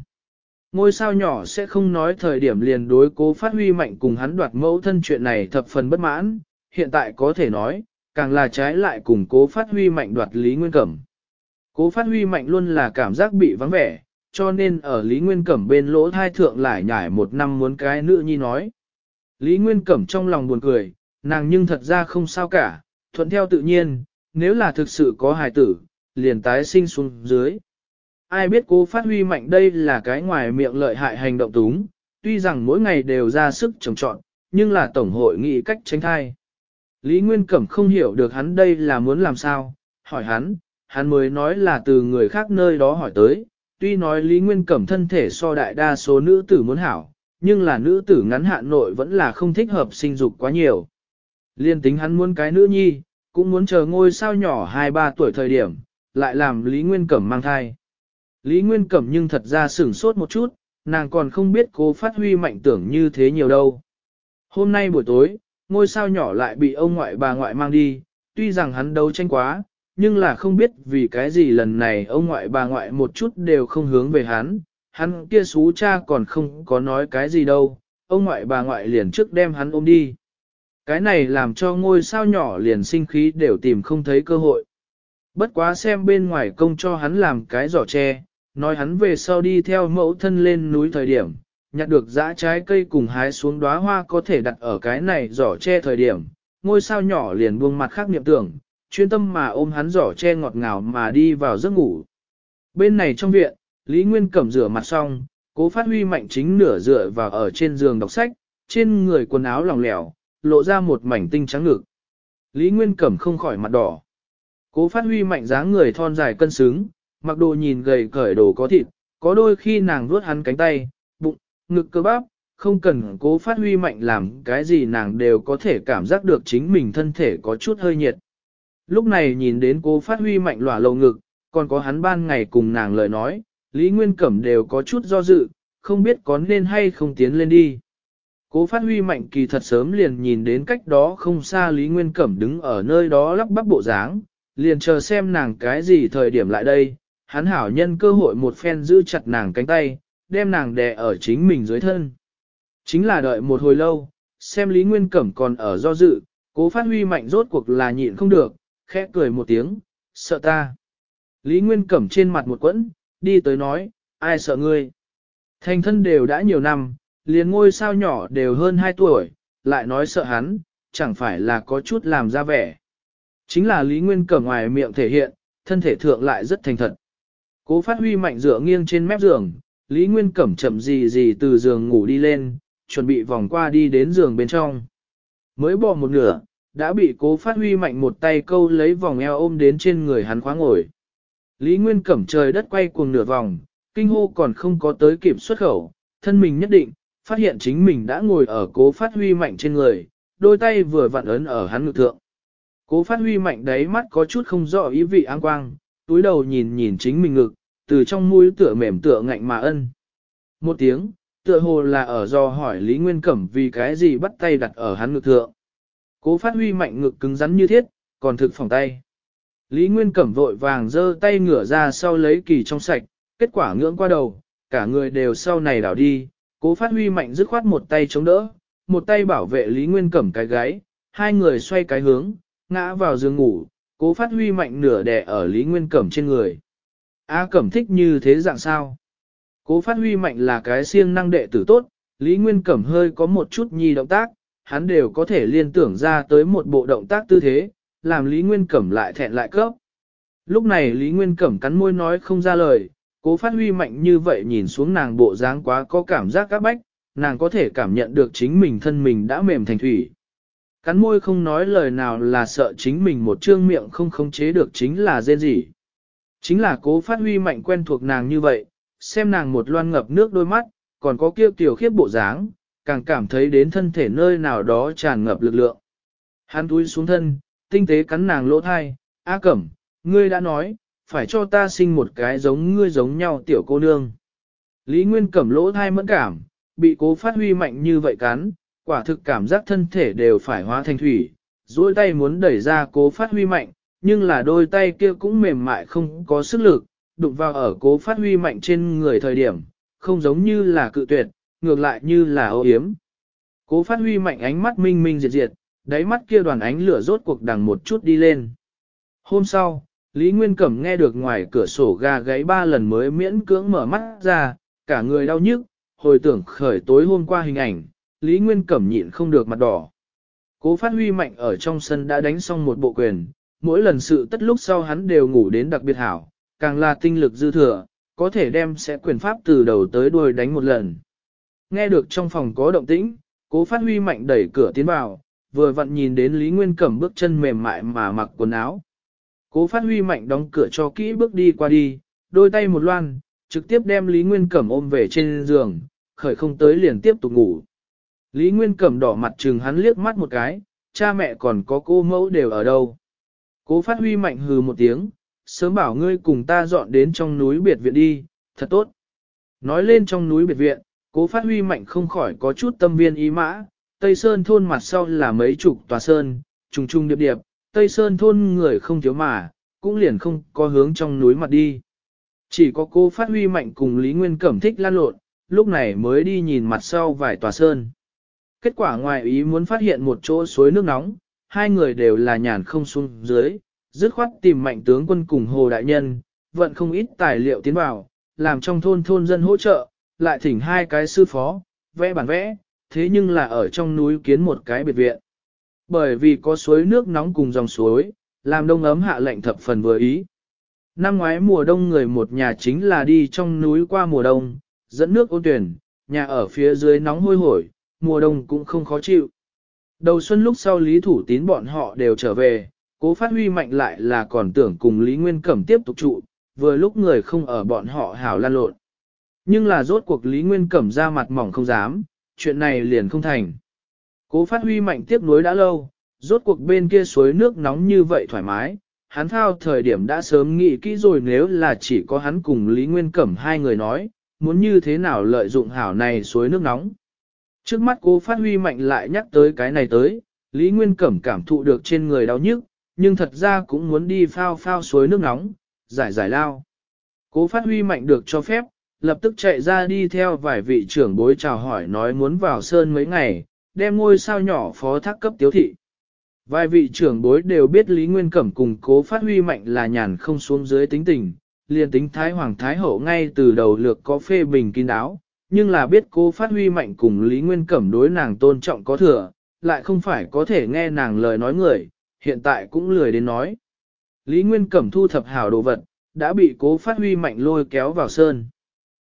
Ngôi sao nhỏ sẽ không nói thời điểm liền đối cố phát huy mạnh cùng hắn đoạt mẫu thân chuyện này thập phần bất mãn, hiện tại có thể nói, càng là trái lại cùng cố phát huy mạnh đoạt Lý Nguyên Cẩm. Cố phát huy mạnh luôn là cảm giác bị vắng vẻ, cho nên ở Lý Nguyên Cẩm bên lỗ thai thượng lại nhải một năm muốn cái nữ nhi nói. Lý Nguyên Cẩm trong lòng buồn cười, nàng nhưng thật ra không sao cả, thuận theo tự nhiên, nếu là thực sự có hài tử, liền tái sinh xuống dưới. Ai biết cô phát huy mạnh đây là cái ngoài miệng lợi hại hành động túng, tuy rằng mỗi ngày đều ra sức trồng trọn, nhưng là tổng hội nghị cách tránh thai. Lý Nguyên Cẩm không hiểu được hắn đây là muốn làm sao, hỏi hắn, hắn mới nói là từ người khác nơi đó hỏi tới, tuy nói Lý Nguyên Cẩm thân thể so đại đa số nữ tử muốn hảo, nhưng là nữ tử ngắn hạn nội vẫn là không thích hợp sinh dục quá nhiều. Liên tính hắn muốn cái nữ nhi, cũng muốn chờ ngôi sao nhỏ 2-3 tuổi thời điểm, lại làm Lý Nguyên Cẩm mang thai. Lý Nguyên Cẩm nhưng thật ra sửng sốt một chút, nàng còn không biết cô phát huy mạnh tưởng như thế nhiều đâu. Hôm nay buổi tối, ngôi sao nhỏ lại bị ông ngoại bà ngoại mang đi, tuy rằng hắn đấu tranh quá, nhưng là không biết vì cái gì lần này ông ngoại bà ngoại một chút đều không hướng về hắn, hắn kia xú cha còn không có nói cái gì đâu, ông ngoại bà ngoại liền trước đem hắn ôm đi. Cái này làm cho ngôi sao nhỏ liền sinh khí đều tìm không thấy cơ hội. Bất quá xem bên ngoài công cho hắn làm cái giỏ tre, nói hắn về sau đi theo mẫu thân lên núi thời điểm, nhặt được dã trái cây cùng hái xuống đóa hoa có thể đặt ở cái này giỏ tre thời điểm. Ngôi sao nhỏ liền buông mặt khác niệm tưởng, chuyên tâm mà ôm hắn giỏ tre ngọt ngào mà đi vào giấc ngủ. Bên này trong viện, Lý Nguyên cẩm rửa mặt xong, cố phát huy mạnh chính nửa dựa và ở trên giường đọc sách, trên người quần áo lỏng lẻo, lộ ra một mảnh tinh trắng ngực. Lý Nguyên cẩm không khỏi mặt đỏ. Cố phát huy mạnh dáng người thon dài cân xứng, mặc đồ nhìn gầy cởi đồ có thịt, có đôi khi nàng vuốt hắn cánh tay, bụng, ngực cơ bắp, không cần cố phát huy mạnh làm cái gì nàng đều có thể cảm giác được chính mình thân thể có chút hơi nhiệt. Lúc này nhìn đến cố phát huy mạnh lỏa lầu ngực, còn có hắn ban ngày cùng nàng lời nói, Lý Nguyên Cẩm đều có chút do dự, không biết có nên hay không tiến lên đi. Cố phát huy mạnh kỳ thật sớm liền nhìn đến cách đó không xa Lý Nguyên Cẩm đứng ở nơi đó lắp bắp bộ dáng, liền chờ xem nàng cái gì thời điểm lại đây, hắn hảo nhân cơ hội một phen giữ chặt nàng cánh tay, đem nàng đè ở chính mình dưới thân. Chính là đợi một hồi lâu, xem Lý Nguyên Cẩm còn ở do dự, cố phát huy mạnh rốt cuộc là nhịn không được, khẽ cười một tiếng, sợ ta. Lý Nguyên Cẩm trên mặt một quẫn, đi tới nói, ai sợ ngươi. Thành thân đều đã nhiều năm, liền ngôi sao nhỏ đều hơn 2 tuổi, lại nói sợ hắn, chẳng phải là có chút làm ra vẻ. Chính là Lý Nguyên cờ ngoài miệng thể hiện, thân thể thượng lại rất thành thật. Cố phát huy mạnh dựa nghiêng trên mép giường, Lý Nguyên cẩm chậm gì gì từ giường ngủ đi lên, chuẩn bị vòng qua đi đến giường bên trong. Mới bỏ một nửa, đã bị cố phát huy mạnh một tay câu lấy vòng eo ôm đến trên người hắn khoáng ngồi. Lý Nguyên Cẩm trời đất quay cuồng nửa vòng, kinh hô còn không có tới kịp xuất khẩu, thân mình nhất định, phát hiện chính mình đã ngồi ở cố phát huy mạnh trên người, đôi tay vừa vặn ấn ở hắn ngực thượng. Cố phát huy mạnh đáy mắt có chút không rõ ý vị an quang, túi đầu nhìn nhìn chính mình ngực, từ trong mũi tựa mềm tựa ngạnh mà ân. Một tiếng, tựa hồ là ở do hỏi Lý Nguyên Cẩm vì cái gì bắt tay đặt ở hắn ngực thượng. Cố phát huy mạnh ngực cứng rắn như thiết, còn thực phòng tay. Lý Nguyên Cẩm vội vàng dơ tay ngửa ra sau lấy kỳ trong sạch, kết quả ngưỡng qua đầu, cả người đều sau này đảo đi, cố phát huy mạnh dứt khoát một tay chống đỡ, một tay bảo vệ Lý Nguyên Cẩm cái gáy, hai người xoay cái hướng, ngã vào giường ngủ, cố phát huy mạnh nửa đè ở Lý Nguyên Cẩm trên người. A Cẩm thích như thế dạng sao? Cố phát huy mạnh là cái siêng năng đệ tử tốt, Lý Nguyên Cẩm hơi có một chút nhi động tác, hắn đều có thể liên tưởng ra tới một bộ động tác tư thế, làm Lý Nguyên Cẩm lại thẹn lại cấp. Lúc này Lý Nguyên Cẩm cắn môi nói không ra lời, cố phát huy mạnh như vậy nhìn xuống nàng bộ dáng quá có cảm giác các bách, nàng có thể cảm nhận được chính mình thân mình đã mềm thành thủy. Cắn môi không nói lời nào là sợ chính mình một trương miệng không khống chế được chính là dên gì. Chính là cố phát huy mạnh quen thuộc nàng như vậy, xem nàng một loan ngập nước đôi mắt, còn có kia tiểu khiếp bộ dáng, càng cảm thấy đến thân thể nơi nào đó tràn ngập lực lượng. Hắn túi xuống thân, tinh tế cắn nàng lỗ thai, A Cẩm, ngươi đã nói, phải cho ta sinh một cái giống ngươi giống nhau tiểu cô nương. Lý Nguyên Cẩm lỗ thai mẫn cảm, bị cố phát huy mạnh như vậy cắn, quả thực cảm giác thân thể đều phải hóa thành thủy, duỗi tay muốn đẩy ra cố phát huy mạnh, nhưng là đôi tay kia cũng mềm mại không có sức lực, đụng vào ở cố phát huy mạnh trên người thời điểm, không giống như là cự tuyệt, ngược lại như là ô hiếm. Cố phát huy mạnh ánh mắt minh minh diệt diệt, đáy mắt kia đoàn ánh lửa rốt cuộc đằng một chút đi lên. Hôm sau, Lý Nguyên Cẩm nghe được ngoài cửa sổ gà gáy ba lần mới miễn cưỡng mở mắt ra, cả người đau nhức, hồi tưởng khởi tối hôm qua hình ảnh, Lý Nguyên Cẩm nhịn không được mặt đỏ. Cố phát huy mạnh ở trong sân đã đánh xong một bộ quyền, mỗi lần sự tất lúc sau hắn đều ngủ đến đặc biệt hảo, càng là tinh lực dư thừa, có thể đem sẽ quyền pháp từ đầu tới đuôi đánh một lần. Nghe được trong phòng có động tĩnh, cố phát huy mạnh đẩy cửa tiến vào, vừa vặn nhìn đến Lý Nguyên Cẩm bước chân mềm mại mà mặc quần áo. Cố phát huy mạnh đóng cửa cho kỹ bước đi qua đi, đôi tay một loan, trực tiếp đem Lý Nguyên Cẩm ôm về trên giường, khởi không tới liền tiếp tục ngủ. Lý Nguyên Cẩm đỏ mặt trừng hắn liếc mắt một cái, cha mẹ còn có cô mẫu đều ở đâu. Cố phát huy mạnh hừ một tiếng, sớm bảo ngươi cùng ta dọn đến trong núi biệt viện đi, thật tốt. Nói lên trong núi biệt viện, cố phát huy mạnh không khỏi có chút tâm viên ý mã, Tây Sơn thôn mặt sau là mấy chục tòa sơn, trùng trùng điệp điệp, Tây Sơn thôn người không thiếu mà, cũng liền không có hướng trong núi mặt đi. Chỉ có cô phát huy mạnh cùng Lý Nguyên Cẩm thích lan lộn, lúc này mới đi nhìn mặt sau vài tòa sơn. Kết quả ngoài ý muốn phát hiện một chỗ suối nước nóng, hai người đều là nhàn không xuống dưới, dứt khoát tìm mạnh tướng quân cùng Hồ Đại Nhân, vận không ít tài liệu tiến vào, làm trong thôn thôn dân hỗ trợ, lại thỉnh hai cái sư phó, vẽ bản vẽ, thế nhưng là ở trong núi kiến một cái biệt viện. Bởi vì có suối nước nóng cùng dòng suối, làm đông ấm hạ lạnh thập phần vừa ý. Năm ngoái mùa đông người một nhà chính là đi trong núi qua mùa đông, dẫn nước ôn tuyển, nhà ở phía dưới nóng hôi hổi, mùa đông cũng không khó chịu. Đầu xuân lúc sau Lý Thủ Tín bọn họ đều trở về, cố phát huy mạnh lại là còn tưởng cùng Lý Nguyên Cẩm tiếp tục trụ, vừa lúc người không ở bọn họ hảo lan lộn. Nhưng là rốt cuộc Lý Nguyên Cẩm ra mặt mỏng không dám, chuyện này liền không thành. Cố phát huy mạnh tiếp nối đã lâu, rốt cuộc bên kia suối nước nóng như vậy thoải mái, hắn thao thời điểm đã sớm nghĩ kỹ rồi nếu là chỉ có hắn cùng Lý Nguyên Cẩm hai người nói, muốn như thế nào lợi dụng hảo này suối nước nóng. Trước mắt cố phát huy mạnh lại nhắc tới cái này tới, Lý Nguyên Cẩm cảm thụ được trên người đau nhức, nhưng thật ra cũng muốn đi phao phao suối nước nóng, giải giải lao. Cố phát huy mạnh được cho phép, lập tức chạy ra đi theo vài vị trưởng bối chào hỏi nói muốn vào sơn mấy ngày, đem ngôi sao nhỏ phó thác cấp tiếu thị. Vài vị trưởng bối đều biết Lý Nguyên Cẩm cùng cố phát huy mạnh là nhàn không xuống dưới tính tình, liền tính Thái Hoàng Thái Hậu ngay từ đầu lược có phê bình kín đáo, nhưng là biết cố phát huy mạnh cùng Lý Nguyên Cẩm đối nàng tôn trọng có thừa, lại không phải có thể nghe nàng lời nói người, hiện tại cũng lười đến nói. Lý Nguyên Cẩm thu thập hảo đồ vật, đã bị cố phát huy mạnh lôi kéo vào sơn.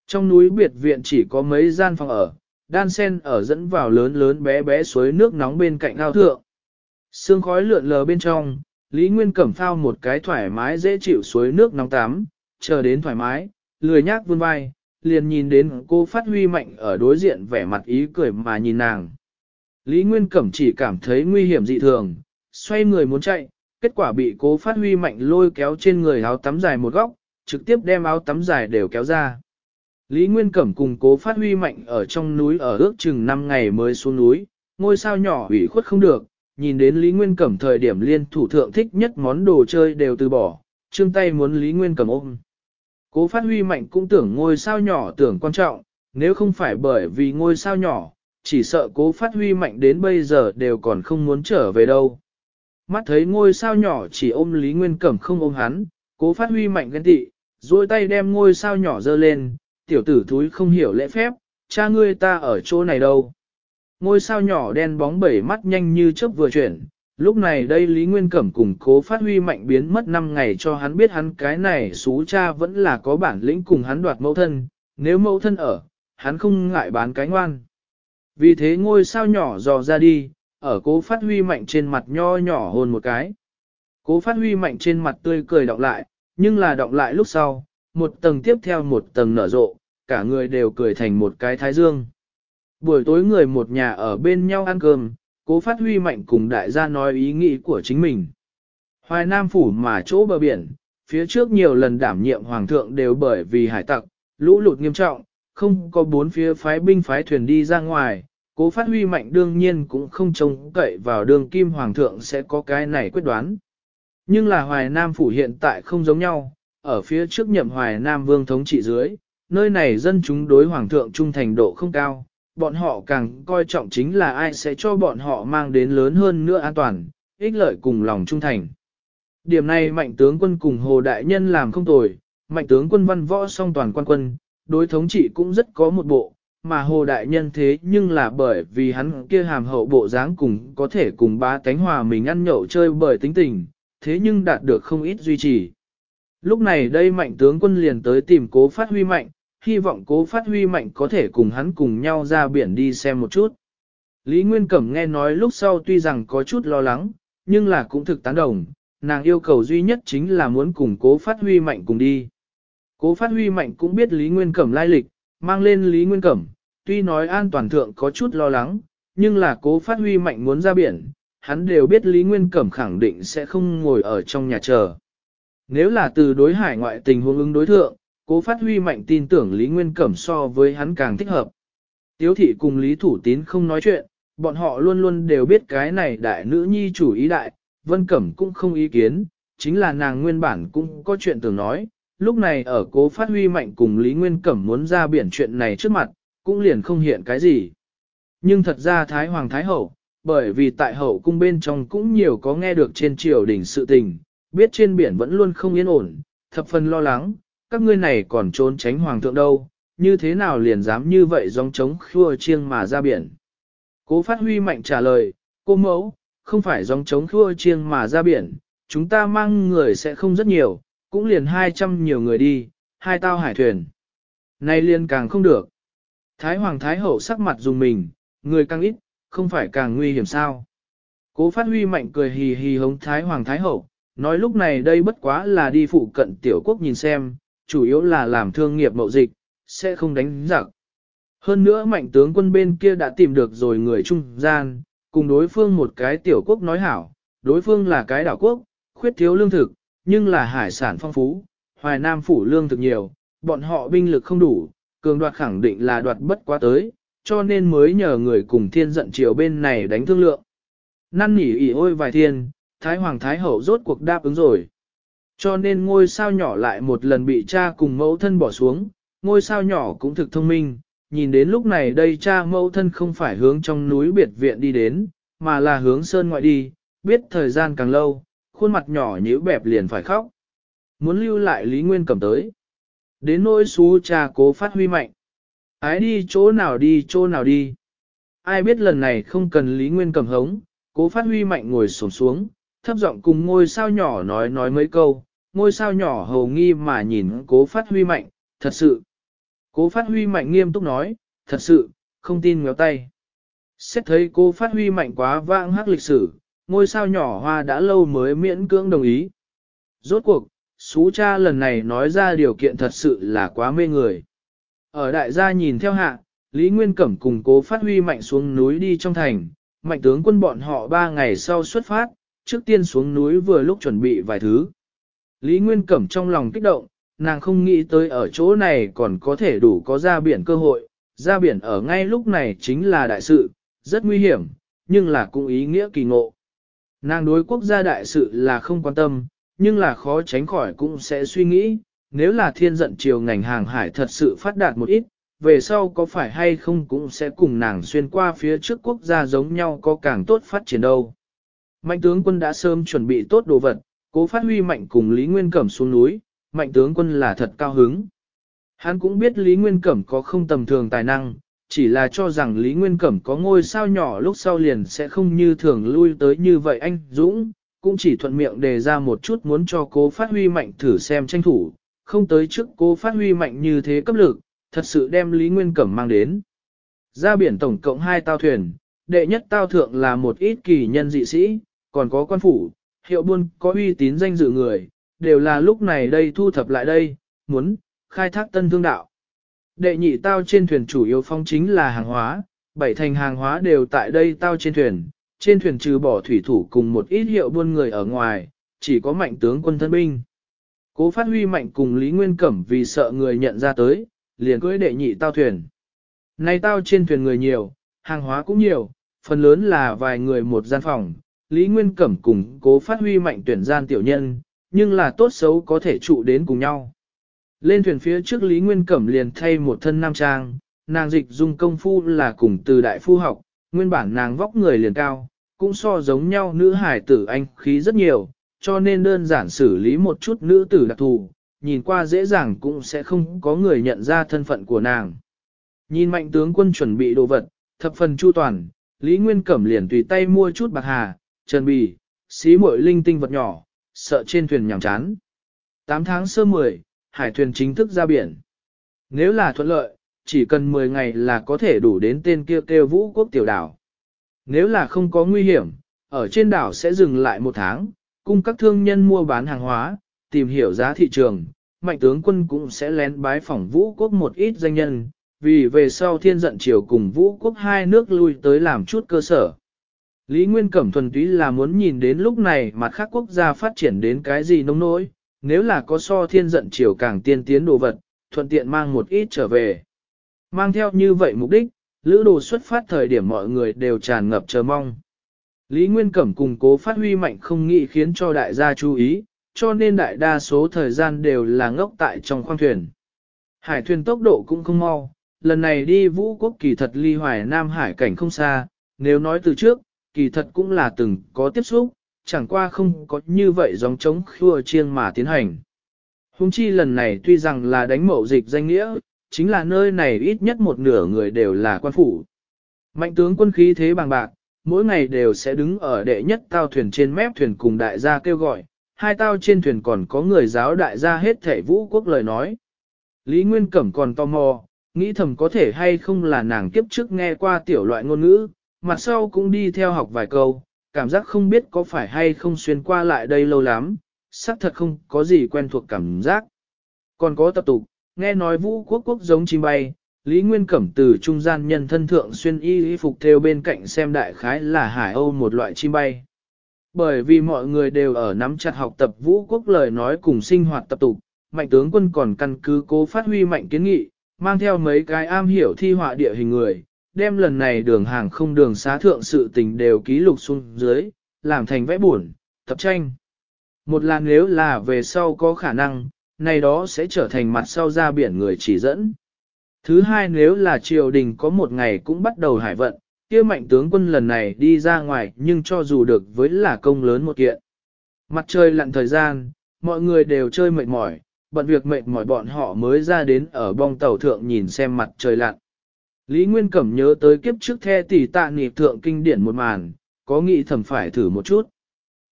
Trong núi biệt viện chỉ có mấy gian phòng ở, đan sen ở dẫn vào lớn lớn bé bé suối nước nóng bên cạnh ao thượng. Sương khói lượn lờ bên trong, Lý Nguyên cẩm phao một cái thoải mái dễ chịu suối nước nóng tắm, chờ đến thoải mái, lười nhác vươn vai, liền nhìn đến cô phát huy mạnh ở đối diện vẻ mặt ý cười mà nhìn nàng. Lý Nguyên cẩm chỉ cảm thấy nguy hiểm dị thường, xoay người muốn chạy, kết quả bị cố phát huy mạnh lôi kéo trên người áo tắm dài một góc, trực tiếp đem áo tắm dài đều kéo ra. Lý Nguyên Cẩm cùng cố phát huy mạnh ở trong núi ở ước chừng 5 ngày mới xuống núi, ngôi sao nhỏ bị khuất không được, nhìn đến Lý Nguyên Cẩm thời điểm liên thủ thượng thích nhất món đồ chơi đều từ bỏ, chương tay muốn Lý Nguyên Cẩm ôm. Cố phát huy mạnh cũng tưởng ngôi sao nhỏ tưởng quan trọng, nếu không phải bởi vì ngôi sao nhỏ, chỉ sợ cố phát huy mạnh đến bây giờ đều còn không muốn trở về đâu. Mắt thấy ngôi sao nhỏ chỉ ôm Lý Nguyên Cẩm không ôm hắn, cố phát huy mạnh ghen tị, dôi tay đem ngôi sao nhỏ dơ lên, tiểu tử thúi không hiểu lễ phép, cha ngươi ta ở chỗ này đâu. Ngôi sao nhỏ đen bóng bẩy mắt nhanh như chớp vừa chuyển, lúc này đây Lý Nguyên Cẩm cùng cố phát huy mạnh biến mất 5 ngày cho hắn biết hắn cái này xú cha vẫn là có bản lĩnh cùng hắn đoạt mẫu thân, nếu mẫu thân ở, hắn không ngại bán cái ngoan. Vì thế ngôi sao nhỏ dò ra đi, ở cố phát huy mạnh trên mặt nho nhỏ hôn một cái. Cố phát huy mạnh trên mặt tươi cười đọng lại, nhưng là đọng lại lúc sau, một tầng tiếp theo một tầng nở rộ, cả người đều cười thành một cái thái dương. Buổi tối người một nhà ở bên nhau ăn cơm, cố phát huy mạnh cùng đại gia nói ý nghĩ của chính mình. Hoài Nam Phủ mà chỗ bờ biển, phía trước nhiều lần đảm nhiệm hoàng thượng đều bởi vì hải tặc, lũ lụt nghiêm trọng, không có bốn phía phái binh phái thuyền đi ra ngoài, cố phát huy mạnh đương nhiên cũng không trông cậy vào đường kim hoàng thượng sẽ có cái này quyết đoán. Nhưng là Hoài Nam Phủ hiện tại không giống nhau, ở phía trước nhậm hoài Nam Vương thống trị dưới, nơi này dân chúng đối Hoàng thượng trung thành độ không cao, bọn họ càng coi trọng chính là ai sẽ cho bọn họ mang đến lớn hơn nữa an toàn, ích lợi cùng lòng trung thành. Điểm này mạnh tướng quân cùng Hồ Đại Nhân làm không tồi, mạnh tướng quân văn võ song toàn quan quân, đối thống trị cũng rất có một bộ, mà Hồ Đại Nhân thế nhưng là bởi vì hắn kia hàm hậu bộ dáng cùng có thể cùng ba tánh hòa mình ăn nhậu chơi bởi tính tình, thế nhưng đạt được không ít duy trì. Lúc này đây mạnh tướng quân liền tới tìm cố phát huy mạnh, hy vọng cố phát huy mạnh có thể cùng hắn cùng nhau ra biển đi xem một chút. Lý Nguyên Cẩm nghe nói lúc sau tuy rằng có chút lo lắng, nhưng là cũng thực tán đồng, nàng yêu cầu duy nhất chính là muốn cùng cố phát huy mạnh cùng đi. Cố phát huy mạnh cũng biết Lý Nguyên Cẩm lai lịch, mang lên Lý Nguyên Cẩm, tuy nói an toàn thượng có chút lo lắng, nhưng là cố phát huy mạnh muốn ra biển, hắn đều biết Lý Nguyên Cẩm khẳng định sẽ không ngồi ở trong nhà chờ. Nếu là từ đối hải ngoại tình huống ứng đối thượng, cố phát huy mạnh tin tưởng Lý Nguyên Cẩm so với hắn càng thích hợp. Tiếu thị cùng Lý Thủ Tín không nói chuyện, bọn họ luôn luôn đều biết cái này đại nữ nhi chủ ý đại, Vân Cẩm cũng không ý kiến, chính là nàng nguyên bản cũng có chuyện tưởng nói, lúc này ở cố phát huy mạnh cùng Lý Nguyên Cẩm muốn ra biển chuyện này trước mặt, cũng liền không hiện cái gì. Nhưng thật ra Thái Hoàng Thái Hậu, bởi vì tại hậu cung bên trong cũng nhiều có nghe được trên triều đỉnh sự tình, biết trên biển vẫn luôn không yên ổn, thập phần lo lắng, các ngươi này còn trốn tránh hoàng thượng đâu, như thế nào liền dám như vậy dòng trống khua chiêng mà ra biển. Cố phát huy mạnh trả lời, cô mẫu, không phải dòng trống khua chiêng mà ra biển, chúng ta mang người sẽ không rất nhiều, cũng liền 200 nhiều người đi, hai tao hải thuyền. Nay liền càng không được. Thái Hoàng Thái Hậu sắc mặt dùng mình, người càng ít, không phải càng nguy hiểm sao. Cố phát huy mạnh cười hì hì hống Thái Hoàng Thái Hậu, nói lúc này đây bất quá là đi phụ cận tiểu quốc nhìn xem, chủ yếu là làm thương nghiệp mậu dịch, sẽ không đánh giặc. Hơn nữa mạnh tướng quân bên kia đã tìm được rồi người trung gian, cùng đối phương một cái tiểu quốc nói hảo, đối phương là cái đảo quốc, khuyết thiếu lương thực, nhưng là hải sản phong phú, hoài nam phủ lương thực nhiều, bọn họ binh lực không đủ, cường đoạt khẳng định là đoạt bất quá tới, cho nên mới nhờ người cùng thiên giận triều bên này đánh thương lượng. Năn nỉ ỉ ôi vài thiên, Thái Hoàng Thái Hậu rốt cuộc đáp ứng rồi. Cho nên ngôi sao nhỏ lại một lần bị cha cùng mẫu thân bỏ xuống, ngôi sao nhỏ cũng thực thông minh, nhìn đến lúc này đây cha mẫu thân không phải hướng trong núi biệt viện đi đến, mà là hướng sơn ngoại đi, biết thời gian càng lâu, khuôn mặt nhỏ nhíu bẹp liền phải khóc. Muốn lưu lại Lý Nguyên cầm tới. Đến nỗi xú cha cố phát huy mạnh. Ái đi chỗ nào đi chỗ nào đi. Ai biết lần này không cần Lý Nguyên cầm hống, cố phát huy mạnh ngồi sổm xuống, thấp giọng cùng ngôi sao nhỏ nói nói mấy câu, ngôi sao nhỏ hầu nghi mà nhìn cố phát huy mạnh, thật sự. Cố phát huy mạnh nghiêm túc nói, thật sự, không tin ngéo tay. Xét thấy cố phát huy mạnh quá vãng hắc lịch sử, ngôi sao nhỏ hoa đã lâu mới miễn cưỡng đồng ý. Rốt cuộc, xú cha lần này nói ra điều kiện thật sự là quá mê người. Ở đại gia nhìn theo hạ, Lý Nguyên Cẩm cùng cố phát huy mạnh xuống núi đi trong thành, mạnh tướng quân bọn họ ba ngày sau xuất phát, trước tiên xuống núi vừa lúc chuẩn bị vài thứ. Lý Nguyên Cẩm trong lòng kích động, nàng không nghĩ tới ở chỗ này còn có thể đủ có ra biển cơ hội, ra biển ở ngay lúc này chính là đại sự, rất nguy hiểm, nhưng là cũng ý nghĩa kỳ ngộ. Nàng đối quốc gia đại sự là không quan tâm, nhưng là khó tránh khỏi cũng sẽ suy nghĩ, nếu là thiên giận chiều ngành hàng hải thật sự phát đạt một ít, về sau có phải hay không cũng sẽ cùng nàng xuyên qua phía trước quốc gia giống nhau có càng tốt phát triển đâu. Mạnh tướng quân đã sớm chuẩn bị tốt đồ vật, cố phát huy mạnh cùng Lý Nguyên Cẩm xuống núi, mạnh tướng quân là thật cao hứng. Hắn cũng biết Lý Nguyên Cẩm có không tầm thường tài năng, chỉ là cho rằng Lý Nguyên Cẩm có ngôi sao nhỏ lúc sau liền sẽ không như thường lui tới như vậy anh Dũng, cũng chỉ thuận miệng đề ra một chút muốn cho cố phát huy mạnh thử xem tranh thủ, không tới trước cố phát huy mạnh như thế cấp lực, thật sự đem Lý Nguyên Cẩm mang đến. Ra biển tổng cộng hai tao thuyền, đệ nhất tao thượng là một ít kỳ nhân dị sĩ, còn có quan phủ, hiệu buôn có uy tín danh dự người, đều là lúc này đây thu thập lại đây, muốn, khai thác tân thương đạo. Đệ nhị tao trên thuyền chủ yếu phong chính là hàng hóa, bảy thành hàng hóa đều tại đây tao trên thuyền, trên thuyền trừ bỏ thủy thủ cùng một ít hiệu buôn người ở ngoài, chỉ có mạnh tướng quân thân binh. Cố phát huy mạnh cùng Lý Nguyên Cẩm vì sợ người nhận ra tới, liền cưới đệ nhị tao thuyền. Nay tao trên thuyền người nhiều, hàng hóa cũng nhiều, phần lớn là vài người một gian phòng, Lý Nguyên Cẩm cùng cố phát huy mạnh tuyển gian tiểu nhân, nhưng là tốt xấu có thể trụ đến cùng nhau. Lên thuyền phía trước Lý Nguyên Cẩm liền thay một thân nam trang, nàng dịch dung công phu là cùng từ đại phu học, nguyên bản nàng vóc người liền cao, cũng so giống nhau nữ hải tử anh khí rất nhiều, cho nên đơn giản xử lý một chút nữ tử đặc thù, nhìn qua dễ dàng cũng sẽ không có người nhận ra thân phận của nàng. Nhìn mạnh tướng quân chuẩn bị đồ vật, thập phần chu toàn, Lý Nguyên Cẩm liền tùy tay mua chút bạc hà, trần bì, xí muội linh tinh vật nhỏ, sợ trên thuyền nhàm chán. 8 tháng sơ 10, hải thuyền chính thức ra biển. Nếu là thuận lợi, chỉ cần 10 ngày là có thể đủ đến tên kia kêu, kêu vũ quốc tiểu đảo. Nếu là không có nguy hiểm, ở trên đảo sẽ dừng lại một tháng, cung các thương nhân mua bán hàng hóa, tìm hiểu giá thị trường, mạnh tướng quân cũng sẽ lén bái phỏng vũ quốc một ít danh nhân, vì về sau thiên giận triều cùng vũ quốc hai nước lui tới làm chút cơ sở. Lý Nguyên Cẩm thuần túy là muốn nhìn đến lúc này mặt khác quốc gia phát triển đến cái gì nông nỗi, nếu là có so thiên giận chiều càng tiên tiến đồ vật, thuận tiện mang một ít trở về. Mang theo như vậy mục đích, lữ đồ xuất phát thời điểm mọi người đều tràn ngập chờ mong. Lý Nguyên Cẩm cùng cố phát huy mạnh không nghĩ khiến cho đại gia chú ý, cho nên đại đa số thời gian đều là ngốc tại trong khoang thuyền. Hải thuyền tốc độ cũng không mau, lần này đi vũ quốc kỳ thật ly hoài Nam Hải cảnh không xa, nếu nói từ trước, kỳ thật cũng là từng có tiếp xúc, chẳng qua không có như vậy giống chống khua chiêng mà tiến hành. Hùng chi lần này tuy rằng là đánh mậu dịch danh nghĩa, chính là nơi này ít nhất một nửa người đều là quan phủ. Mạnh tướng quân khí thế bằng bạc, mỗi ngày đều sẽ đứng ở đệ nhất tao thuyền trên mép thuyền cùng đại gia kêu gọi, hai tao trên thuyền còn có người giáo đại gia hết thể vũ quốc lời nói. Lý Nguyên Cẩm còn tò mò, nghĩ thầm có thể hay không là nàng kiếp trước nghe qua tiểu loại ngôn ngữ, mặt sau cũng đi theo học vài câu, cảm giác không biết có phải hay không xuyên qua lại đây lâu lắm, xác thật không có gì quen thuộc cảm giác. Còn có tập tục, nghe nói vũ quốc quốc giống chim bay, Lý Nguyên Cẩm từ trung gian nhân thân thượng xuyên y y phục theo bên cạnh xem đại khái là hải âu một loại chim bay. Bởi vì mọi người đều ở nắm chặt học tập vũ quốc lời nói cùng sinh hoạt tập tục, mạnh tướng quân còn căn cứ cố phát huy mạnh kiến nghị, mang theo mấy cái am hiểu thi họa địa hình người, đem lần này đường hàng không đường xá thượng sự tình đều ký lục xuống dưới, làm thành vẽ buồn, tập tranh. Một là nếu là về sau có khả năng, này đó sẽ trở thành mặt sau ra biển người chỉ dẫn. Thứ hai nếu là triều đình có một ngày cũng bắt đầu hải vận, kia mạnh tướng quân lần này đi ra ngoài nhưng cho dù được với là công lớn một kiện. Mặt trời lặn thời gian, mọi người đều chơi mệt mỏi, bận việc mệt mỏi bọn họ mới ra đến ở bong tàu thượng nhìn xem mặt trời lặn. Lý Nguyên Cẩm nhớ tới kiếp trước the tỷ tạ nghiệp thượng kinh điển một màn, có nghĩ thầm phải thử một chút.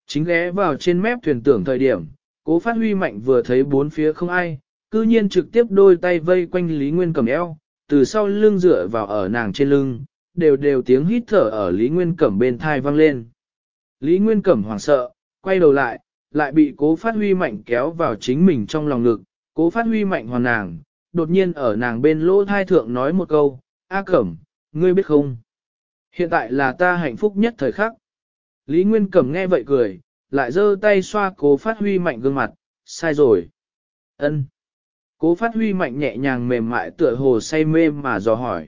Chính ghé vào trên mép thuyền tưởng thời điểm, cố phát huy mạnh vừa thấy bốn phía không ai, cư nhiên trực tiếp đôi tay vây quanh Lý Nguyên Cẩm eo, từ sau lưng dựa vào ở nàng trên lưng, đều đều tiếng hít thở ở Lý Nguyên Cẩm bên thai vang lên. Lý Nguyên Cẩm hoảng sợ, quay đầu lại, lại bị cố phát huy mạnh kéo vào chính mình trong lòng ngực, cố phát huy mạnh hoàn nàng, đột nhiên ở nàng bên lỗ thai thượng nói một câu, A Cẩm, ngươi biết không? Hiện tại là ta hạnh phúc nhất thời khắc. Lý Nguyên Cẩm nghe vậy cười, lại giơ tay xoa cố phát huy mạnh gương mặt, sai rồi. ân Cố phát huy mạnh nhẹ nhàng mềm mại tựa hồ say mê mà dò hỏi.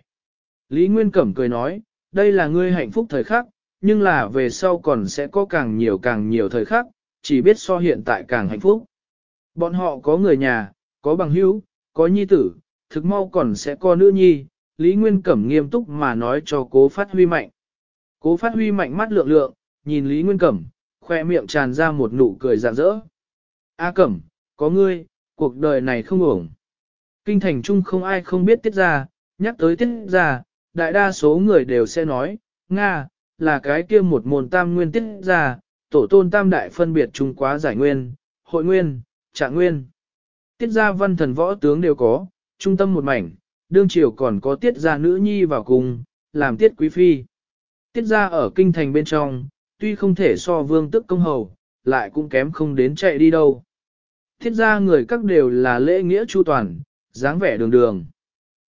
Lý Nguyên Cẩm cười nói, đây là ngươi hạnh phúc thời khắc, nhưng là về sau còn sẽ có càng nhiều càng nhiều thời khắc, chỉ biết so hiện tại càng hạnh phúc. Bọn họ có người nhà, có bằng hữu, có nhi tử, thực mau còn sẽ có nữ nhi, Lý Nguyên Cẩm nghiêm túc mà nói cho cố phát huy mạnh. Cố phát huy mạnh mắt lượng lượng, nhìn Lý Nguyên Cẩm, khoe miệng tràn ra một nụ cười rạng rỡ. A Cẩm, có ngươi, cuộc đời này không ổng. Kinh thành chung không ai không biết tiết ra, nhắc tới tiết ra, đại đa số người đều sẽ nói, Nga, là cái kia một môn tam nguyên tiết ra, tổ tôn tam đại phân biệt chung quá giải nguyên, hội nguyên, trạng nguyên. Tiết ra văn thần võ tướng đều có, trung tâm một mảnh, đương triều còn có tiết gia nữ nhi vào cùng, làm tiết quý phi. Tiết gia ở kinh thành bên trong, tuy không thể so vương tức công hầu, lại cũng kém không đến chạy đi đâu. Tiết gia người các đều là lễ nghĩa chu toàn, dáng vẻ đường đường.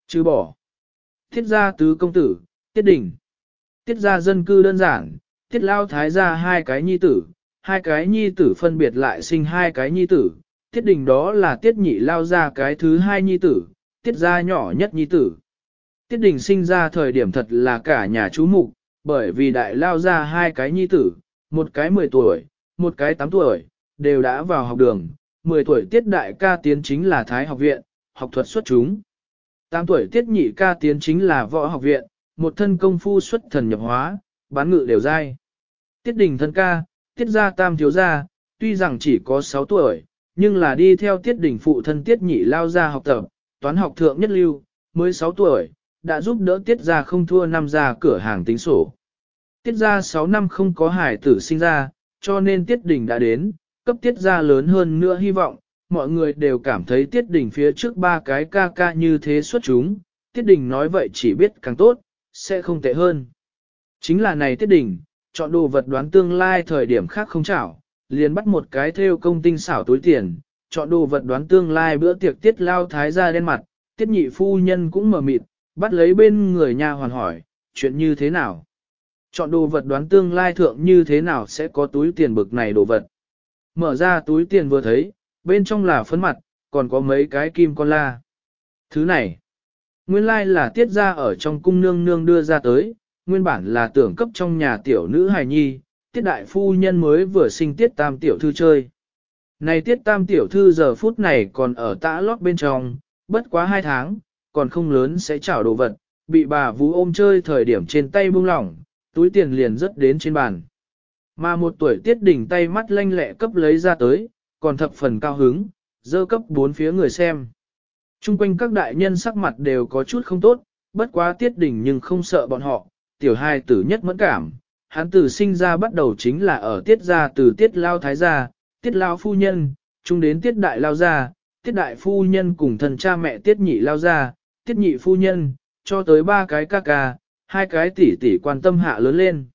Chứ bỏ. Tiết gia tứ công tử, tiết đỉnh. Tiết gia dân cư đơn giản, tiết lao thái gia hai cái nhi tử, hai cái nhi tử phân biệt lại sinh hai cái nhi tử. Tiết đình đó là tiết nhị lao ra cái thứ hai nhi tử, tiết gia nhỏ nhất nhi tử. Tiết đình sinh ra thời điểm thật là cả nhà chú mục, bởi vì đại lao ra hai cái nhi tử, một cái 10 tuổi, một cái 8 tuổi, đều đã vào học đường. 10 tuổi tiết đại ca tiến chính là Thái học viện, học thuật xuất chúng. 8 tuổi tiết nhị ca tiến chính là võ học viện, một thân công phu xuất thần nhập hóa, bán ngự đều dai. Tiết đình thân ca, tiết gia tam thiếu gia, tuy rằng chỉ có 6 tuổi, nhưng là đi theo tiết đình phụ thân tiết nhị lao ra học tập, toán học thượng nhất lưu, mới 6 tuổi, đã giúp đỡ tiết ra không thua năm ra cửa hàng tính sổ. Tiết ra 6 năm không có hải tử sinh ra, cho nên tiết đình đã đến, cấp tiết ra lớn hơn nữa hy vọng, mọi người đều cảm thấy tiết đình phía trước ba cái ca ca như thế xuất chúng, tiết đình nói vậy chỉ biết càng tốt, sẽ không tệ hơn. Chính là này tiết đình chọn đồ vật đoán tương lai thời điểm khác không chảo, liền bắt một cái theo công tinh xảo túi tiền, Chọn đồ vật đoán tương lai bữa tiệc tiết lao thái ra đen mặt, tiết nhị phu nhân cũng mở mịt, bắt lấy bên người nhà hoàn hỏi, chuyện như thế nào? Chọn đồ vật đoán tương lai thượng như thế nào sẽ có túi tiền bực này đồ vật. Mở ra túi tiền vừa thấy, bên trong là phấn mặt, còn có mấy cái kim con la. Thứ này, nguyên lai là tiết ra ở trong cung nương nương đưa ra tới, nguyên bản là tưởng cấp trong nhà tiểu nữ hài nhi, tiết đại phu nhân mới vừa sinh tiết tam tiểu thư chơi. Này tiết tam tiểu thư giờ phút này còn ở tã lót bên trong, bất quá hai tháng, còn không lớn sẽ chảo đồ vật, bị bà vú ôm chơi thời điểm trên tay buông lỏng, túi tiền liền rớt đến trên bàn. Mà một tuổi tiết đỉnh tay mắt lanh lẹ cấp lấy ra tới, còn thập phần cao hứng, dơ cấp bốn phía người xem. Trung quanh các đại nhân sắc mặt đều có chút không tốt, bất quá tiết đỉnh nhưng không sợ bọn họ, tiểu hai tử nhất mẫn cảm. Hắn tử sinh ra bắt đầu chính là ở tiết gia từ tiết lao thái gia, tiết lao phu nhân, chúng đến tiết đại lao gia, tiết đại phu nhân cùng thần cha mẹ tiết nhị lao gia, tiết nhị phu nhân, cho tới ba cái ca ca, hai cái tỷ tỷ quan tâm hạ lớn lên.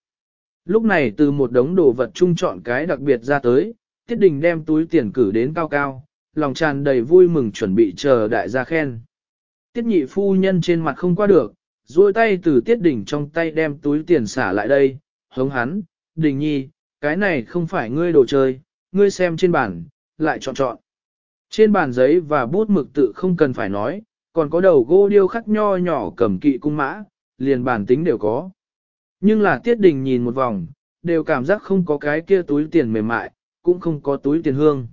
Lúc này từ một đống đồ vật chung chọn cái đặc biệt ra tới, tiết đình đem túi tiền cử đến cao cao, lòng tràn đầy vui mừng chuẩn bị chờ đại gia khen. Tiết nhị phu nhân trên mặt không qua được, duỗi tay từ tiết Đình trong tay đem túi tiền xả lại đây, hống hắn, đình nhi, cái này không phải ngươi đồ chơi, ngươi xem trên bàn, lại chọn chọn. Trên bàn giấy và bút mực tự không cần phải nói, còn có đầu gỗ điêu khắc nho nhỏ cầm kỵ cung mã, liền bản tính đều có. Nhưng là tiết đình nhìn một vòng, đều cảm giác không có cái kia túi tiền mềm mại, cũng không có túi tiền hương.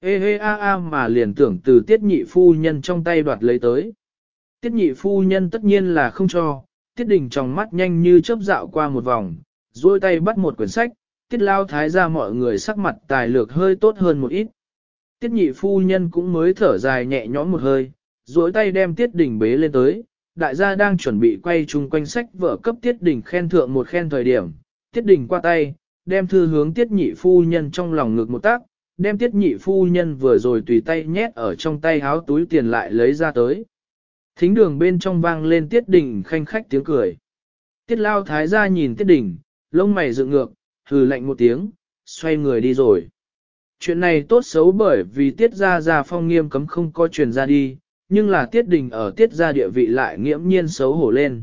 Ê hê a a mà liền tưởng từ tiết nhị phu nhân trong tay đoạt lấy tới. Tiết nhị phu nhân tất nhiên là không cho, tiết đình trong mắt nhanh như chớp dạo qua một vòng, duỗi tay bắt một quyển sách, tiết lao thái ra mọi người sắc mặt tài lược hơi tốt hơn một ít. Tiết nhị phu nhân cũng mới thở dài nhẹ nhõm một hơi, duỗi tay đem tiết Đình bế lên tới, đại gia đang chuẩn bị quay chung quanh sách vở cấp tiết Đình khen thượng một khen thời điểm, tiết Đình qua tay, đem thư hướng tiết nhị phu nhân trong lòng ngực một tác, đem tiết nhị phu nhân vừa rồi tùy tay nhét ở trong tay háo túi tiền lại lấy ra tới. Thính đường bên trong vang lên tiết Đình khanh khách tiếng cười. Tiết lao thái ra nhìn tiết Đình, lông mày dựng ngược, Hừ lạnh một tiếng, xoay người đi rồi. Chuyện này tốt xấu bởi vì tiết ra ra phong nghiêm cấm không có truyền ra đi, nhưng là tiết đình ở tiết ra địa vị lại nghiễm nhiên xấu hổ lên.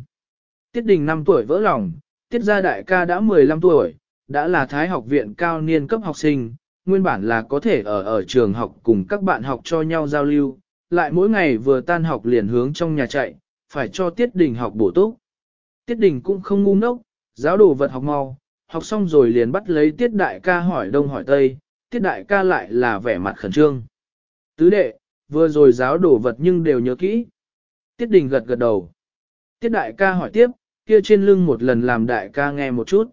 Tiết đình 5 tuổi vỡ lòng, tiết ra đại ca đã 15 tuổi, đã là thái học viện cao niên cấp học sinh, nguyên bản là có thể ở ở trường học cùng các bạn học cho nhau giao lưu, lại mỗi ngày vừa tan học liền hướng trong nhà chạy, phải cho tiết đình học bổ túc. Tiết đình cũng không ngu ngốc, giáo đồ vật học mau, học xong rồi liền bắt lấy tiết đại ca hỏi đông hỏi tây, tiết đại ca lại là vẻ mặt khẩn trương. Tứ đệ, vừa rồi giáo đổ vật nhưng đều nhớ kỹ. Tiết đình gật gật đầu. Tiết đại ca hỏi tiếp, kia trên lưng một lần làm đại ca nghe một chút.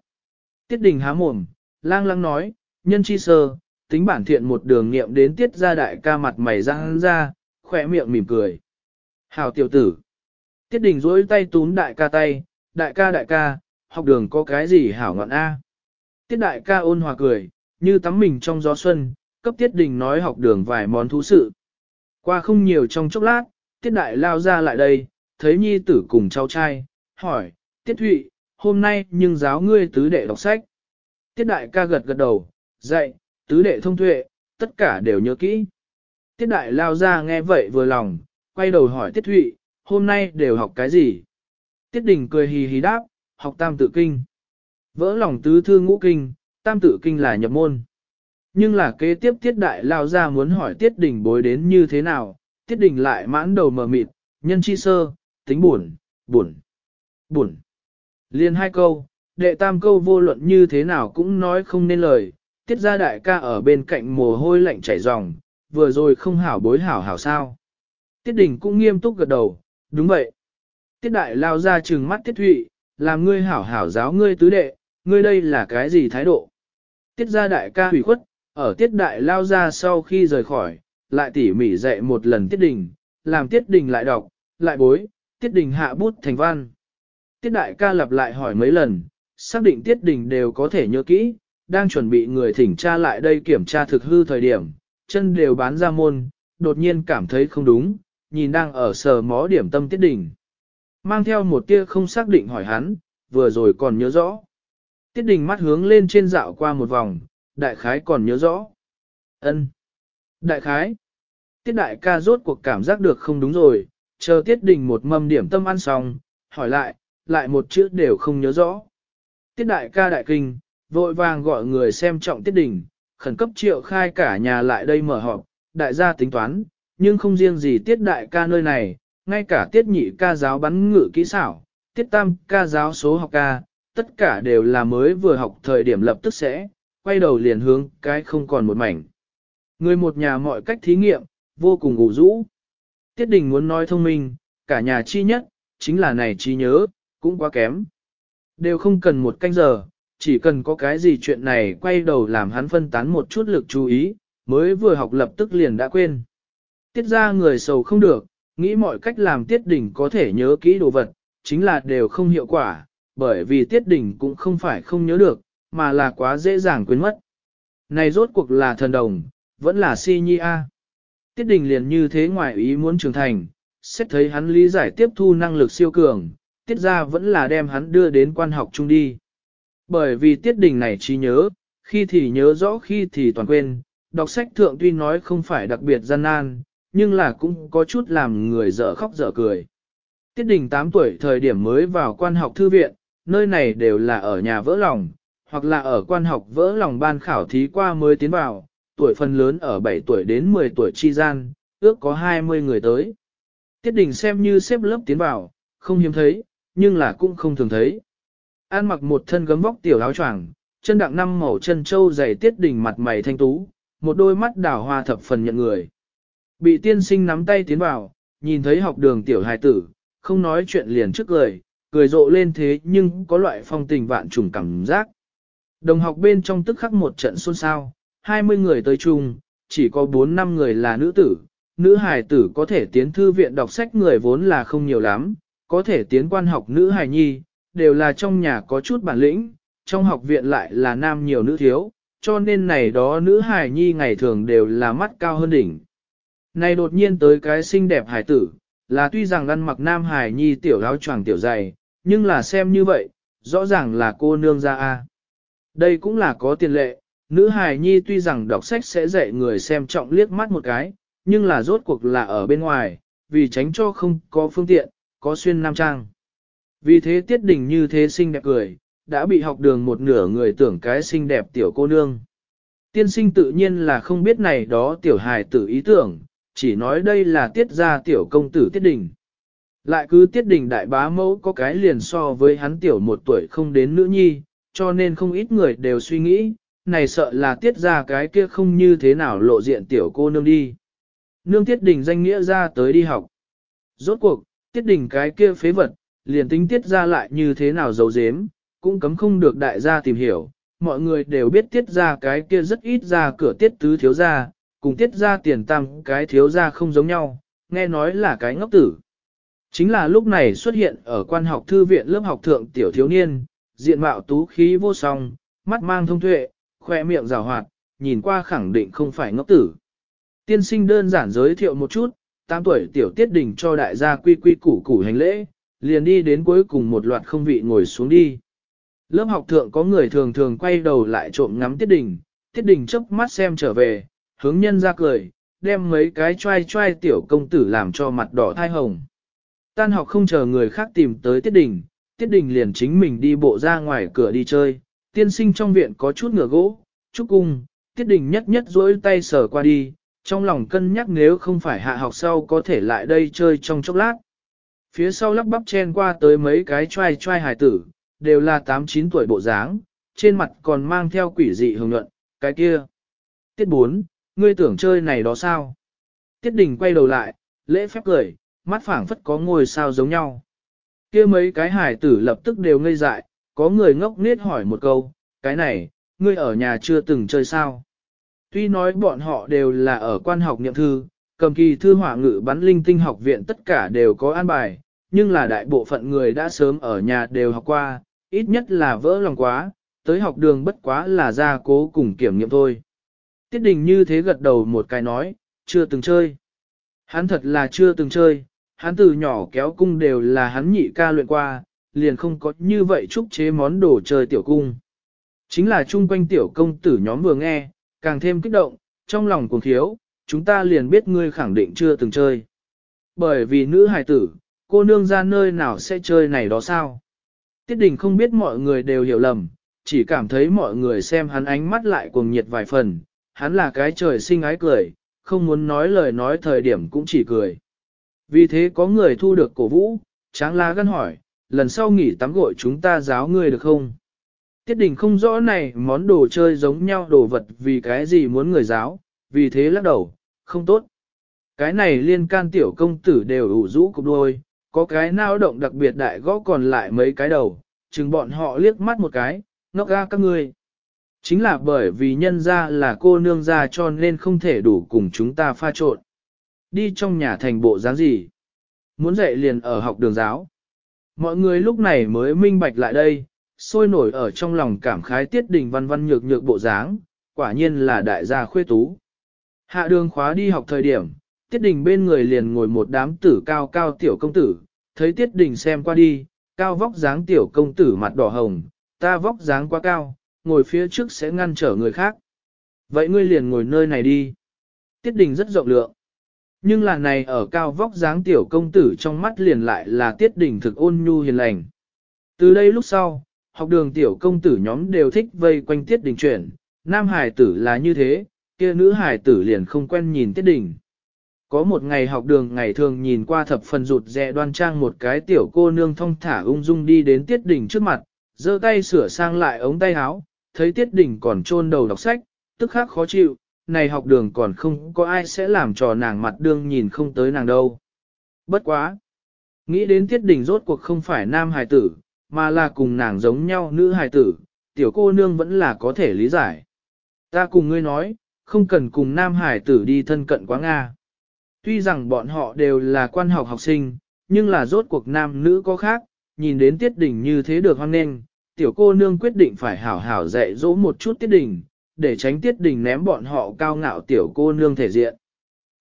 Tiết đình há mồm, lang lang nói, nhân chi sơ, tính bản thiện một đường nghiệm đến tiết ra đại ca mặt mày răng ra, khỏe miệng mỉm cười. Hào tiểu tử. Tiết đình duỗi tay túm đại ca tay, đại ca đại ca, học đường có cái gì hảo ngọn A. Tiết đại ca ôn hòa cười, như tắm mình trong gió xuân, cấp tiết đình nói học đường vài món thú sự. Qua không nhiều trong chốc lát, tiết đại lao ra lại đây, thấy nhi tử cùng cháu trai, hỏi, tiết thụy, hôm nay nhưng giáo ngươi tứ đệ đọc sách. Tiết đại ca gật gật đầu, dạy, tứ đệ thông tuệ, tất cả đều nhớ kỹ. Tiết đại lao ra nghe vậy vừa lòng, quay đầu hỏi tiết thụy, hôm nay đều học cái gì? Tiết đình cười hì hì đáp, học tam tự kinh. Vỡ lòng tứ thư ngũ kinh, tam tự kinh là nhập môn. Nhưng là kế tiếp tiết đại lao ra muốn hỏi tiết đình bối đến như thế nào, tiết đình lại mãn đầu mờ mịt, nhân chi sơ, tính buồn, buồn, buồn. Liên hai câu, đệ tam câu vô luận như thế nào cũng nói không nên lời, tiết ra đại ca ở bên cạnh mồ hôi lạnh chảy ròng, vừa rồi không hảo bối hảo hảo sao. Tiết đình cũng nghiêm túc gật đầu, đúng vậy. Tiết đại lao ra trừng mắt tiết thụy, làm ngươi hảo hảo giáo ngươi tứ đệ, ngươi đây là cái gì thái độ? Tiết gia đại ca hủy khuất, ở tiết đại lao ra sau khi rời khỏi, lại tỉ mỉ dạy một lần tiết đình, làm tiết đình lại đọc, lại bối, tiết đình hạ bút thành văn. Tiết đại ca lặp lại hỏi mấy lần, xác định tiết đình đều có thể nhớ kỹ, đang chuẩn bị người thỉnh tra lại đây kiểm tra thực hư thời điểm, chân đều bán ra môn, đột nhiên cảm thấy không đúng, nhìn đang ở sờ mó điểm tâm tiết đình mang theo một tia không xác định hỏi hắn, vừa rồi còn nhớ rõ. Tiết đình mắt hướng lên trên dạo qua một vòng, đại khái còn nhớ rõ. ân Đại khái. Tiết đại ca rốt cuộc cảm giác được không đúng rồi, chờ tiết đình một mâm điểm tâm ăn xong, hỏi lại, lại một chữ đều không nhớ rõ. Tiết đại ca đại kinh, vội vàng gọi người xem trọng tiết đình, khẩn cấp triệu khai cả nhà lại đây mở họp, đại gia tính toán, nhưng không riêng gì tiết đại ca nơi này, ngay cả tiết nhị ca giáo bắn ngự kỹ xảo, tiết tam ca giáo số học ca, tất cả đều là mới vừa học thời điểm lập tức sẽ, quay đầu liền hướng cái không còn một mảnh. Người một nhà mọi cách thí nghiệm, vô cùng ủ rũ. Tiết đình muốn nói thông minh, cả nhà chi nhất, chính là này chi nhớ, cũng quá kém. Đều không cần một canh giờ, chỉ cần có cái gì chuyện này quay đầu làm hắn phân tán một chút lực chú ý, mới vừa học lập tức liền đã quên. Tiết ra người sầu không được, Nghĩ mọi cách làm tiết đỉnh có thể nhớ kỹ đồ vật, chính là đều không hiệu quả, bởi vì tiết đỉnh cũng không phải không nhớ được, mà là quá dễ dàng quên mất. Này rốt cuộc là thần đồng, vẫn là si nhi a. Tiết đỉnh liền như thế ngoài ý muốn trưởng thành, xét thấy hắn lý giải tiếp thu năng lực siêu cường, tiết ra vẫn là đem hắn đưa đến quan học chung đi. Bởi vì tiết đỉnh này trí nhớ, khi thì nhớ rõ khi thì toàn quên, đọc sách thượng tuy nói không phải đặc biệt gian nan, nhưng là cũng có chút làm người dở khóc dở cười. Tiết đình 8 tuổi thời điểm mới vào quan học thư viện, nơi này đều là ở nhà vỡ lòng, hoặc là ở quan học vỡ lòng ban khảo thí qua mới tiến vào, tuổi phần lớn ở 7 tuổi đến 10 tuổi chi gian, ước có 20 người tới. Tiết đình xem như xếp lớp tiến vào, không hiếm thấy, nhưng là cũng không thường thấy. An mặc một thân gấm vóc tiểu áo choàng, chân đặng năm màu chân trâu dày tiết đình mặt mày thanh tú, một đôi mắt đào hoa thập phần nhận người. Bị tiên sinh nắm tay tiến vào, nhìn thấy học đường tiểu hài tử, không nói chuyện liền trước lời, cười rộ lên thế nhưng có loại phong tình vạn trùng cảm giác. Đồng học bên trong tức khắc một trận xôn xao, 20 người tới chung, chỉ có 4-5 người là nữ tử, nữ hài tử có thể tiến thư viện đọc sách người vốn là không nhiều lắm, có thể tiến quan học nữ hài nhi, đều là trong nhà có chút bản lĩnh, trong học viện lại là nam nhiều nữ thiếu, cho nên này đó nữ hài nhi ngày thường đều là mắt cao hơn đỉnh. Này đột nhiên tới cái xinh đẹp hải tử, là tuy rằng ăn mặc nam hải nhi tiểu áo choàng tiểu dày, nhưng là xem như vậy, rõ ràng là cô nương ra a. Đây cũng là có tiền lệ, nữ hải nhi tuy rằng đọc sách sẽ dạy người xem trọng liếc mắt một cái, nhưng là rốt cuộc là ở bên ngoài, vì tránh cho không có phương tiện, có xuyên nam trang. Vì thế tiết đỉnh như thế xinh đẹp cười, đã bị học đường một nửa người tưởng cái xinh đẹp tiểu cô nương. Tiên sinh tự nhiên là không biết này đó tiểu hài tử ý tưởng, chỉ nói đây là tiết gia tiểu công tử tiết đình. Lại cứ tiết đình đại bá mẫu có cái liền so với hắn tiểu một tuổi không đến nữ nhi, cho nên không ít người đều suy nghĩ, này sợ là tiết gia cái kia không như thế nào lộ diện tiểu cô nương đi. Nương tiết đình danh nghĩa ra tới đi học. Rốt cuộc, tiết đình cái kia phế vật, liền tính tiết ra lại như thế nào giấu giếm, cũng cấm không được đại gia tìm hiểu. Mọi người đều biết tiết ra cái kia rất ít ra cửa tiết tứ thiếu ra, cùng tiết ra tiền tam cái thiếu ra không giống nhau, nghe nói là cái ngốc tử. Chính là lúc này xuất hiện ở quan học thư viện lớp học thượng tiểu thiếu niên, diện mạo tú khí vô song, mắt mang thông thuệ, khoe miệng rào hoạt, nhìn qua khẳng định không phải ngốc tử. Tiên sinh đơn giản giới thiệu một chút, 8 tuổi tiểu tiết đình cho đại gia quy quy củ củ hành lễ, liền đi đến cuối cùng một loạt không vị ngồi xuống đi. Lớp học thượng có người thường thường quay đầu lại trộm ngắm tiết đình, tiết đình chớp mắt xem trở về, hướng nhân ra cười, đem mấy cái trai trai tiểu công tử làm cho mặt đỏ thai hồng. Tan học không chờ người khác tìm tới tiết đình, tiết đình liền chính mình đi bộ ra ngoài cửa đi chơi, tiên sinh trong viện có chút ngựa gỗ, chúc cung, tiết đình nhất nhất duỗi tay sờ qua đi, trong lòng cân nhắc nếu không phải hạ học sau có thể lại đây chơi trong chốc lát. Phía sau lắp bắp chen qua tới mấy cái trai trai hài tử, đều là 8-9 tuổi bộ dáng, trên mặt còn mang theo quỷ dị hồng nhuận, cái kia. Tiết 4, ngươi tưởng chơi này đó sao? Tiết đình quay đầu lại, lễ phép cười, mắt phảng phất có ngôi sao giống nhau. kia mấy cái hải tử lập tức đều ngây dại, có người ngốc nết hỏi một câu, cái này, ngươi ở nhà chưa từng chơi sao? Tuy nói bọn họ đều là ở quan học niệm thư, cầm kỳ thư hỏa ngữ bắn linh tinh học viện tất cả đều có an bài, nhưng là đại bộ phận người đã sớm ở nhà đều học qua, ít nhất là vỡ lòng quá, tới học đường bất quá là ra cố cùng kiểm nghiệm thôi. Tiết đình như thế gật đầu một cái nói, chưa từng chơi. Hắn thật là chưa từng chơi, hắn từ nhỏ kéo cung đều là hắn nhị ca luyện qua, liền không có như vậy trúc chế món đồ chơi tiểu cung. Chính là chung quanh tiểu công tử nhóm vừa nghe, càng thêm kích động, trong lòng cuồng thiếu, chúng ta liền biết ngươi khẳng định chưa từng chơi. Bởi vì nữ hài tử, cô nương ra nơi nào sẽ chơi này đó sao? Tiết đình không biết mọi người đều hiểu lầm, chỉ cảm thấy mọi người xem hắn ánh mắt lại cuồng nhiệt vài phần, hắn là cái trời sinh ái cười, không muốn nói lời nói thời điểm cũng chỉ cười. Vì thế có người thu được cổ vũ, tráng lá gân hỏi, lần sau nghỉ tắm gội chúng ta giáo ngươi được không? Tiết đình không rõ này món đồ chơi giống nhau đồ vật vì cái gì muốn người giáo, vì thế lắc đầu, không tốt. Cái này liên can tiểu công tử đều ủ rũ cục đôi, có cái nao động đặc biệt đại gõ còn lại mấy cái đầu, chừng bọn họ liếc mắt một cái, nó ra các ngươi. Chính là bởi vì nhân ra là cô nương ra cho nên không thể đủ cùng chúng ta pha trộn. Đi trong nhà thành bộ dáng gì? Muốn dạy liền ở học đường giáo. Mọi người lúc này mới minh bạch lại đây, sôi nổi ở trong lòng cảm khái tiết đình văn văn nhược nhược bộ dáng, quả nhiên là đại gia khuê tú. Hạ đường khóa đi học thời điểm, tiết đình bên người liền ngồi một đám tử cao cao tiểu công tử, thấy tiết đình xem qua đi, cao vóc dáng tiểu công tử mặt đỏ hồng, ta vóc dáng quá cao, ngồi phía trước sẽ ngăn trở người khác. Vậy ngươi liền ngồi nơi này đi. Tiết đình rất rộng lượng. Nhưng là này ở cao vóc dáng tiểu công tử trong mắt liền lại là tiết đình thực ôn nhu hiền lành. Từ đây lúc sau, học đường tiểu công tử nhóm đều thích vây quanh tiết đình chuyển, nam hải tử là như thế, kia nữ hải tử liền không quen nhìn tiết đình. Có một ngày học đường ngày thường nhìn qua thập phần rụt rè đoan trang một cái tiểu cô nương thông thả ung dung đi đến tiết đình trước mặt, giơ tay sửa sang lại ống tay áo, thấy Tiết Đình còn chôn đầu đọc sách, tức khắc khó chịu, này học đường còn không có ai sẽ làm trò nàng mặt đương nhìn không tới nàng đâu. Bất quá! Nghĩ đến Tiết Đình rốt cuộc không phải nam hài tử, mà là cùng nàng giống nhau nữ hài tử, tiểu cô nương vẫn là có thể lý giải. Ta cùng ngươi nói, không cần cùng nam hải tử đi thân cận quá Nga. Tuy rằng bọn họ đều là quan học học sinh, nhưng là rốt cuộc nam nữ có khác, nhìn đến tiết đỉnh như thế được hoang nghênh, tiểu cô nương quyết định phải hảo hảo dạy dỗ một chút tiết đình, để tránh tiết đình ném bọn họ cao ngạo tiểu cô nương thể diện.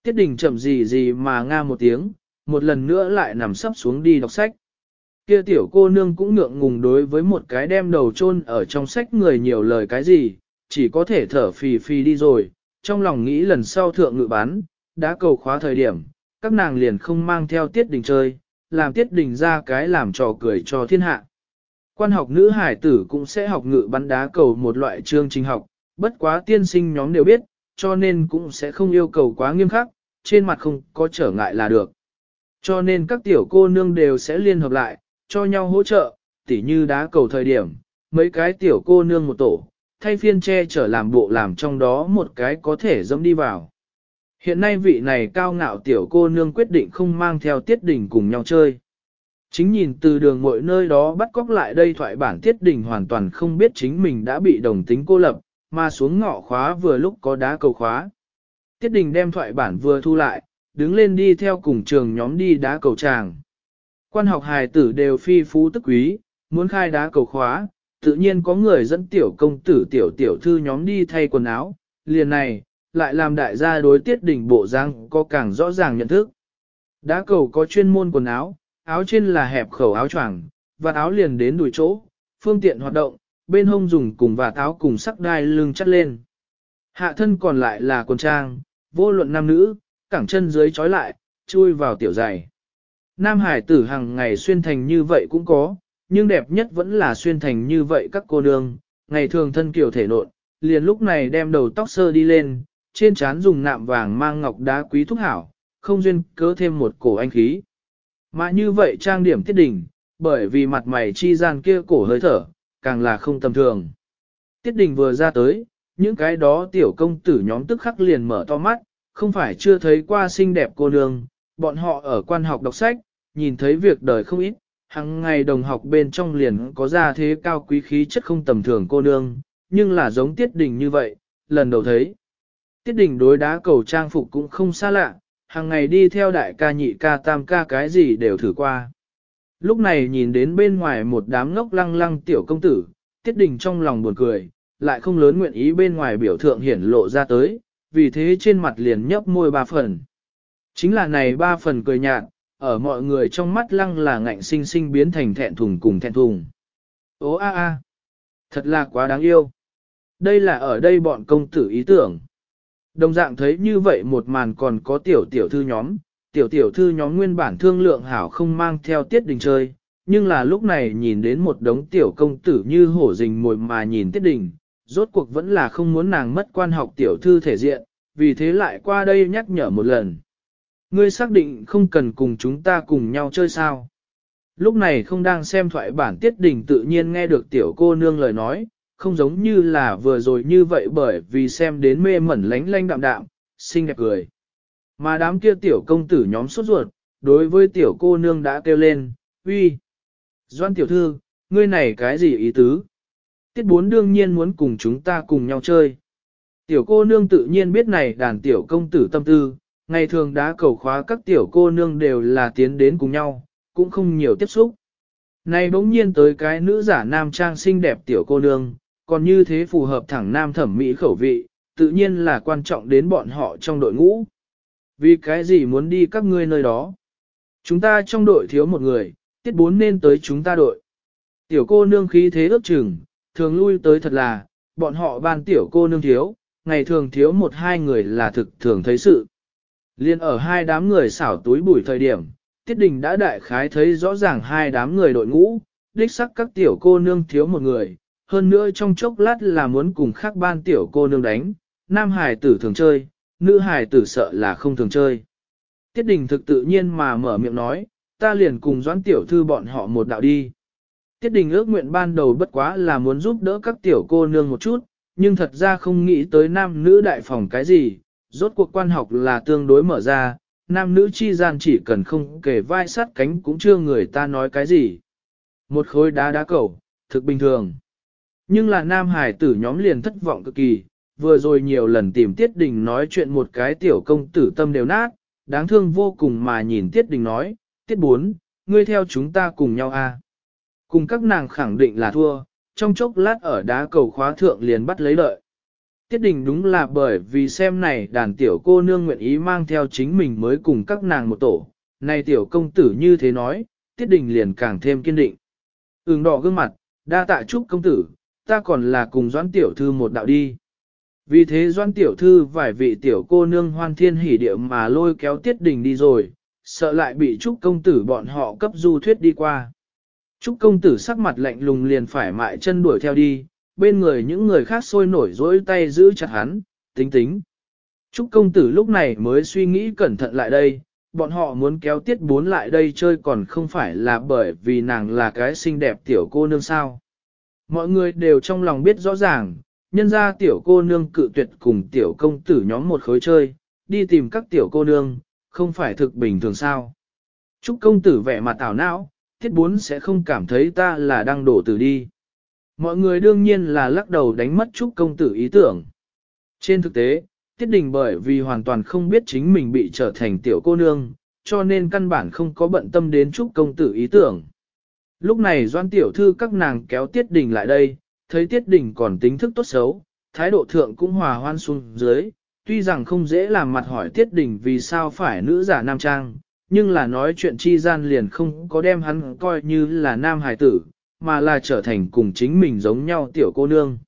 Tiết đình chậm gì gì mà nga một tiếng, một lần nữa lại nằm sấp xuống đi đọc sách. Kia tiểu cô nương cũng ngượng ngùng đối với một cái đem đầu chôn ở trong sách người nhiều lời cái gì, chỉ có thể thở phì phì đi rồi, trong lòng nghĩ lần sau thượng ngự bán, đã cầu khóa thời điểm, các nàng liền không mang theo tiết đình chơi, làm tiết đình ra cái làm trò cười cho thiên hạ. Quan học nữ hải tử cũng sẽ học ngự bắn đá cầu một loại chương trình học, bất quá tiên sinh nhóm đều biết, cho nên cũng sẽ không yêu cầu quá nghiêm khắc, trên mặt không có trở ngại là được. Cho nên các tiểu cô nương đều sẽ liên hợp lại, cho nhau hỗ trợ, tỉ như đá cầu thời điểm, mấy cái tiểu cô nương một tổ, thay phiên che trở làm bộ làm trong đó một cái có thể dẫm đi vào. Hiện nay vị này cao ngạo tiểu cô nương quyết định không mang theo tiết đỉnh cùng nhau chơi. Chính nhìn từ đường mọi nơi đó bắt cóc lại đây thoại bản tiết đình hoàn toàn không biết chính mình đã bị đồng tính cô lập, mà xuống ngõ khóa vừa lúc có đá cầu khóa. Tiết đình đem thoại bản vừa thu lại, đứng lên đi theo cùng trường nhóm đi đá cầu tràng. Quan học hài tử đều phi phú tức quý, muốn khai đá cầu khóa, tự nhiên có người dẫn tiểu công tử tiểu tiểu thư nhóm đi thay quần áo, liền này, lại làm đại gia đối tiết đình bộ răng có càng rõ ràng nhận thức. Đá cầu có chuyên môn quần áo, áo trên là hẹp khẩu áo choàng, và áo liền đến đùi chỗ, phương tiện hoạt động, bên hông dùng cùng và áo cùng sắc đai lưng chắt lên. Hạ thân còn lại là quần trang, vô luận nam nữ, cẳng chân dưới trói lại, chui vào tiểu giày. Nam hải tử hàng ngày xuyên thành như vậy cũng có, nhưng đẹp nhất vẫn là xuyên thành như vậy các cô nương, ngày thường thân kiểu thể nộn, liền lúc này đem đầu tóc sơ đi lên, trên trán dùng nạm vàng mang ngọc đá quý thúc hảo, không duyên cớ thêm một cổ anh khí. Mà như vậy trang điểm tiết đình, bởi vì mặt mày chi gian kia cổ hơi thở, càng là không tầm thường. Tiết đình vừa ra tới, những cái đó tiểu công tử nhóm tức khắc liền mở to mắt, không phải chưa thấy qua xinh đẹp cô nương, bọn họ ở quan học đọc sách, nhìn thấy việc đời không ít, hàng ngày đồng học bên trong liền có ra thế cao quý khí chất không tầm thường cô nương, nhưng là giống tiết đình như vậy, lần đầu thấy. Tiết đình đối đá cầu trang phục cũng không xa lạ, hàng ngày đi theo đại ca nhị ca tam ca cái gì đều thử qua. Lúc này nhìn đến bên ngoài một đám ngốc lăng lăng tiểu công tử, tiết đình trong lòng buồn cười, lại không lớn nguyện ý bên ngoài biểu thượng hiển lộ ra tới, vì thế trên mặt liền nhấp môi ba phần. Chính là này ba phần cười nhạt, ở mọi người trong mắt lăng là ngạnh sinh sinh biến thành thẹn thùng cùng thẹn thùng. Ô a a, thật là quá đáng yêu. Đây là ở đây bọn công tử ý tưởng. Đồng dạng thấy như vậy một màn còn có tiểu tiểu thư nhóm, tiểu tiểu thư nhóm nguyên bản thương lượng hảo không mang theo tiết đình chơi, nhưng là lúc này nhìn đến một đống tiểu công tử như hổ rình mồi mà nhìn tiết đình, rốt cuộc vẫn là không muốn nàng mất quan học tiểu thư thể diện, vì thế lại qua đây nhắc nhở một lần. Ngươi xác định không cần cùng chúng ta cùng nhau chơi sao? Lúc này không đang xem thoại bản tiết đình tự nhiên nghe được tiểu cô nương lời nói, không giống như là vừa rồi như vậy bởi vì xem đến mê mẩn lánh lanh đạm đạm, xinh đẹp cười. Mà đám kia tiểu công tử nhóm sốt ruột, đối với tiểu cô nương đã kêu lên, uy. Doan tiểu thư, ngươi này cái gì ý tứ? Tiết bốn đương nhiên muốn cùng chúng ta cùng nhau chơi. Tiểu cô nương tự nhiên biết này đàn tiểu công tử tâm tư, ngày thường đã cầu khóa các tiểu cô nương đều là tiến đến cùng nhau, cũng không nhiều tiếp xúc. Này bỗng nhiên tới cái nữ giả nam trang xinh đẹp tiểu cô nương, còn như thế phù hợp thẳng nam thẩm mỹ khẩu vị, tự nhiên là quan trọng đến bọn họ trong đội ngũ. Vì cái gì muốn đi các ngươi nơi đó? Chúng ta trong đội thiếu một người, tiết bốn nên tới chúng ta đội. Tiểu cô nương khí thế ước chừng, thường lui tới thật là, bọn họ ban tiểu cô nương thiếu, ngày thường thiếu một hai người là thực thường thấy sự. Liên ở hai đám người xảo túi bụi thời điểm, tiết đình đã đại khái thấy rõ ràng hai đám người đội ngũ, đích sắc các tiểu cô nương thiếu một người, hơn nữa trong chốc lát là muốn cùng khác ban tiểu cô nương đánh, nam hải tử thường chơi, nữ hải tử sợ là không thường chơi. Tiết đình thực tự nhiên mà mở miệng nói, ta liền cùng doãn tiểu thư bọn họ một đạo đi. Tiết đình ước nguyện ban đầu bất quá là muốn giúp đỡ các tiểu cô nương một chút, nhưng thật ra không nghĩ tới nam nữ đại phòng cái gì, rốt cuộc quan học là tương đối mở ra, nam nữ chi gian chỉ cần không kể vai sát cánh cũng chưa người ta nói cái gì. Một khối đá đá cầu, thực bình thường. Nhưng là nam hải tử nhóm liền thất vọng cực kỳ, vừa rồi nhiều lần tìm Tiết Đình nói chuyện một cái tiểu công tử tâm đều nát, đáng thương vô cùng mà nhìn Tiết Đình nói, Tiết Bốn, ngươi theo chúng ta cùng nhau a? Cùng các nàng khẳng định là thua, trong chốc lát ở đá cầu khóa thượng liền bắt lấy lợi. Tiết Đình đúng là bởi vì xem này đàn tiểu cô nương nguyện ý mang theo chính mình mới cùng các nàng một tổ, này tiểu công tử như thế nói, Tiết Đình liền càng thêm kiên định. Ứng đỏ gương mặt, đa tạ chúc công tử, ta còn là cùng doãn tiểu thư một đạo đi. Vì thế doãn tiểu thư vài vị tiểu cô nương hoan thiên hỉ điệu mà lôi kéo tiết đình đi rồi, sợ lại bị trúc công tử bọn họ cấp du thuyết đi qua. Trúc công tử sắc mặt lạnh lùng liền phải mại chân đuổi theo đi, bên người những người khác sôi nổi dỗi tay giữ chặt hắn, tính tính. Trúc công tử lúc này mới suy nghĩ cẩn thận lại đây, bọn họ muốn kéo tiết bốn lại đây chơi còn không phải là bởi vì nàng là cái xinh đẹp tiểu cô nương sao. Mọi người đều trong lòng biết rõ ràng, nhân ra tiểu cô nương cự tuyệt cùng tiểu công tử nhóm một khối chơi, đi tìm các tiểu cô nương, không phải thực bình thường sao. Trúc công tử vẻ mặt tào não, thiết bốn sẽ không cảm thấy ta là đang đổ tử đi. Mọi người đương nhiên là lắc đầu đánh mất Trúc công tử ý tưởng. Trên thực tế, Tiết Đình bởi vì hoàn toàn không biết chính mình bị trở thành tiểu cô nương, cho nên căn bản không có bận tâm đến Trúc công tử ý tưởng. Lúc này doan tiểu thư các nàng kéo tiết đình lại đây, thấy tiết đình còn tính thức tốt xấu, thái độ thượng cũng hòa hoan xuống dưới, tuy rằng không dễ làm mặt hỏi tiết đình vì sao phải nữ giả nam trang, nhưng là nói chuyện chi gian liền không có đem hắn coi như là nam hài tử, mà là trở thành cùng chính mình giống nhau tiểu cô nương.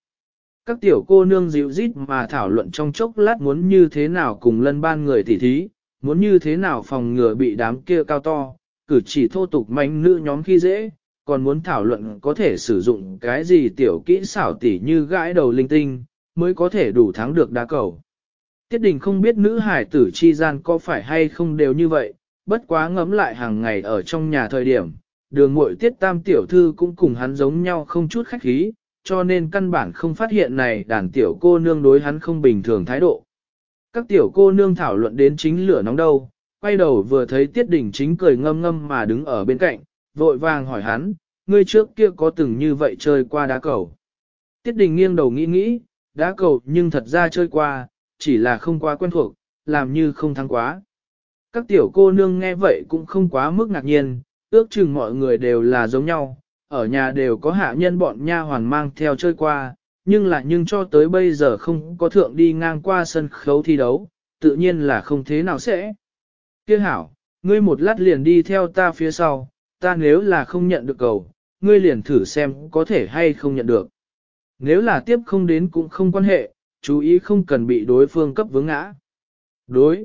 Các tiểu cô nương dịu rít mà thảo luận trong chốc lát muốn như thế nào cùng lân ban người tỉ thí, muốn như thế nào phòng ngừa bị đám kia cao to, cử chỉ thô tục manh nữ nhóm khi dễ, còn muốn thảo luận có thể sử dụng cái gì tiểu kỹ xảo tỉ như gãi đầu linh tinh, mới có thể đủ thắng được đá cầu. Tiết đình không biết nữ hải tử chi gian có phải hay không đều như vậy, bất quá ngấm lại hàng ngày ở trong nhà thời điểm, đường muội tiết tam tiểu thư cũng cùng hắn giống nhau không chút khách khí, cho nên căn bản không phát hiện này đàn tiểu cô nương đối hắn không bình thường thái độ. Các tiểu cô nương thảo luận đến chính lửa nóng đâu, quay đầu vừa thấy tiết Đình chính cười ngâm ngâm mà đứng ở bên cạnh, vội vàng hỏi hắn, ngươi trước kia có từng như vậy chơi qua đá cầu. Tiết đình nghiêng đầu nghĩ nghĩ, đá cầu nhưng thật ra chơi qua, chỉ là không quá quen thuộc, làm như không thắng quá. Các tiểu cô nương nghe vậy cũng không quá mức ngạc nhiên, ước chừng mọi người đều là giống nhau, ở nhà đều có hạ nhân bọn nha hoàn mang theo chơi qua, nhưng là nhưng cho tới bây giờ không có thượng đi ngang qua sân khấu thi đấu, tự nhiên là không thế nào sẽ. Kia hảo, ngươi một lát liền đi theo ta phía sau, ta nếu là không nhận được cầu, ngươi liền thử xem có thể hay không nhận được. Nếu là tiếp không đến cũng không quan hệ, chú ý không cần bị đối phương cấp vướng ngã. Đối.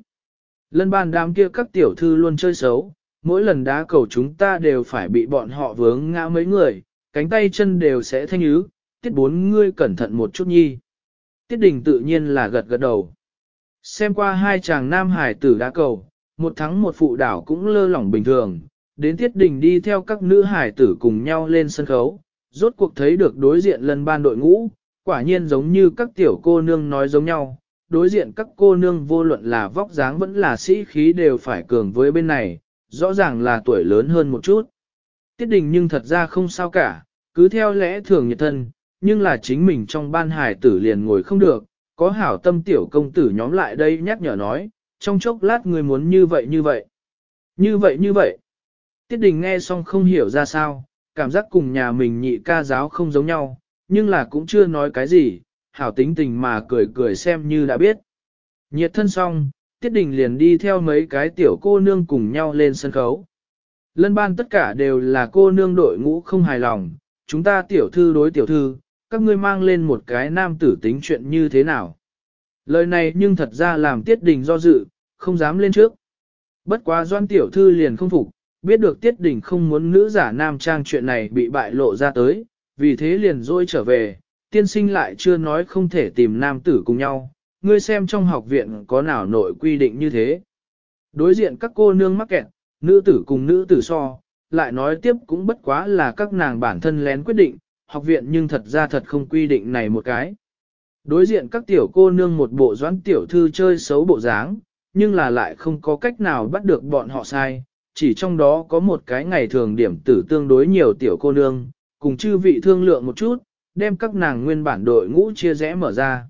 Lân ban đám kia các tiểu thư luôn chơi xấu, mỗi lần đá cầu chúng ta đều phải bị bọn họ vướng ngã mấy người, cánh tay chân đều sẽ thanh ứ, tiết bốn ngươi cẩn thận một chút nhi. Tiết đình tự nhiên là gật gật đầu. Xem qua hai chàng nam hải tử đá cầu, một thắng một phụ đảo cũng lơ lỏng bình thường, đến tiết đình đi theo các nữ hải tử cùng nhau lên sân khấu, rốt cuộc thấy được đối diện lần ban đội ngũ, quả nhiên giống như các tiểu cô nương nói giống nhau, đối diện các cô nương vô luận là vóc dáng vẫn là sĩ khí đều phải cường với bên này, rõ ràng là tuổi lớn hơn một chút. Tiết đình nhưng thật ra không sao cả, cứ theo lẽ thường nhiệt thân, nhưng là chính mình trong ban hải tử liền ngồi không được, có hảo tâm tiểu công tử nhóm lại đây nhắc nhở nói, trong chốc lát người muốn như vậy như vậy. Như vậy như vậy. Tiết đình nghe xong không hiểu ra sao, cảm giác cùng nhà mình nhị ca giáo không giống nhau, nhưng là cũng chưa nói cái gì, hảo tính tình mà cười cười xem như đã biết. Nhiệt thân xong, tiết đình liền đi theo mấy cái tiểu cô nương cùng nhau lên sân khấu. Lân ban tất cả đều là cô nương đội ngũ không hài lòng, chúng ta tiểu thư đối tiểu thư, các ngươi mang lên một cái nam tử tính chuyện như thế nào. Lời này nhưng thật ra làm tiết đình do dự, không dám lên trước. Bất quá doan tiểu thư liền không phục, biết được Tiết Đình không muốn nữ giả nam trang chuyện này bị bại lộ ra tới, vì thế liền dôi trở về, tiên sinh lại chưa nói không thể tìm nam tử cùng nhau, ngươi xem trong học viện có nào nội quy định như thế. Đối diện các cô nương mắc kẹt, nữ tử cùng nữ tử so, lại nói tiếp cũng bất quá là các nàng bản thân lén quyết định, học viện nhưng thật ra thật không quy định này một cái. Đối diện các tiểu cô nương một bộ doãn tiểu thư chơi xấu bộ dáng, nhưng là lại không có cách nào bắt được bọn họ sai, chỉ trong đó có một cái ngày thường điểm tử tương đối nhiều tiểu cô nương, cùng chư vị thương lượng một chút, đem các nàng nguyên bản đội ngũ chia rẽ mở ra.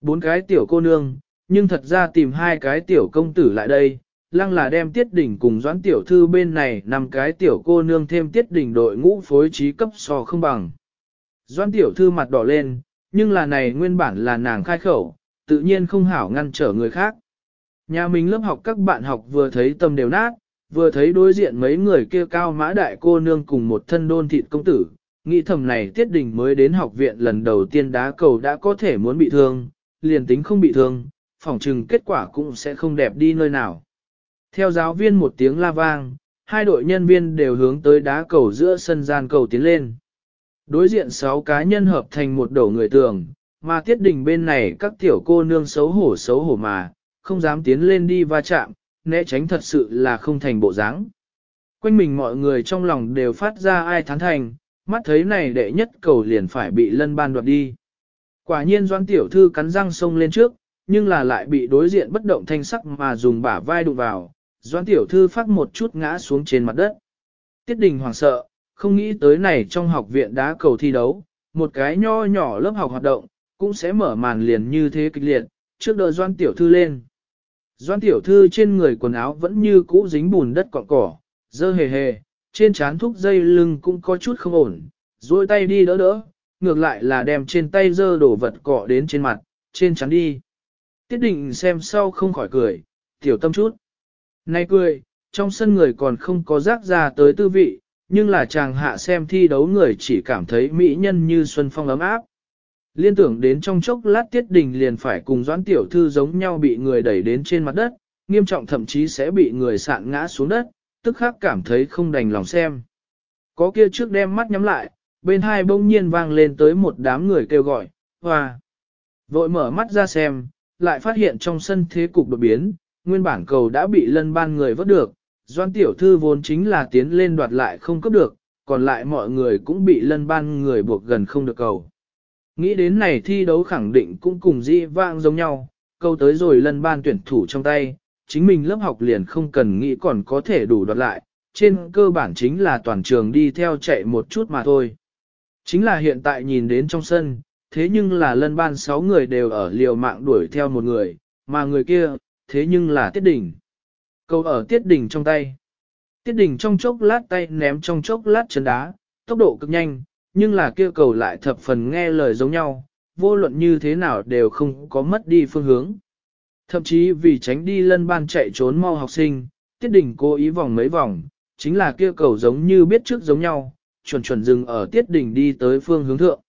Bốn cái tiểu cô nương, nhưng thật ra tìm hai cái tiểu công tử lại đây, lăng là đem tiết đỉnh cùng doãn tiểu thư bên này năm cái tiểu cô nương thêm tiết đỉnh đội ngũ phối trí cấp so không bằng. Doãn tiểu thư mặt đỏ lên, nhưng là này nguyên bản là nàng khai khẩu, tự nhiên không hảo ngăn trở người khác. Nhà mình lớp học các bạn học vừa thấy tâm đều nát, vừa thấy đối diện mấy người kia cao mã đại cô nương cùng một thân đôn thịt công tử, nghĩ thầm này tiết đình mới đến học viện lần đầu tiên đá cầu đã có thể muốn bị thương, liền tính không bị thương, phỏng chừng kết quả cũng sẽ không đẹp đi nơi nào. Theo giáo viên một tiếng la vang, hai đội nhân viên đều hướng tới đá cầu giữa sân gian cầu tiến lên. Đối diện sáu cá nhân hợp thành một đầu người tường, mà tiết đình bên này các tiểu cô nương xấu hổ xấu hổ mà, không dám tiến lên đi va chạm, né tránh thật sự là không thành bộ dáng. Quanh mình mọi người trong lòng đều phát ra ai thán thành, mắt thấy này đệ nhất cầu liền phải bị lân ban đoạt đi. Quả nhiên doan tiểu thư cắn răng sông lên trước, nhưng là lại bị đối diện bất động thanh sắc mà dùng bả vai đụng vào, doan tiểu thư phát một chút ngã xuống trên mặt đất. Tiết đình hoảng sợ, không nghĩ tới này trong học viện đá cầu thi đấu, một cái nho nhỏ lớp học hoạt động, cũng sẽ mở màn liền như thế kịch liệt, trước đợi doan tiểu thư lên. Doan tiểu thư trên người quần áo vẫn như cũ dính bùn đất cọ cỏ, dơ hề hề, trên trán thúc dây lưng cũng có chút không ổn, duỗi tay đi đỡ đỡ, ngược lại là đem trên tay dơ đổ vật cọ đến trên mặt, trên trán đi. Tiết định xem sau không khỏi cười, tiểu tâm chút. Nay cười, trong sân người còn không có rác ra tới tư vị, nhưng là chàng hạ xem thi đấu người chỉ cảm thấy mỹ nhân như xuân phong ấm áp. Liên tưởng đến trong chốc lát tiết đình liền phải cùng doãn tiểu thư giống nhau bị người đẩy đến trên mặt đất, nghiêm trọng thậm chí sẽ bị người sạn ngã xuống đất, tức khắc cảm thấy không đành lòng xem. Có kia trước đem mắt nhắm lại, bên hai bỗng nhiên vang lên tới một đám người kêu gọi, hoa. Vội mở mắt ra xem, lại phát hiện trong sân thế cục đột biến, nguyên bản cầu đã bị lân ban người vớt được, doan tiểu thư vốn chính là tiến lên đoạt lại không cấp được, còn lại mọi người cũng bị lân ban người buộc gần không được cầu. Nghĩ đến này thi đấu khẳng định cũng cùng dĩ vãng giống nhau, câu tới rồi lần ban tuyển thủ trong tay, chính mình lớp học liền không cần nghĩ còn có thể đủ đoạt lại, trên cơ bản chính là toàn trường đi theo chạy một chút mà thôi. Chính là hiện tại nhìn đến trong sân, thế nhưng là lân ban 6 người đều ở liều mạng đuổi theo một người, mà người kia, thế nhưng là tiết đỉnh. Câu ở tiết đỉnh trong tay. Tiết đỉnh trong chốc lát tay ném trong chốc lát chân đá, tốc độ cực nhanh, nhưng là kia cầu lại thập phần nghe lời giống nhau, vô luận như thế nào đều không có mất đi phương hướng. Thậm chí vì tránh đi lân ban chạy trốn mau học sinh, tiết đình cố ý vòng mấy vòng, chính là kia cầu giống như biết trước giống nhau, chuẩn chuẩn dừng ở tiết đình đi tới phương hướng thượng.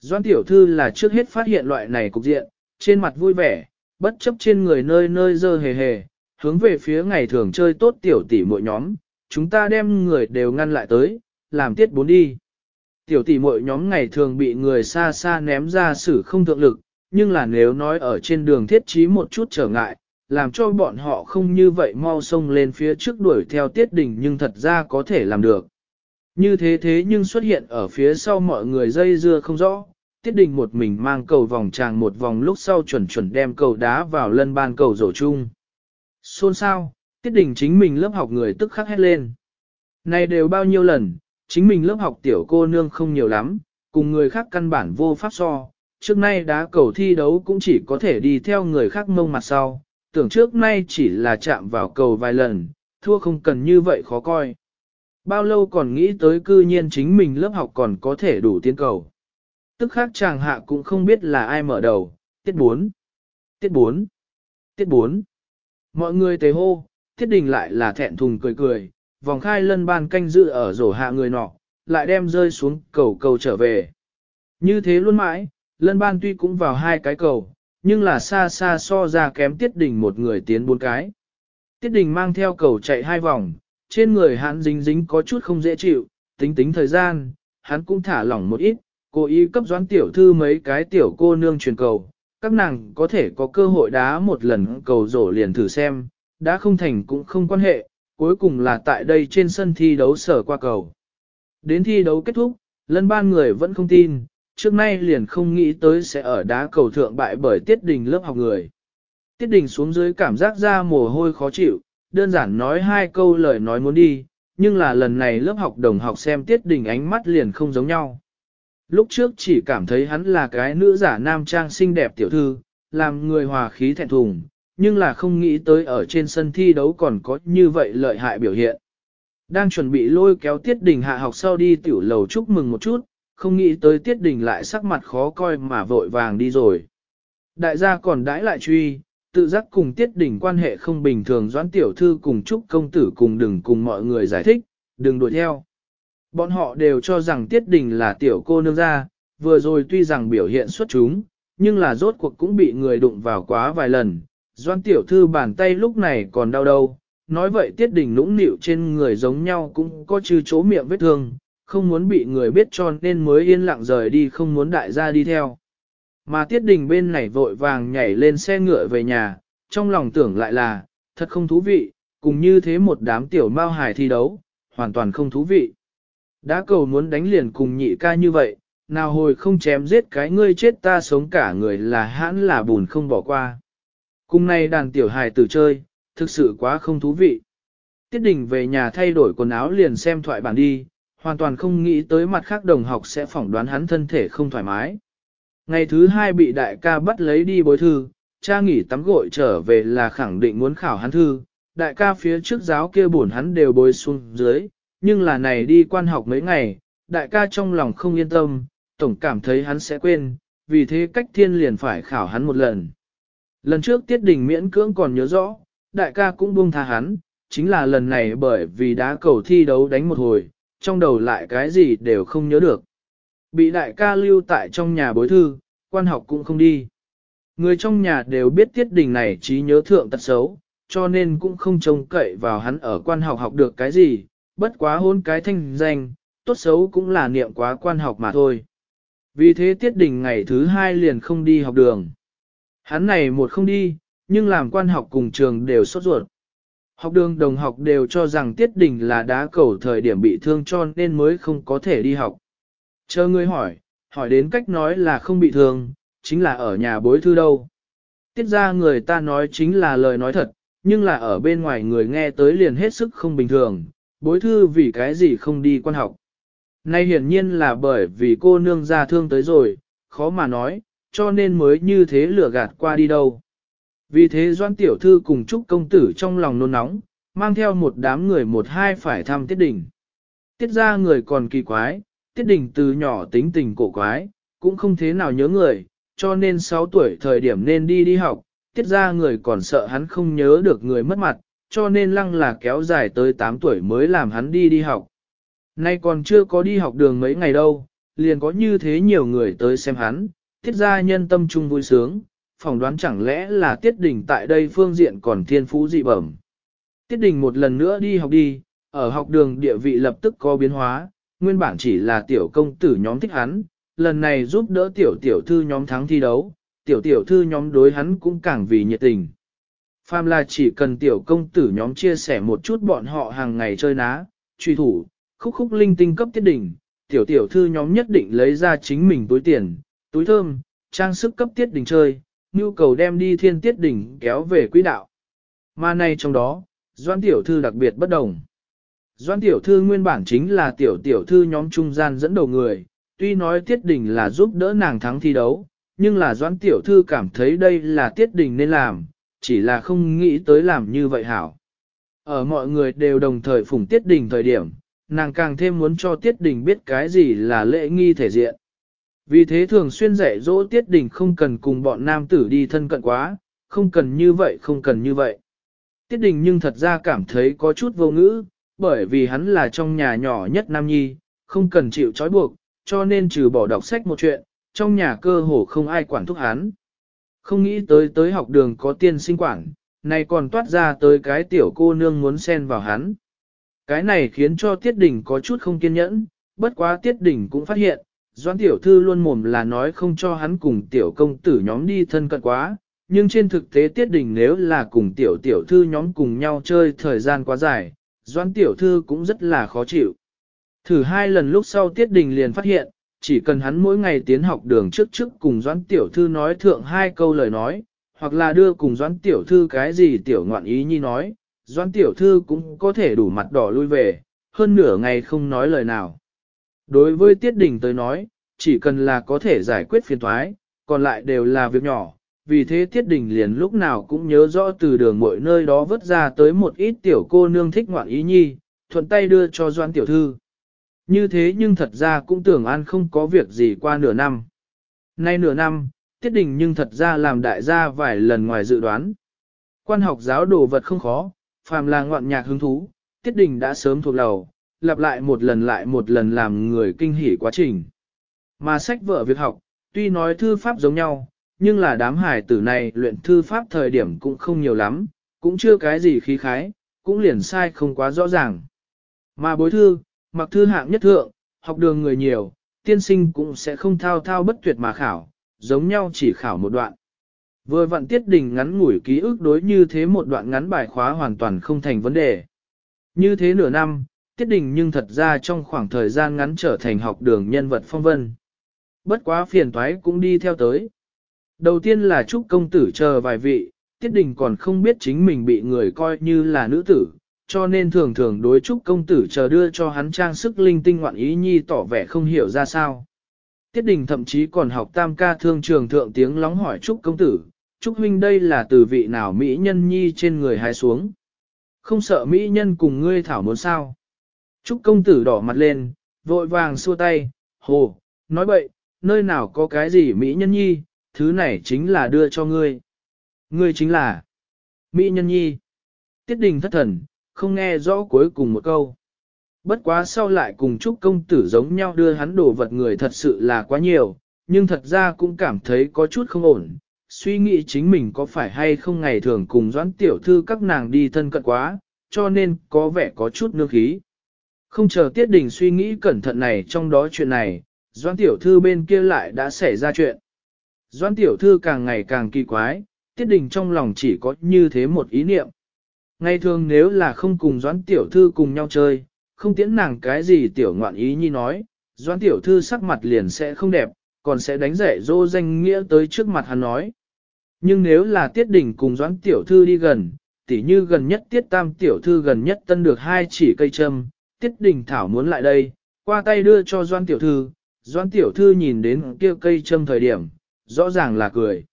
Doan tiểu thư là trước hết phát hiện loại này cục diện, trên mặt vui vẻ, bất chấp trên người nơi nơi dơ hề hề, hướng về phía ngày thường chơi tốt tiểu tỷ mỗi nhóm, chúng ta đem người đều ngăn lại tới, làm tiết bốn đi. Tiểu tỷ muội nhóm ngày thường bị người xa xa ném ra xử không thượng lực, nhưng là nếu nói ở trên đường thiết trí một chút trở ngại, làm cho bọn họ không như vậy mau sông lên phía trước đuổi theo tiết Đình, nhưng thật ra có thể làm được. Như thế thế nhưng xuất hiện ở phía sau mọi người dây dưa không rõ, tiết Đình một mình mang cầu vòng tràng một vòng lúc sau chuẩn chuẩn đem cầu đá vào lân ban cầu rổ chung. Xôn sao, tiết Đình chính mình lớp học người tức khắc hét lên. Này đều bao nhiêu lần, chính mình lớp học tiểu cô nương không nhiều lắm, cùng người khác căn bản vô pháp so, trước nay đá cầu thi đấu cũng chỉ có thể đi theo người khác mông mặt sau, tưởng trước nay chỉ là chạm vào cầu vài lần, thua không cần như vậy khó coi. Bao lâu còn nghĩ tới cư nhiên chính mình lớp học còn có thể đủ tiến cầu. Tức khác chàng hạ cũng không biết là ai mở đầu, tiết 4, tiết 4, tiết 4. Mọi người tề hô, tiết đình lại là thẹn thùng cười cười, vòng khai lân ban canh dự ở rổ hạ người nọ, lại đem rơi xuống cầu cầu trở về. Như thế luôn mãi, lân ban tuy cũng vào hai cái cầu, nhưng là xa xa so ra kém tiết đình một người tiến bốn cái. Tiết đình mang theo cầu chạy hai vòng, trên người hắn dính dính có chút không dễ chịu, tính tính thời gian, hắn cũng thả lỏng một ít, cố ý cấp doãn tiểu thư mấy cái tiểu cô nương truyền cầu. Các nàng có thể có cơ hội đá một lần cầu rổ liền thử xem, đã không thành cũng không quan hệ, cuối cùng là tại đây trên sân thi đấu sở qua cầu. Đến thi đấu kết thúc, lân ban người vẫn không tin, trước nay liền không nghĩ tới sẽ ở đá cầu thượng bại bởi tiết đình lớp học người. Tiết đình xuống dưới cảm giác ra mồ hôi khó chịu, đơn giản nói hai câu lời nói muốn đi, nhưng là lần này lớp học đồng học xem tiết đình ánh mắt liền không giống nhau. Lúc trước chỉ cảm thấy hắn là cái nữ giả nam trang xinh đẹp tiểu thư, làm người hòa khí thẹn thùng, nhưng là không nghĩ tới ở trên sân thi đấu còn có như vậy lợi hại biểu hiện. Đang chuẩn bị lôi kéo Tiết Đình hạ học sau đi tiểu lầu chúc mừng một chút, không nghĩ tới Tiết Đình lại sắc mặt khó coi mà vội vàng đi rồi. Đại gia còn đãi lại truy, tự giác cùng Tiết Đình quan hệ không bình thường doãn tiểu thư cùng chúc công tử cùng đừng cùng mọi người giải thích, đừng đuổi theo. Bọn họ đều cho rằng Tiết Đình là tiểu cô nương gia, vừa rồi tuy rằng biểu hiện xuất chúng, nhưng là rốt cuộc cũng bị người đụng vào quá vài lần, Doan tiểu thư bàn tay lúc này còn đau đâu, nói vậy tiết đình nũng nịu trên người giống nhau cũng có chư chỗ miệng vết thương, không muốn bị người biết cho nên mới yên lặng rời đi không muốn đại gia đi theo. Mà tiết đình bên này vội vàng nhảy lên xe ngựa về nhà, trong lòng tưởng lại là, thật không thú vị, cùng như thế một đám tiểu mao hài thi đấu, hoàn toàn không thú vị. Đã cầu muốn đánh liền cùng nhị ca như vậy, nào hồi không chém giết cái ngươi chết ta sống cả người là hãn là bùn không bỏ qua. Cùng nay đàn tiểu hài tử chơi, thực sự quá không thú vị. Tiết đình về nhà thay đổi quần áo liền xem thoại bản đi, hoàn toàn không nghĩ tới mặt khác đồng học sẽ phỏng đoán hắn thân thể không thoải mái. Ngày thứ hai bị đại ca bắt lấy đi bối thư, cha nghỉ tắm gội trở về là khẳng định muốn khảo hắn thư, đại ca phía trước giáo kia buồn hắn đều bồi xuống dưới, nhưng là này đi quan học mấy ngày, đại ca trong lòng không yên tâm, tổng cảm thấy hắn sẽ quên, vì thế cách thiên liền phải khảo hắn một lần. Lần trước tiết đình miễn cưỡng còn nhớ rõ, đại ca cũng buông tha hắn, chính là lần này bởi vì đá cầu thi đấu đánh một hồi, trong đầu lại cái gì đều không nhớ được. Bị đại ca lưu tại trong nhà bối thư, quan học cũng không đi. Người trong nhà đều biết tiết đình này trí nhớ thượng tật xấu, cho nên cũng không trông cậy vào hắn ở quan học học được cái gì, bất quá hôn cái thanh danh, tốt xấu cũng là niệm quá quan học mà thôi. Vì thế tiết đình ngày thứ hai liền không đi học đường. Hắn này một không đi, nhưng làm quan học cùng trường đều sốt ruột. Học đường đồng học đều cho rằng Tiết Đình là đá cầu thời điểm bị thương cho nên mới không có thể đi học. Chờ người hỏi, hỏi đến cách nói là không bị thương, chính là ở nhà bối thư đâu. Tiết ra người ta nói chính là lời nói thật, nhưng là ở bên ngoài người nghe tới liền hết sức không bình thường, bối thư vì cái gì không đi quan học. Nay hiển nhiên là bởi vì cô nương ra thương tới rồi, khó mà nói, cho nên mới như thế lừa gạt qua đi đâu. Vì thế doan tiểu thư cùng trúc công tử trong lòng nôn nóng, mang theo một đám người một hai phải thăm tiết đình. Tiết ra người còn kỳ quái, tiết đình từ nhỏ tính tình cổ quái, cũng không thế nào nhớ người, cho nên 6 tuổi thời điểm nên đi đi học, tiết ra người còn sợ hắn không nhớ được người mất mặt, cho nên lăng là kéo dài tới 8 tuổi mới làm hắn đi đi học. Nay còn chưa có đi học đường mấy ngày đâu, liền có như thế nhiều người tới xem hắn, tiết gia nhân tâm trung vui sướng, phỏng đoán chẳng lẽ là tiết đình tại đây phương diện còn thiên phú dị bẩm. Tiết đình một lần nữa đi học đi, ở học đường địa vị lập tức có biến hóa, nguyên bản chỉ là tiểu công tử nhóm thích hắn, lần này giúp đỡ tiểu tiểu thư nhóm thắng thi đấu, tiểu tiểu thư nhóm đối hắn cũng càng vì nhiệt tình. Phàm là chỉ cần tiểu công tử nhóm chia sẻ một chút bọn họ hàng ngày chơi ná, truy thủ, khúc khúc linh tinh cấp tiết Đình, tiểu tiểu thư nhóm nhất định lấy ra chính mình túi tiền, túi thơm, trang sức cấp tiết đỉnh chơi, nhu cầu đem đi thiên tiết đỉnh kéo về quỹ đạo. Mà nay trong đó, Doan Tiểu Thư đặc biệt bất đồng. Doan Tiểu Thư nguyên bản chính là Tiểu Tiểu Thư nhóm trung gian dẫn đầu người, tuy nói tiết đỉnh là giúp đỡ nàng thắng thi đấu, nhưng là Doan Tiểu Thư cảm thấy đây là tiết đỉnh nên làm, chỉ là không nghĩ tới làm như vậy hảo. Ở mọi người đều đồng thời phủng tiết đỉnh thời điểm, nàng càng thêm muốn cho tiết đình biết cái gì là lễ nghi thể diện. Vì thế thường xuyên dạy dỗ tiết đình không cần cùng bọn nam tử đi thân cận quá, không cần như vậy không cần như vậy. Tiết đình nhưng thật ra cảm thấy có chút vô ngữ, bởi vì hắn là trong nhà nhỏ nhất nam nhi, không cần chịu trói buộc, cho nên trừ bỏ đọc sách một chuyện, trong nhà cơ hồ không ai quản thúc hắn. Không nghĩ tới tới học đường có tiên sinh quản, này còn toát ra tới cái tiểu cô nương muốn xen vào hắn. Cái này khiến cho Tiết Đình có chút không kiên nhẫn, bất quá Tiết Đình cũng phát hiện, Doãn tiểu thư luôn mồm là nói không cho hắn cùng tiểu công tử nhóm đi thân cận quá, nhưng trên thực tế tiết đình nếu là cùng tiểu tiểu thư nhóm cùng nhau chơi thời gian quá dài, Doãn tiểu thư cũng rất là khó chịu. Thử hai lần lúc sau tiết đình liền phát hiện, chỉ cần hắn mỗi ngày tiến học đường trước trước cùng Doãn tiểu thư nói thượng hai câu lời nói, hoặc là đưa cùng Doãn tiểu thư cái gì tiểu ngoạn ý nhi nói, Doãn tiểu thư cũng có thể đủ mặt đỏ lui về, hơn nửa ngày không nói lời nào. Đối với Tiết Đình tới nói, chỉ cần là có thể giải quyết phiền thoái, còn lại đều là việc nhỏ. Vì thế Tiết Đình liền lúc nào cũng nhớ rõ từ đường mỗi nơi đó vứt ra tới một ít tiểu cô nương thích ngoạn ý nhi, thuận tay đưa cho Doan Tiểu Thư. Như thế nhưng thật ra cũng tưởng an không có việc gì qua nửa năm. Nay nửa năm, Tiết Đình nhưng thật ra làm đại gia vài lần ngoài dự đoán. Quan học giáo đồ vật không khó, phàm là ngoạn nhạc hứng thú, Tiết Đình đã sớm thuộc lầu, lặp lại một lần lại một lần làm người kinh hỉ quá trình. Mà sách vợ việc học, tuy nói thư pháp giống nhau, nhưng là đám hải tử này luyện thư pháp thời điểm cũng không nhiều lắm, cũng chưa cái gì khí khái, cũng liền sai không quá rõ ràng. Mà bối thư, mặc thư hạng nhất thượng, học đường người nhiều, tiên sinh cũng sẽ không thao thao bất tuyệt mà khảo, giống nhau chỉ khảo một đoạn. Vừa vặn tiết đình ngắn ngủi ký ức đối như thế một đoạn ngắn bài khóa hoàn toàn không thành vấn đề. Như thế nửa năm, Tiết Đình nhưng thật ra trong khoảng thời gian ngắn trở thành học đường nhân vật phong vân. Bất quá phiền thoái cũng đi theo tới. Đầu tiên là chúc công tử chờ vài vị, Tiết Đình còn không biết chính mình bị người coi như là nữ tử, cho nên thường thường đối chúc công tử chờ đưa cho hắn trang sức linh tinh ngoạn ý nhi tỏ vẻ không hiểu ra sao. Tiết Đình thậm chí còn học tam ca thương trường thượng tiếng lóng hỏi chúc công tử, chúc huynh đây là từ vị nào mỹ nhân nhi trên người hái xuống. Không sợ mỹ nhân cùng ngươi thảo muốn sao. Trúc công tử đỏ mặt lên, vội vàng xua tay, hồ, nói bậy, nơi nào có cái gì Mỹ Nhân Nhi, thứ này chính là đưa cho ngươi. Ngươi chính là Mỹ Nhân Nhi. Tiết đình thất thần, không nghe rõ cuối cùng một câu. Bất quá sau lại cùng Trúc công tử giống nhau đưa hắn đồ vật người thật sự là quá nhiều, nhưng thật ra cũng cảm thấy có chút không ổn. Suy nghĩ chính mình có phải hay không ngày thường cùng doãn tiểu thư các nàng đi thân cận quá, cho nên có vẻ có chút nương khí. Không chờ Tiết Đình suy nghĩ cẩn thận này trong đó chuyện này, Doan Tiểu Thư bên kia lại đã xảy ra chuyện. Doan Tiểu Thư càng ngày càng kỳ quái, Tiết Đình trong lòng chỉ có như thế một ý niệm. Ngay thường nếu là không cùng Doan Tiểu Thư cùng nhau chơi, không tiễn nàng cái gì Tiểu Ngoạn Ý Nhi nói, Doan Tiểu Thư sắc mặt liền sẽ không đẹp, còn sẽ đánh rẻ dô danh nghĩa tới trước mặt hắn nói. Nhưng nếu là Tiết Đình cùng Doan Tiểu Thư đi gần, tỉ như gần nhất Tiết Tam Tiểu Thư gần nhất tân được hai chỉ cây châm, Tiết Đình Thảo muốn lại đây, qua tay đưa cho Doan Tiểu Thư, Doan Tiểu Thư nhìn đến kia cây châm thời điểm, rõ ràng là cười.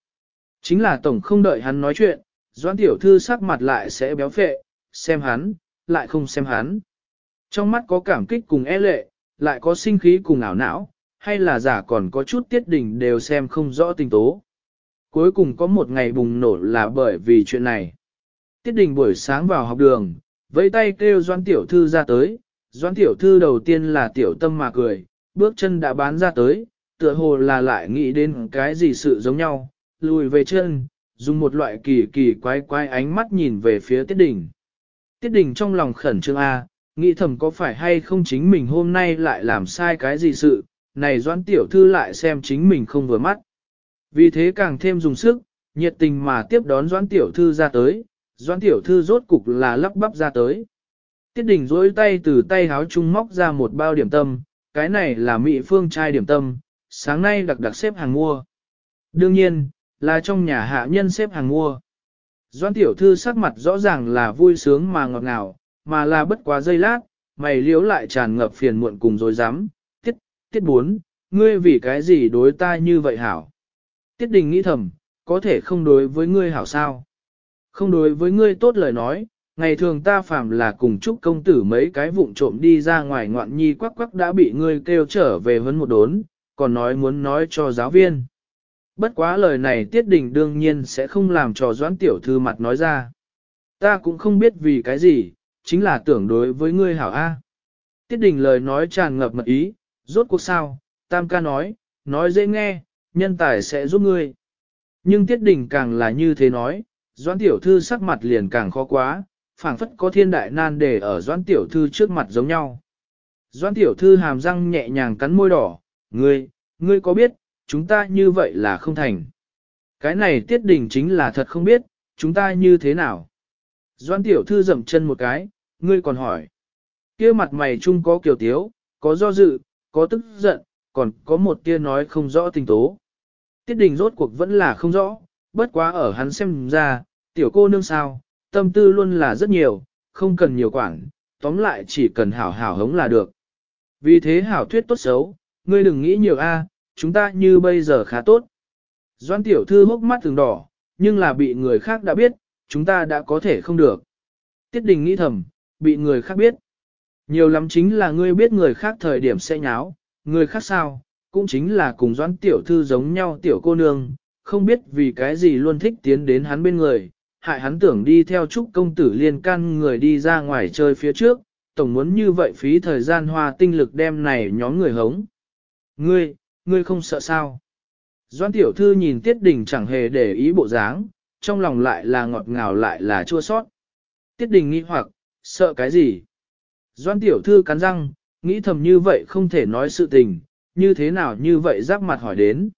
Chính là Tổng không đợi hắn nói chuyện, Doan Tiểu Thư sắc mặt lại sẽ béo phệ, xem hắn, lại không xem hắn. Trong mắt có cảm kích cùng e lệ, lại có sinh khí cùng ảo não, hay là giả còn có chút tiết Đình đều xem không rõ tình tố. Cuối cùng có một ngày bùng nổ là bởi vì chuyện này. Tiết Đình buổi sáng vào học đường, vẫy tay kêu Doan Tiểu Thư ra tới, Doãn tiểu thư đầu tiên là tiểu tâm mà cười, bước chân đã bán ra tới, tựa hồ là lại nghĩ đến cái gì sự giống nhau, lùi về chân, dùng một loại kỳ kỳ quái quái ánh mắt nhìn về phía tiết đỉnh. Tiết đỉnh trong lòng khẩn trương A, nghĩ thầm có phải hay không chính mình hôm nay lại làm sai cái gì sự, này doãn tiểu thư lại xem chính mình không vừa mắt. Vì thế càng thêm dùng sức, nhiệt tình mà tiếp đón doãn tiểu thư ra tới, doãn tiểu thư rốt cục là lắp bắp ra tới. Tiết đình dối tay từ tay háo trung móc ra một bao điểm tâm, cái này là mị phương trai điểm tâm, sáng nay đặc đặc xếp hàng mua. Đương nhiên, là trong nhà hạ nhân xếp hàng mua. Doan tiểu thư sắc mặt rõ ràng là vui sướng mà ngọt ngào, mà là bất quá giây lát, mày liếu lại tràn ngập phiền muộn cùng rồi dám. Tiết, tiết bốn, ngươi vì cái gì đối ta như vậy hảo? Tiết đình nghĩ thầm, có thể không đối với ngươi hảo sao? Không đối với ngươi tốt lời nói, Ngày thường ta phàm là cùng chúc công tử mấy cái vụng trộm đi ra ngoài ngoạn nhi quắc quắc đã bị ngươi kêu trở về hơn một đốn, còn nói muốn nói cho giáo viên. Bất quá lời này tiết đình đương nhiên sẽ không làm cho doãn tiểu thư mặt nói ra. Ta cũng không biết vì cái gì, chính là tưởng đối với ngươi hảo A. Tiết đình lời nói tràn ngập mật ý, rốt cuộc sao, tam ca nói, nói dễ nghe, nhân tài sẽ giúp ngươi. Nhưng tiết đình càng là như thế nói, doãn tiểu thư sắc mặt liền càng khó quá, phảng phất có thiên đại nan để ở doãn tiểu thư trước mặt giống nhau. Doãn tiểu thư hàm răng nhẹ nhàng cắn môi đỏ, ngươi, ngươi có biết, chúng ta như vậy là không thành. Cái này tiết đình chính là thật không biết, chúng ta như thế nào. Doãn tiểu thư dậm chân một cái, ngươi còn hỏi. kia mặt mày chung có kiểu tiếu, có do dự, có tức giận, còn có một tia nói không rõ tình tố. Tiết đình rốt cuộc vẫn là không rõ, bất quá ở hắn xem ra, tiểu cô nương sao, tâm tư luôn là rất nhiều, không cần nhiều quản, tóm lại chỉ cần hảo hảo hống là được. Vì thế hảo thuyết tốt xấu, ngươi đừng nghĩ nhiều a, chúng ta như bây giờ khá tốt. Doan tiểu thư hốc mắt thường đỏ, nhưng là bị người khác đã biết, chúng ta đã có thể không được. Tiết đình nghĩ thầm, bị người khác biết. Nhiều lắm chính là ngươi biết người khác thời điểm sẽ nháo, người khác sao, cũng chính là cùng doãn tiểu thư giống nhau tiểu cô nương, không biết vì cái gì luôn thích tiến đến hắn bên người, hại hắn tưởng đi theo trúc công tử liên can người đi ra ngoài chơi phía trước, tổng muốn như vậy phí thời gian hoa tinh lực đem này nhóm người hống. Ngươi, ngươi không sợ sao? Doan tiểu thư nhìn Tiết Đình chẳng hề để ý bộ dáng, trong lòng lại là ngọt ngào lại là chua sót. Tiết Đình nghi hoặc, sợ cái gì? Doan tiểu thư cắn răng, nghĩ thầm như vậy không thể nói sự tình, như thế nào như vậy giáp mặt hỏi đến.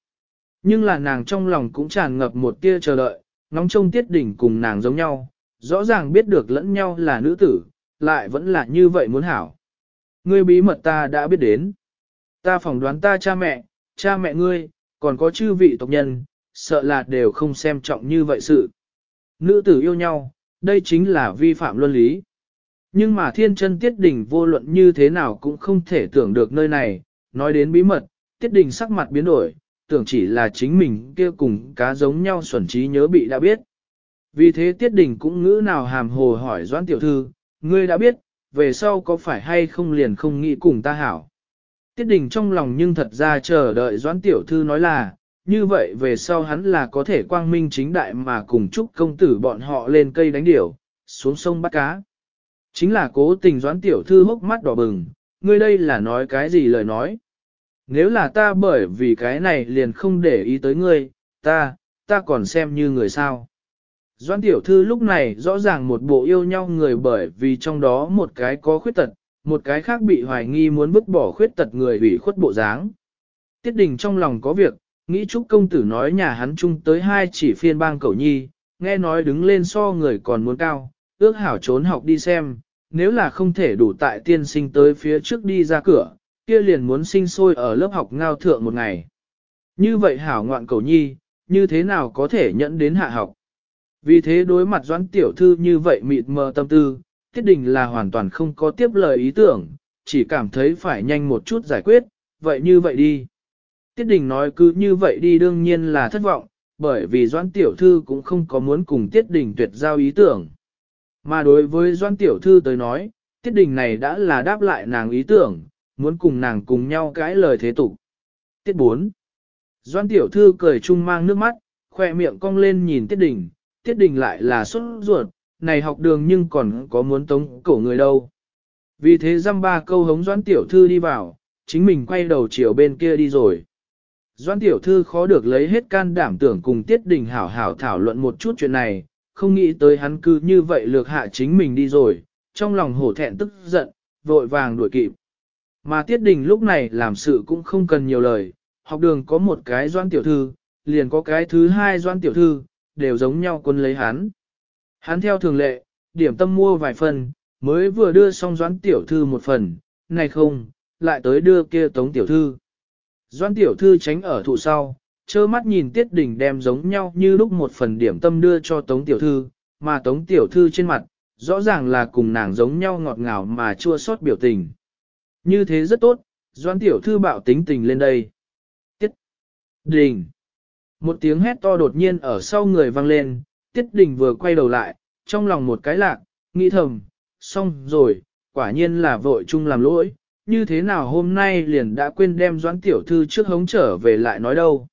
Nhưng là nàng trong lòng cũng tràn ngập một tia chờ đợi, ngóng trông tiết đỉnh cùng nàng giống nhau, rõ ràng biết được lẫn nhau là nữ tử, lại vẫn là như vậy muốn hảo. Ngươi bí mật ta đã biết đến. Ta phỏng đoán ta cha mẹ, cha mẹ ngươi, còn có chư vị tộc nhân, sợ là đều không xem trọng như vậy sự. Nữ tử yêu nhau, đây chính là vi phạm luân lý. Nhưng mà thiên chân tiết đỉnh vô luận như thế nào cũng không thể tưởng được nơi này, nói đến bí mật, tiết đỉnh sắc mặt biến đổi, tưởng chỉ là chính mình kia cùng cá giống nhau xuẩn trí nhớ bị đã biết. Vì thế tiết đình cũng ngữ nào hàm hồ hỏi doãn tiểu thư, ngươi đã biết, về sau có phải hay không liền không nghĩ cùng ta hảo. Tiết đình trong lòng nhưng thật ra chờ đợi doãn tiểu thư nói là, như vậy về sau hắn là có thể quang minh chính đại mà cùng chúc công tử bọn họ lên cây đánh điểu, xuống sông bắt cá. Chính là cố tình doãn tiểu thư hốc mắt đỏ bừng, ngươi đây là nói cái gì lời nói. Nếu là ta bởi vì cái này liền không để ý tới ngươi, ta, ta còn xem như người sao. Doan tiểu thư lúc này rõ ràng một bộ yêu nhau người bởi vì trong đó một cái có khuyết tật, một cái khác bị hoài nghi muốn vứt bỏ khuyết tật người ủy khuất bộ dáng. Tiết đình trong lòng có việc, nghĩ chúc công tử nói nhà hắn chung tới hai chỉ phiên bang cậu nhi, nghe nói đứng lên so người còn muốn cao, ước hảo trốn học đi xem, nếu là không thể đủ tại tiên sinh tới phía trước đi ra cửa, kia liền muốn sinh sôi ở lớp học ngao thượng một ngày. Như vậy hảo ngoạn cầu nhi, như thế nào có thể nhẫn đến hạ học. Vì thế đối mặt doãn tiểu thư như vậy mịt mờ tâm tư, tiết đình là hoàn toàn không có tiếp lời ý tưởng, chỉ cảm thấy phải nhanh một chút giải quyết, vậy như vậy đi. Tiết đình nói cứ như vậy đi đương nhiên là thất vọng, bởi vì doãn tiểu thư cũng không có muốn cùng tiết đình tuyệt giao ý tưởng. Mà đối với doãn tiểu thư tới nói, tiết đình này đã là đáp lại nàng ý tưởng, muốn cùng nàng cùng nhau cãi lời thế tục. Tiết 4. Doan tiểu thư cười chung mang nước mắt, khoe miệng cong lên nhìn tiết đình, tiết đình lại là xuất ruột, này học đường nhưng còn có muốn tống cổ người đâu. Vì thế dăm ba câu hống doan tiểu thư đi vào, chính mình quay đầu chiều bên kia đi rồi. Doan tiểu thư khó được lấy hết can đảm tưởng cùng tiết đình hảo hảo thảo luận một chút chuyện này, không nghĩ tới hắn cứ như vậy lược hạ chính mình đi rồi, trong lòng hổ thẹn tức giận, vội vàng đuổi kịp. Mà Tiết Đình lúc này làm sự cũng không cần nhiều lời, học đường có một cái doan tiểu thư, liền có cái thứ hai doan tiểu thư, đều giống nhau quân lấy hắn. Hắn theo thường lệ, điểm tâm mua vài phần, mới vừa đưa xong doan tiểu thư một phần, này không, lại tới đưa kia tống tiểu thư. Doan tiểu thư tránh ở thụ sau, trơ mắt nhìn Tiết Đình đem giống nhau như lúc một phần điểm tâm đưa cho tống tiểu thư, mà tống tiểu thư trên mặt, rõ ràng là cùng nàng giống nhau ngọt ngào mà chua xót biểu tình. Như thế rất tốt, doan tiểu thư bảo tính tình lên đây. Tiết đình. Một tiếng hét to đột nhiên ở sau người vang lên, tiết đình vừa quay đầu lại, trong lòng một cái lạc, nghĩ thầm, xong rồi, quả nhiên là vội chung làm lỗi, như thế nào hôm nay liền đã quên đem doãn tiểu thư trước hống trở về lại nói đâu.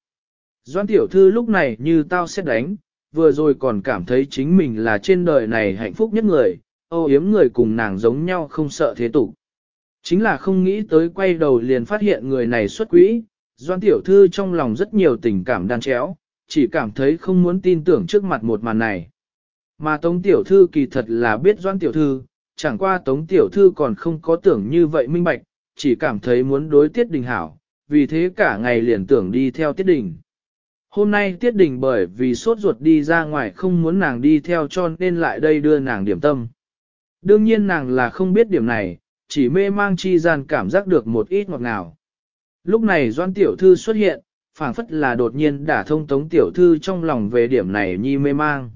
Doãn tiểu thư lúc này như tao sẽ đánh, vừa rồi còn cảm thấy chính mình là trên đời này hạnh phúc nhất người, ô hiếm người cùng nàng giống nhau không sợ thế tục. Chính là không nghĩ tới quay đầu liền phát hiện người này xuất quỹ, doan tiểu thư trong lòng rất nhiều tình cảm đan chéo, chỉ cảm thấy không muốn tin tưởng trước mặt một màn này. Mà tống tiểu thư kỳ thật là biết doan tiểu thư, chẳng qua tống tiểu thư còn không có tưởng như vậy minh bạch, chỉ cảm thấy muốn đối tiết đình hảo, vì thế cả ngày liền tưởng đi theo tiết đình. Hôm nay tiết đình bởi vì sốt ruột đi ra ngoài không muốn nàng đi theo cho nên lại đây đưa nàng điểm tâm. Đương nhiên nàng là không biết điểm này, chỉ mê mang chi gian cảm giác được một ít ngọt ngào. Lúc này doan tiểu thư xuất hiện, phảng phất là đột nhiên đã thông tống tiểu thư trong lòng về điểm này nhi mê mang.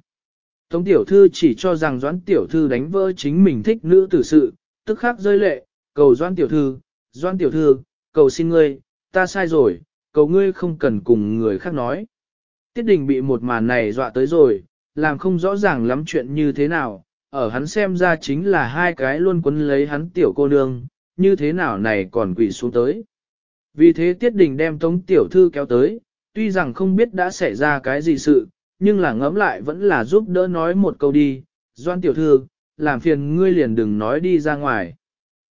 Tống tiểu thư chỉ cho rằng doãn tiểu thư đánh vỡ chính mình thích nữ tử sự, tức khắc rơi lệ, cầu doãn tiểu thư, doãn tiểu thư, cầu xin ngươi, ta sai rồi, cầu ngươi không cần cùng người khác nói. Tiết đình bị một màn này dọa tới rồi, làm không rõ ràng lắm chuyện như thế nào, ở hắn xem ra chính là hai cái luôn quấn lấy hắn tiểu cô nương, như thế nào này còn quỷ xuống tới. Vì thế tiết đình đem tống tiểu thư kéo tới, tuy rằng không biết đã xảy ra cái gì sự, nhưng là ngẫm lại vẫn là giúp đỡ nói một câu đi, doan tiểu thư, làm phiền ngươi liền đừng nói đi ra ngoài.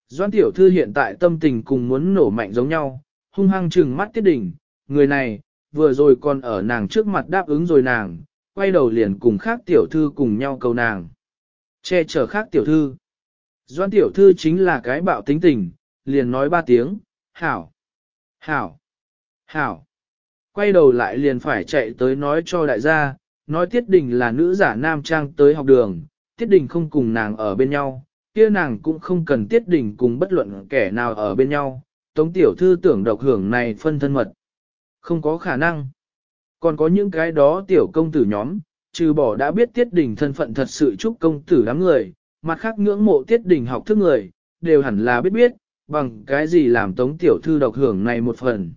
Doan tiểu thư hiện tại tâm tình cùng muốn nổ mạnh giống nhau, hung hăng trừng mắt tiết đình, người này, vừa rồi còn ở nàng trước mặt đáp ứng rồi nàng, quay đầu liền cùng khác tiểu thư cùng nhau cầu nàng che chở khác tiểu thư. Doan tiểu thư chính là cái bạo tính tình, liền nói ba tiếng, hảo, hảo, hảo. Quay đầu lại liền phải chạy tới nói cho đại gia, nói Tiết Đình là nữ giả nam trang tới học đường, Tiết Đình không cùng nàng ở bên nhau, kia nàng cũng không cần Tiết Đình cùng bất luận kẻ nào ở bên nhau. Tống tiểu thư tưởng độc hưởng này phân thân mật. Không có khả năng. Còn có những cái đó tiểu công tử nhóm, trừ bỏ đã biết tiết đình thân phận thật sự chúc công tử đám người, mặt khác ngưỡng mộ tiết đình học thức người, đều hẳn là biết biết, bằng cái gì làm tống tiểu thư độc hưởng này một phần.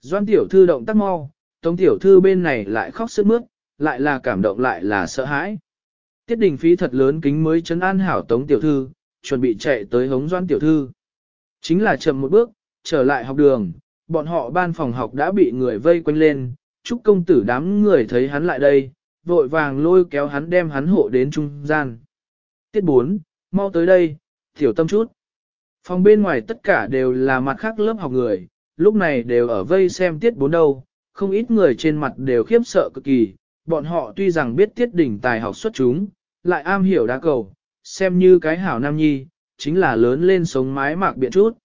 Doan tiểu thư động tác mau, tống tiểu thư bên này lại khóc sức mướt, lại là cảm động lại là sợ hãi. Tiết đình phí thật lớn kính mới chấn an hảo tống tiểu thư, chuẩn bị chạy tới hống doan tiểu thư. Chính là chậm một bước, trở lại học đường, bọn họ ban phòng học đã bị người vây quanh lên, chúc công tử đám người thấy hắn lại đây, vội vàng lôi kéo hắn đem hắn hộ đến trung gian. Tiết 4, mau tới đây, tiểu tâm chút. Phòng bên ngoài tất cả đều là mặt khác lớp học người, lúc này đều ở vây xem tiết 4 đâu, không ít người trên mặt đều khiếp sợ cực kỳ, bọn họ tuy rằng biết tiết đỉnh tài học xuất chúng, lại am hiểu đá cầu, xem như cái hảo nam nhi, chính là lớn lên sống mái mạc biện chút.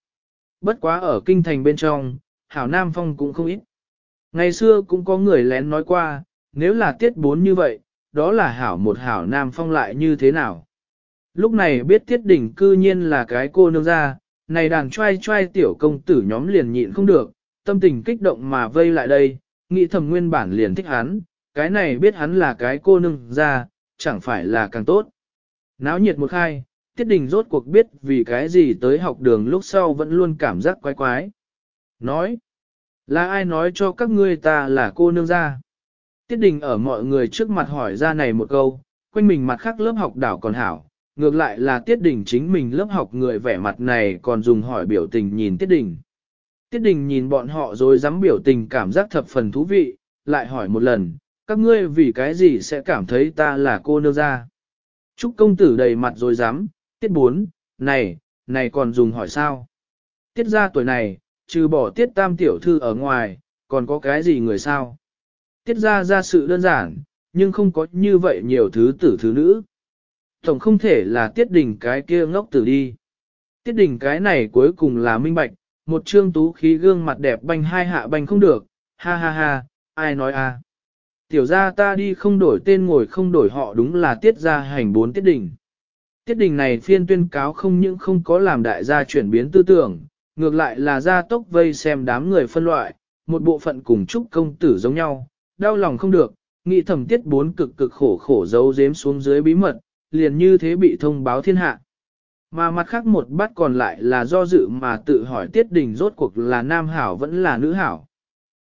Bất quá ở kinh thành bên trong, hảo nam phong cũng không ít. Ngày xưa cũng có người lén nói qua, nếu là tiết bốn như vậy, đó là hảo một hảo nam phong lại như thế nào. Lúc này biết tiết đỉnh cư nhiên là cái cô nương ra, này đàn trai trai tiểu công tử nhóm liền nhịn không được, tâm tình kích động mà vây lại đây, nghĩ thầm nguyên bản liền thích hắn, cái này biết hắn là cái cô nương ra, chẳng phải là càng tốt. Náo nhiệt một khai, tiết đình rốt cuộc biết vì cái gì tới học đường lúc sau vẫn luôn cảm giác quái quái. Nói, là ai nói cho các ngươi ta là cô nương ra? Tiết đình ở mọi người trước mặt hỏi ra này một câu, quanh mình mặt khác lớp học đảo còn hảo, ngược lại là tiết đình chính mình lớp học người vẻ mặt này còn dùng hỏi biểu tình nhìn tiết đình. Tiết đình nhìn bọn họ rồi dám biểu tình cảm giác thập phần thú vị, lại hỏi một lần, các ngươi vì cái gì sẽ cảm thấy ta là cô nương gia? Trúc công tử đầy mặt rồi dám, tiết bốn, này, này còn dùng hỏi sao? Tiết ra tuổi này, trừ bỏ tiết tam tiểu thư ở ngoài, còn có cái gì người sao? tiết ra ra sự đơn giản, nhưng không có như vậy nhiều thứ tử thứ nữ. Tổng không thể là tiết đình cái kia ngốc tử đi. Tiết đình cái này cuối cùng là minh bạch, một trương tú khí gương mặt đẹp banh hai hạ banh không được, ha ha ha, ai nói à. Tiểu ra ta đi không đổi tên ngồi không đổi họ đúng là tiết ra hành bốn tiết đình. Tiết đình này phiên tuyên cáo không những không có làm đại gia chuyển biến tư tưởng, ngược lại là gia tốc vây xem đám người phân loại, một bộ phận cùng chúc công tử giống nhau, đau lòng không được, nghị thẩm tiết bốn cực cực khổ khổ giấu giếm xuống dưới bí mật, liền như thế bị thông báo thiên hạ. Mà mặt khác một bát còn lại là do dự mà tự hỏi tiết đình rốt cuộc là nam hảo vẫn là nữ hảo.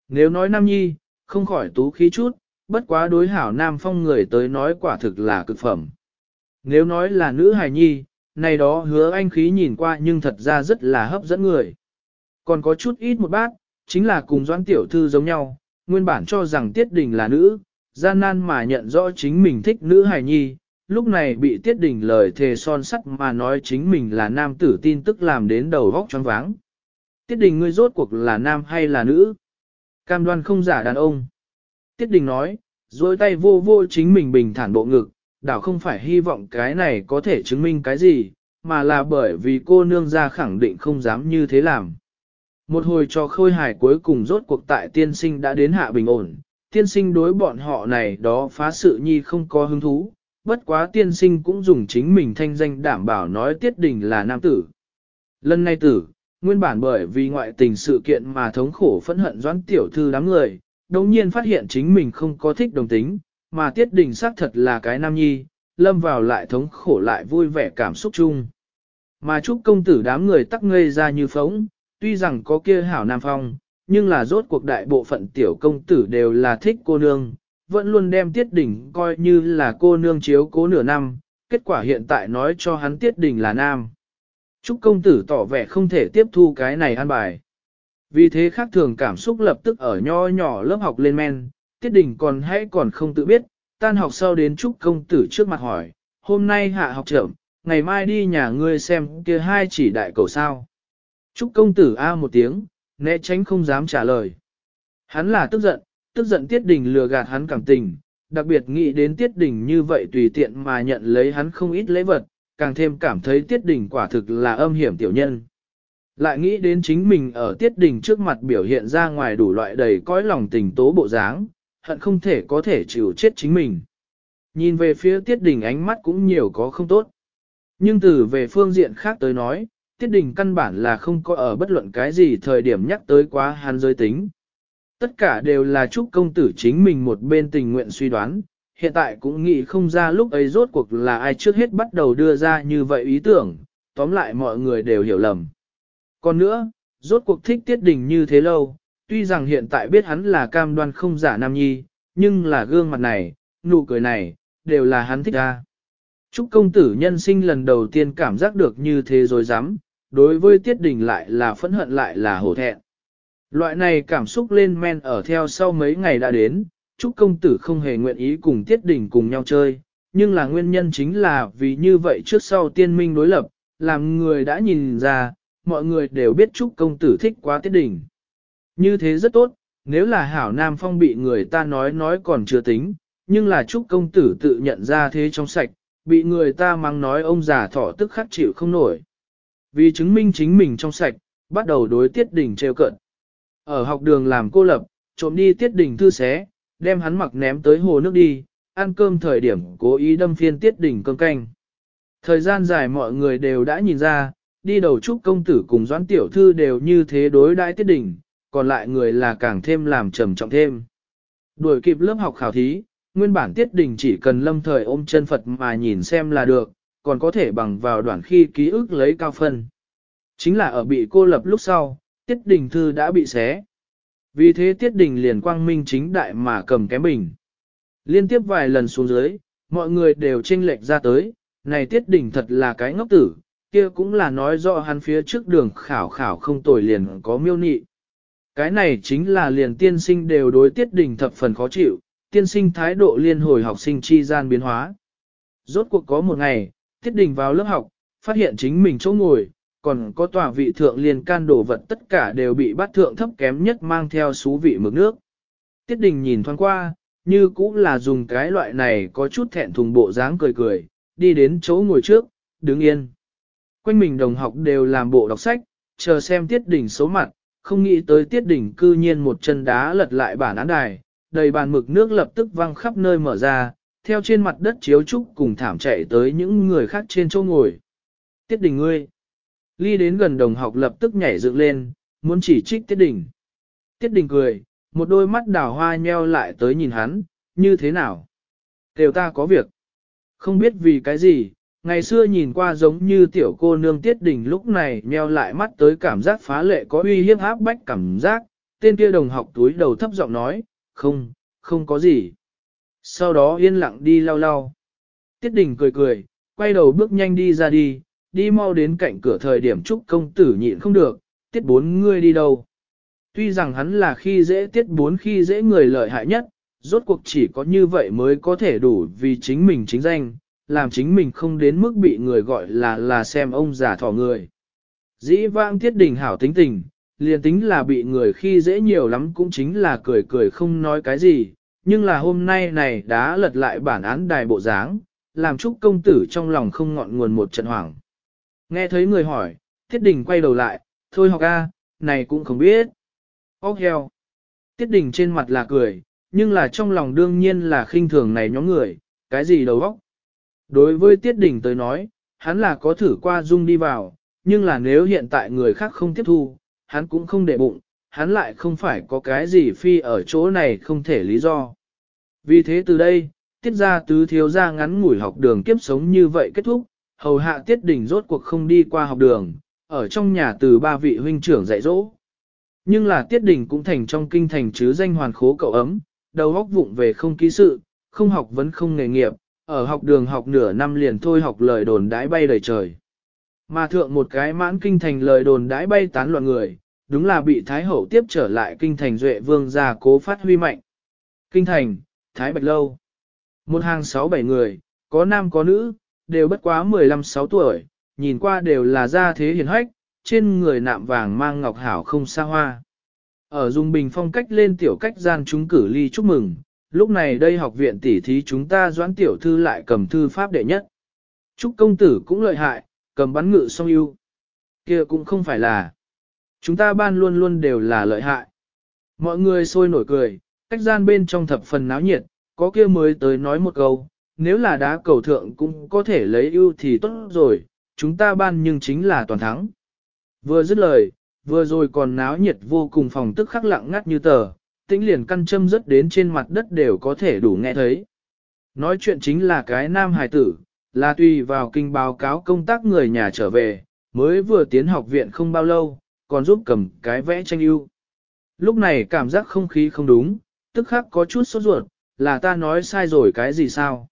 Nếu nói nam nhi, không khỏi tú khí chút, bất quá đối hảo nam phong người tới nói quả thực là cực phẩm. Nếu nói là nữ hài nhi, này đó hứa anh khí nhìn qua nhưng thật ra rất là hấp dẫn người. Còn có chút ít một bát, chính là cùng doãn tiểu thư giống nhau, nguyên bản cho rằng Tiết Đình là nữ, gian nan mà nhận rõ chính mình thích nữ hài nhi, lúc này bị Tiết Đình lời thề son sắt mà nói chính mình là nam tử tin tức làm đến đầu vóc choáng váng. Tiết Đình ngươi rốt cuộc là nam hay là nữ? Cam đoan không giả đàn ông. Tiết Đình nói, dối tay vô vô chính mình bình thản bộ ngực, đảo không phải hy vọng cái này có thể chứng minh cái gì, mà là bởi vì cô nương ra khẳng định không dám như thế làm. Một hồi cho khôi hài cuối cùng rốt cuộc tại tiên sinh đã đến hạ bình ổn, tiên sinh đối bọn họ này đó phá sự nhi không có hứng thú, bất quá tiên sinh cũng dùng chính mình thanh danh đảm bảo nói tiết đình là nam tử. Lần này tử, nguyên bản bởi vì ngoại tình sự kiện mà thống khổ phẫn hận doãn tiểu thư đám người, đồng nhiên phát hiện chính mình không có thích đồng tính, mà tiết đình xác thật là cái nam nhi, lâm vào lại thống khổ lại vui vẻ cảm xúc chung. Mà chúc công tử đám người tắc ngây ra như phóng, tuy rằng có kia hảo nam phong, nhưng là rốt cuộc đại bộ phận tiểu công tử đều là thích cô nương, vẫn luôn đem tiết đỉnh coi như là cô nương chiếu cố nửa năm, kết quả hiện tại nói cho hắn tiết đỉnh là nam. Trúc công tử tỏ vẻ không thể tiếp thu cái này an bài. Vì thế khác thường cảm xúc lập tức ở nho nhỏ lớp học lên men, tiết đỉnh còn hãy còn không tự biết, tan học sau đến Trúc công tử trước mặt hỏi, hôm nay hạ học trưởng, ngày mai đi nhà ngươi xem kia hai chỉ đại cầu sao. Trúc công tử A một tiếng, né tránh không dám trả lời. Hắn là tức giận, tức giận tiết đình lừa gạt hắn cảm tình, đặc biệt nghĩ đến tiết đình như vậy tùy tiện mà nhận lấy hắn không ít lễ vật, càng thêm cảm thấy tiết đình quả thực là âm hiểm tiểu nhân. Lại nghĩ đến chính mình ở tiết đình trước mặt biểu hiện ra ngoài đủ loại đầy cõi lòng tình tố bộ dáng, hận không thể có thể chịu chết chính mình. Nhìn về phía tiết đình ánh mắt cũng nhiều có không tốt. Nhưng từ về phương diện khác tới nói, tiết đình căn bản là không có ở bất luận cái gì thời điểm nhắc tới quá hắn giới tính. Tất cả đều là chúc công tử chính mình một bên tình nguyện suy đoán, hiện tại cũng nghĩ không ra lúc ấy rốt cuộc là ai trước hết bắt đầu đưa ra như vậy ý tưởng, tóm lại mọi người đều hiểu lầm. Còn nữa, rốt cuộc thích tiết đình như thế lâu, tuy rằng hiện tại biết hắn là cam đoan không giả nam nhi, nhưng là gương mặt này, nụ cười này, đều là hắn thích ra. Trúc công tử nhân sinh lần đầu tiên cảm giác được như thế rồi dám, đối với tiết đình lại là phẫn hận lại là hổ thẹn. Loại này cảm xúc lên men ở theo sau mấy ngày đã đến, Trúc Công Tử không hề nguyện ý cùng tiết đình cùng nhau chơi, nhưng là nguyên nhân chính là vì như vậy trước sau tiên minh đối lập, làm người đã nhìn ra, mọi người đều biết Trúc Công Tử thích quá tiết đình. Như thế rất tốt, nếu là hảo nam phong bị người ta nói nói còn chưa tính, nhưng là Trúc Công Tử tự nhận ra thế trong sạch, bị người ta mang nói ông già thọ tức khắc chịu không nổi. Vì chứng minh chính mình trong sạch, bắt đầu đối tiết đỉnh trêu cận. Ở học đường làm cô lập, trộm đi tiết đỉnh thư xé, đem hắn mặc ném tới hồ nước đi, ăn cơm thời điểm cố ý đâm phiên tiết đỉnh cơm canh. Thời gian dài mọi người đều đã nhìn ra, đi đầu chúc công tử cùng doãn tiểu thư đều như thế đối đãi tiết đỉnh, còn lại người là càng thêm làm trầm trọng thêm. Đuổi kịp lớp học khảo thí, nguyên bản tiết đỉnh chỉ cần lâm thời ôm chân Phật mà nhìn xem là được, còn có thể bằng vào đoạn khi ký ức lấy cao phân. Chính là ở bị cô lập lúc sau, tiết đình thư đã bị xé. Vì thế tiết đình liền quang minh chính đại mà cầm kém bình. Liên tiếp vài lần xuống dưới, mọi người đều chênh lệch ra tới, này tiết đình thật là cái ngốc tử, kia cũng là nói rõ hắn phía trước đường khảo khảo không tồi liền có miêu nị. Cái này chính là liền tiên sinh đều đối tiết đình thập phần khó chịu, tiên sinh thái độ liên hồi học sinh chi gian biến hóa. Rốt cuộc có một ngày, Tiết đình vào lớp học, phát hiện chính mình chỗ ngồi, còn có tòa vị thượng liền can đồ vật tất cả đều bị bắt thượng thấp kém nhất mang theo xú vị mực nước. Tiết đình nhìn thoáng qua, như cũng là dùng cái loại này có chút thẹn thùng bộ dáng cười cười, đi đến chỗ ngồi trước, đứng yên. Quanh mình đồng học đều làm bộ đọc sách, chờ xem tiết Đình số mặt, không nghĩ tới tiết Đình cư nhiên một chân đá lật lại bản án đài, đầy bàn mực nước lập tức văng khắp nơi mở ra, theo trên mặt đất chiếu trúc cùng thảm chạy tới những người khác trên chỗ ngồi. Tiết đình ngươi. Ly đến gần đồng học lập tức nhảy dựng lên, muốn chỉ trích tiết đình. Tiết đình cười, một đôi mắt đào hoa nheo lại tới nhìn hắn, như thế nào? Tiểu ta có việc. Không biết vì cái gì, ngày xưa nhìn qua giống như tiểu cô nương tiết đình lúc này nheo lại mắt tới cảm giác phá lệ có uy hiếp áp bách cảm giác, tên kia đồng học túi đầu thấp giọng nói, không, không có gì sau đó yên lặng đi lau lau. Tiết đình cười cười, quay đầu bước nhanh đi ra đi, đi mau đến cạnh cửa thời điểm trúc công tử nhịn không được, tiết bốn ngươi đi đâu. Tuy rằng hắn là khi dễ tiết bốn khi dễ người lợi hại nhất, rốt cuộc chỉ có như vậy mới có thể đủ vì chính mình chính danh, làm chính mình không đến mức bị người gọi là là xem ông già thỏ người. Dĩ vãng tiết đình hảo tính tình, liền tính là bị người khi dễ nhiều lắm cũng chính là cười cười không nói cái gì, nhưng là hôm nay này đã lật lại bản án đài bộ dáng, làm Trúc công tử trong lòng không ngọn nguồn một trận hoảng. Nghe thấy người hỏi, Tiết Đình quay đầu lại, thôi học a, này cũng không biết. Ốc heo. Tiết Đình trên mặt là cười, nhưng là trong lòng đương nhiên là khinh thường này nhóm người, cái gì đầu óc. Đối với Tiết Đình tới nói, hắn là có thử qua dung đi vào, nhưng là nếu hiện tại người khác không tiếp thu, hắn cũng không để bụng, hắn lại không phải có cái gì phi ở chỗ này không thể lý do. Vì thế từ đây, tiết ra tứ thiếu ra ngắn ngủi học đường kiếp sống như vậy kết thúc, hầu hạ tiết đình rốt cuộc không đi qua học đường, ở trong nhà từ ba vị huynh trưởng dạy dỗ. Nhưng là tiết đình cũng thành trong kinh thành chứ danh hoàn khố cậu ấm, đầu óc vụng về không ký sự, không học vẫn không nghề nghiệp, ở học đường học nửa năm liền thôi học lời đồn đãi bay đầy trời. Mà thượng một cái mãn kinh thành lời đồn đãi bay tán loạn người, đúng là bị Thái Hậu tiếp trở lại kinh thành Duệ Vương gia cố phát huy mạnh. Kinh thành, Thái Bạch Lâu. Một hàng sáu bảy người, có nam có nữ, đều bất quá 15-6 tuổi, nhìn qua đều là gia thế hiền hách, trên người nạm vàng mang ngọc hảo không xa hoa. Ở Dung Bình phong cách lên tiểu cách gian chúng cử ly chúc mừng, lúc này đây học viện tỷ thí chúng ta doãn tiểu thư lại cầm thư pháp đệ nhất. chúc công tử cũng lợi hại, cầm bắn ngự song ưu. kia cũng không phải là Chúng ta ban luôn luôn đều là lợi hại. Mọi người sôi nổi cười, cách gian bên trong thập phần náo nhiệt, có kia mới tới nói một câu, nếu là đá cầu thượng cũng có thể lấy ưu thì tốt rồi, chúng ta ban nhưng chính là toàn thắng. Vừa dứt lời, vừa rồi còn náo nhiệt vô cùng phòng tức khắc lặng ngắt như tờ, tĩnh liền căn châm rất đến trên mặt đất đều có thể đủ nghe thấy. Nói chuyện chính là cái nam hài tử, là tùy vào kinh báo cáo công tác người nhà trở về, mới vừa tiến học viện không bao lâu, còn giúp cầm cái vẽ tranh ưu. Lúc này cảm giác không khí không đúng, tức khắc có chút sốt ruột, là ta nói sai rồi cái gì sao?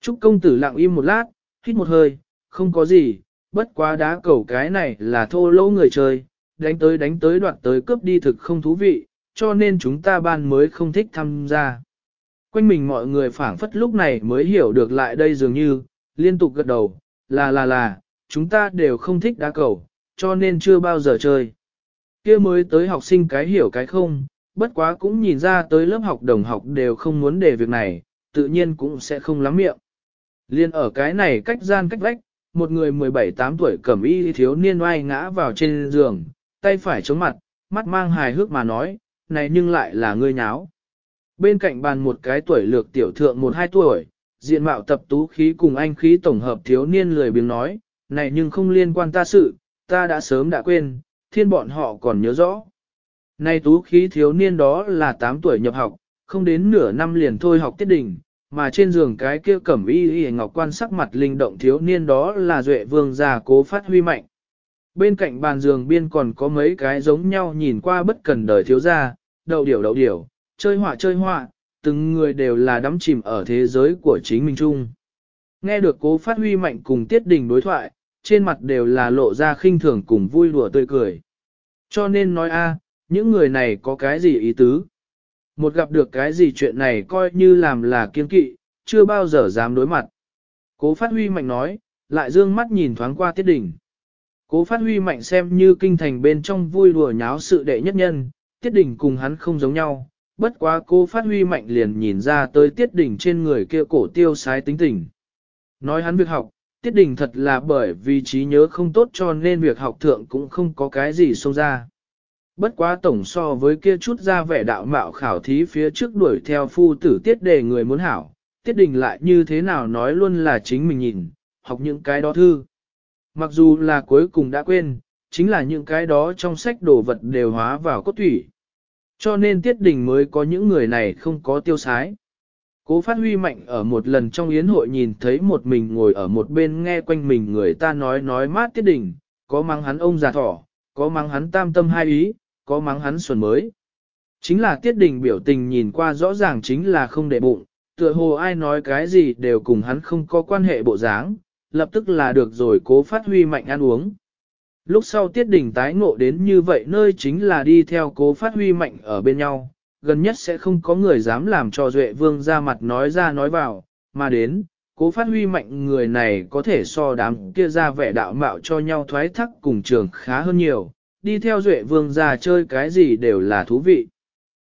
Trúc công tử lặng im một lát, hít một hơi, không có gì, bất quá đá cầu cái này là thô lỗ người chơi, đánh tới đánh tới đoạn tới cướp đi thực không thú vị, cho nên chúng ta ban mới không thích tham gia. Quanh mình mọi người phảng phất lúc này mới hiểu được lại đây dường như, liên tục gật đầu, là là là, chúng ta đều không thích đá cầu, cho nên chưa bao giờ chơi. Kia mới tới học sinh cái hiểu cái không, bất quá cũng nhìn ra tới lớp học đồng học đều không muốn để việc này, tự nhiên cũng sẽ không lắm miệng. Liên ở cái này cách gian cách vách, một người 17-8 tuổi cẩm y thiếu niên oai ngã vào trên giường, tay phải chống mặt, mắt mang hài hước mà nói, này nhưng lại là ngươi nháo. Bên cạnh bàn một cái tuổi lược tiểu thượng 1-2 tuổi, diện mạo tập tú khí cùng anh khí tổng hợp thiếu niên lười biếng nói, này nhưng không liên quan ta sự, ta đã sớm đã quên, thiên bọn họ còn nhớ rõ. Nay tú khí thiếu niên đó là 8 tuổi nhập học, không đến nửa năm liền thôi học tiết đỉnh, mà trên giường cái kia cẩm y y ngọc quan sắc mặt linh động thiếu niên đó là duệ vương già cố phát huy mạnh. Bên cạnh bàn giường biên còn có mấy cái giống nhau nhìn qua bất cần đời thiếu gia, đậu điểu đậu điểu, chơi họa chơi họa, từng người đều là đắm chìm ở thế giới của chính mình chung. Nghe được cố phát huy mạnh cùng tiết đình đối thoại, trên mặt đều là lộ ra khinh thường cùng vui đùa tươi cười. Cho nên nói a, những người này có cái gì ý tứ? Một gặp được cái gì chuyện này coi như làm là kiên kỵ, chưa bao giờ dám đối mặt. Cố phát huy mạnh nói, lại dương mắt nhìn thoáng qua tiết đỉnh. Cố phát huy mạnh xem như kinh thành bên trong vui đùa nháo sự đệ nhất nhân, tiết đỉnh cùng hắn không giống nhau. Bất quá cô phát huy mạnh liền nhìn ra tới tiết đỉnh trên người kia cổ tiêu sái tính tình. Nói hắn việc học, Tiết Đình thật là bởi vì trí nhớ không tốt cho nên việc học thượng cũng không có cái gì xông ra. Bất quá tổng so với kia chút ra vẻ đạo mạo khảo thí phía trước đuổi theo phu tử tiết đề người muốn hảo, Tiết Đình lại như thế nào nói luôn là chính mình nhìn, học những cái đó thư. Mặc dù là cuối cùng đã quên, chính là những cái đó trong sách đồ vật đều hóa vào cốt thủy. Cho nên Tiết Đình mới có những người này không có tiêu sái. Cố phát huy mạnh ở một lần trong yến hội nhìn thấy một mình ngồi ở một bên nghe quanh mình người ta nói nói mát tiết Đình có mắng hắn ông già thỏ, có mắng hắn tam tâm hai ý, có mắng hắn xuân mới. Chính là tiết Đình biểu tình nhìn qua rõ ràng chính là không để bụng, tựa hồ ai nói cái gì đều cùng hắn không có quan hệ bộ dáng, lập tức là được rồi cố phát huy mạnh ăn uống. Lúc sau tiết Đình tái ngộ đến như vậy nơi chính là đi theo cố phát huy mạnh ở bên nhau, gần nhất sẽ không có người dám làm cho Duệ Vương ra mặt nói ra nói vào, mà đến, cố phát huy mạnh người này có thể so đám kia ra vẻ đạo mạo cho nhau thoái thắc cùng trường khá hơn nhiều, đi theo Duệ Vương ra chơi cái gì đều là thú vị.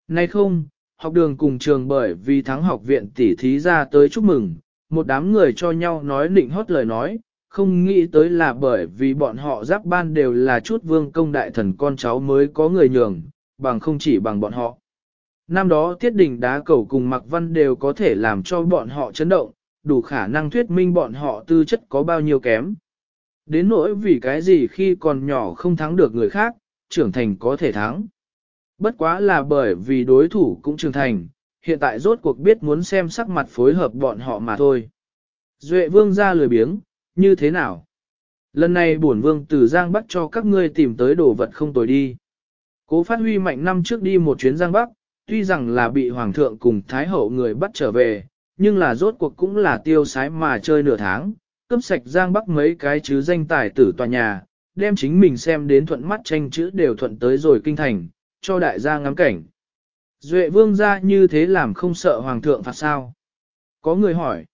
Nay không, học đường cùng trường bởi vì thắng học viện tỉ thí ra tới chúc mừng, một đám người cho nhau nói nịnh hót lời nói, không nghĩ tới là bởi vì bọn họ giáp ban đều là chút vương công đại thần con cháu mới có người nhường, bằng không chỉ bằng bọn họ. Năm đó tiết đỉnh đá cầu cùng Mạc Văn đều có thể làm cho bọn họ chấn động, đủ khả năng thuyết minh bọn họ tư chất có bao nhiêu kém. Đến nỗi vì cái gì khi còn nhỏ không thắng được người khác, trưởng thành có thể thắng. Bất quá là bởi vì đối thủ cũng trưởng thành, hiện tại rốt cuộc biết muốn xem sắc mặt phối hợp bọn họ mà thôi. Duệ vương ra lười biếng, như thế nào? Lần này bổn vương từ Giang Bắc cho các ngươi tìm tới đồ vật không tồi đi. Cố phát huy mạnh năm trước đi một chuyến Giang Bắc, tuy rằng là bị hoàng thượng cùng thái hậu người bắt trở về, nhưng là rốt cuộc cũng là tiêu sái mà chơi nửa tháng, cướp sạch giang bắc mấy cái chứ danh tài tử tòa nhà, đem chính mình xem đến thuận mắt tranh chữ đều thuận tới rồi kinh thành, cho đại gia ngắm cảnh. Duệ vương gia như thế làm không sợ hoàng thượng phạt sao? Có người hỏi.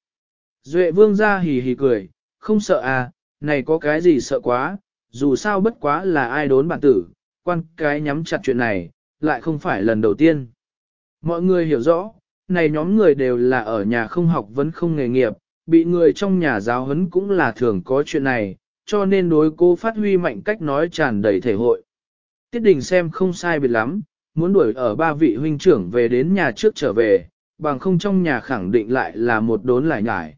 Duệ vương gia hì hì cười, không sợ à, này có cái gì sợ quá, dù sao bất quá là ai đốn bản tử, quan cái nhắm chặt chuyện này, lại không phải lần đầu tiên. Mọi người hiểu rõ, này nhóm người đều là ở nhà không học vẫn không nghề nghiệp, bị người trong nhà giáo huấn cũng là thường có chuyện này, cho nên đối cô phát huy mạnh cách nói tràn đầy thể hội. Tiết đình xem không sai biệt lắm, muốn đuổi ở ba vị huynh trưởng về đến nhà trước trở về, bằng không trong nhà khẳng định lại là một đốn lại nhải.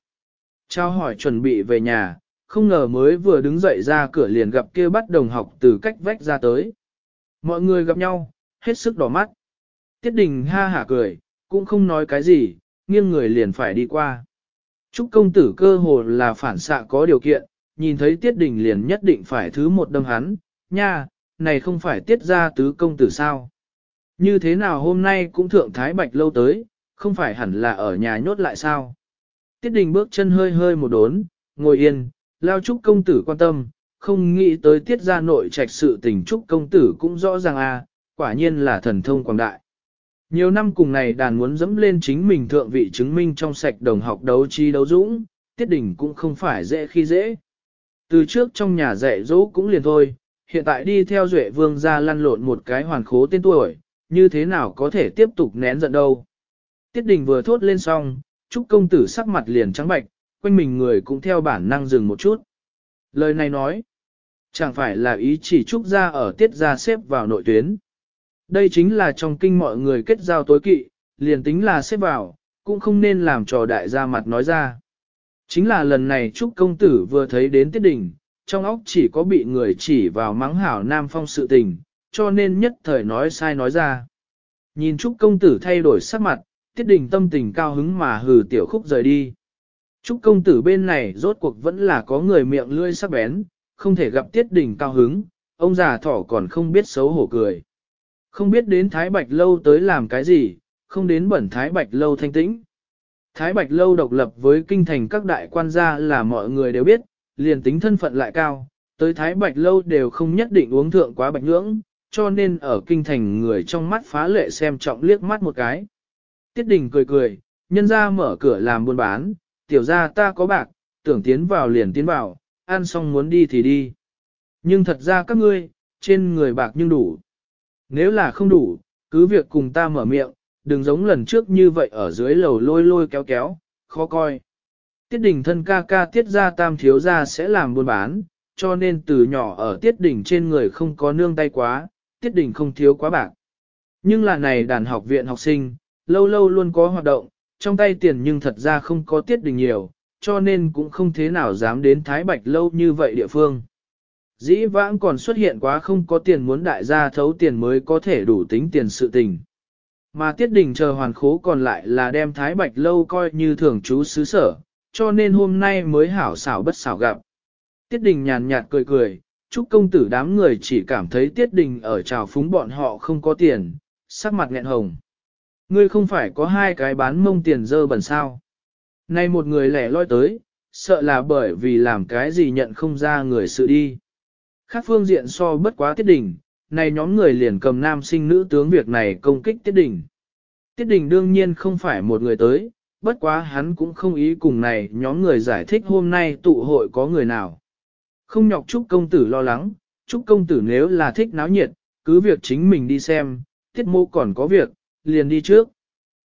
Trao hỏi chuẩn bị về nhà, không ngờ mới vừa đứng dậy ra cửa liền gặp kia bắt đồng học từ cách vách ra tới. Mọi người gặp nhau, hết sức đỏ mắt. Tiết đình ha hả cười, cũng không nói cái gì, nghiêng người liền phải đi qua. Trúc công tử cơ hồ là phản xạ có điều kiện, nhìn thấy tiết đình liền nhất định phải thứ một đâm hắn, nha, này không phải tiết ra tứ công tử sao. Như thế nào hôm nay cũng thượng thái bạch lâu tới, không phải hẳn là ở nhà nhốt lại sao. Tiết đình bước chân hơi hơi một đốn, ngồi yên, lao trúc công tử quan tâm, không nghĩ tới tiết ra nội trạch sự tình trúc công tử cũng rõ ràng a à, quả nhiên là thần thông quảng đại. Nhiều năm cùng này đàn muốn dẫm lên chính mình thượng vị chứng minh trong sạch đồng học đấu trí đấu dũng, tiết đỉnh cũng không phải dễ khi dễ. Từ trước trong nhà dạy dỗ cũng liền thôi, hiện tại đi theo duệ vương ra lăn lộn một cái hoàn khố tên tuổi, như thế nào có thể tiếp tục nén giận đâu. Tiết đình vừa thốt lên xong, trúc công tử sắc mặt liền trắng bạch, quanh mình người cũng theo bản năng dừng một chút. Lời này nói, chẳng phải là ý chỉ trúc ra ở tiết ra xếp vào nội tuyến. Đây chính là trong kinh mọi người kết giao tối kỵ, liền tính là xếp vào, cũng không nên làm trò đại gia mặt nói ra. Chính là lần này Trúc Công Tử vừa thấy đến tiết đình, trong óc chỉ có bị người chỉ vào mắng hảo Nam Phong sự tình, cho nên nhất thời nói sai nói ra. Nhìn Trúc Công Tử thay đổi sắc mặt, tiết đình tâm tình cao hứng mà hừ tiểu khúc rời đi. Trúc Công Tử bên này rốt cuộc vẫn là có người miệng lươi sắc bén, không thể gặp tiết đình cao hứng, ông già thỏ còn không biết xấu hổ cười. Không biết đến Thái Bạch Lâu tới làm cái gì, không đến bẩn Thái Bạch Lâu thanh tĩnh. Thái Bạch Lâu độc lập với kinh thành các đại quan gia là mọi người đều biết, liền tính thân phận lại cao, tới Thái Bạch Lâu đều không nhất định uống thượng quá bạch ngưỡng, cho nên ở kinh thành người trong mắt phá lệ xem trọng liếc mắt một cái. Tiết Đình cười cười, nhân ra mở cửa làm buôn bán, tiểu ra ta có bạc, tưởng tiến vào liền tiến vào, ăn xong muốn đi thì đi. Nhưng thật ra các ngươi, trên người bạc nhưng đủ. Nếu là không đủ, cứ việc cùng ta mở miệng, đừng giống lần trước như vậy ở dưới lầu lôi lôi kéo kéo, khó coi. Tiết đỉnh thân ca ca tiết ra tam thiếu ra sẽ làm buôn bán, cho nên từ nhỏ ở tiết đỉnh trên người không có nương tay quá, tiết đỉnh không thiếu quá bạc. Nhưng là này đàn học viện học sinh, lâu lâu luôn có hoạt động, trong tay tiền nhưng thật ra không có tiết đỉnh nhiều, cho nên cũng không thế nào dám đến Thái Bạch lâu như vậy địa phương. Dĩ vãng còn xuất hiện quá không có tiền muốn đại gia thấu tiền mới có thể đủ tính tiền sự tình. Mà tiết đình chờ hoàn khố còn lại là đem Thái Bạch Lâu coi như thường chú xứ sở, cho nên hôm nay mới hảo xảo bất xảo gặp. Tiết đình nhàn nhạt cười cười, chúc công tử đám người chỉ cảm thấy tiết đình ở trào phúng bọn họ không có tiền, sắc mặt nghẹn hồng. Ngươi không phải có hai cái bán mông tiền dơ bẩn sao. Nay một người lẻ loi tới, sợ là bởi vì làm cái gì nhận không ra người sự đi khác phương diện so bất quá tiết đình này nhóm người liền cầm nam sinh nữ tướng việc này công kích tiết đình Tiết đình đương nhiên không phải một người tới, bất quá hắn cũng không ý cùng này nhóm người giải thích hôm nay tụ hội có người nào. Không nhọc Trúc Công Tử lo lắng, Trúc Công Tử nếu là thích náo nhiệt, cứ việc chính mình đi xem, tiết mô còn có việc, liền đi trước.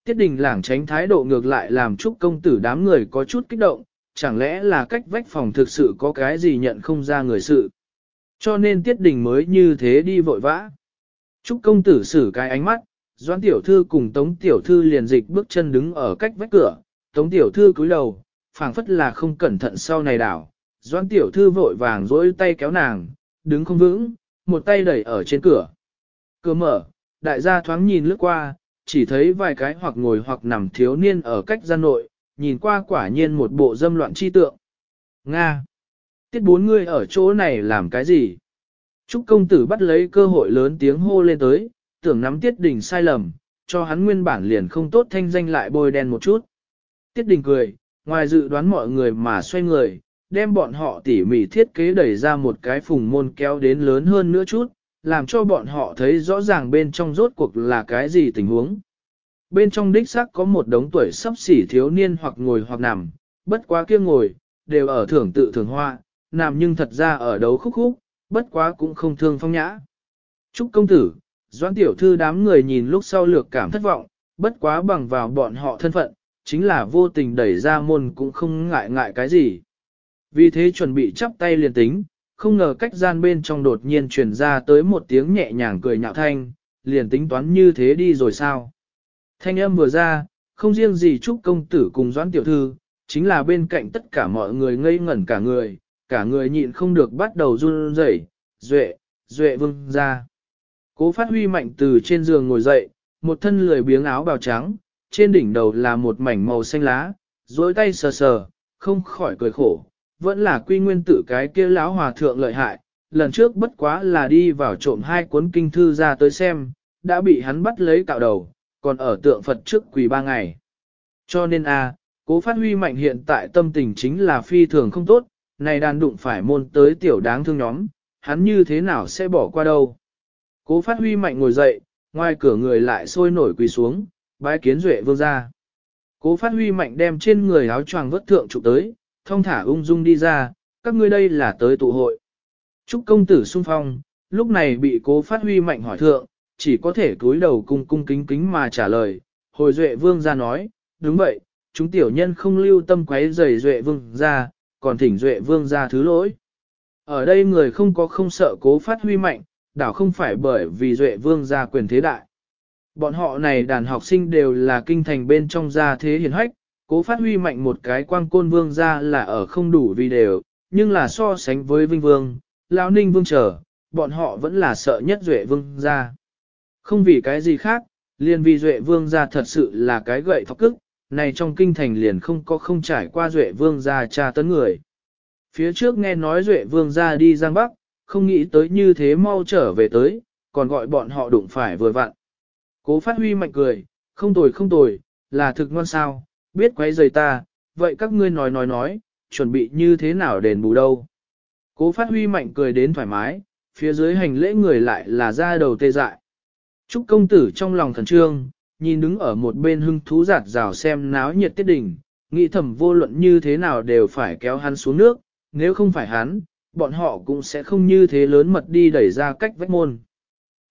Tiết đình lảng tránh thái độ ngược lại làm Trúc Công Tử đám người có chút kích động, chẳng lẽ là cách vách phòng thực sự có cái gì nhận không ra người sự. Cho nên tiết đình mới như thế đi vội vã. Trúc công tử xử cái ánh mắt, doãn tiểu thư cùng tống tiểu thư liền dịch bước chân đứng ở cách vách cửa, tống tiểu thư cúi đầu, phảng phất là không cẩn thận sau này đảo. doãn tiểu thư vội vàng dỗi tay kéo nàng, đứng không vững, một tay đẩy ở trên cửa. Cửa mở, đại gia thoáng nhìn lướt qua, chỉ thấy vài cái hoặc ngồi hoặc nằm thiếu niên ở cách gian nội, nhìn qua quả nhiên một bộ dâm loạn chi tượng. Nga Tiết bốn ngươi ở chỗ này làm cái gì? Trúc công tử bắt lấy cơ hội lớn tiếng hô lên tới, tưởng nắm tiết đình sai lầm, cho hắn nguyên bản liền không tốt thanh danh lại bôi đen một chút. Tiết đình cười, ngoài dự đoán mọi người mà xoay người, đem bọn họ tỉ mỉ thiết kế đẩy ra một cái phùng môn kéo đến lớn hơn nữa chút, làm cho bọn họ thấy rõ ràng bên trong rốt cuộc là cái gì tình huống. Bên trong đích xác có một đống tuổi sắp xỉ thiếu niên hoặc ngồi hoặc nằm, bất quá kia ngồi, đều ở thưởng tự thưởng hoa, nàng nhưng thật ra ở đấu khúc khúc, bất quá cũng không thương phong nhã. Trúc công tử, doãn tiểu thư đám người nhìn lúc sau lược cảm thất vọng, bất quá bằng vào bọn họ thân phận, chính là vô tình đẩy ra môn cũng không ngại ngại cái gì. Vì thế chuẩn bị chắp tay liền tính, không ngờ cách gian bên trong đột nhiên truyền ra tới một tiếng nhẹ nhàng cười nhạo thanh, liền tính toán như thế đi rồi sao. Thanh âm vừa ra, không riêng gì trúc công tử cùng doãn tiểu thư, chính là bên cạnh tất cả mọi người ngây ngẩn cả người, cả người nhịn không được bắt đầu run rẩy, duệ, duệ vương ra. Cố phát huy mạnh từ trên giường ngồi dậy, một thân lười biếng áo bào trắng, trên đỉnh đầu là một mảnh màu xanh lá, dối tay sờ sờ, không khỏi cười khổ, vẫn là quy nguyên tử cái kia lão hòa thượng lợi hại, lần trước bất quá là đi vào trộm hai cuốn kinh thư ra tới xem, đã bị hắn bắt lấy cạo đầu, còn ở tượng Phật trước quỳ ba ngày. Cho nên a cố phát huy mạnh hiện tại tâm tình chính là phi thường không tốt, này đàn đụng phải môn tới tiểu đáng thương nhóm, hắn như thế nào sẽ bỏ qua đâu. Cố phát huy mạnh ngồi dậy, ngoài cửa người lại sôi nổi quỳ xuống, bái kiến duệ vương ra. Cố phát huy mạnh đem trên người áo choàng vất thượng trụ tới, thông thả ung dung đi ra, các ngươi đây là tới tụ hội. Trúc công tử sung phong, lúc này bị cố phát huy mạnh hỏi thượng, chỉ có thể cúi đầu cung cung kính kính mà trả lời, hồi duệ vương ra nói, đúng vậy, chúng tiểu nhân không lưu tâm quấy rầy duệ vương ra, còn thỉnh duệ vương ra thứ lỗi. Ở đây người không có không sợ cố phát huy mạnh, đảo không phải bởi vì duệ vương ra quyền thế đại. Bọn họ này đàn học sinh đều là kinh thành bên trong gia thế hiền hách, cố phát huy mạnh một cái quang côn vương ra là ở không đủ vì đều, nhưng là so sánh với vinh vương, lão ninh vương trở, bọn họ vẫn là sợ nhất duệ vương ra. Không vì cái gì khác, liền vì duệ vương ra thật sự là cái gậy thọc cức, này trong kinh thành liền không có không trải qua Duệ Vương gia cha tấn người. Phía trước nghe nói Duệ Vương gia đi Giang Bắc, không nghĩ tới như thế mau trở về tới, còn gọi bọn họ đụng phải vừa vặn. Cố phát huy mạnh cười, không tồi không tồi, là thực ngon sao, biết quấy rời ta, vậy các ngươi nói nói nói, chuẩn bị như thế nào đền bù đâu. Cố phát huy mạnh cười đến thoải mái, phía dưới hành lễ người lại là ra đầu tê dại. chúc công tử trong lòng thần trương, nhìn đứng ở một bên hưng thú giạt rào xem náo nhiệt tiết đỉnh nghĩ thầm vô luận như thế nào đều phải kéo hắn xuống nước, nếu không phải hắn, bọn họ cũng sẽ không như thế lớn mật đi đẩy ra cách vách môn.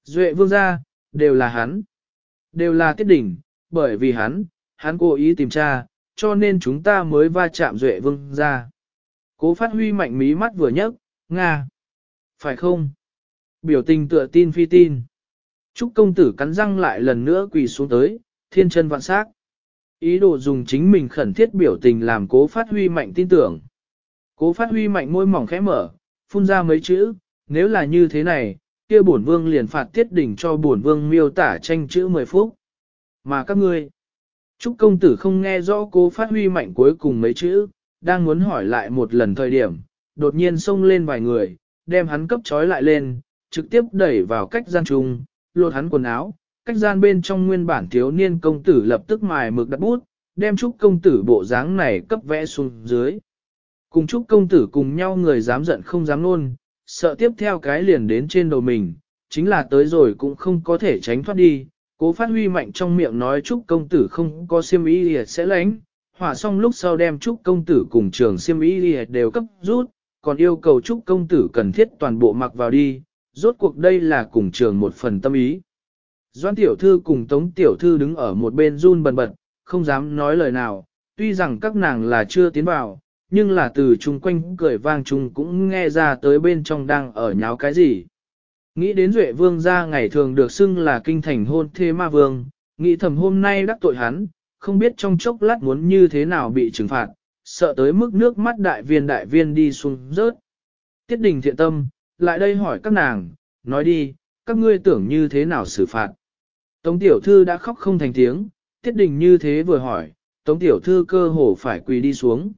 Duệ vương gia, đều là hắn, đều là tiết đỉnh bởi vì hắn, hắn cố ý tìm tra, cho nên chúng ta mới va chạm Duệ vương gia. Cố phát huy mạnh mí mắt vừa nhấc, Nga. Phải không? Biểu tình tựa tin phi tin. Trúc công tử cắn răng lại lần nữa quỳ xuống tới, thiên chân vạn sát. Ý đồ dùng chính mình khẩn thiết biểu tình làm cố phát huy mạnh tin tưởng. Cố phát huy mạnh môi mỏng khẽ mở, phun ra mấy chữ, nếu là như thế này, kia bổn vương liền phạt tiết đỉnh cho bổn vương miêu tả tranh chữ 10 phút. Mà các ngươi, Trúc công tử không nghe rõ cố phát huy mạnh cuối cùng mấy chữ, đang muốn hỏi lại một lần thời điểm, đột nhiên xông lên vài người, đem hắn cấp trói lại lên, trực tiếp đẩy vào cách gian trùng lột hắn quần áo, cách gian bên trong nguyên bản thiếu niên công tử lập tức mài mực đặt bút, đem chúc công tử bộ dáng này cấp vẽ xuống dưới. Cùng chúc công tử cùng nhau người dám giận không dám luôn, sợ tiếp theo cái liền đến trên đầu mình, chính là tới rồi cũng không có thể tránh thoát đi. Cố phát huy mạnh trong miệng nói chúc công tử không có siêm ý liệt sẽ lánh, hỏa xong lúc sau đem chúc công tử cùng trường siêm ý liệt đều cấp rút, còn yêu cầu chúc công tử cần thiết toàn bộ mặc vào đi, rốt cuộc đây là cùng trường một phần tâm ý. Doan tiểu thư cùng tống tiểu thư đứng ở một bên run bần bật, không dám nói lời nào, tuy rằng các nàng là chưa tiến vào, nhưng là từ chung quanh cười vang chung cũng nghe ra tới bên trong đang ở nháo cái gì. Nghĩ đến Duệ Vương gia ngày thường được xưng là kinh thành hôn thê ma vương, nghĩ thầm hôm nay đắc tội hắn, không biết trong chốc lát muốn như thế nào bị trừng phạt, sợ tới mức nước mắt đại viên đại viên đi xuống rớt. Tiết đình thiện tâm, lại đây hỏi các nàng, nói đi, các ngươi tưởng như thế nào xử phạt. Tống tiểu thư đã khóc không thành tiếng, tiết đình như thế vừa hỏi, tống tiểu thư cơ hồ phải quỳ đi xuống.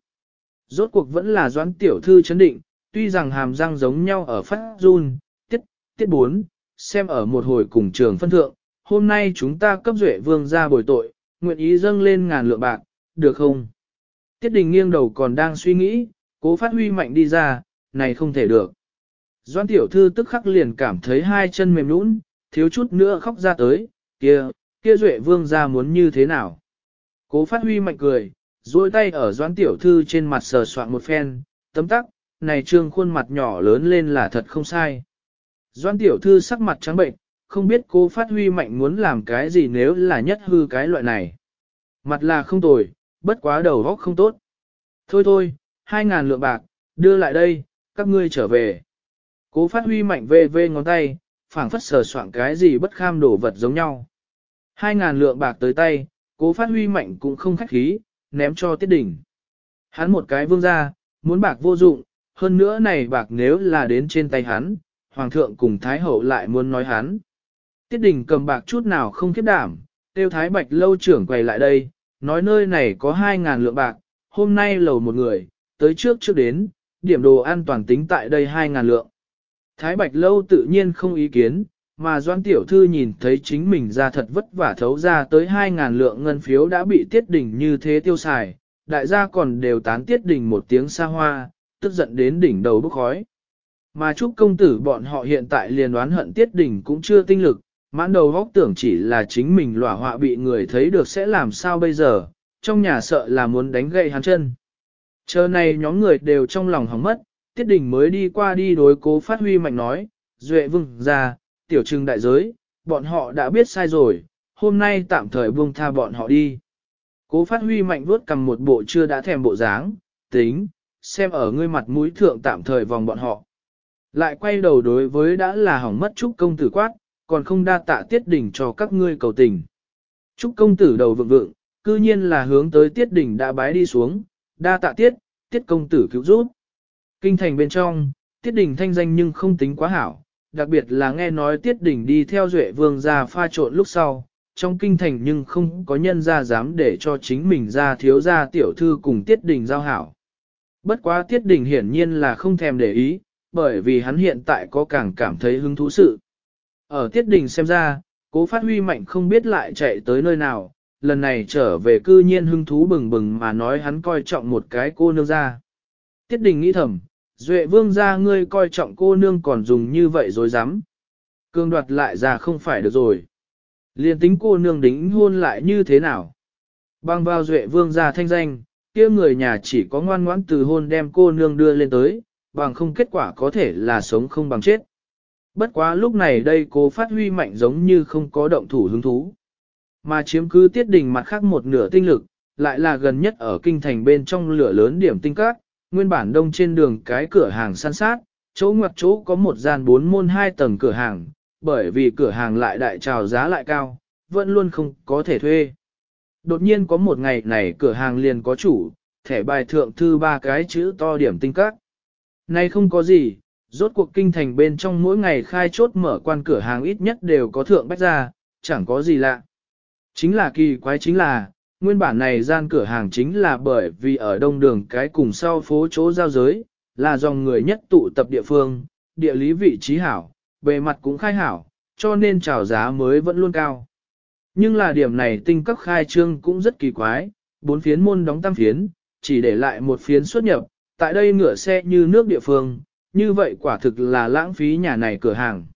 Rốt cuộc vẫn là doãn tiểu thư chấn định, tuy rằng hàm răng giống nhau ở phát run, tiết, tiết bốn, xem ở một hồi cùng trường phân thượng, hôm nay chúng ta cấp duệ vương ra bồi tội, nguyện ý dâng lên ngàn lượng bạc, được không? Tiết đình nghiêng đầu còn đang suy nghĩ, cố phát huy mạnh đi ra, này không thể được. Doan tiểu thư tức khắc liền cảm thấy hai chân mềm nũng, thiếu chút nữa khóc ra tới, kia, kia duệ vương ra muốn như thế nào. Cố phát huy mạnh cười, duỗi tay ở doan tiểu thư trên mặt sờ soạn một phen, tấm tắc, này trương khuôn mặt nhỏ lớn lên là thật không sai. Doan tiểu thư sắc mặt trắng bệnh, không biết cô phát huy mạnh muốn làm cái gì nếu là nhất hư cái loại này. Mặt là không tồi, bất quá đầu góc không tốt. Thôi thôi, hai ngàn lượng bạc, đưa lại đây, các ngươi trở về. Cố phát huy mạnh vê vê ngón tay, phảng phất sờ soạn cái gì bất kham đổ vật giống nhau. Hai ngàn lượng bạc tới tay, cố phát huy mạnh cũng không khách khí, ném cho tiết đỉnh. Hắn một cái vương ra, muốn bạc vô dụng, hơn nữa này bạc nếu là đến trên tay hắn, hoàng thượng cùng thái hậu lại muốn nói hắn. Tiết đỉnh cầm bạc chút nào không kiếp đảm, tiêu thái bạch lâu trưởng quay lại đây, nói nơi này có hai ngàn lượng bạc, hôm nay lầu một người, tới trước trước đến, điểm đồ an toàn tính tại đây hai ngàn lượng. Thái Bạch Lâu tự nhiên không ý kiến, mà Doan Tiểu Thư nhìn thấy chính mình ra thật vất vả thấu ra tới 2.000 lượng ngân phiếu đã bị tiết đỉnh như thế tiêu xài, đại gia còn đều tán tiết đỉnh một tiếng xa hoa, tức giận đến đỉnh đầu bốc khói. Mà chúc công tử bọn họ hiện tại liền đoán hận tiết đỉnh cũng chưa tinh lực, mãn đầu góc tưởng chỉ là chính mình lỏa họa bị người thấy được sẽ làm sao bây giờ, trong nhà sợ là muốn đánh gậy hắn chân. Chờ này nhóm người đều trong lòng hóng mất, Tiết Đình mới đi qua đi đối cố phát huy mạnh nói, Duệ Vương ra, tiểu trừng đại giới, bọn họ đã biết sai rồi, hôm nay tạm thời buông tha bọn họ đi. Cố phát huy mạnh vuốt cầm một bộ chưa đã thèm bộ dáng, tính, xem ở ngươi mặt mũi thượng tạm thời vòng bọn họ. Lại quay đầu đối với đã là hỏng mất Trúc Công Tử quát, còn không đa tạ Tiết Đình cho các ngươi cầu tình. Trúc Công Tử đầu vượng vượng, cư nhiên là hướng tới Tiết Đình đã bái đi xuống, đa tạ Tiết, Tiết Công Tử cứu giúp. Kinh thành bên trong, tiết đình thanh danh nhưng không tính quá hảo, đặc biệt là nghe nói tiết đình đi theo duệ vương ra pha trộn lúc sau, trong kinh thành nhưng không có nhân ra dám để cho chính mình ra thiếu ra tiểu thư cùng tiết đình giao hảo. Bất quá tiết đình hiển nhiên là không thèm để ý, bởi vì hắn hiện tại có càng cảm thấy hứng thú sự. Ở tiết đình xem ra, cố phát huy mạnh không biết lại chạy tới nơi nào, lần này trở về cư nhiên hứng thú bừng bừng mà nói hắn coi trọng một cái cô nương ra. Tiết đình nghĩ thầm, Duệ vương ra ngươi coi trọng cô nương còn dùng như vậy rồi dám. Cương đoạt lại ra không phải được rồi. Liên tính cô nương đính hôn lại như thế nào? Bang vào Duệ vương ra thanh danh, kia người nhà chỉ có ngoan ngoãn từ hôn đem cô nương đưa lên tới, bằng không kết quả có thể là sống không bằng chết. Bất quá lúc này đây cố phát huy mạnh giống như không có động thủ hứng thú. Mà chiếm cứ tiết đình mặt khác một nửa tinh lực, lại là gần nhất ở kinh thành bên trong lửa lớn điểm tinh các, nguyên bản đông trên đường cái cửa hàng san sát, chỗ ngoặt chỗ có một gian bốn môn hai tầng cửa hàng, bởi vì cửa hàng lại đại trào giá lại cao, vẫn luôn không có thể thuê. Đột nhiên có một ngày này cửa hàng liền có chủ, thẻ bài thượng thư ba cái chữ to điểm tinh các. Nay không có gì, rốt cuộc kinh thành bên trong mỗi ngày khai chốt mở quan cửa hàng ít nhất đều có thượng bách ra, chẳng có gì lạ. Chính là kỳ quái chính là, Nguyên bản này gian cửa hàng chính là bởi vì ở đông đường cái cùng sau phố chỗ giao giới, là dòng người nhất tụ tập địa phương, địa lý vị trí hảo, bề mặt cũng khai hảo, cho nên chào giá mới vẫn luôn cao. Nhưng là điểm này tinh cấp khai trương cũng rất kỳ quái, bốn phiến môn đóng tam phiến, chỉ để lại một phiến xuất nhập, tại đây ngựa xe như nước địa phương, như vậy quả thực là lãng phí nhà này cửa hàng.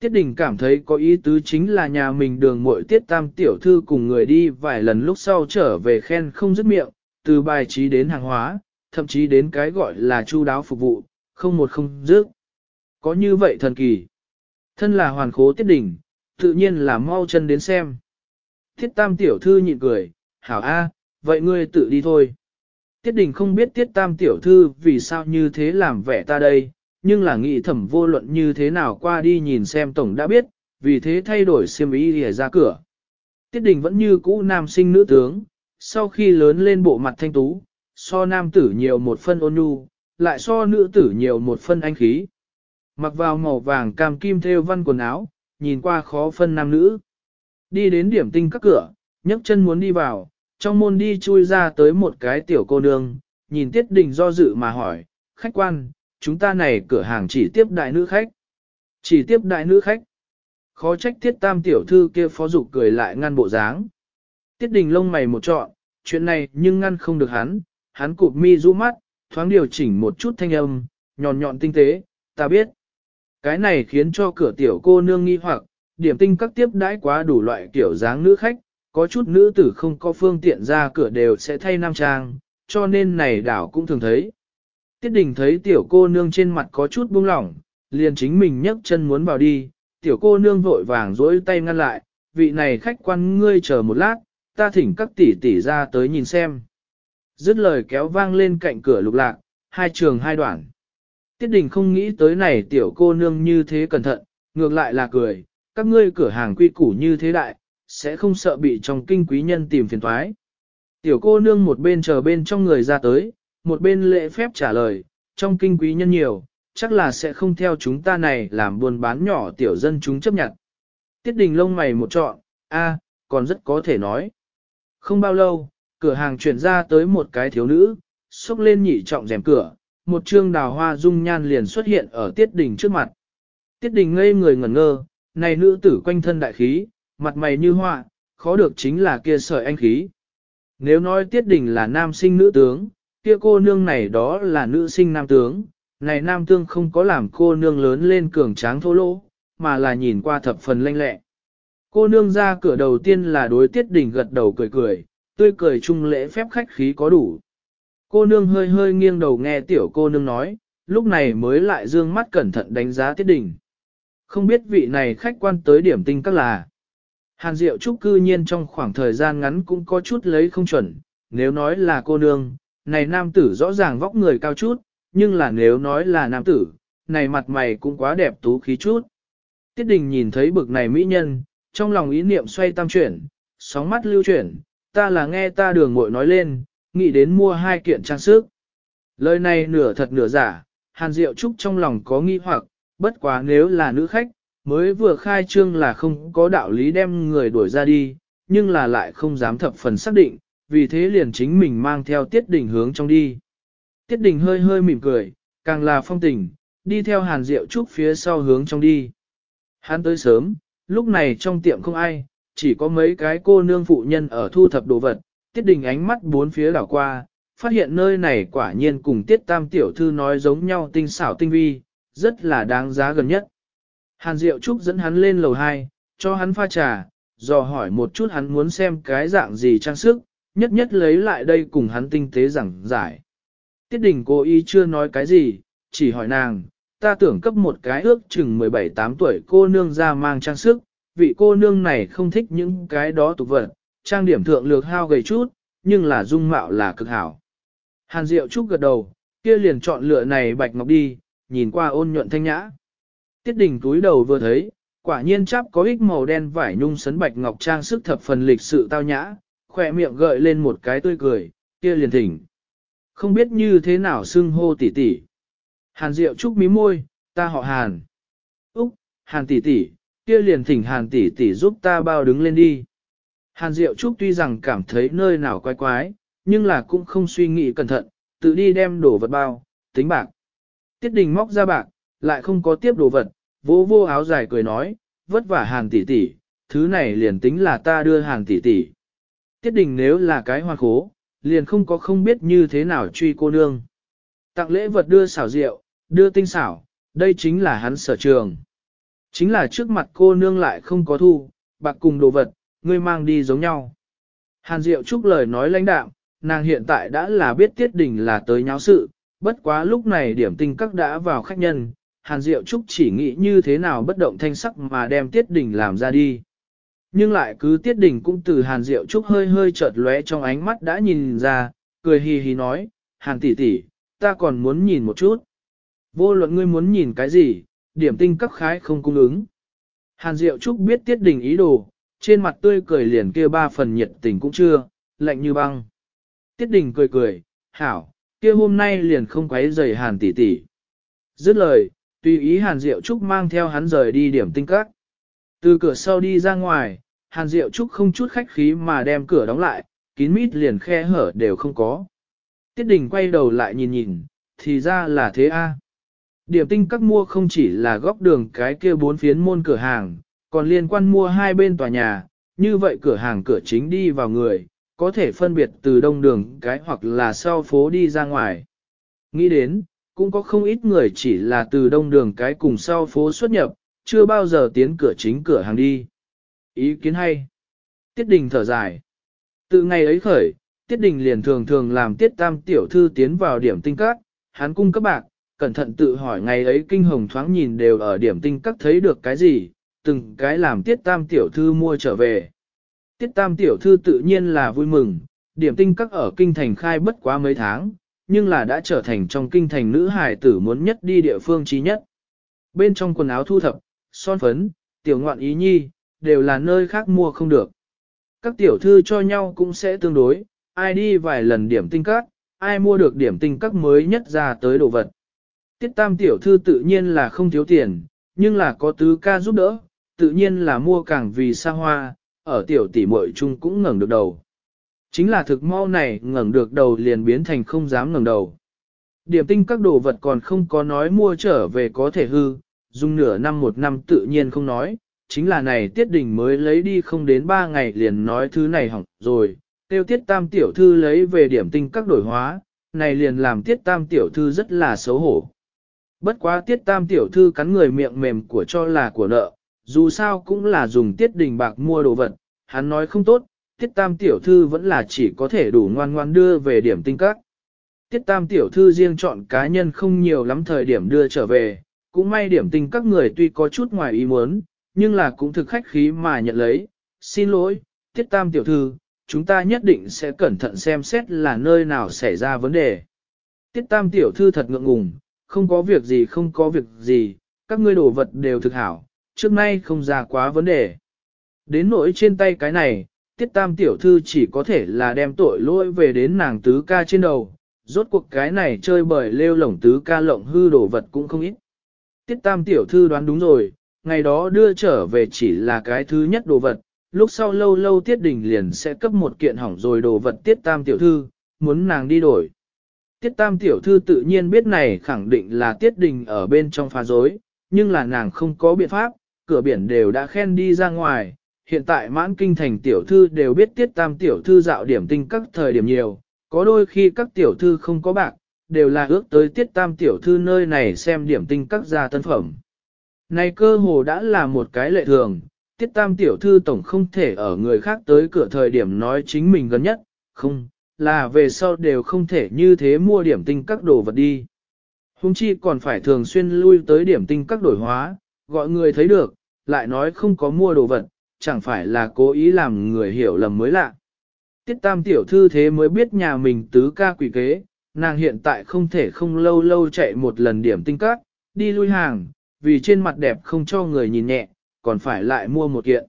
Tiết Đình cảm thấy có ý tứ chính là nhà mình đường muội Tiết Tam tiểu thư cùng người đi vài lần lúc sau trở về khen không dứt miệng, từ bài trí đến hàng hóa, thậm chí đến cái gọi là chu đáo phục vụ, không một không dứt. Có như vậy thần kỳ. Thân là hoàn khố Tiết Đình, tự nhiên là mau chân đến xem. Tiết Tam tiểu thư nhịn cười, "Hảo a, vậy ngươi tự đi thôi." Tiết Đình không biết Tiết Tam tiểu thư vì sao như thế làm vẻ ta đây, nhưng là nghĩ thẩm vô luận như thế nào qua đi nhìn xem tổng đã biết, vì thế thay đổi xiêm ý để ra cửa. Tiết đình vẫn như cũ nam sinh nữ tướng, sau khi lớn lên bộ mặt thanh tú, so nam tử nhiều một phân ôn nhu, lại so nữ tử nhiều một phân anh khí. Mặc vào màu vàng cam kim theo văn quần áo, nhìn qua khó phân nam nữ. Đi đến điểm tinh các cửa, nhấc chân muốn đi vào, trong môn đi chui ra tới một cái tiểu cô nương, nhìn Tiết Đình do dự mà hỏi, khách quan, chúng ta này cửa hàng chỉ tiếp đại nữ khách. Chỉ tiếp đại nữ khách. Khó trách tiết tam tiểu thư kia phó dục cười lại ngăn bộ dáng. Tiết đình lông mày một trọn, chuyện này nhưng ngăn không được hắn, hắn cụp mi rũ mắt, thoáng điều chỉnh một chút thanh âm, nhọn nhọn tinh tế, ta biết. Cái này khiến cho cửa tiểu cô nương nghi hoặc, điểm tinh các tiếp đãi quá đủ loại kiểu dáng nữ khách, có chút nữ tử không có phương tiện ra cửa đều sẽ thay nam trang, cho nên này đảo cũng thường thấy, Tiết đình thấy tiểu cô nương trên mặt có chút buông lỏng, liền chính mình nhấc chân muốn vào đi, tiểu cô nương vội vàng dỗi tay ngăn lại, vị này khách quan ngươi chờ một lát, ta thỉnh các tỷ tỷ ra tới nhìn xem. Dứt lời kéo vang lên cạnh cửa lục lạc, hai trường hai đoạn. Tiết đình không nghĩ tới này tiểu cô nương như thế cẩn thận, ngược lại là cười, các ngươi cửa hàng quy củ như thế đại, sẽ không sợ bị trong kinh quý nhân tìm phiền thoái. Tiểu cô nương một bên chờ bên trong người ra tới, một bên lễ phép trả lời, trong kinh quý nhân nhiều, chắc là sẽ không theo chúng ta này làm buôn bán nhỏ tiểu dân chúng chấp nhận. Tiết đình lông mày một trọn, a, còn rất có thể nói. Không bao lâu, cửa hàng chuyển ra tới một cái thiếu nữ, xúc lên nhị trọng rèm cửa, một trương đào hoa dung nhan liền xuất hiện ở tiết đình trước mặt. Tiết đình ngây người ngẩn ngơ, này nữ tử quanh thân đại khí, mặt mày như hoa, khó được chính là kia sợi anh khí. Nếu nói tiết đình là nam sinh nữ tướng, kia cô nương này đó là nữ sinh nam tướng, này nam tướng không có làm cô nương lớn lên cường tráng thô lỗ, mà là nhìn qua thập phần lanh lẹ. Cô nương ra cửa đầu tiên là đối tiết đình gật đầu cười cười, tươi cười chung lễ phép khách khí có đủ. Cô nương hơi hơi nghiêng đầu nghe tiểu cô nương nói, lúc này mới lại dương mắt cẩn thận đánh giá tiết đình Không biết vị này khách quan tới điểm tinh các là. Hàn Diệu Trúc cư nhiên trong khoảng thời gian ngắn cũng có chút lấy không chuẩn, nếu nói là cô nương, này nam tử rõ ràng vóc người cao chút, nhưng là nếu nói là nam tử, này mặt mày cũng quá đẹp tú khí chút. Tiết đình nhìn thấy bực này mỹ nhân, trong lòng ý niệm xoay tam chuyển, sóng mắt lưu chuyển, ta là nghe ta đường muội nói lên, nghĩ đến mua hai kiện trang sức. Lời này nửa thật nửa giả, Hàn Diệu Trúc trong lòng có nghi hoặc, bất quá nếu là nữ khách, mới vừa khai trương là không có đạo lý đem người đuổi ra đi, nhưng là lại không dám thập phần xác định, vì thế liền chính mình mang theo tiết đình hướng trong đi. Tiết đình hơi hơi mỉm cười, càng là phong tình, đi theo hàn Diệu trúc phía sau hướng trong đi. Hắn tới sớm, lúc này trong tiệm không ai, chỉ có mấy cái cô nương phụ nhân ở thu thập đồ vật, tiết đình ánh mắt bốn phía đảo qua, phát hiện nơi này quả nhiên cùng tiết tam tiểu thư nói giống nhau tinh xảo tinh vi, rất là đáng giá gần nhất. Hàn Diệu Trúc dẫn hắn lên lầu 2, cho hắn pha trà, dò hỏi một chút hắn muốn xem cái dạng gì trang sức, nhất nhất lấy lại đây cùng hắn tinh tế giảng giải. Tiết đình cố ý chưa nói cái gì, chỉ hỏi nàng, ta tưởng cấp một cái ước chừng 17-8 tuổi cô nương ra mang trang sức, vị cô nương này không thích những cái đó tục vật, trang điểm thượng lược hao gầy chút, nhưng là dung mạo là cực hảo. Hàn Diệu Trúc gật đầu, kia liền chọn lựa này bạch ngọc đi, nhìn qua ôn nhuận thanh nhã. Tiết đình túi đầu vừa thấy, quả nhiên chắp có ít màu đen vải nhung sấn bạch ngọc trang sức thập phần lịch sự tao nhã, khỏe miệng gợi lên một cái tươi cười, kia liền thỉnh. Không biết như thế nào xưng hô tỷ tỷ. Hàn Diệu Trúc mí môi, ta họ Hàn. Úc, Hàn tỷ tỷ, kia liền thỉnh Hàn tỷ tỷ giúp ta bao đứng lên đi. Hàn Diệu Trúc tuy rằng cảm thấy nơi nào quái quái, nhưng là cũng không suy nghĩ cẩn thận, tự đi đem đồ vật bao, tính bạc. Tiết đình móc ra bạc, lại không có tiếp đồ vật, vô vô áo dài cười nói, vất vả Hàn tỷ tỷ, thứ này liền tính là ta đưa Hàn tỷ tỷ. Tiết đình nếu là cái hoa khố, liền không có không biết như thế nào truy cô nương. Tặng lễ vật đưa xảo rượu, đưa tinh xảo, đây chính là hắn sở trường. Chính là trước mặt cô nương lại không có thu, bạc cùng đồ vật, ngươi mang đi giống nhau. Hàn Diệu Trúc lời nói lãnh đạm, nàng hiện tại đã là biết Tiết Đình là tới nháo sự, bất quá lúc này điểm tinh các đã vào khách nhân, Hàn Diệu Trúc chỉ nghĩ như thế nào bất động thanh sắc mà đem Tiết Đình làm ra đi. Nhưng lại cứ tiết đỉnh cũng từ hàn Diệu trúc hơi hơi chợt lóe trong ánh mắt đã nhìn ra, cười hì hì nói, hàn tỷ tỷ, ta còn muốn nhìn một chút. Vô luận ngươi muốn nhìn cái gì, điểm tinh cấp khái không cung ứng. Hàn Diệu Trúc biết tiết đình ý đồ, trên mặt tươi cười liền kia ba phần nhiệt tình cũng chưa, lạnh như băng. Tiết đình cười cười, hảo, kia hôm nay liền không quấy rầy Hàn tỷ tỷ. Dứt lời, tùy ý Hàn Diệu Trúc mang theo hắn rời đi điểm tinh các. Từ cửa sau đi ra ngoài, Hàn Diệu Trúc không chút khách khí mà đem cửa đóng lại, kín mít liền khe hở đều không có. Tiết đình quay đầu lại nhìn nhìn, thì ra là thế a. Điểm tinh các mua không chỉ là góc đường cái kia bốn phiến môn cửa hàng, còn liên quan mua hai bên tòa nhà, như vậy cửa hàng cửa chính đi vào người, có thể phân biệt từ đông đường cái hoặc là sau phố đi ra ngoài. Nghĩ đến, cũng có không ít người chỉ là từ đông đường cái cùng sau phố xuất nhập, chưa bao giờ tiến cửa chính cửa hàng đi. Ý kiến hay. Tiết đình thở dài. Từ ngày ấy khởi, tiết đình liền thường thường làm tiết tam tiểu thư tiến vào điểm tinh các, hán cung các bạn cẩn thận tự hỏi ngày ấy kinh hồng thoáng nhìn đều ở điểm tinh các thấy được cái gì, từng cái làm tiết tam tiểu thư mua trở về. Tiết tam tiểu thư tự nhiên là vui mừng, điểm tinh các ở kinh thành khai bất quá mấy tháng, nhưng là đã trở thành trong kinh thành nữ hài tử muốn nhất đi địa phương chí nhất. Bên trong quần áo thu thập, son phấn, tiểu ngoạn ý nhi, đều là nơi khác mua không được. Các tiểu thư cho nhau cũng sẽ tương đối, ai đi vài lần điểm tinh các, ai mua được điểm tinh các mới nhất ra tới đồ vật. Tiết tam tiểu thư tự nhiên là không thiếu tiền, nhưng là có tứ ca giúp đỡ, tự nhiên là mua càng vì xa hoa, ở tiểu tỷ muội chung cũng ngẩng được đầu. Chính là thực mau này ngẩng được đầu liền biến thành không dám ngẩng đầu. Điểm tinh các đồ vật còn không có nói mua trở về có thể hư, dùng nửa năm một năm tự nhiên không nói, chính là này tiết đình mới lấy đi không đến ba ngày liền nói thứ này hỏng rồi, tiêu tiết tam tiểu thư lấy về điểm tinh các đổi hóa, này liền làm tiết tam tiểu thư rất là xấu hổ. Bất quá tiết tam tiểu thư cắn người miệng mềm của cho là của nợ, dù sao cũng là dùng tiết đình bạc mua đồ vật, hắn nói không tốt, tiết tam tiểu thư vẫn là chỉ có thể đủ ngoan ngoan đưa về điểm tinh các. Tiết tam tiểu thư riêng chọn cá nhân không nhiều lắm thời điểm đưa trở về, cũng may điểm tình các người tuy có chút ngoài ý muốn, nhưng là cũng thực khách khí mà nhận lấy, xin lỗi, tiết tam tiểu thư, chúng ta nhất định sẽ cẩn thận xem xét là nơi nào xảy ra vấn đề. Tiết tam tiểu thư thật ngượng ngùng, không có việc gì không có việc gì, các ngươi đồ vật đều thực hảo, trước nay không ra quá vấn đề. Đến nỗi trên tay cái này, tiết tam tiểu thư chỉ có thể là đem tội lỗi về đến nàng tứ ca trên đầu, rốt cuộc cái này chơi bời lêu lổng tứ ca lộng hư đồ vật cũng không ít tiết tam tiểu thư đoán đúng rồi, ngày đó đưa trở về chỉ là cái thứ nhất đồ vật, lúc sau lâu lâu tiết đình liền sẽ cấp một kiện hỏng rồi đồ vật tiết tam tiểu thư, muốn nàng đi đổi. Tiết tam tiểu thư tự nhiên biết này khẳng định là tiết đình ở bên trong phá rối, nhưng là nàng không có biện pháp, cửa biển đều đã khen đi ra ngoài, hiện tại mãn kinh thành tiểu thư đều biết tiết tam tiểu thư dạo điểm tinh các thời điểm nhiều, có đôi khi các tiểu thư không có bạc, đều là ước tới tiết tam tiểu thư nơi này xem điểm tinh các gia tân phẩm. Này cơ hồ đã là một cái lệ thường, tiết tam tiểu thư tổng không thể ở người khác tới cửa thời điểm nói chính mình gần nhất, không, là về sau đều không thể như thế mua điểm tinh các đồ vật đi. Hùng chi còn phải thường xuyên lui tới điểm tinh các đổi hóa, gọi người thấy được, lại nói không có mua đồ vật, chẳng phải là cố ý làm người hiểu lầm mới lạ. Tiết tam tiểu thư thế mới biết nhà mình tứ ca quỷ kế, nàng hiện tại không thể không lâu lâu chạy một lần điểm tinh cát, đi lui hàng, vì trên mặt đẹp không cho người nhìn nhẹ, còn phải lại mua một kiện.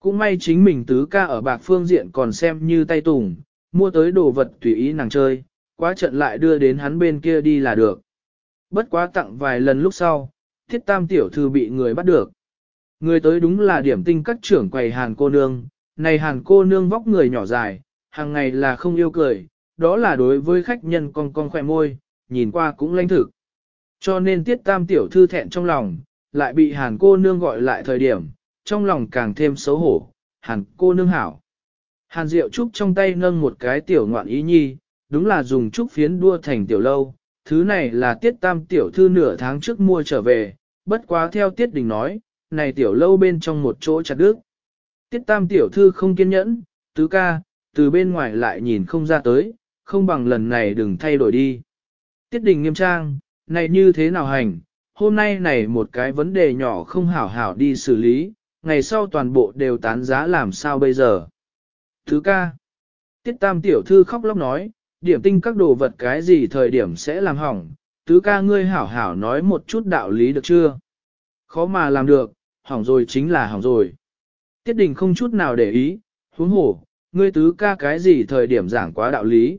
Cũng may chính mình tứ ca ở bạc phương diện còn xem như tay tùng, mua tới đồ vật tùy ý nàng chơi, quá trận lại đưa đến hắn bên kia đi là được. Bất quá tặng vài lần lúc sau, thiết tam tiểu thư bị người bắt được. Người tới đúng là điểm tinh các trưởng quầy hàng cô nương, này hàng cô nương vóc người nhỏ dài, hàng ngày là không yêu cười, đó là đối với khách nhân con con khỏe môi, nhìn qua cũng lãnh thực. Cho nên tiết tam tiểu thư thẹn trong lòng, lại bị hàn cô nương gọi lại thời điểm, trong lòng càng thêm xấu hổ, hàn cô nương hảo. Hàn Diệu Trúc trong tay nâng một cái tiểu ngoạn ý nhi, đúng là dùng trúc phiến đua thành tiểu lâu, thứ này là tiết tam tiểu thư nửa tháng trước mua trở về, bất quá theo tiết đình nói, này tiểu lâu bên trong một chỗ chặt đứt. Tiết tam tiểu thư không kiên nhẫn, tứ ca, từ bên ngoài lại nhìn không ra tới, không bằng lần này đừng thay đổi đi. Tiết đình nghiêm trang, này như thế nào hành, hôm nay này một cái vấn đề nhỏ không hảo hảo đi xử lý, ngày sau toàn bộ đều tán giá làm sao bây giờ. Thứ ca, tiết tam tiểu thư khóc lóc nói, điểm tinh các đồ vật cái gì thời điểm sẽ làm hỏng, tứ ca ngươi hảo hảo nói một chút đạo lý được chưa? Khó mà làm được, hỏng rồi chính là hỏng rồi. Tiết đình không chút nào để ý, huống hổ, ngươi tứ ca cái gì thời điểm giảng quá đạo lý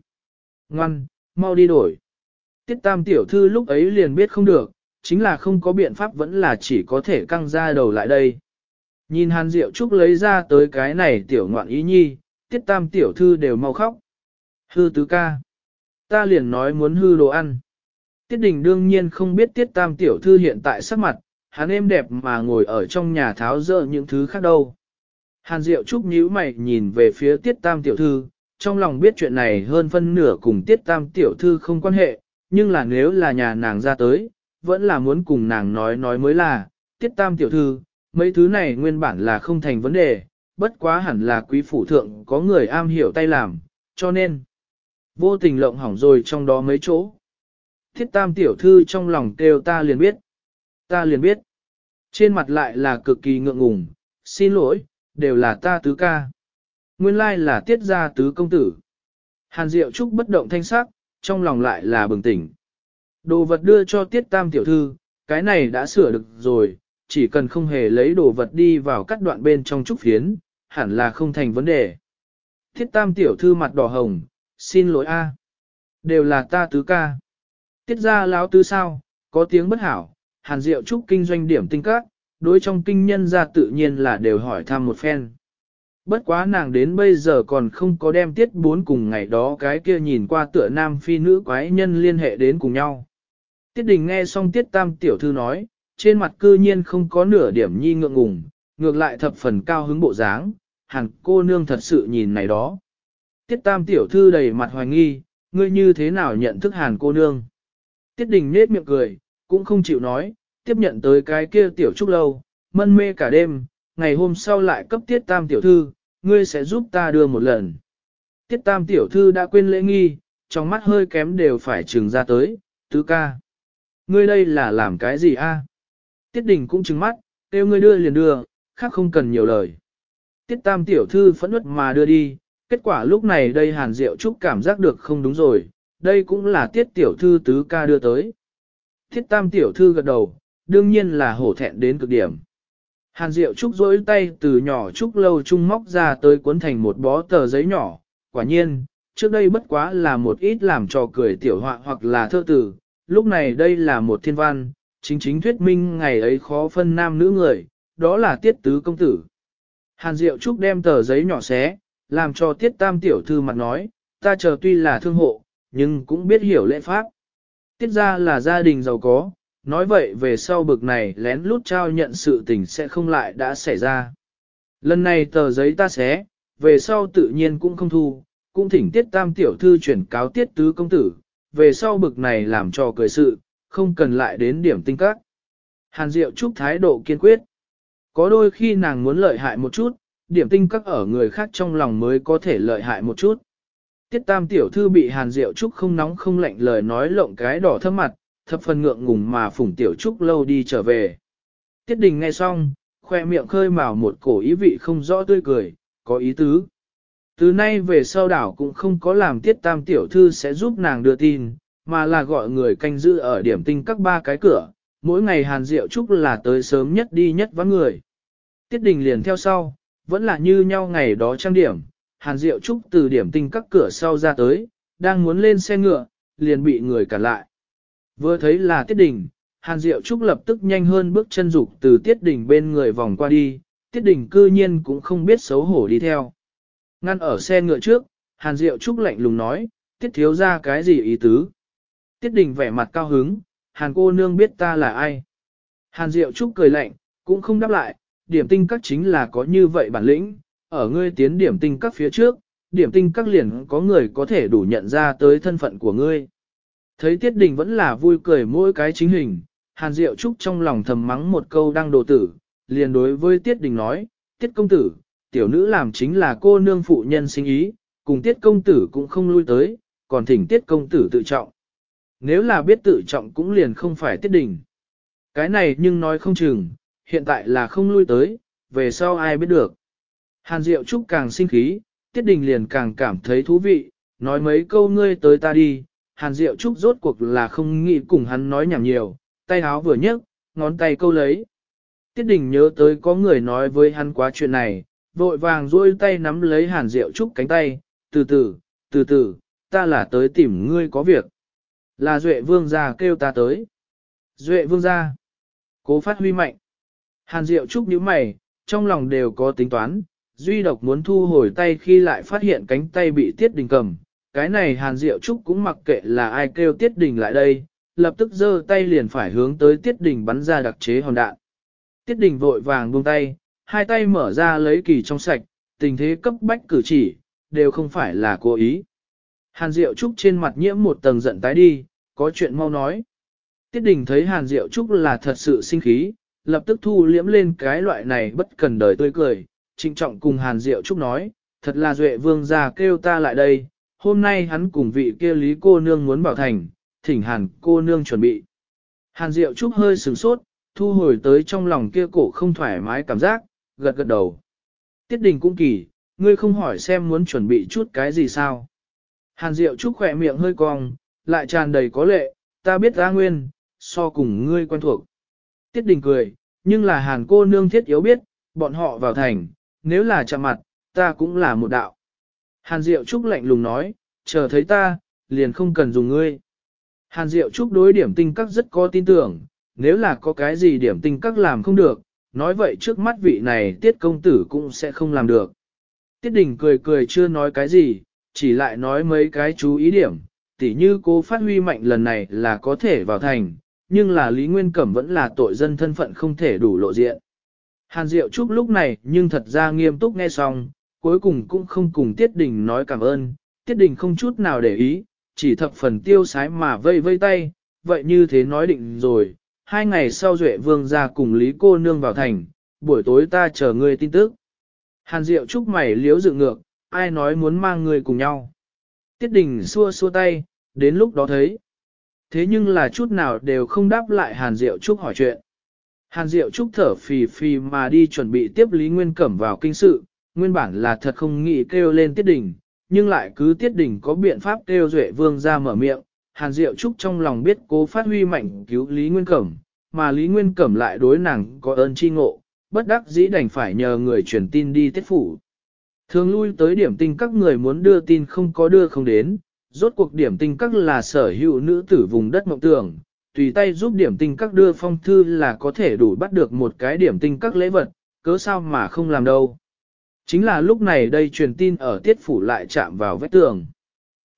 ngoan, mau đi đổi. Tiết tam tiểu thư lúc ấy liền biết không được, chính là không có biện pháp vẫn là chỉ có thể căng ra đầu lại đây. Nhìn hàn diệu trúc lấy ra tới cái này tiểu ngoạn ý nhi, tiết tam tiểu thư đều mau khóc. Hư tứ ca. Ta liền nói muốn hư đồ ăn. Tiết đình đương nhiên không biết tiết tam tiểu thư hiện tại sắc mặt, hắn êm đẹp mà ngồi ở trong nhà tháo dỡ những thứ khác đâu. Hàn Diệu Trúc nhíu mày nhìn về phía Tiết Tam tiểu thư, trong lòng biết chuyện này hơn phân nửa cùng tiết tam tiểu thư không quan hệ, nhưng là nếu là nhà nàng ra tới, vẫn là muốn cùng nàng nói nói mới là, tiết tam tiểu thư, mấy thứ này nguyên bản là không thành vấn đề, bất quá hẳn là quý phủ thượng có người am hiểu tay làm, cho nên, vô tình lộng hỏng rồi trong đó mấy chỗ. Tiết tam tiểu thư trong lòng kêu ta liền biết, ta liền biết, trên mặt lại là cực kỳ ngượng ngùng, xin lỗi, đều là ta tứ ca. Nguyên lai là tiết gia tứ công tử. Hàn Diệu Trúc bất động thanh sắc, trong lòng lại là bừng tỉnh. Đồ vật đưa cho tiết tam tiểu thư, cái này đã sửa được rồi, chỉ cần không hề lấy đồ vật đi vào các đoạn bên trong trúc phiến, hẳn là không thành vấn đề. Tiết tam tiểu thư mặt đỏ hồng, xin lỗi a. Đều là ta tứ ca. Tiết gia láo tứ sao, có tiếng bất hảo, Hàn Diệu Trúc kinh doanh điểm tinh các, đối trong kinh nhân ra tự nhiên là đều hỏi thăm một phen. Bất quá nàng đến bây giờ còn không có đem tiết bốn cùng ngày đó cái kia nhìn qua tựa nam phi nữ quái nhân liên hệ đến cùng nhau. Tiết đình nghe xong tiết tam tiểu thư nói, trên mặt cư nhiên không có nửa điểm nhi ngượng ngùng, ngược lại thập phần cao hứng bộ dáng, hẳn cô nương thật sự nhìn này đó. Tiết tam tiểu thư đầy mặt hoài nghi, ngươi như thế nào nhận thức hàn cô nương. Tiết đình nết miệng cười, cũng không chịu nói, tiếp nhận tới cái kia tiểu trúc lâu, mân mê cả đêm, ngày hôm sau lại cấp tiết tam tiểu thư, ngươi sẽ giúp ta đưa một lần. Tiết tam tiểu thư đã quên lễ nghi, trong mắt hơi kém đều phải trừng ra tới, tứ ca. Ngươi đây là làm cái gì a? Tiết đình cũng trừng mắt, kêu ngươi đưa liền đưa, khác không cần nhiều lời. Tiết tam tiểu thư phẫn nứt mà đưa đi, kết quả lúc này đây hàn diệu trúc cảm giác được không đúng rồi, đây cũng là tiết tiểu thư tứ ca đưa tới. Tiết tam tiểu thư gật đầu, đương nhiên là hổ thẹn đến cực điểm. Hàn Diệu Trúc rỗi tay từ nhỏ Trúc lâu trung móc ra tới cuốn thành một bó tờ giấy nhỏ, quả nhiên, trước đây bất quá là một ít làm trò cười tiểu họa hoặc là thơ tử, lúc này đây là một thiên văn, chính chính thuyết minh ngày ấy khó phân nam nữ người, đó là tiết tứ công tử. Hàn Diệu Trúc đem tờ giấy nhỏ xé, làm cho tiết tam tiểu thư mặt nói, ta chờ tuy là thương hộ, nhưng cũng biết hiểu lễ pháp. Tiết ra là gia đình giàu có, nói vậy về sau bực này lén lút trao nhận sự tình sẽ không lại đã xảy ra. Lần này tờ giấy ta xé, về sau tự nhiên cũng không thu, cũng thỉnh tiết tam tiểu thư chuyển cáo tiết tứ công tử, về sau bực này làm cho cười sự, không cần lại đến điểm tinh các. Hàn Diệu Trúc thái độ kiên quyết. Có đôi khi nàng muốn lợi hại một chút, điểm tinh các ở người khác trong lòng mới có thể lợi hại một chút. Tiết tam tiểu thư bị Hàn Diệu Trúc không nóng không lạnh lời nói lộng cái đỏ thơm mặt, thập phần ngượng ngùng mà phủng tiểu trúc lâu đi trở về. Tiết đình nghe xong, khoe miệng khơi mào một cổ ý vị không rõ tươi cười, có ý tứ. Từ nay về sau đảo cũng không có làm tiết tam tiểu thư sẽ giúp nàng đưa tin, mà là gọi người canh giữ ở điểm tinh các ba cái cửa, mỗi ngày hàn Diệu trúc là tới sớm nhất đi nhất vắng người. Tiết đình liền theo sau, vẫn là như nhau ngày đó trang điểm, hàn Diệu trúc từ điểm tinh các cửa sau ra tới, đang muốn lên xe ngựa, liền bị người cản lại. Vừa thấy là Tiết Đình, Hàn Diệu Trúc lập tức nhanh hơn bước chân dục từ Tiết Đình bên người vòng qua đi, Tiết Đình cư nhiên cũng không biết xấu hổ đi theo. Ngăn ở xe ngựa trước, Hàn Diệu Trúc lạnh lùng nói, Tiết thiếu ra cái gì ý tứ. Tiết Đình vẻ mặt cao hứng, Hàn cô nương biết ta là ai. Hàn Diệu Trúc cười lạnh, cũng không đáp lại, điểm tinh các chính là có như vậy bản lĩnh, ở ngươi tiến điểm tinh các phía trước, điểm tinh các liền có người có thể đủ nhận ra tới thân phận của ngươi. Thấy Tiết Đình vẫn là vui cười mỗi cái chính hình, Hàn Diệu Trúc trong lòng thầm mắng một câu đang đồ tử, liền đối với Tiết Đình nói, Tiết Công Tử, tiểu nữ làm chính là cô nương phụ nhân sinh ý, cùng Tiết Công Tử cũng không lui tới, còn thỉnh Tiết Công Tử tự trọng. Nếu là biết tự trọng cũng liền không phải Tiết Đình. Cái này nhưng nói không chừng, hiện tại là không lui tới, về sau ai biết được. Hàn Diệu Trúc càng sinh khí, Tiết Đình liền càng cảm thấy thú vị, nói mấy câu ngươi tới ta đi, Hàn Diệu Trúc rốt cuộc là không nghĩ cùng hắn nói nhảm nhiều, tay háo vừa nhấc, ngón tay câu lấy. Tiết Đình nhớ tới có người nói với hắn quá chuyện này, vội vàng duỗi tay nắm lấy Hàn Diệu Trúc cánh tay, từ từ, từ từ, ta là tới tìm ngươi có việc. Là Duệ Vương gia kêu ta tới. Duệ Vương gia. Cố phát huy mạnh. Hàn Diệu Trúc nhíu mày, trong lòng đều có tính toán, duy độc muốn thu hồi tay khi lại phát hiện cánh tay bị Tiết Đình cầm, cái này Hàn Diệu Trúc cũng mặc kệ là ai kêu Tiết Đình lại đây, lập tức giơ tay liền phải hướng tới Tiết Đình bắn ra đặc chế hòn đạn. Tiết Đình vội vàng buông tay, hai tay mở ra lấy kỳ trong sạch, tình thế cấp bách cử chỉ, đều không phải là cố ý. Hàn Diệu Trúc trên mặt nhiễm một tầng giận tái đi, có chuyện mau nói. Tiết Đình thấy Hàn Diệu Trúc là thật sự sinh khí, lập tức thu liễm lên cái loại này bất cần đời tươi cười, trịnh trọng cùng Hàn Diệu Trúc nói, thật là Duệ Vương gia kêu ta lại đây, hôm nay hắn cùng vị kia lý cô nương muốn bảo thành, thỉnh hàn cô nương chuẩn bị. Hàn Diệu Trúc hơi sửng sốt, thu hồi tới trong lòng kia cổ không thoải mái cảm giác, gật gật đầu. Tiết đình cũng kỳ, ngươi không hỏi xem muốn chuẩn bị chút cái gì sao. Hàn Diệu Trúc khỏe miệng hơi cong, lại tràn đầy có lệ, ta biết ra nguyên, so cùng ngươi quen thuộc. Tiết đình cười, nhưng là hàn cô nương thiết yếu biết, bọn họ vào thành, nếu là chạm mặt, ta cũng là một đạo. Hàn Diệu Trúc lạnh lùng nói, chờ thấy ta, liền không cần dùng ngươi. Hàn Diệu Trúc đối điểm tinh các rất có tin tưởng, nếu là có cái gì điểm tinh các làm không được, nói vậy trước mắt vị này tiết công tử cũng sẽ không làm được. Tiết đình cười cười chưa nói cái gì, chỉ lại nói mấy cái chú ý điểm, tỉ như cô phát huy mạnh lần này là có thể vào thành, nhưng là Lý Nguyên Cẩm vẫn là tội dân thân phận không thể đủ lộ diện. Hàn Diệu Trúc lúc này nhưng thật ra nghiêm túc nghe xong, cuối cùng cũng không cùng Tiết Đình nói cảm ơn, Tiết Đình không chút nào để ý, chỉ thập phần tiêu sái mà vây vây tay, vậy như thế nói định rồi, hai ngày sau Duệ Vương ra cùng Lý cô nương vào thành, buổi tối ta chờ ngươi tin tức. Hàn Diệu chúc mày liếu dự ngược, ai nói muốn mang ngươi cùng nhau. Tiết Đình xua xua tay, đến lúc đó thấy. Thế nhưng là chút nào đều không đáp lại Hàn Diệu Trúc hỏi chuyện. Hàn Diệu Trúc thở phì phì mà đi chuẩn bị tiếp Lý Nguyên Cẩm vào kinh sự, nguyên bản là thật không nghĩ kêu lên tiết đình, nhưng lại cứ tiết đình có biện pháp kêu duệ vương ra mở miệng, hàn diệu trúc trong lòng biết cố phát huy mạnh cứu Lý Nguyên Cẩm, mà Lý Nguyên Cẩm lại đối nàng có ơn chi ngộ, bất đắc dĩ đành phải nhờ người truyền tin đi tiết phủ. Thường lui tới điểm tinh các người muốn đưa tin không có đưa không đến, rốt cuộc điểm tinh các là sở hữu nữ tử vùng đất mộng tưởng, tùy tay giúp điểm tinh các đưa phong thư là có thể đủ bắt được một cái điểm tinh các lễ vật, cớ sao mà không làm đâu. Chính là lúc này đây truyền tin ở tiết phủ lại chạm vào vết tường.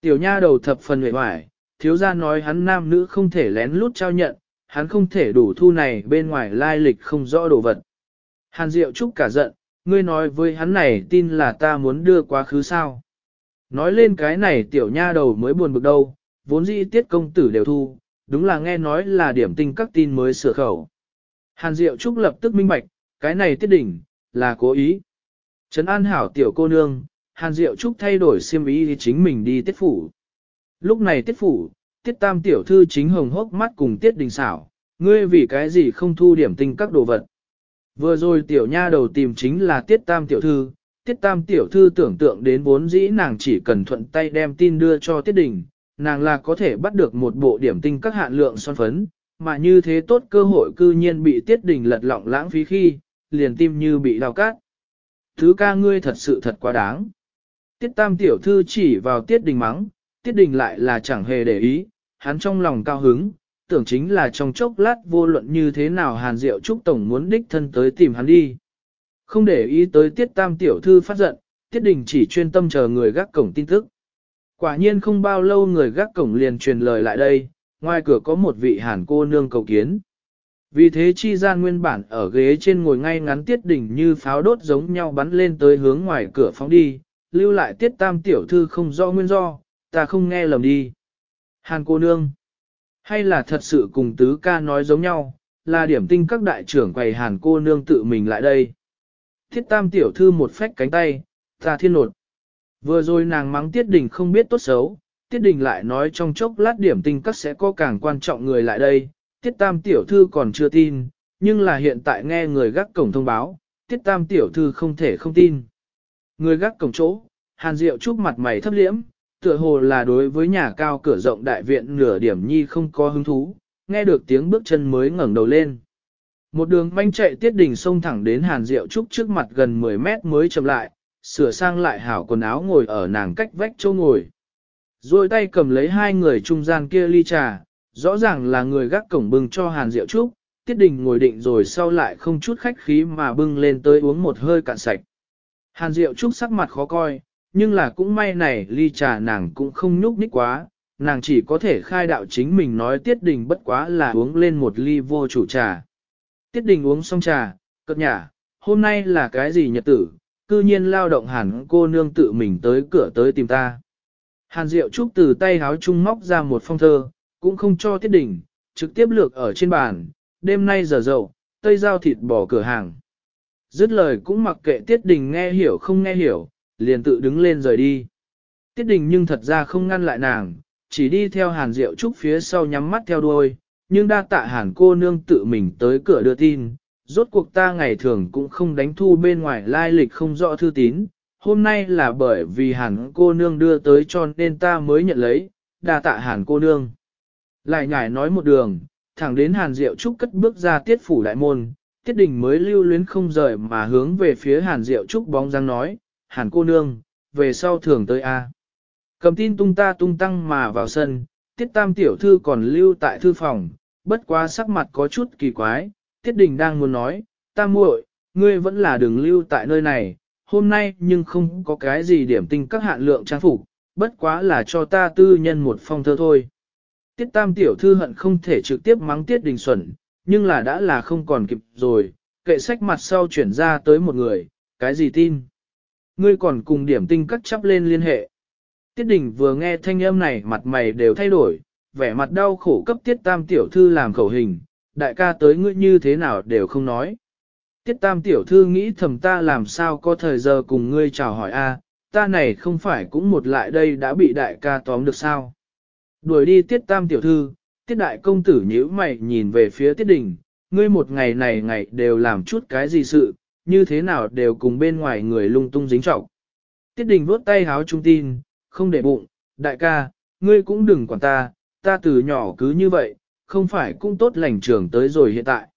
Tiểu nha đầu thập phần huệ hoài, thiếu gia nói hắn nam nữ không thể lén lút trao nhận, hắn không thể đủ thu này bên ngoài lai lịch không rõ đồ vật. Hàn Diệu Trúc cả giận, ngươi nói với hắn này tin là ta muốn đưa quá khứ sao. Nói lên cái này tiểu nha đầu mới buồn bực đâu, vốn dĩ tiết công tử đều thu, đúng là nghe nói là điểm tinh các tin mới sửa khẩu. Hàn Diệu Trúc lập tức minh bạch, cái này tiết đỉnh, là cố ý. Trấn an hảo tiểu cô nương, Hàn Diệu Trúc thay đổi xiêm ý thì chính mình đi tiết phủ. Lúc này tiết phủ, tiết tam tiểu thư chính hồng hốc mắt cùng tiết đình xảo, ngươi vì cái gì không thu điểm tinh các đồ vật. Vừa rồi tiểu nha đầu tìm chính là tiết tam tiểu thư, tiết tam tiểu thư tưởng tượng đến vốn dĩ nàng chỉ cần thuận tay đem tin đưa cho tiết đình, nàng là có thể bắt được một bộ điểm tinh các hạn lượng son phấn, mà như thế tốt cơ hội cư nhiên bị tiết đình lật lọng lãng phí khi, liền tim như bị đào cát thứ ca ngươi thật sự thật quá đáng. Tiết tam tiểu thư chỉ vào tiết đình mắng, tiết đình lại là chẳng hề để ý, hắn trong lòng cao hứng, tưởng chính là trong chốc lát vô luận như thế nào hàn diệu trúc tổng muốn đích thân tới tìm hắn đi. Không để ý tới tiết tam tiểu thư phát giận, tiết đình chỉ chuyên tâm chờ người gác cổng tin tức. Quả nhiên không bao lâu người gác cổng liền truyền lời lại đây, ngoài cửa có một vị hàn cô nương cầu kiến. Vì thế chi gian nguyên bản ở ghế trên ngồi ngay ngắn tiết đỉnh như pháo đốt giống nhau bắn lên tới hướng ngoài cửa phóng đi, lưu lại tiết tam tiểu thư không rõ nguyên do, ta không nghe lầm đi. Hàn cô nương, hay là thật sự cùng tứ ca nói giống nhau, là điểm tinh các đại trưởng quầy hàn cô nương tự mình lại đây. Thiết tam tiểu thư một phách cánh tay, ta thiên nột. Vừa rồi nàng mắng tiết đỉnh không biết tốt xấu, tiết đỉnh lại nói trong chốc lát điểm tinh các sẽ có càng quan trọng người lại đây, tiết tam tiểu thư còn chưa tin, nhưng là hiện tại nghe người gác cổng thông báo, tiết tam tiểu thư không thể không tin. Người gác cổng chỗ, hàn diệu Trúc mặt mày thấp liễm, tựa hồ là đối với nhà cao cửa rộng đại viện nửa điểm nhi không có hứng thú, nghe được tiếng bước chân mới ngẩng đầu lên. Một đường manh chạy tiết đỉnh xông thẳng đến hàn diệu trúc trước mặt gần 10 mét mới chậm lại, sửa sang lại hảo quần áo ngồi ở nàng cách vách chỗ ngồi. Rồi tay cầm lấy hai người trung gian kia ly trà, rõ ràng là người gác cổng bưng cho Hàn Diệu Trúc, Tiết Đình ngồi định rồi sau lại không chút khách khí mà bưng lên tới uống một hơi cạn sạch. Hàn Diệu Trúc sắc mặt khó coi, nhưng là cũng may này ly trà nàng cũng không nhúc nít quá, nàng chỉ có thể khai đạo chính mình nói Tiết Đình bất quá là uống lên một ly vô chủ trà. Tiết Đình uống xong trà, cất nhả, hôm nay là cái gì nhật tử, cư nhiên lao động hẳn cô nương tự mình tới cửa tới tìm ta. Hàn Diệu Trúc từ tay háo chung móc ra một phong thơ, cũng không cho tiết đỉnh, trực tiếp lược ở trên bàn, đêm nay giờ dậu, tây giao thịt bỏ cửa hàng. Dứt lời cũng mặc kệ tiết đình nghe hiểu không nghe hiểu, liền tự đứng lên rời đi. Tiết đình nhưng thật ra không ngăn lại nàng, chỉ đi theo hàn diệu trúc phía sau nhắm mắt theo đuôi, nhưng đa tạ hàn cô nương tự mình tới cửa đưa tin. Rốt cuộc ta ngày thường cũng không đánh thu bên ngoài lai lịch không rõ thư tín, hôm nay là bởi vì hàn cô nương đưa tới cho nên ta mới nhận lấy, đa tạ hàn cô nương. Lại nhải nói một đường, thẳng đến Hàn Diệu Trúc cất bước ra tiết phủ đại môn, tiết đình mới lưu luyến không rời mà hướng về phía Hàn Diệu Trúc bóng dáng nói, Hàn cô nương, về sau thường tới A. Cầm tin tung ta tung tăng mà vào sân, tiết tam tiểu thư còn lưu tại thư phòng, bất quá sắc mặt có chút kỳ quái, tiết đình đang muốn nói, ta muội, ngươi vẫn là đường lưu tại nơi này, hôm nay nhưng không có cái gì điểm tinh các hạn lượng trang phục, bất quá là cho ta tư nhân một phong thơ thôi. Tiết Tam tiểu thư hận không thể trực tiếp mắng Tiết Đình Xuẩn, nhưng là đã là không còn kịp rồi, kệ sách mặt sau chuyển ra tới một người, cái gì tin? Ngươi còn cùng điểm tinh cắt chắp lên liên hệ. Tiết Đình vừa nghe thanh âm này mặt mày đều thay đổi, vẻ mặt đau khổ cấp Tiết Tam tiểu thư làm khẩu hình, đại ca tới ngươi như thế nào đều không nói. Tiết Tam tiểu thư nghĩ thầm ta làm sao có thời giờ cùng ngươi chào hỏi a, ta này không phải cũng một lại đây đã bị đại ca tóm được sao? Đuổi đi tiết tam tiểu thư, tiết đại công tử nhíu mày nhìn về phía tiết đình, ngươi một ngày này ngày đều làm chút cái gì sự, như thế nào đều cùng bên ngoài người lung tung dính trọng. Tiết đình vuốt tay háo trung tin, không để bụng, đại ca, ngươi cũng đừng quản ta, ta từ nhỏ cứ như vậy, không phải cũng tốt lành trưởng tới rồi hiện tại.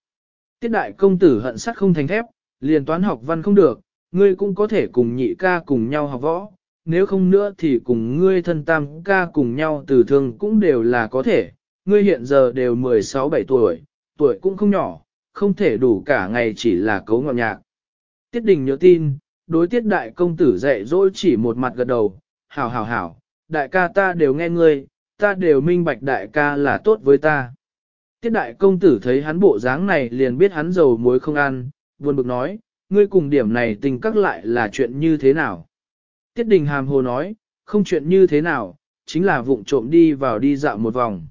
Tiết đại công tử hận sắt không thành thép, liền toán học văn không được, ngươi cũng có thể cùng nhị ca cùng nhau học võ, nếu không nữa thì cùng ngươi thân tam ca cùng nhau từ thương cũng đều là có thể, ngươi hiện giờ đều 16-7 tuổi, tuổi cũng không nhỏ, không thể đủ cả ngày chỉ là cấu ngọn nhạc. Tiết đình nhớ tin, đối tiết đại công tử dạy dỗi chỉ một mặt gật đầu, hảo hảo hảo, đại ca ta đều nghe ngươi, ta đều minh bạch đại ca là tốt với ta. Tiết đại công tử thấy hắn bộ dáng này liền biết hắn dầu muối không ăn, buồn bực nói, ngươi cùng điểm này tình các lại là chuyện như thế nào. Tiết đình hàm hồ nói, không chuyện như thế nào, chính là vụng trộm đi vào đi dạo một vòng.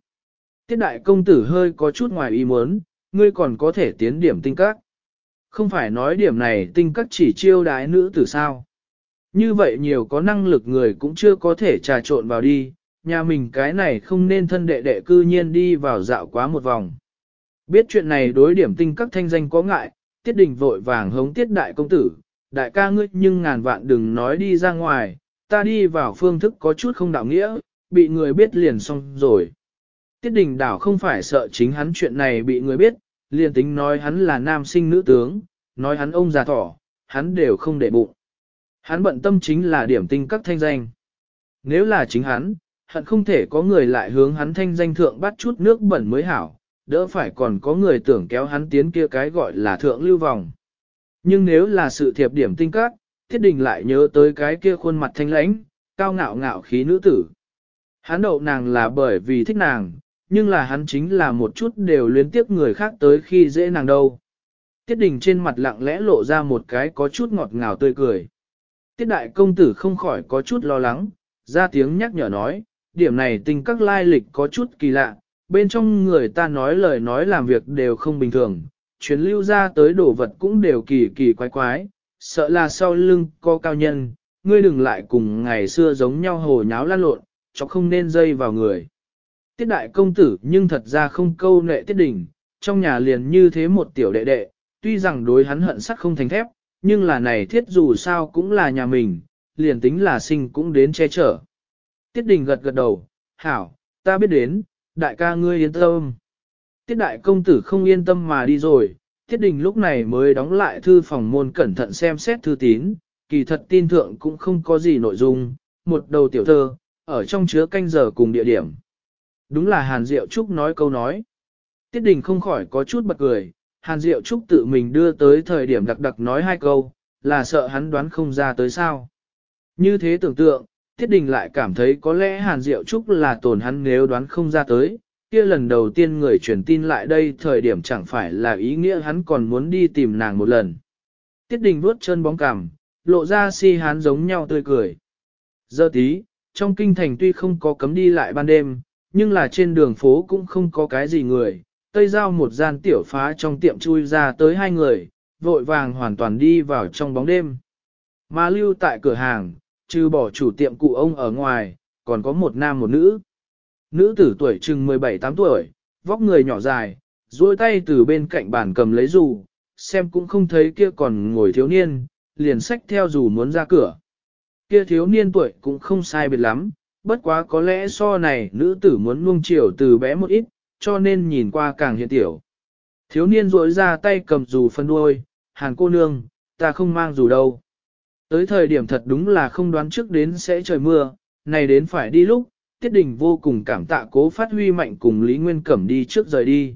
Tiết đại công tử hơi có chút ngoài ý muốn, ngươi còn có thể tiến điểm tinh các. Không phải nói điểm này tinh các chỉ chiêu đái nữ tử sao. Như vậy nhiều có năng lực người cũng chưa có thể trà trộn vào đi, nhà mình cái này không nên thân đệ đệ cư nhiên đi vào dạo quá một vòng. Biết chuyện này đối điểm tinh các thanh danh có ngại, tiết đình vội vàng hống tiết đại công tử, đại ca ngươi nhưng ngàn vạn đừng nói đi ra ngoài, ta đi vào phương thức có chút không đạo nghĩa, bị người biết liền xong rồi. Tiết đình đảo không phải sợ chính hắn chuyện này bị người biết, liền tính nói hắn là nam sinh nữ tướng, nói hắn ông già thỏ, hắn đều không để bụng. Hắn bận tâm chính là điểm tinh các thanh danh. Nếu là chính hắn, hắn không thể có người lại hướng hắn thanh danh thượng bắt chút nước bẩn mới hảo, đỡ phải còn có người tưởng kéo hắn tiến kia cái gọi là thượng lưu vòng. Nhưng nếu là sự thiệp điểm tinh các, thiết đình lại nhớ tới cái kia khuôn mặt thanh lãnh, cao ngạo ngạo khí nữ tử. Hắn đậu nàng là bởi vì thích nàng, nhưng là hắn chính là một chút đều luyến tiếc người khác tới khi dễ nàng đâu. Tiết đình trên mặt lặng lẽ lộ ra một cái có chút ngọt ngào tươi cười. Tiết đại công tử không khỏi có chút lo lắng, ra tiếng nhắc nhở nói, điểm này tình các lai lịch có chút kỳ lạ, bên trong người ta nói lời nói làm việc đều không bình thường, truyền lưu ra tới đồ vật cũng đều kỳ kỳ quái quái, sợ là sau lưng có cao nhân, ngươi đừng lại cùng ngày xưa giống nhau hồ nháo lan lộn, cho không nên dây vào người. Tiết đại công tử nhưng thật ra không câu nệ tiết đỉnh, trong nhà liền như thế một tiểu đệ đệ, tuy rằng đối hắn hận sắt không thành thép, nhưng là này thiết dù sao cũng là nhà mình, liền tính là sinh cũng đến che chở. Tiết đình gật gật đầu, hảo, ta biết đến, đại ca ngươi yên tâm. Tiết đại công tử không yên tâm mà đi rồi, Tiết Đình lúc này mới đóng lại thư phòng môn cẩn thận xem xét thư tín, kỳ thật tin thượng cũng không có gì nội dung, một đầu tiểu thơ, ở trong chứa canh giờ cùng địa điểm. Đúng là Hàn Diệu Trúc nói câu nói. Tiết Đình không khỏi có chút bật cười, Hàn Diệu Trúc tự mình đưa tới thời điểm đặc đặc nói hai câu, là sợ hắn đoán không ra tới sao. Như thế tưởng tượng, Tiết Đình lại cảm thấy có lẽ Hàn Diệu Trúc là tổn hắn nếu đoán không ra tới, kia lần đầu tiên người truyền tin lại đây thời điểm chẳng phải là ý nghĩa hắn còn muốn đi tìm nàng một lần. Tiết đình vuốt chân bóng cằm, lộ ra si hán giống nhau tươi cười. Giờ tí, trong kinh thành tuy không có cấm đi lại ban đêm, nhưng là trên đường phố cũng không có cái gì người. Tây giao một gian tiểu phá trong tiệm chui ra tới hai người, vội vàng hoàn toàn đi vào trong bóng đêm. Mà lưu tại cửa hàng, trừ bỏ chủ tiệm cụ ông ở ngoài, còn có một nam một nữ. Nữ tử tuổi chừng 17-8 tuổi, vóc người nhỏ dài, duỗi tay từ bên cạnh bàn cầm lấy dù, xem cũng không thấy kia còn ngồi thiếu niên, liền xách theo dù muốn ra cửa. Kia thiếu niên tuổi cũng không sai biệt lắm, bất quá có lẽ so này nữ tử muốn nuông chiều từ bé một ít, cho nên nhìn qua càng hiện tiểu. Thiếu niên duỗi ra tay cầm dù phân đuôi, hàng cô nương, ta không mang dù đâu. Tới thời điểm thật đúng là không đoán trước đến sẽ trời mưa, này đến phải đi lúc, Tiết Đình vô cùng cảm tạ cố phát huy mạnh cùng Lý Nguyên Cẩm đi trước rời đi.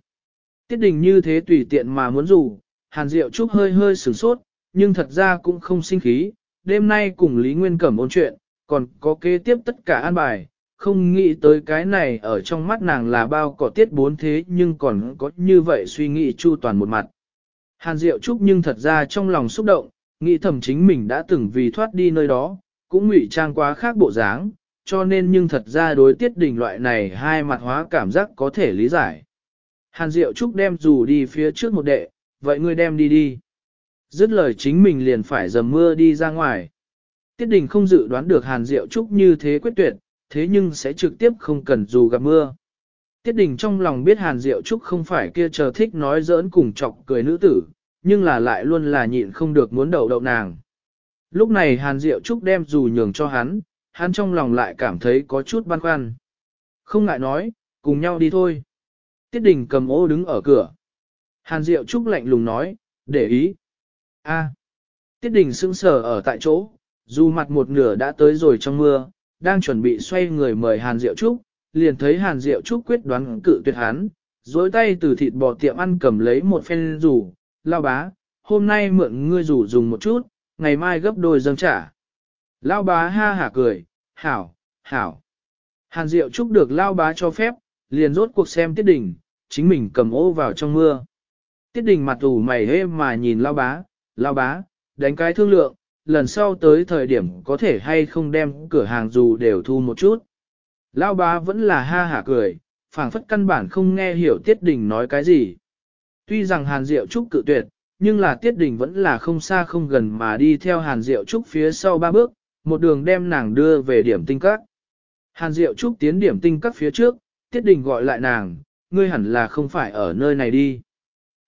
Tiết Đình như thế tùy tiện mà muốn rủ, Hàn Diệu Trúc hơi hơi sửng sốt, nhưng thật ra cũng không sinh khí, đêm nay cùng Lý Nguyên Cẩm ôn chuyện, còn có kế tiếp tất cả an bài, không nghĩ tới cái này ở trong mắt nàng là bao cỏ tiết bốn thế nhưng còn có như vậy suy nghĩ chu toàn một mặt. Hàn Diệu Trúc nhưng thật ra trong lòng xúc động, nghĩ thầm chính mình đã từng vì thoát đi nơi đó, cũng ngụy trang quá khác bộ dáng, cho nên nhưng thật ra đối tiết đình loại này hai mặt hóa cảm giác có thể lý giải. Hàn Diệu Trúc đem dù đi phía trước một đệ, vậy ngươi đem đi đi. Dứt lời chính mình liền phải dầm mưa đi ra ngoài. Tiết đình không dự đoán được Hàn Diệu Trúc như thế quyết tuyệt, thế nhưng sẽ trực tiếp không cần dù gặp mưa. Tiết đình trong lòng biết Hàn Diệu Trúc không phải kia chờ thích nói giỡn cùng chọc cười nữ tử, nhưng là lại luôn là nhịn không được muốn đầu đậu nàng. Lúc này Hàn Diệu Trúc đem dù nhường cho hắn, hắn trong lòng lại cảm thấy có chút băn khoăn. Không ngại nói, cùng nhau đi thôi. Tiết đình cầm ô đứng ở cửa. Hàn Diệu Trúc lạnh lùng nói, để ý. a Tiết đình sững sờ ở tại chỗ, dù mặt một nửa đã tới rồi trong mưa, đang chuẩn bị xoay người mời Hàn Diệu Trúc, liền thấy Hàn Diệu Trúc quyết đoán cự tuyệt hắn, dối tay từ thịt bò tiệm ăn cầm lấy một phen rủ, lao bá, hôm nay mượn ngươi rủ dùng một chút, ngày mai gấp đôi dâng trả. Lao bá ha hả cười, hảo, hảo. Hàn Diệu Trúc được Lao bá cho phép, liền rốt cuộc xem tiết đình, chính mình cầm ô vào trong mưa. Tiết đình mặt ủ mày hê mà nhìn Lao bá, Lao bá, đánh cái thương lượng, lần sau tới thời điểm có thể hay không đem cửa hàng dù đều thu một chút. Lao bá vẫn là ha hả cười, phảng phất căn bản không nghe hiểu tiết đình nói cái gì. Tuy rằng Hàn Diệu Trúc cự tuyệt, nhưng là tiết đình vẫn là không xa không gần mà đi theo Hàn Diệu Trúc phía sau ba bước, một đường đem nàng đưa về điểm tinh các. Hàn Diệu Trúc tiến điểm tinh các phía trước, Tiết Đình gọi lại nàng, ngươi hẳn là không phải ở nơi này đi.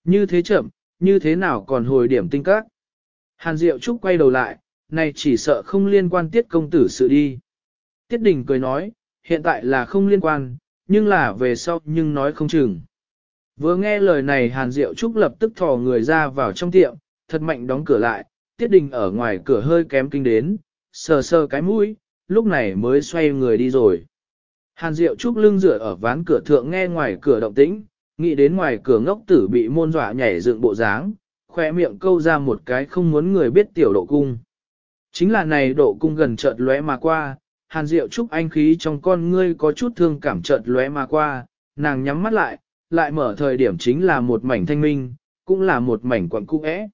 Như thế chậm, như thế nào còn hồi điểm tinh các? Hàn Diệu Trúc quay đầu lại, này chỉ sợ không liên quan Tiết Công Tử sự đi. Tiết Đình cười nói, hiện tại là không liên quan, nhưng là về sau nhưng nói không chừng. Vừa nghe lời này Hàn Diệu Trúc lập tức thò người ra vào trong tiệm, thật mạnh đóng cửa lại, Tiết Đình ở ngoài cửa hơi kém kinh đến, sờ sờ cái mũi, lúc này mới xoay người đi rồi. Hàn Diệu Trúc lưng rửa ở ván cửa thượng nghe ngoài cửa động tĩnh, nghĩ đến ngoài cửa ngốc tử bị môn dọa nhảy dựng bộ dáng, khoe miệng câu ra một cái không muốn người biết tiểu độ cung. Chính là này độ cung gần chợt lóe mà qua, Hàn Diệu Trúc anh khí trong con ngươi có chút thương cảm chợt lóe mà qua, nàng nhắm mắt lại, lại mở thời điểm chính là một mảnh thanh minh, cũng là một mảnh quặng cung ẽ.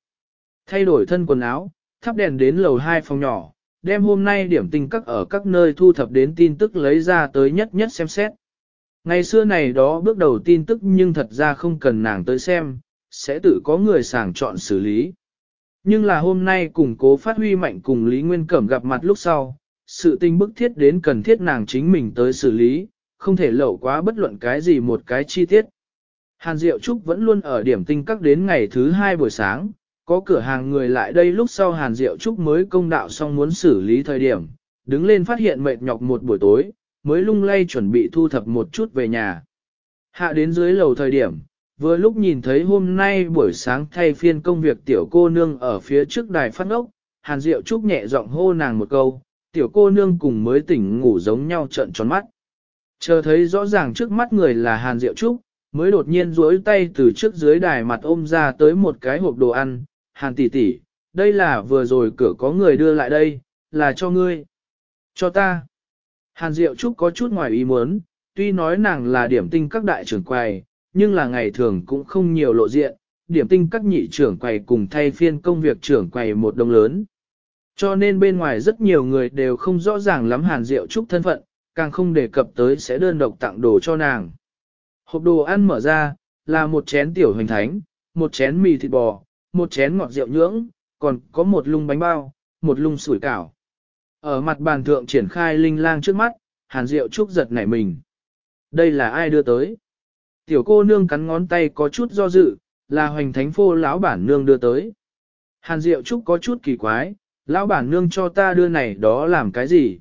Thay đổi thân quần áo, thắp đèn đến lầu hai phòng nhỏ, đem hôm nay điểm tình các ở các nơi thu thập đến tin tức lấy ra tới nhất nhất xem xét. Ngày xưa này đó bước đầu tin tức nhưng thật ra không cần nàng tới xem, sẽ tự có người sàng chọn xử lý. Nhưng là hôm nay cùng cố phát huy mạnh cùng Lý Nguyên Cẩm gặp mặt lúc sau, sự tình bức thiết đến cần thiết nàng chính mình tới xử lý, không thể lậu quá bất luận cái gì một cái chi tiết. Hàn Diệu Trúc vẫn luôn ở điểm tinh các đến ngày thứ hai buổi sáng, có cửa hàng người lại đây lúc sau Hàn Diệu Trúc mới công đạo xong muốn xử lý thời điểm, đứng lên phát hiện mệt nhọc một buổi tối, mới lung lay chuẩn bị thu thập một chút về nhà. Hạ đến dưới lầu thời điểm, vừa lúc nhìn thấy hôm nay buổi sáng thay phiên công việc tiểu cô nương ở phía trước đài phát ngốc, Hàn Diệu Trúc nhẹ giọng hô nàng một câu, tiểu cô nương cùng mới tỉnh ngủ giống nhau trợn tròn mắt. Chờ thấy rõ ràng trước mắt người là Hàn Diệu Trúc, mới đột nhiên duỗi tay từ trước dưới đài mặt ôm ra tới một cái hộp đồ ăn, Hàn tỷ tỷ, đây là vừa rồi cửa có người đưa lại đây, là cho ngươi. Cho ta. Hàn Diệu Trúc có chút ngoài ý muốn, tuy nói nàng là điểm tinh các đại trưởng quầy, nhưng là ngày thường cũng không nhiều lộ diện, điểm tinh các nhị trưởng quầy cùng thay phiên công việc trưởng quầy một đồng lớn. Cho nên bên ngoài rất nhiều người đều không rõ ràng lắm Hàn Diệu Trúc thân phận, càng không đề cập tới sẽ đơn độc tặng đồ cho nàng. Hộp đồ ăn mở ra, là một chén tiểu hình thánh, một chén mì thịt bò, một chén ngọt rượu nhưỡng, còn có một lung bánh bao, một lung sủi cảo. Ở mặt bàn thượng triển khai linh lang trước mắt, hàn rượu trúc giật nảy mình. Đây là ai đưa tới? Tiểu cô nương cắn ngón tay có chút do dự, là hoành thánh phô lão bản nương đưa tới. Hàn rượu trúc có chút kỳ quái, lão bản nương cho ta đưa này đó làm cái gì?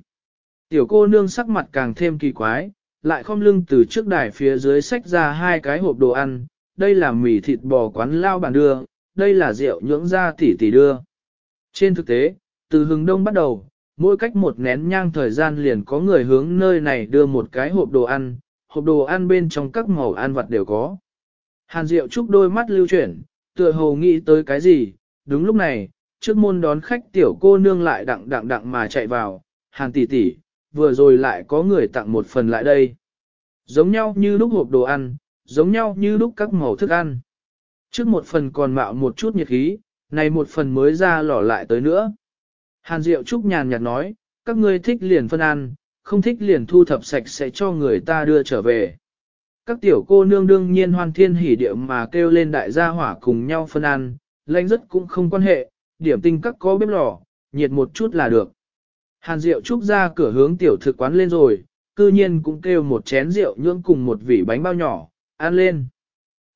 Tiểu cô nương sắc mặt càng thêm kỳ quái, lại khom lưng từ trước đài phía dưới xách ra hai cái hộp đồ ăn, đây là mì thịt bò quán lao bản đưa, đây là rượu nhưỡng ra tỷ tỷ đưa. Trên thực tế, từ hừng đông bắt đầu, mỗi cách một nén nhang thời gian liền có người hướng nơi này đưa một cái hộp đồ ăn, hộp đồ ăn bên trong các màu ăn vật đều có. Hàn Diệu Trúc đôi mắt lưu chuyển, tựa hồ nghĩ tới cái gì, đúng lúc này, trước môn đón khách tiểu cô nương lại đặng đặng đặng mà chạy vào, Hàn tỷ tỷ, vừa rồi lại có người tặng một phần lại đây. Giống nhau như lúc hộp đồ ăn, giống nhau như lúc các màu thức ăn. Trước một phần còn mạo một chút nhiệt khí, này một phần mới ra lỏ lại tới nữa. Hàn Diệu Trúc nhàn nhạt nói, các ngươi thích liền phân ăn, không thích liền thu thập sạch sẽ cho người ta đưa trở về. Các tiểu cô nương đương nhiên hoan thiên hỉ điệu mà kêu lên đại gia hỏa cùng nhau phân ăn, lãnh rất cũng không quan hệ, điểm tinh các có bếp lò, nhiệt một chút là được. Hàn Diệu Trúc ra cửa hướng tiểu thực quán lên rồi, cư nhiên cũng kêu một chén rượu nhưỡng cùng một vỉ bánh bao nhỏ, ăn lên.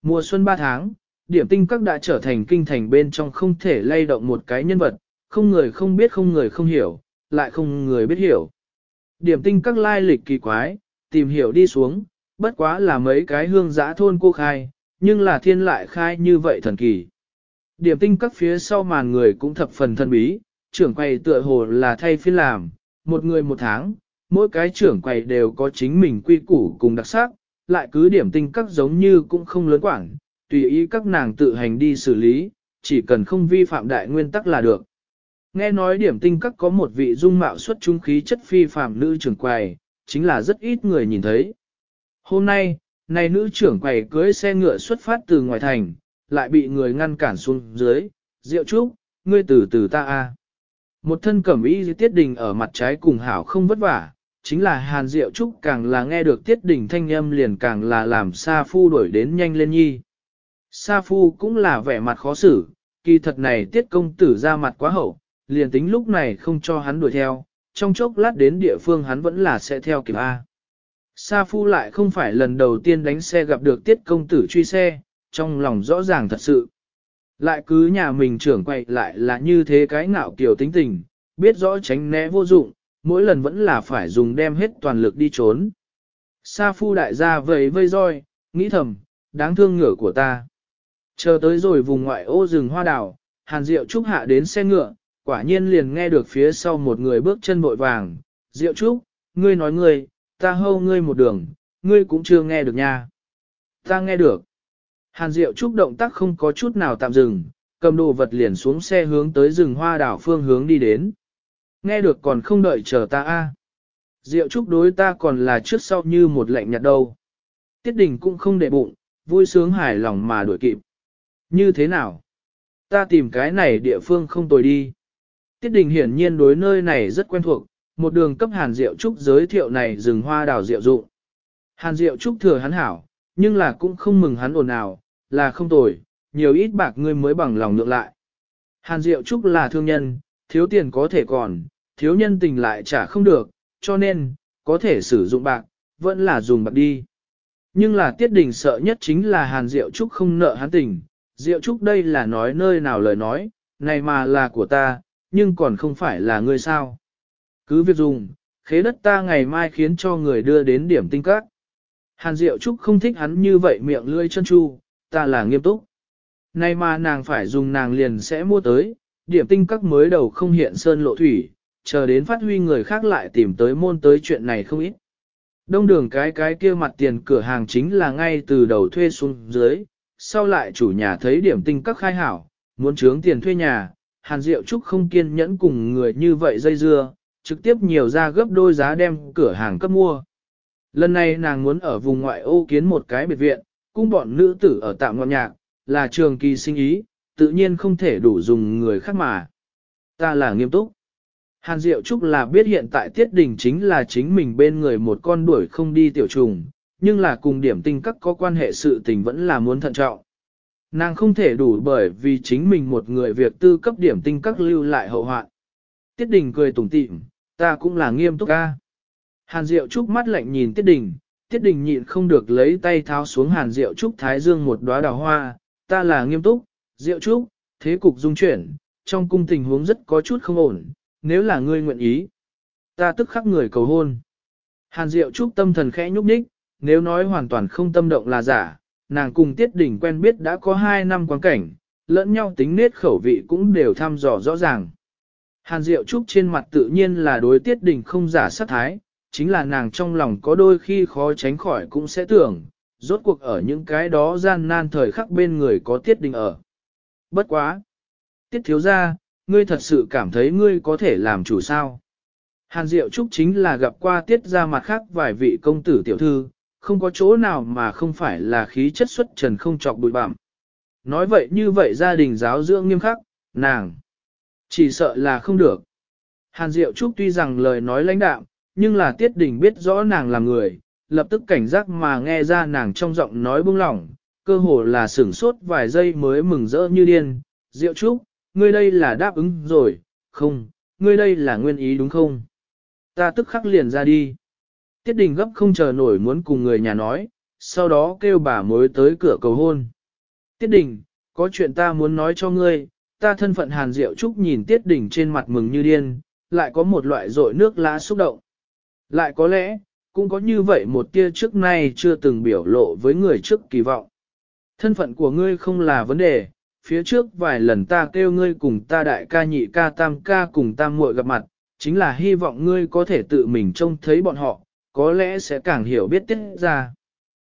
Mùa xuân ba tháng, điểm tinh các đã trở thành kinh thành bên trong không thể lay động một cái nhân vật, không người không biết không người không hiểu, lại không người biết hiểu. Điểm tinh các lai lịch kỳ quái, tìm hiểu đi xuống, bất quá là mấy cái hương giã thôn cô khai, nhưng là thiên lại khai như vậy thần kỳ. Điểm tinh các phía sau màn người cũng thập phần thân bí, trưởng quầy tựa hồ là thay phiên làm, một người một tháng, mỗi cái trưởng quầy đều có chính mình quy củ cùng đặc sắc, lại cứ điểm tinh các giống như cũng không lớn quảng, tùy ý các nàng tự hành đi xử lý, chỉ cần không vi phạm đại nguyên tắc là được. Nghe nói điểm tinh các có một vị dung mạo xuất chúng khí chất phi phàm nữ trưởng quầy, chính là rất ít người nhìn thấy. Hôm nay, này nữ trưởng quầy cưới xe ngựa xuất phát từ ngoài thành, lại bị người ngăn cản xuống dưới, rượu trúc, ngươi từ từ ta a. Một thân cẩm y tiết đình ở mặt trái cùng hảo không vất vả, chính là hàn rượu trúc càng là nghe được tiết đình thanh âm liền càng là làm xa phu đuổi đến nhanh lên nhi. Sa Phu cũng là vẻ mặt khó xử, kỳ thật này tiết công tử ra mặt quá hậu, liền tính lúc này không cho hắn đuổi theo, trong chốc lát đến địa phương hắn vẫn là sẽ theo kịp A. Sa Phu lại không phải lần đầu tiên đánh xe gặp được tiết công tử truy xe, trong lòng rõ ràng thật sự. Lại cứ nhà mình trưởng quậy lại là như thế cái ngạo kiểu tính tình, biết rõ tránh né vô dụng, mỗi lần vẫn là phải dùng đem hết toàn lực đi trốn. Sa Phu đại gia vầy vây roi, nghĩ thầm, đáng thương ngửa của ta. Chờ tới rồi vùng ngoại ô rừng hoa đào, Hàn Diệu Trúc hạ đến xe ngựa, quả nhiên liền nghe được phía sau một người bước chân vội vàng. Diệu Trúc, ngươi nói ngươi, ta hâu ngươi một đường, ngươi cũng chưa nghe được nha. Ta nghe được. Hàn Diệu Trúc động tác không có chút nào tạm dừng, cầm đồ vật liền xuống xe hướng tới rừng hoa đảo phương hướng đi đến. Nghe được còn không đợi chờ ta a. À. Diệu Trúc đối ta còn là trước sau như một lệnh nhặt đâu. Tiết đình cũng không để bụng, vui sướng hài lòng mà đuổi kịp. Như thế nào? Ta tìm cái này địa phương không tồi đi. Tiết Đình hiển nhiên đối nơi này rất quen thuộc, một đường cấp Hàn Diệu Trúc giới thiệu này rừng hoa đào diệu dụng. Hàn Diệu Trúc thừa hắn hảo, nhưng là cũng không mừng hắn ồn ào, là không tồi, nhiều ít bạc ngươi mới bằng lòng lượng lại. Hàn Diệu Trúc là thương nhân, thiếu tiền có thể còn, thiếu nhân tình lại trả không được, cho nên, có thể sử dụng bạc, vẫn là dùng bạc đi. Nhưng là Tiết Đình sợ nhất chính là Hàn Diệu Trúc không nợ hắn tình, Diệu Trúc đây là nói nơi nào lời nói, này mà là của ta, nhưng còn không phải là ngươi sao. Cứ việc dùng, khế đất ta ngày mai khiến cho người đưa đến điểm tinh các. Hàn Diệu Trúc không thích hắn như vậy miệng lưỡi chân chu, ta là nghiêm túc. Này mà nàng phải dùng nàng liền sẽ mua tới, điểm tinh các mới đầu không hiện sơn lộ thủy, chờ đến phát huy người khác lại tìm tới môn tới chuyện này không ít. Đông đường cái cái kia mặt tiền cửa hàng chính là ngay từ đầu thuê xuống dưới, sau lại chủ nhà thấy điểm tinh các khai hảo, muốn trướng tiền thuê nhà, Hàn Diệu Trúc không kiên nhẫn cùng người như vậy dây dưa, trực tiếp nhiều ra gấp đôi giá đem cửa hàng cấp mua. Lần này nàng muốn ở vùng ngoại ô kiến một cái biệt viện, cung bọn nữ tử ở tạm ngọn nhạc, là trường kỳ sinh ý, tự nhiên không thể đủ dùng người khác mà. Ta là nghiêm túc. Hàn Diệu Trúc là biết hiện tại tiết đình chính là chính mình bên người một con đuổi không đi tiểu trùng, nhưng là cùng điểm tinh các có quan hệ sự tình vẫn là muốn thận trọng. Nàng không thể đủ bởi vì chính mình một người việc tư cấp điểm tinh các lưu lại hậu hoạn. Tiết đình cười tủm tỉm, ta cũng là nghiêm túc ca. Hàn Diệu Trúc mắt lạnh nhìn Tiết Đình, Tiết Đình nhịn không được lấy tay tháo xuống Hàn Diệu Trúc thái dương một đóa đào hoa, ta là nghiêm túc, Diệu Trúc, thế cục dung chuyển, trong cung tình huống rất có chút không ổn, nếu là ngươi nguyện ý, ta tức khắc người cầu hôn. Hàn Diệu Trúc tâm thần khẽ nhúc nhích, nếu nói hoàn toàn không tâm động là giả, nàng cùng Tiết Đình quen biết đã có 2 năm quan cảnh, lẫn nhau tính nết khẩu vị cũng đều thăm dò rõ ràng. Hàn Diệu Trúc trên mặt tự nhiên là đối Tiết Đình không giả sát thái, chính là nàng trong lòng có đôi khi khó tránh khỏi cũng sẽ tưởng, rốt cuộc ở những cái đó gian nan thời khắc bên người có Tiết Đình ở. Bất quá! Tiết thiếu ra, ngươi thật sự cảm thấy ngươi có thể làm chủ sao? Hàn Diệu Trúc chính là gặp qua Tiết ra mặt khác vài vị công tử tiểu thư, không có chỗ nào mà không phải là khí chất xuất trần không trọc bụi bặm. Nói vậy như vậy gia đình giáo dưỡng nghiêm khắc, nàng chỉ sợ là không được. Hàn Diệu Trúc tuy rằng lời nói lãnh đạm, nhưng là Tiết Đình biết rõ nàng là người, lập tức cảnh giác mà nghe ra nàng trong giọng nói bưng lỏng, cơ hồ là sửng sốt vài giây mới mừng rỡ như điên. Diệu Trúc, ngươi đây là đáp ứng rồi, không, ngươi đây là nguyên ý đúng không? Ta tức khắc liền ra đi. Tiết đình gấp không chờ nổi muốn cùng người nhà nói, sau đó kêu bà mối tới cửa cầu hôn. Tiết đình, có chuyện ta muốn nói cho ngươi, ta thân phận hàn diệu trúc nhìn tiết đình trên mặt mừng như điên, lại có một loại rội nước lá xúc động. Lại có lẽ, cũng có như vậy một tia trước nay chưa từng biểu lộ với người trước kỳ vọng. Thân phận của ngươi không là vấn đề, phía trước vài lần ta kêu ngươi cùng ta đại ca nhị ca tam ca cùng ta muội gặp mặt, chính là hy vọng ngươi có thể tự mình trông thấy bọn họ, có lẽ sẽ càng hiểu biết tiết ra.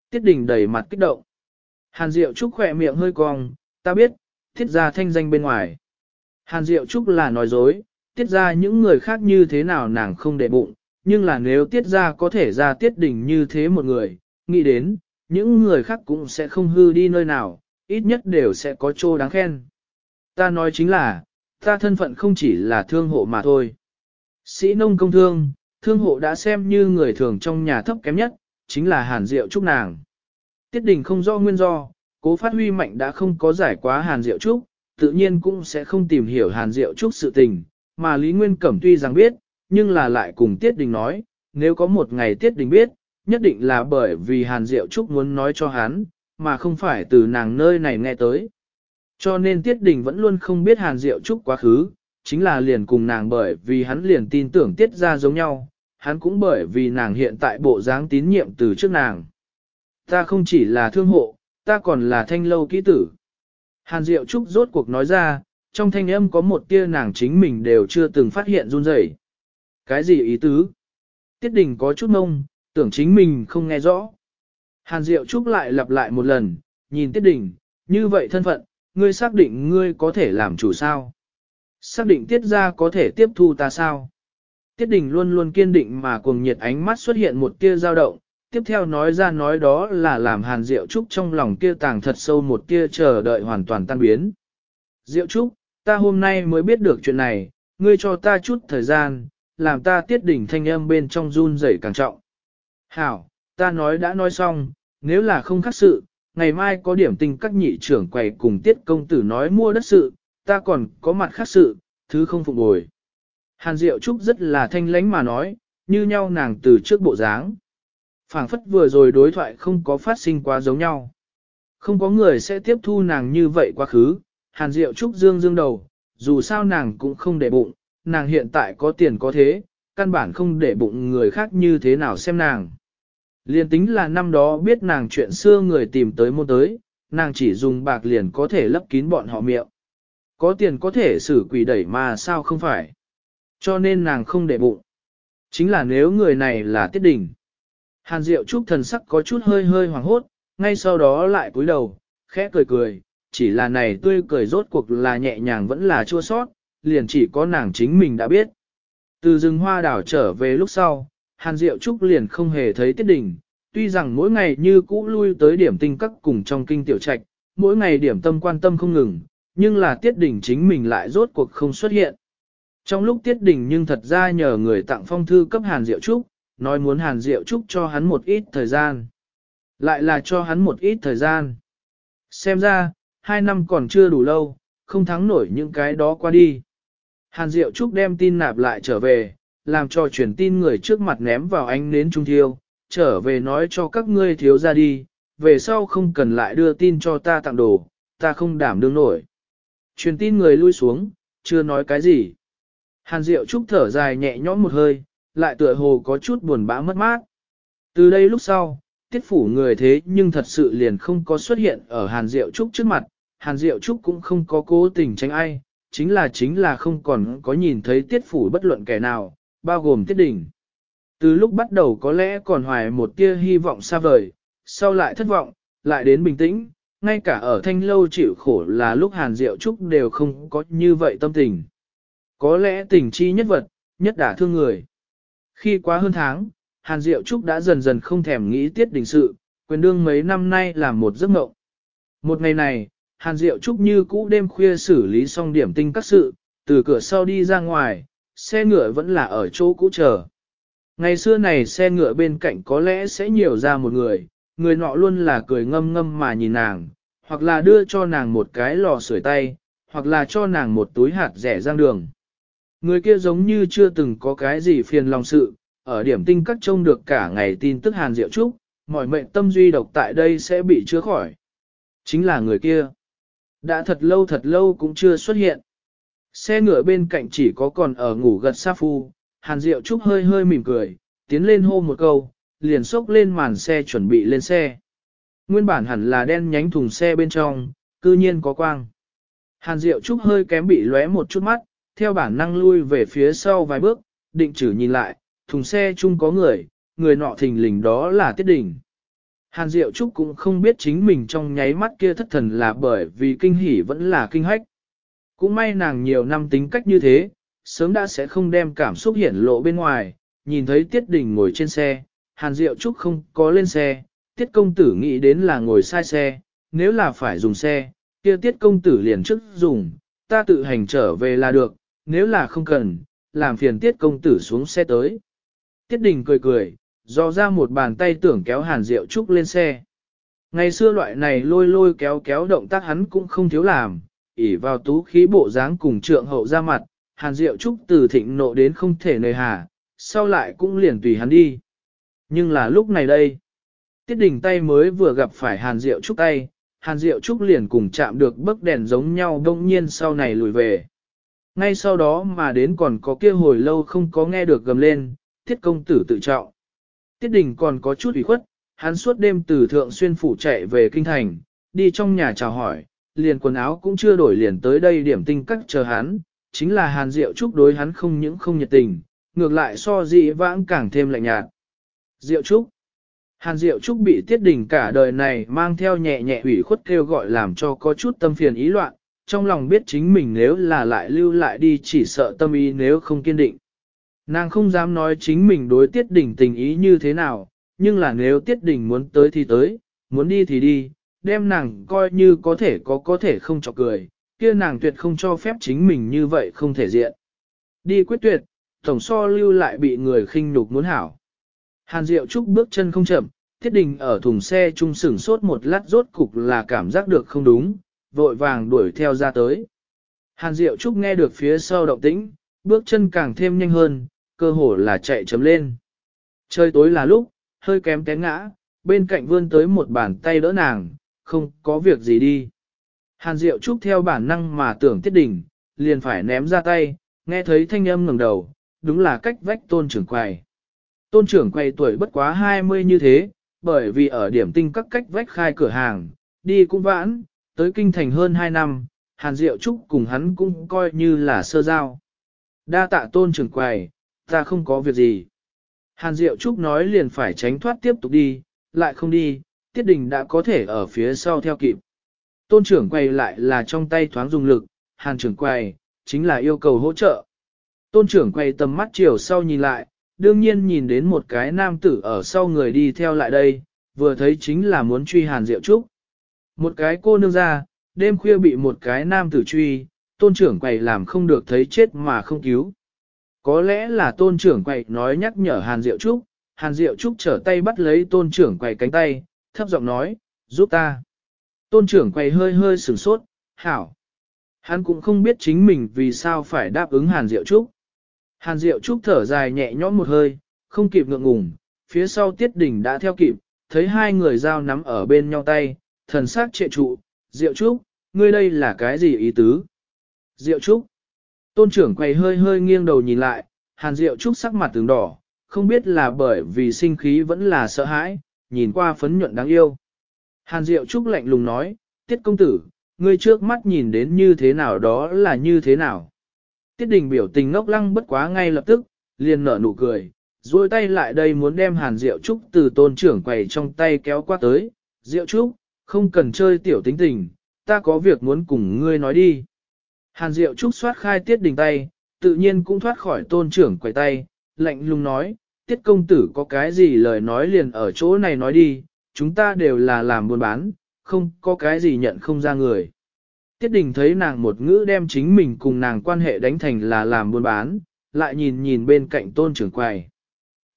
Tiết đình đầy mặt kích động. Hàn Diệu Trúc khỏe miệng hơi cong, ta biết, tiết ra thanh danh bên ngoài. Hàn Diệu Trúc là nói dối, tiết ra những người khác như thế nào nàng không để bụng, nhưng là nếu tiết ra có thể ra tiết đình như thế một người, nghĩ đến, những người khác cũng sẽ không hư đi nơi nào, ít nhất đều sẽ có chỗ đáng khen. Ta nói chính là, ta thân phận không chỉ là thương hộ mà thôi. Sĩ nông công thương, thương hộ đã xem như người thường trong nhà thấp kém nhất, chính là hàn diệu trúc nàng. Tiết đình không do nguyên do, cố phát huy mạnh đã không có giải quá hàn diệu trúc, tự nhiên cũng sẽ không tìm hiểu hàn diệu trúc sự tình, mà Lý Nguyên Cẩm tuy rằng biết, nhưng là lại cùng tiết đình nói, nếu có một ngày tiết đình biết, nhất định là bởi vì hàn diệu trúc muốn nói cho hắn, mà không phải từ nàng nơi này nghe tới. Cho nên tiết đình vẫn luôn không biết hàn diệu trúc quá khứ, chính là liền cùng nàng bởi vì hắn liền tin tưởng tiết ra giống nhau, hắn cũng bởi vì nàng hiện tại bộ dáng tín nhiệm từ trước nàng. Ta không chỉ là thương hộ, ta còn là thanh lâu kỹ tử. Hàn Diệu Trúc rốt cuộc nói ra, trong thanh âm có một tia nàng chính mình đều chưa từng phát hiện run rẩy. Cái gì ý tứ? Tiết đình có chút mông, tưởng chính mình không nghe rõ. Hàn Diệu Trúc lại lặp lại một lần, nhìn Tiết đình, như vậy thân phận, ngươi xác định ngươi có thể làm chủ sao? Xác định Tiết ra có thể tiếp thu ta sao? Tiết Đình luôn luôn kiên định mà cuồng nhiệt ánh mắt xuất hiện một tia dao động, tiếp theo nói ra nói đó là làm Hàn Diệu Trúc trong lòng kia tàng thật sâu một tia chờ đợi hoàn toàn tan biến. Diệu Trúc, ta hôm nay mới biết được chuyện này, ngươi cho ta chút thời gian, làm ta tiết đỉnh thanh âm bên trong run rẩy càng trọng. Hảo, ta nói đã nói xong, nếu là không khác sự, ngày mai có điểm tình các nhị trưởng quầy cùng tiết công tử nói mua đất sự, ta còn có mặt khác sự, thứ không phục hồi. Hàn Diệu Trúc rất là thanh lánh mà nói, như nhau nàng từ trước bộ dáng. phảng phất vừa rồi đối thoại không có phát sinh quá giống nhau. Không có người sẽ tiếp thu nàng như vậy quá khứ, Hàn Diệu Trúc dương dương đầu, dù sao nàng cũng không để bụng, nàng hiện tại có tiền có thế, căn bản không để bụng người khác như thế nào xem nàng. Liên tính là năm đó biết nàng chuyện xưa người tìm tới mua tới, nàng chỉ dùng bạc liền có thể lấp kín bọn họ miệng. Có tiền có thể xử quỷ đẩy mà sao không phải. Cho nên nàng không để bụng. Chính là nếu người này là tiết đỉnh. Hàn Diệu Trúc thần sắc có chút hơi hơi hoảng hốt, ngay sau đó lại cúi đầu, khẽ cười cười, chỉ là này tươi cười rốt cuộc là nhẹ nhàng vẫn là chua sót, liền chỉ có nàng chính mình đã biết. Từ rừng hoa đảo trở về lúc sau, Hàn Diệu Trúc liền không hề thấy tiết đỉnh, tuy rằng mỗi ngày như cũ lui tới điểm tinh các cùng trong kinh tiểu trạch, mỗi ngày điểm tâm quan tâm không ngừng, nhưng là tiết đỉnh chính mình lại rốt cuộc không xuất hiện. Trong lúc tiết đình nhưng thật ra nhờ người tặng phong thư cấp Hàn Diệu Trúc, nói muốn Hàn Diệu Trúc cho hắn một ít thời gian. Lại là cho hắn một ít thời gian. Xem ra, hai năm còn chưa đủ lâu, không thắng nổi những cái đó qua đi. Hàn Diệu Trúc đem tin nạp lại trở về, làm cho truyền tin người trước mặt ném vào ánh nến trung thiêu, trở về nói cho các ngươi thiếu ra đi, về sau không cần lại đưa tin cho ta tặng đồ, ta không đảm đương nổi. Truyền tin người lui xuống, chưa nói cái gì. Hàn Diệu Trúc thở dài nhẹ nhõm một hơi, lại tựa hồ có chút buồn bã mất mát. Từ đây lúc sau, tiết phủ người thế nhưng thật sự liền không có xuất hiện ở Hàn Diệu Trúc trước mặt, Hàn Diệu Trúc cũng không có cố tình tránh ai, chính là chính là không còn có nhìn thấy tiết phủ bất luận kẻ nào, bao gồm tiết đỉnh. Từ lúc bắt đầu có lẽ còn hoài một tia hy vọng xa vời, sau lại thất vọng, lại đến bình tĩnh, ngay cả ở thanh lâu chịu khổ là lúc Hàn Diệu Trúc đều không có như vậy tâm tình. Có lẽ tình chi nhất vật, nhất đả thương người. Khi quá hơn tháng, Hàn Diệu Trúc đã dần dần không thèm nghĩ tiết đình sự, quyền đương mấy năm nay là một giấc mộng. Một ngày này, Hàn Diệu Trúc như cũ đêm khuya xử lý xong điểm tinh các sự, từ cửa sau đi ra ngoài, xe ngựa vẫn là ở chỗ cũ chờ. Ngày xưa này xe ngựa bên cạnh có lẽ sẽ nhiều ra một người, người nọ luôn là cười ngâm ngâm mà nhìn nàng, hoặc là đưa cho nàng một cái lò sưởi tay, hoặc là cho nàng một túi hạt rẻ rang đường. Người kia giống như chưa từng có cái gì phiền lòng sự, ở điểm tinh cắt trông được cả ngày tin tức Hàn Diệu Trúc, mọi mệnh tâm duy độc tại đây sẽ bị chữa khỏi. Chính là người kia. Đã thật lâu thật lâu cũng chưa xuất hiện. Xe ngựa bên cạnh chỉ có còn ở ngủ gật xa phu, Hàn Diệu Trúc hơi hơi mỉm cười, tiến lên hô một câu, liền xốc lên màn xe chuẩn bị lên xe. Nguyên bản hẳn là đen nhánh thùng xe bên trong, cư nhiên có quang. Hàn Diệu Trúc hơi kém bị lóe một chút mắt, theo bản năng lui về phía sau vài bước, định chử nhìn lại, thùng xe chung có người, người nọ thình lình đó là Tiết Đình. Hàn Diệu Trúc cũng không biết chính mình trong nháy mắt kia thất thần là bởi vì kinh hỉ vẫn là kinh hách. Cũng may nàng nhiều năm tính cách như thế, sớm đã sẽ không đem cảm xúc hiển lộ bên ngoài, nhìn thấy Tiết Đình ngồi trên xe, Hàn Diệu Trúc không có lên xe, Tiết Công Tử nghĩ đến là ngồi sai xe, nếu là phải dùng xe, kia Tiết Công Tử liền trước dùng, ta tự hành trở về là được, nếu là không cần, làm phiền tiết công tử xuống xe tới. Tiết đình cười cười, dò ra một bàn tay tưởng kéo hàn Diệu trúc lên xe. Ngày xưa loại này lôi lôi kéo kéo động tác hắn cũng không thiếu làm, ỉ vào tú khí bộ dáng cùng trượng hậu ra mặt, hàn Diệu trúc từ thịnh nộ đến không thể nơi hà, sau lại cũng liền tùy hắn đi. Nhưng là lúc này đây, tiết đình tay mới vừa gặp phải hàn Diệu trúc tay, hàn Diệu trúc liền cùng chạm được bấc đèn giống nhau đông nhiên sau này lùi về. Ngay sau đó mà đến còn có kia hồi lâu không có nghe được gầm lên, tiết công tử tự trọng. Tiết đình còn có chút ủy khuất, hắn suốt đêm từ thượng xuyên phủ chạy về kinh thành, đi trong nhà chào hỏi, liền quần áo cũng chưa đổi liền tới đây điểm tinh cắt chờ hắn, chính là hàn diệu trúc đối hắn không những không nhiệt tình, ngược lại so dị vãng càng thêm lạnh nhạt. Diệu trúc Hàn Diệu Trúc bị tiết đình cả đời này mang theo nhẹ nhẹ ủy khuất kêu gọi làm cho có chút tâm phiền ý loạn, trong lòng biết chính mình nếu là lại lưu lại đi chỉ sợ tâm ý nếu không kiên định. Nàng không dám nói chính mình đối tiết đỉnh tình ý như thế nào, nhưng là nếu tiết đỉnh muốn tới thì tới, muốn đi thì đi, đem nàng coi như có thể có có thể không chọc cười, kia nàng tuyệt không cho phép chính mình như vậy không thể diện. Đi quyết tuyệt, tổng so lưu lại bị người khinh nhục muốn hảo. Hàn Diệu Trúc bước chân không chậm, Tiết Đình ở thùng xe trung sửng sốt một lát rốt cục là cảm giác được không đúng, vội vàng đuổi theo ra tới. Hàn Diệu Trúc nghe được phía sau động tĩnh, bước chân càng thêm nhanh hơn, cơ hồ là chạy chấm lên. Trời tối là lúc, hơi kém té ngã, bên cạnh vươn tới một bàn tay đỡ nàng, không có việc gì đi. Hàn Diệu Trúc theo bản năng mà tưởng tiết đỉnh, liền phải ném ra tay, nghe thấy thanh âm ngẩng đầu, đúng là cách vách tôn trưởng quầy. Tôn trưởng quầy tuổi bất quá 20 như thế, bởi vì ở điểm tinh các cách vách khai cửa hàng, đi cũng vãn, tới kinh thành hơn 2 năm, Hàn Diệu Trúc cùng hắn cũng coi như là sơ giao. Đa tạ tôn trưởng quầy, ta không có việc gì. Hàn Diệu Trúc nói liền phải tránh thoát tiếp tục đi, lại không đi, tiết đình đã có thể ở phía sau theo kịp. Tôn trưởng quầy lại là trong tay thoáng dùng lực, Hàn trưởng quầy, chính là yêu cầu hỗ trợ. Tôn trưởng quầy tầm mắt chiều sau nhìn lại, đương nhiên nhìn đến một cái nam tử ở sau người đi theo lại đây, vừa thấy chính là muốn truy Hàn Diệu Trúc. Một cái cô nương ra, đêm khuya bị một cái nam tử truy, tôn trưởng quầy làm không được thấy chết mà không cứu. Có lẽ là tôn trưởng quầy nói nhắc nhở Hàn Diệu Trúc, Hàn Diệu Trúc trở tay bắt lấy tôn trưởng quầy cánh tay, thấp giọng nói, giúp ta. Tôn trưởng quầy hơi hơi sửng sốt, hảo. Hắn cũng không biết chính mình vì sao phải đáp ứng Hàn Diệu Trúc. Hàn Diệu Trúc thở dài nhẹ nhõm một hơi, không kịp ngượng ngùng, phía sau Tiết Đỉnh đã theo kịp, thấy hai người giao nắm ở bên nhau tay, thần sắc trệ trụ, Diệu Trúc, ngươi đây là cái gì ý tứ? Diệu Trúc, tôn trưởng quầy hơi hơi nghiêng đầu nhìn lại, Hàn Diệu Trúc sắc mặt tướng đỏ, không biết là bởi vì sinh khí vẫn là sợ hãi, nhìn qua phấn nhuận đáng yêu. Hàn Diệu Trúc lạnh lùng nói, Tiết công tử, ngươi trước mắt nhìn đến như thế nào đó là như thế nào. Tiết đình biểu tình ngốc lăng bất quá ngay lập tức, liền nở nụ cười, duỗi tay lại đây muốn đem Hàn Diệu Trúc từ tôn trưởng quầy trong tay kéo qua tới. Diệu Trúc, không cần chơi tiểu tính tình, ta có việc muốn cùng ngươi nói đi. Hàn Diệu Trúc xoát khai tiết đình tay, tự nhiên cũng thoát khỏi tôn trưởng quầy tay, lạnh lùng nói, tiết công tử có cái gì lời nói liền ở chỗ này nói đi, chúng ta đều là làm buôn bán, không có cái gì nhận không ra người. Tiết đình thấy nàng một ngữ đem chính mình cùng nàng quan hệ đánh thành là làm buôn bán, lại nhìn nhìn bên cạnh tôn trưởng quầy.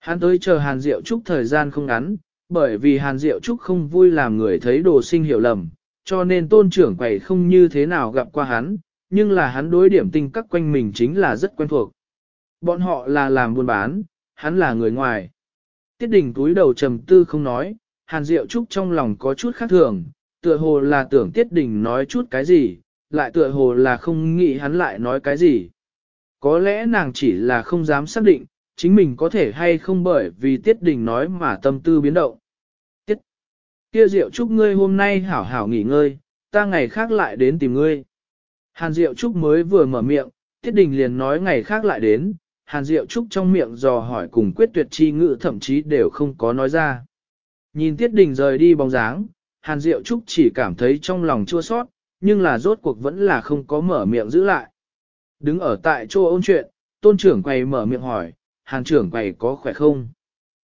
Hắn tới chờ Hàn Diệu Trúc thời gian không ngắn, bởi vì Hàn Diệu Trúc không vui làm người thấy đồ sinh hiểu lầm, cho nên tôn trưởng quầy không như thế nào gặp qua hắn, nhưng là hắn đối điểm tinh các quanh mình chính là rất quen thuộc. Bọn họ là làm buôn bán, hắn là người ngoài. Tiết đình túi đầu trầm tư không nói, Hàn Diệu Trúc trong lòng có chút khác thường, tựa hồ là tưởng Tiết đình nói chút cái gì, lại tựa hồ là không nghĩ hắn lại nói cái gì. Có lẽ nàng chỉ là không dám xác định, chính mình có thể hay không bởi vì tiết đình nói mà tâm tư biến động. Tiết! Kia Diệu Trúc ngươi hôm nay hảo hảo nghỉ ngơi, ta ngày khác lại đến tìm ngươi. Hàn Diệu Trúc mới vừa mở miệng, tiết đình liền nói ngày khác lại đến, Hàn Diệu Trúc trong miệng dò hỏi cùng quyết tuyệt chi ngữ thậm chí đều không có nói ra. Nhìn tiết đình rời đi bóng dáng, Hàn Diệu Trúc chỉ cảm thấy trong lòng chua sót, nhưng là rốt cuộc vẫn là không có mở miệng giữ lại. Đứng ở tại chỗ ôn chuyện, tôn trưởng quay mở miệng hỏi, hàn trưởng quầy có khỏe không?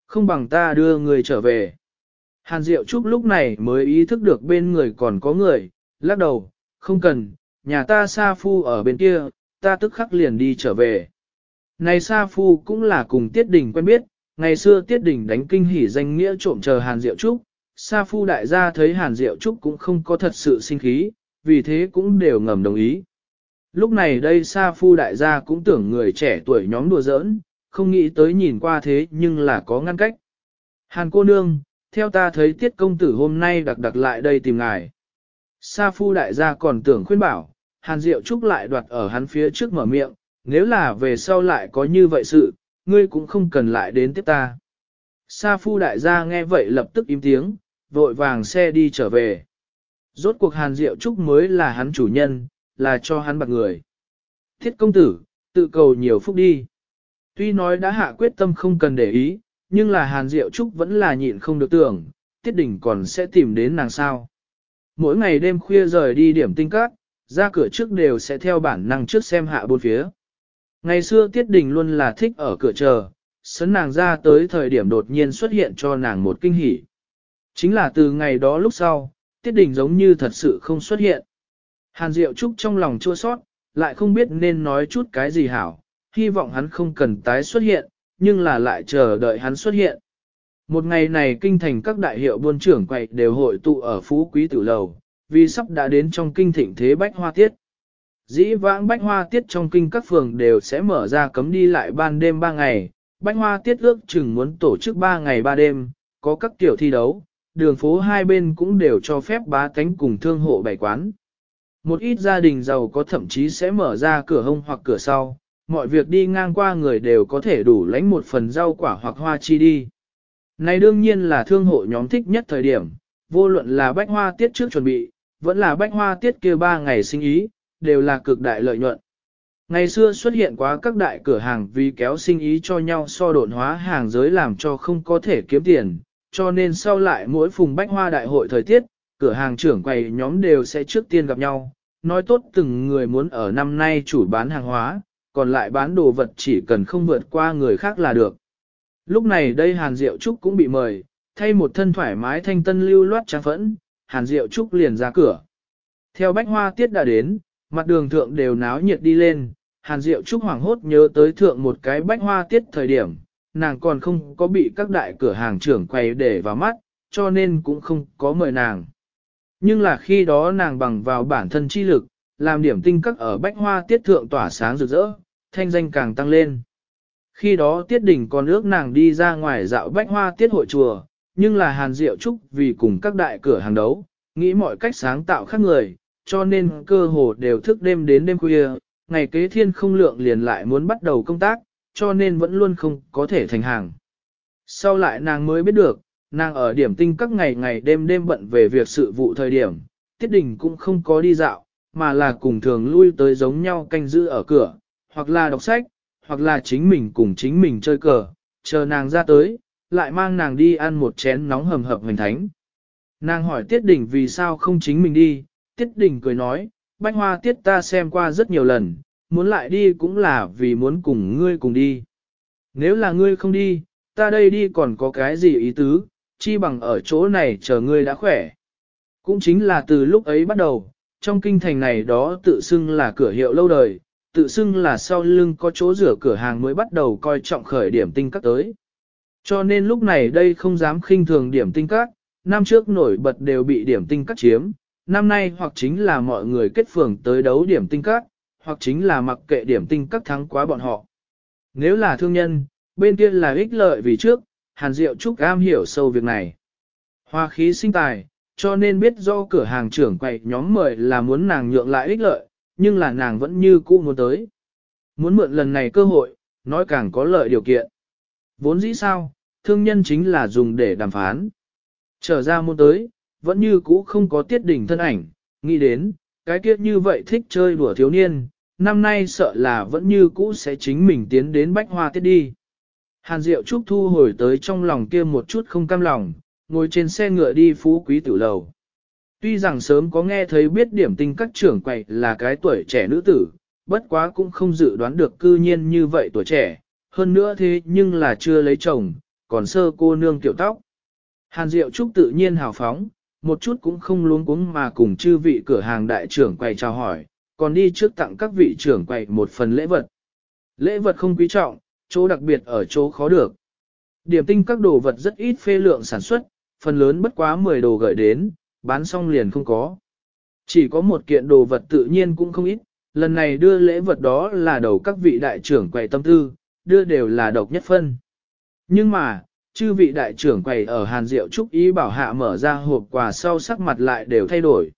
Không bằng ta đưa người trở về. Hàn Diệu Trúc lúc này mới ý thức được bên người còn có người, lắc đầu, không cần, nhà ta Sa Phu ở bên kia, ta tức khắc liền đi trở về. Này Sa Phu cũng là cùng Tiết Đình quen biết, ngày xưa Tiết Đình đánh kinh hỉ danh nghĩa trộm chờ Hàn Diệu Trúc, Sa Phu đại gia thấy Hàn Diệu Trúc cũng không có thật sự sinh khí, vì thế cũng đều ngầm đồng ý. Lúc này đây Sa Phu đại gia cũng tưởng người trẻ tuổi nhóm đùa giỡn, không nghĩ tới nhìn qua thế nhưng là có ngăn cách. Hàn cô nương, theo ta thấy tiết công tử hôm nay đặc đặc lại đây tìm ngài. Sa phu đại gia còn tưởng khuyên bảo, hàn diệu trúc lại đoạt ở hắn phía trước mở miệng, nếu là về sau lại có như vậy sự, ngươi cũng không cần lại đến tiếp ta. Sa phu đại gia nghe vậy lập tức im tiếng, vội vàng xe đi trở về. Rốt cuộc hàn diệu trúc mới là hắn chủ nhân, là cho hắn bạc người. Thiết công tử, tự cầu nhiều phúc đi. Tuy nói đã hạ quyết tâm không cần để ý, nhưng là Hàn Diệu Trúc vẫn là nhịn không được tưởng, Tiết Đình còn sẽ tìm đến nàng sao. Mỗi ngày đêm khuya rời đi điểm tinh cát, ra cửa trước đều sẽ theo bản năng trước xem hạ bốn phía. Ngày xưa Tiết Đình luôn là thích ở cửa chờ, sấn nàng ra tới thời điểm đột nhiên xuất hiện cho nàng một kinh hỉ. Chính là từ ngày đó lúc sau, Tiết Đình giống như thật sự không xuất hiện. Hàn Diệu Trúc trong lòng chua sót, lại không biết nên nói chút cái gì hảo, hy vọng hắn không cần tái xuất hiện, nhưng là lại chờ đợi hắn xuất hiện. Một ngày này kinh thành các đại hiệu buôn trưởng quậy đều hội tụ ở phú quý tử lầu, vì sắp đã đến trong kinh thịnh thế bách hoa tiết. Dĩ vãng bách hoa tiết trong kinh các phường đều sẽ mở ra cấm đi lại ban đêm 3 ngày, bách hoa tiết ước chừng muốn tổ chức 3 ngày 3 đêm, có các tiểu thi đấu, đường phố hai bên cũng đều cho phép bá cánh cùng thương hộ bày quán. Một ít gia đình giàu có thậm chí sẽ mở ra cửa hông hoặc cửa sau, mọi việc đi ngang qua người đều có thể đủ lãnh một phần rau quả hoặc hoa chi đi. Này đương nhiên là thương hộ nhóm thích nhất thời điểm, vô luận là bách hoa tiết trước chuẩn bị, vẫn là bách hoa tiết kia ba ngày sinh ý, đều là cực đại lợi nhuận. Ngày xưa xuất hiện quá các đại cửa hàng vì kéo sinh ý cho nhau so độn hóa hàng giới làm cho không có thể kiếm tiền, cho nên sau lại mỗi phùng bách hoa đại hội thời tiết, cửa hàng trưởng quầy nhóm đều sẽ trước tiên gặp nhau, nói tốt từng người muốn ở năm nay chủ bán hàng hóa, còn lại bán đồ vật chỉ cần không vượt qua người khác là được. Lúc này đây Hàn Diệu Trúc cũng bị mời, thay một thân thoải mái thanh tân lưu loát trang phẫn, Hàn Diệu Trúc liền ra cửa. Theo bách hoa tiết đã đến, mặt đường thượng đều náo nhiệt đi lên, Hàn Diệu Trúc hoảng hốt nhớ tới thượng một cái bách hoa tiết thời điểm, nàng còn không có bị các đại cửa hàng trưởng quầy để vào mắt, cho nên cũng không có mời nàng. Nhưng là khi đó nàng bằng vào bản thân chi lực, làm điểm tinh các ở bách hoa tiết thượng tỏa sáng rực rỡ, thanh danh càng tăng lên. Khi đó tiết đỉnh còn ước nàng đi ra ngoài dạo bách hoa tiết hội chùa, nhưng là hàn diệu trúc vì cùng các đại cửa hàng đấu, nghĩ mọi cách sáng tạo khác người, cho nên cơ hồ đều thức đêm đến đêm khuya, ngày kế thiên không lượng liền lại muốn bắt đầu công tác, cho nên vẫn luôn không có thể thành hàng. Sau lại nàng mới biết được, nàng ở điểm tinh các ngày ngày đêm đêm bận về việc sự vụ thời điểm, tiết đình cũng không có đi dạo, mà là cùng thường lui tới giống nhau canh giữ ở cửa, hoặc là đọc sách, hoặc là chính mình cùng chính mình chơi cờ, chờ nàng ra tới, lại mang nàng đi ăn một chén nóng hầm hập hoành thánh. Nàng hỏi Tiết Đình vì sao không chính mình đi, Tiết Đình cười nói, bách hoa Tiết ta xem qua rất nhiều lần, muốn lại đi cũng là vì muốn cùng ngươi cùng đi. Nếu là ngươi không đi, ta đây đi còn có cái gì ý tứ, chi bằng ở chỗ này chờ ngươi đã khỏe. Cũng chính là từ lúc ấy bắt đầu, trong kinh thành này đó tự xưng là cửa hiệu lâu đời, tự xưng là sau lưng có chỗ rửa cửa hàng mới bắt đầu coi trọng khởi điểm tinh các tới. Cho nên lúc này đây không dám khinh thường điểm tinh các, năm trước nổi bật đều bị điểm tinh các chiếm, năm nay hoặc chính là mọi người kết phường tới đấu điểm tinh các, hoặc chính là mặc kệ điểm tinh các thắng quá bọn họ. Nếu là thương nhân, bên kia là ích lợi vì trước, Hàn Diệu Trúc am hiểu sâu việc này. Hoa khí sinh tài, cho nên biết do cửa hàng trưởng quậy nhóm mời là muốn nàng nhượng lại ích lợi, nhưng là nàng vẫn như cũ muốn tới. Muốn mượn lần này cơ hội, nói càng có lợi điều kiện. Vốn dĩ sao, thương nhân chính là dùng để đàm phán. Trở ra muốn tới, vẫn như cũ không có tiết đỉnh thân ảnh, nghĩ đến, cái kiếp như vậy thích chơi đùa thiếu niên, năm nay sợ là vẫn như cũ sẽ chính mình tiến đến bách hoa tiết đi. Hàn Diệu Trúc thu hồi tới trong lòng kia một chút không cam lòng, ngồi trên xe ngựa đi phú quý tử lầu. Tuy rằng sớm có nghe thấy biết điểm tinh các trưởng quậy là cái tuổi trẻ nữ tử, bất quá cũng không dự đoán được cư nhiên như vậy tuổi trẻ, hơn nữa thế nhưng là chưa lấy chồng, còn sơ cô nương tiểu tóc. Hàn Diệu Trúc tự nhiên hào phóng, một chút cũng không luống cuống mà cùng chư vị cửa hàng đại trưởng quầy chào hỏi, còn đi trước tặng các vị trưởng quầy một phần lễ vật. Lễ vật không quý trọng, chỗ đặc biệt ở chỗ khó được. Điểm tinh các đồ vật rất ít phê lượng sản xuất, phần lớn bất quá 10 đồ gửi đến, bán xong liền không có. Chỉ có một kiện đồ vật tự nhiên cũng không ít, lần này đưa lễ vật đó là đầu các vị đại trưởng quầy tâm tư, đưa đều là độc nhất phân. Nhưng mà, chư vị đại trưởng quầy ở Hàn Diệu Trúc ý bảo hạ mở ra hộp quà sau sắc mặt lại đều thay đổi.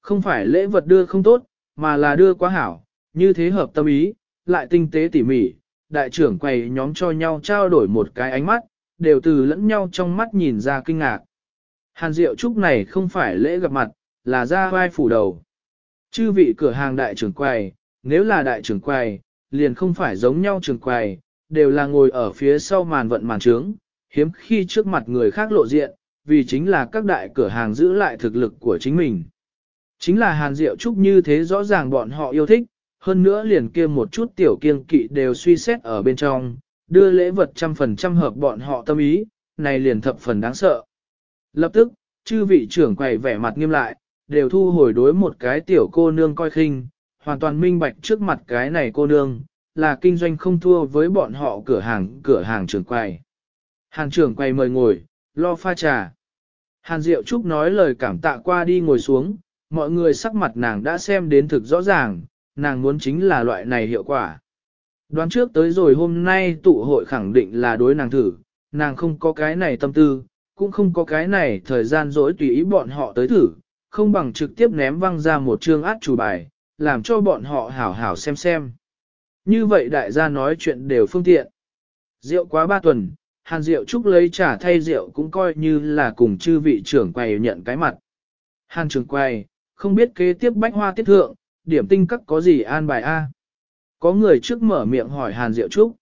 Không phải lễ vật đưa không tốt, mà là đưa quá hảo, như thế hợp tâm ý, lại tinh tế tỉ mỉ, đại trưởng quầy nhóm cho nhau trao đổi một cái ánh mắt, đều từ lẫn nhau trong mắt nhìn ra kinh ngạc. Hàn Diệu Trúc này không phải lễ gặp mặt, là ra vai phủ đầu. Chư vị cửa hàng đại trưởng quầy, nếu là đại trưởng quầy, liền không phải giống nhau trưởng quầy, đều là ngồi ở phía sau màn vận màn trướng, hiếm khi trước mặt người khác lộ diện, vì chính là các đại cửa hàng giữ lại thực lực của chính mình. Chính là Hàn Diệu Trúc như thế rõ ràng bọn họ yêu thích, hơn nữa liền kia một chút tiểu kiên kỵ đều suy xét ở bên trong, đưa lễ vật trăm phần trăm hợp bọn họ tâm ý, này liền thập phần đáng sợ. Lập tức, chư vị trưởng quầy vẻ mặt nghiêm lại, đều thu hồi đối một cái tiểu cô nương coi khinh, hoàn toàn minh bạch trước mặt cái này cô nương, là kinh doanh không thua với bọn họ cửa hàng cửa hàng trưởng quầy. Hàng trưởng quầy mời ngồi, lo pha trà. Hàn Diệu Trúc nói lời cảm tạ qua đi ngồi xuống, mọi người sắc mặt nàng đã xem đến thực rõ ràng, nàng muốn chính là loại này hiệu quả. Đoán trước tới rồi hôm nay tụ hội khẳng định là đối nàng thử, nàng không có cái này tâm tư, cũng không có cái này thời gian dỗi tùy ý bọn họ tới thử, không bằng trực tiếp ném văng ra một chương át chủ bài, làm cho bọn họ hảo hảo xem xem. Như vậy đại gia nói chuyện đều phương tiện. Rượu quá ba tuần, hàn rượu trúc lấy trả thay rượu cũng coi như là cùng chư vị trưởng quầy nhận cái mặt. Hàn trưởng quầy, không biết kế tiếp bách hoa tiết thượng, điểm tinh các có gì an bài A. Có người trước mở miệng hỏi Hàn Diệu Trúc.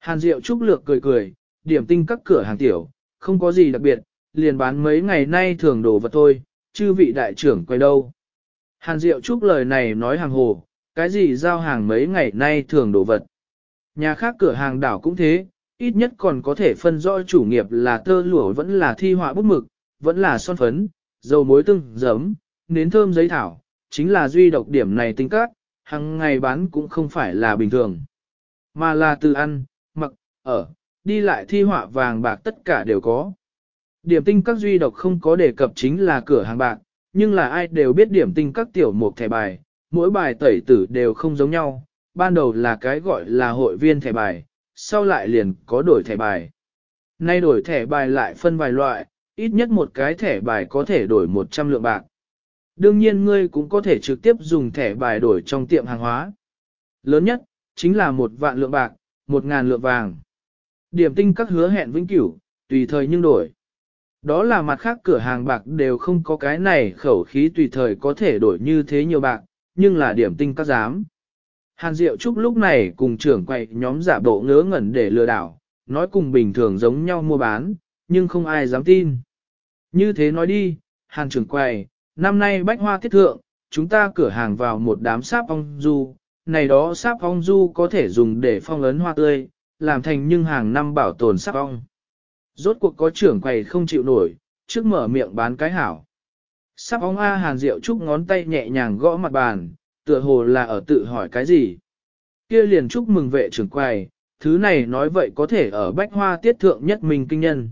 Hàn Diệu Trúc lược cười cười, điểm tinh các cửa hàng tiểu, không có gì đặc biệt, liền bán mấy ngày nay thường đồ vật thôi, chư vị đại trưởng quay đâu. Hàn Diệu Trúc lời này nói hàng hồ, cái gì giao hàng mấy ngày nay thường đồ vật. Nhà khác cửa hàng đảo cũng thế, ít nhất còn có thể phân rõ chủ nghiệp là tơ lụa vẫn là thi họa bút mực, vẫn là son phấn, dầu mối tương, giấm, nến thơm giấy thảo, chính là duy độc điểm này tinh cát, hằng ngày bán cũng không phải là bình thường, mà là từ ăn, mặc, ở, đi lại thi họa vàng bạc tất cả đều có. Điểm tinh các duy độc không có đề cập chính là cửa hàng bạc, nhưng là ai đều biết điểm tinh các tiểu mục thẻ bài, mỗi bài tẩy tử đều không giống nhau, ban đầu là cái gọi là hội viên thẻ bài, sau lại liền có đổi thẻ bài. Nay đổi thẻ bài lại phân vài loại, ít nhất một cái thẻ bài có thể đổi 100 lượng bạc đương nhiên ngươi cũng có thể trực tiếp dùng thẻ bài đổi trong tiệm hàng hóa. Lớn nhất, chính là một vạn lượng bạc, một ngàn lượng vàng. Điểm tinh các hứa hẹn vĩnh cửu, tùy thời nhưng đổi. Đó là mặt khác cửa hàng bạc đều không có cái này khẩu khí tùy thời có thể đổi như thế nhiều bạc, nhưng là điểm tinh các dám. Hàn Diệu Trúc lúc này cùng trưởng quậy nhóm giả bộ ngớ ngẩn để lừa đảo, nói cùng bình thường giống nhau mua bán, nhưng không ai dám tin. Như thế nói đi, Hàn trưởng quầy, năm nay bách hoa tiết thượng, chúng ta cửa hàng vào một đám sáp ong du, này đó sáp ong du có thể dùng để phong ấn hoa tươi, làm thành nhưng hàng năm bảo tồn sáp ong. Rốt cuộc có trưởng quầy không chịu nổi, trước mở miệng bán cái hảo. Sáp ong A Hàn Diệu Trúc ngón tay nhẹ nhàng gõ mặt bàn, tựa hồ là ở tự hỏi cái gì. Kia liền chúc mừng vệ trưởng quầy, thứ này nói vậy có thể ở bách hoa tiết thượng nhất mình kinh nhân.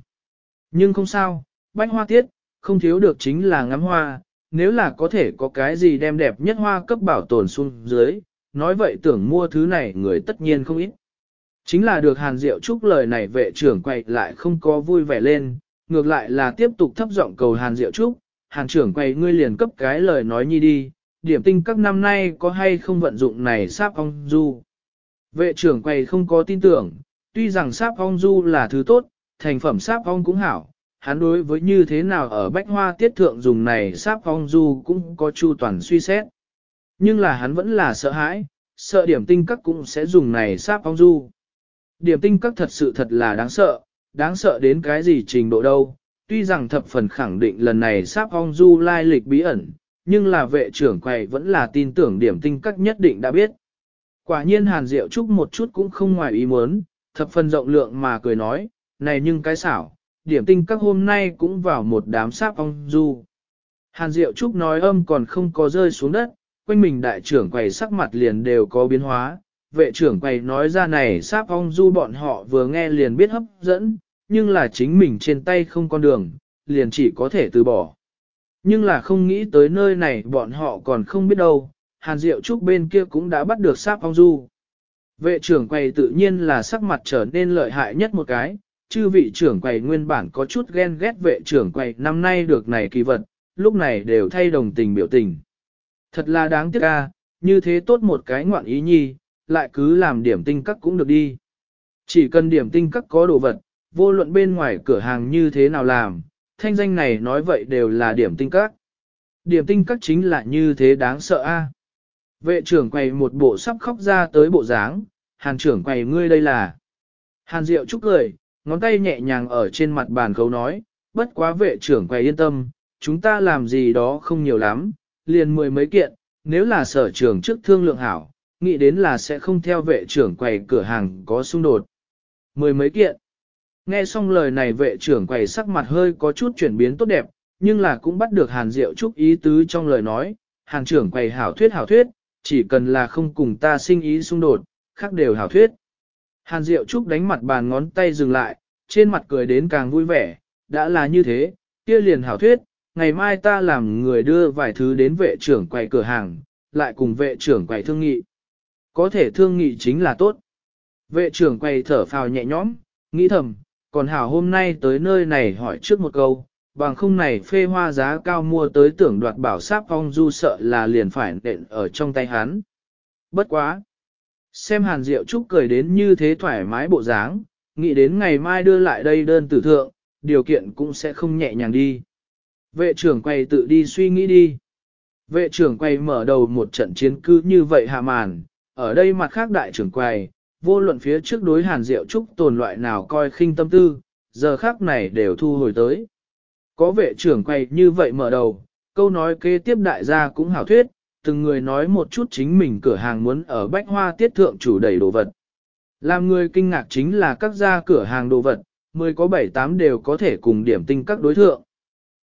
Nhưng không sao, bách hoa tiết, không thiếu được chính là ngắm hoa, nếu là có thể có cái gì đem đẹp nhất hoa cấp bảo tồn xuống dưới, nói vậy tưởng mua thứ này người tất nhiên không ít. Chính là được Hàn Diệu Trúc lời này vệ trưởng quay lại không có vui vẻ lên, ngược lại là tiếp tục thấp giọng cầu Hàn Diệu Trúc, Hàn trưởng quay ngươi liền cấp cái lời nói nhi đi, điểm tinh các năm nay có hay không vận dụng này sáp ong du. Vệ trưởng quay không có tin tưởng, tuy rằng sáp ong du là thứ tốt, thành phẩm sáp ong cũng hảo, hắn đối với như thế nào ở bách hoa tiết thượng dùng này sáp phong du cũng có chu toàn suy xét. Nhưng là hắn vẫn là sợ hãi, sợ điểm tinh các cũng sẽ dùng này sáp phong du. Điểm tinh các thật sự thật là đáng sợ, đáng sợ đến cái gì trình độ đâu. Tuy rằng thập phần khẳng định lần này sáp phong du lai lịch bí ẩn, nhưng là vệ trưởng quầy vẫn là tin tưởng điểm tinh các nhất định đã biết. Quả nhiên Hàn Diệu Trúc một chút cũng không ngoài ý muốn, thập phần rộng lượng mà cười nói, này nhưng cái xảo, điểm tinh các hôm nay cũng vào một đám sáp ong du. Hàn Diệu Trúc nói âm còn không có rơi xuống đất, quanh mình đại trưởng quầy sắc mặt liền đều có biến hóa, vệ trưởng quầy nói ra này sáp ong du bọn họ vừa nghe liền biết hấp dẫn, nhưng là chính mình trên tay không con đường, liền chỉ có thể từ bỏ. Nhưng là không nghĩ tới nơi này bọn họ còn không biết đâu, Hàn Diệu Trúc bên kia cũng đã bắt được sáp ong du. Vệ trưởng quầy tự nhiên là sắc mặt trở nên lợi hại nhất một cái, chư vị trưởng quầy nguyên bản có chút ghen ghét vệ trưởng quầy năm nay được này kỳ vật, lúc này đều thay đồng tình biểu tình. Thật là đáng tiếc ca, như thế tốt một cái ngoạn ý nhi, lại cứ làm điểm tinh cắt cũng được đi. Chỉ cần điểm tinh cắt có đồ vật, vô luận bên ngoài cửa hàng như thế nào làm, thanh danh này nói vậy đều là điểm tinh cắt. Điểm tinh cắt chính là như thế đáng sợ a. Vệ trưởng quầy một bộ sắp khóc ra tới bộ dáng, hàn trưởng quầy ngươi đây là. Hàn Diệu chúc cười, ngón tay nhẹ nhàng ở trên mặt bàn khấu nói, bất quá vệ trưởng quầy yên tâm, chúng ta làm gì đó không nhiều lắm, liền mười mấy kiện, nếu là sở trưởng trước thương lượng hảo, nghĩ đến là sẽ không theo vệ trưởng quầy cửa hàng có xung đột. Mười mấy kiện. Nghe xong lời này vệ trưởng quầy sắc mặt hơi có chút chuyển biến tốt đẹp, nhưng là cũng bắt được hàn diệu chúc ý tứ trong lời nói, hàng trưởng quầy hảo thuyết hảo thuyết, chỉ cần là không cùng ta sinh ý xung đột, khác đều hảo thuyết. Hàn Diệu Trúc đánh mặt bàn ngón tay dừng lại, trên mặt cười đến càng vui vẻ, đã là như thế, kia liền hảo thuyết, ngày mai ta làm người đưa vài thứ đến vệ trưởng quầy cửa hàng, lại cùng vệ trưởng quầy thương nghị. Có thể thương nghị chính là tốt. Vệ trưởng quầy thở phào nhẹ nhõm, nghĩ thầm, còn hảo hôm nay tới nơi này hỏi trước một câu, bằng không này phê hoa giá cao mua tới tưởng đoạt bảo sáp phong du sợ là liền phải nện ở trong tay hắn. Bất quá! Xem Hàn Diệu Trúc cười đến như thế thoải mái bộ dáng, nghĩ đến ngày mai đưa lại đây đơn tử thượng, điều kiện cũng sẽ không nhẹ nhàng đi. Vệ trưởng quay tự đi suy nghĩ đi. Vệ trưởng quay mở đầu một trận chiến cứ như vậy hạ màn, ở đây mặt khác đại trưởng quay, vô luận phía trước đối Hàn Diệu Trúc tồn loại nào coi khinh tâm tư, giờ khác này đều thu hồi tới. Có vệ trưởng quay như vậy mở đầu, câu nói kế tiếp đại gia cũng hảo thuyết, từng người nói một chút chính mình cửa hàng muốn ở bách hoa tiết thượng chủ đầy đồ vật. Làm người kinh ngạc chính là các gia cửa hàng đồ vật, mười có bảy tám đều có thể cùng điểm tinh các đối thượng.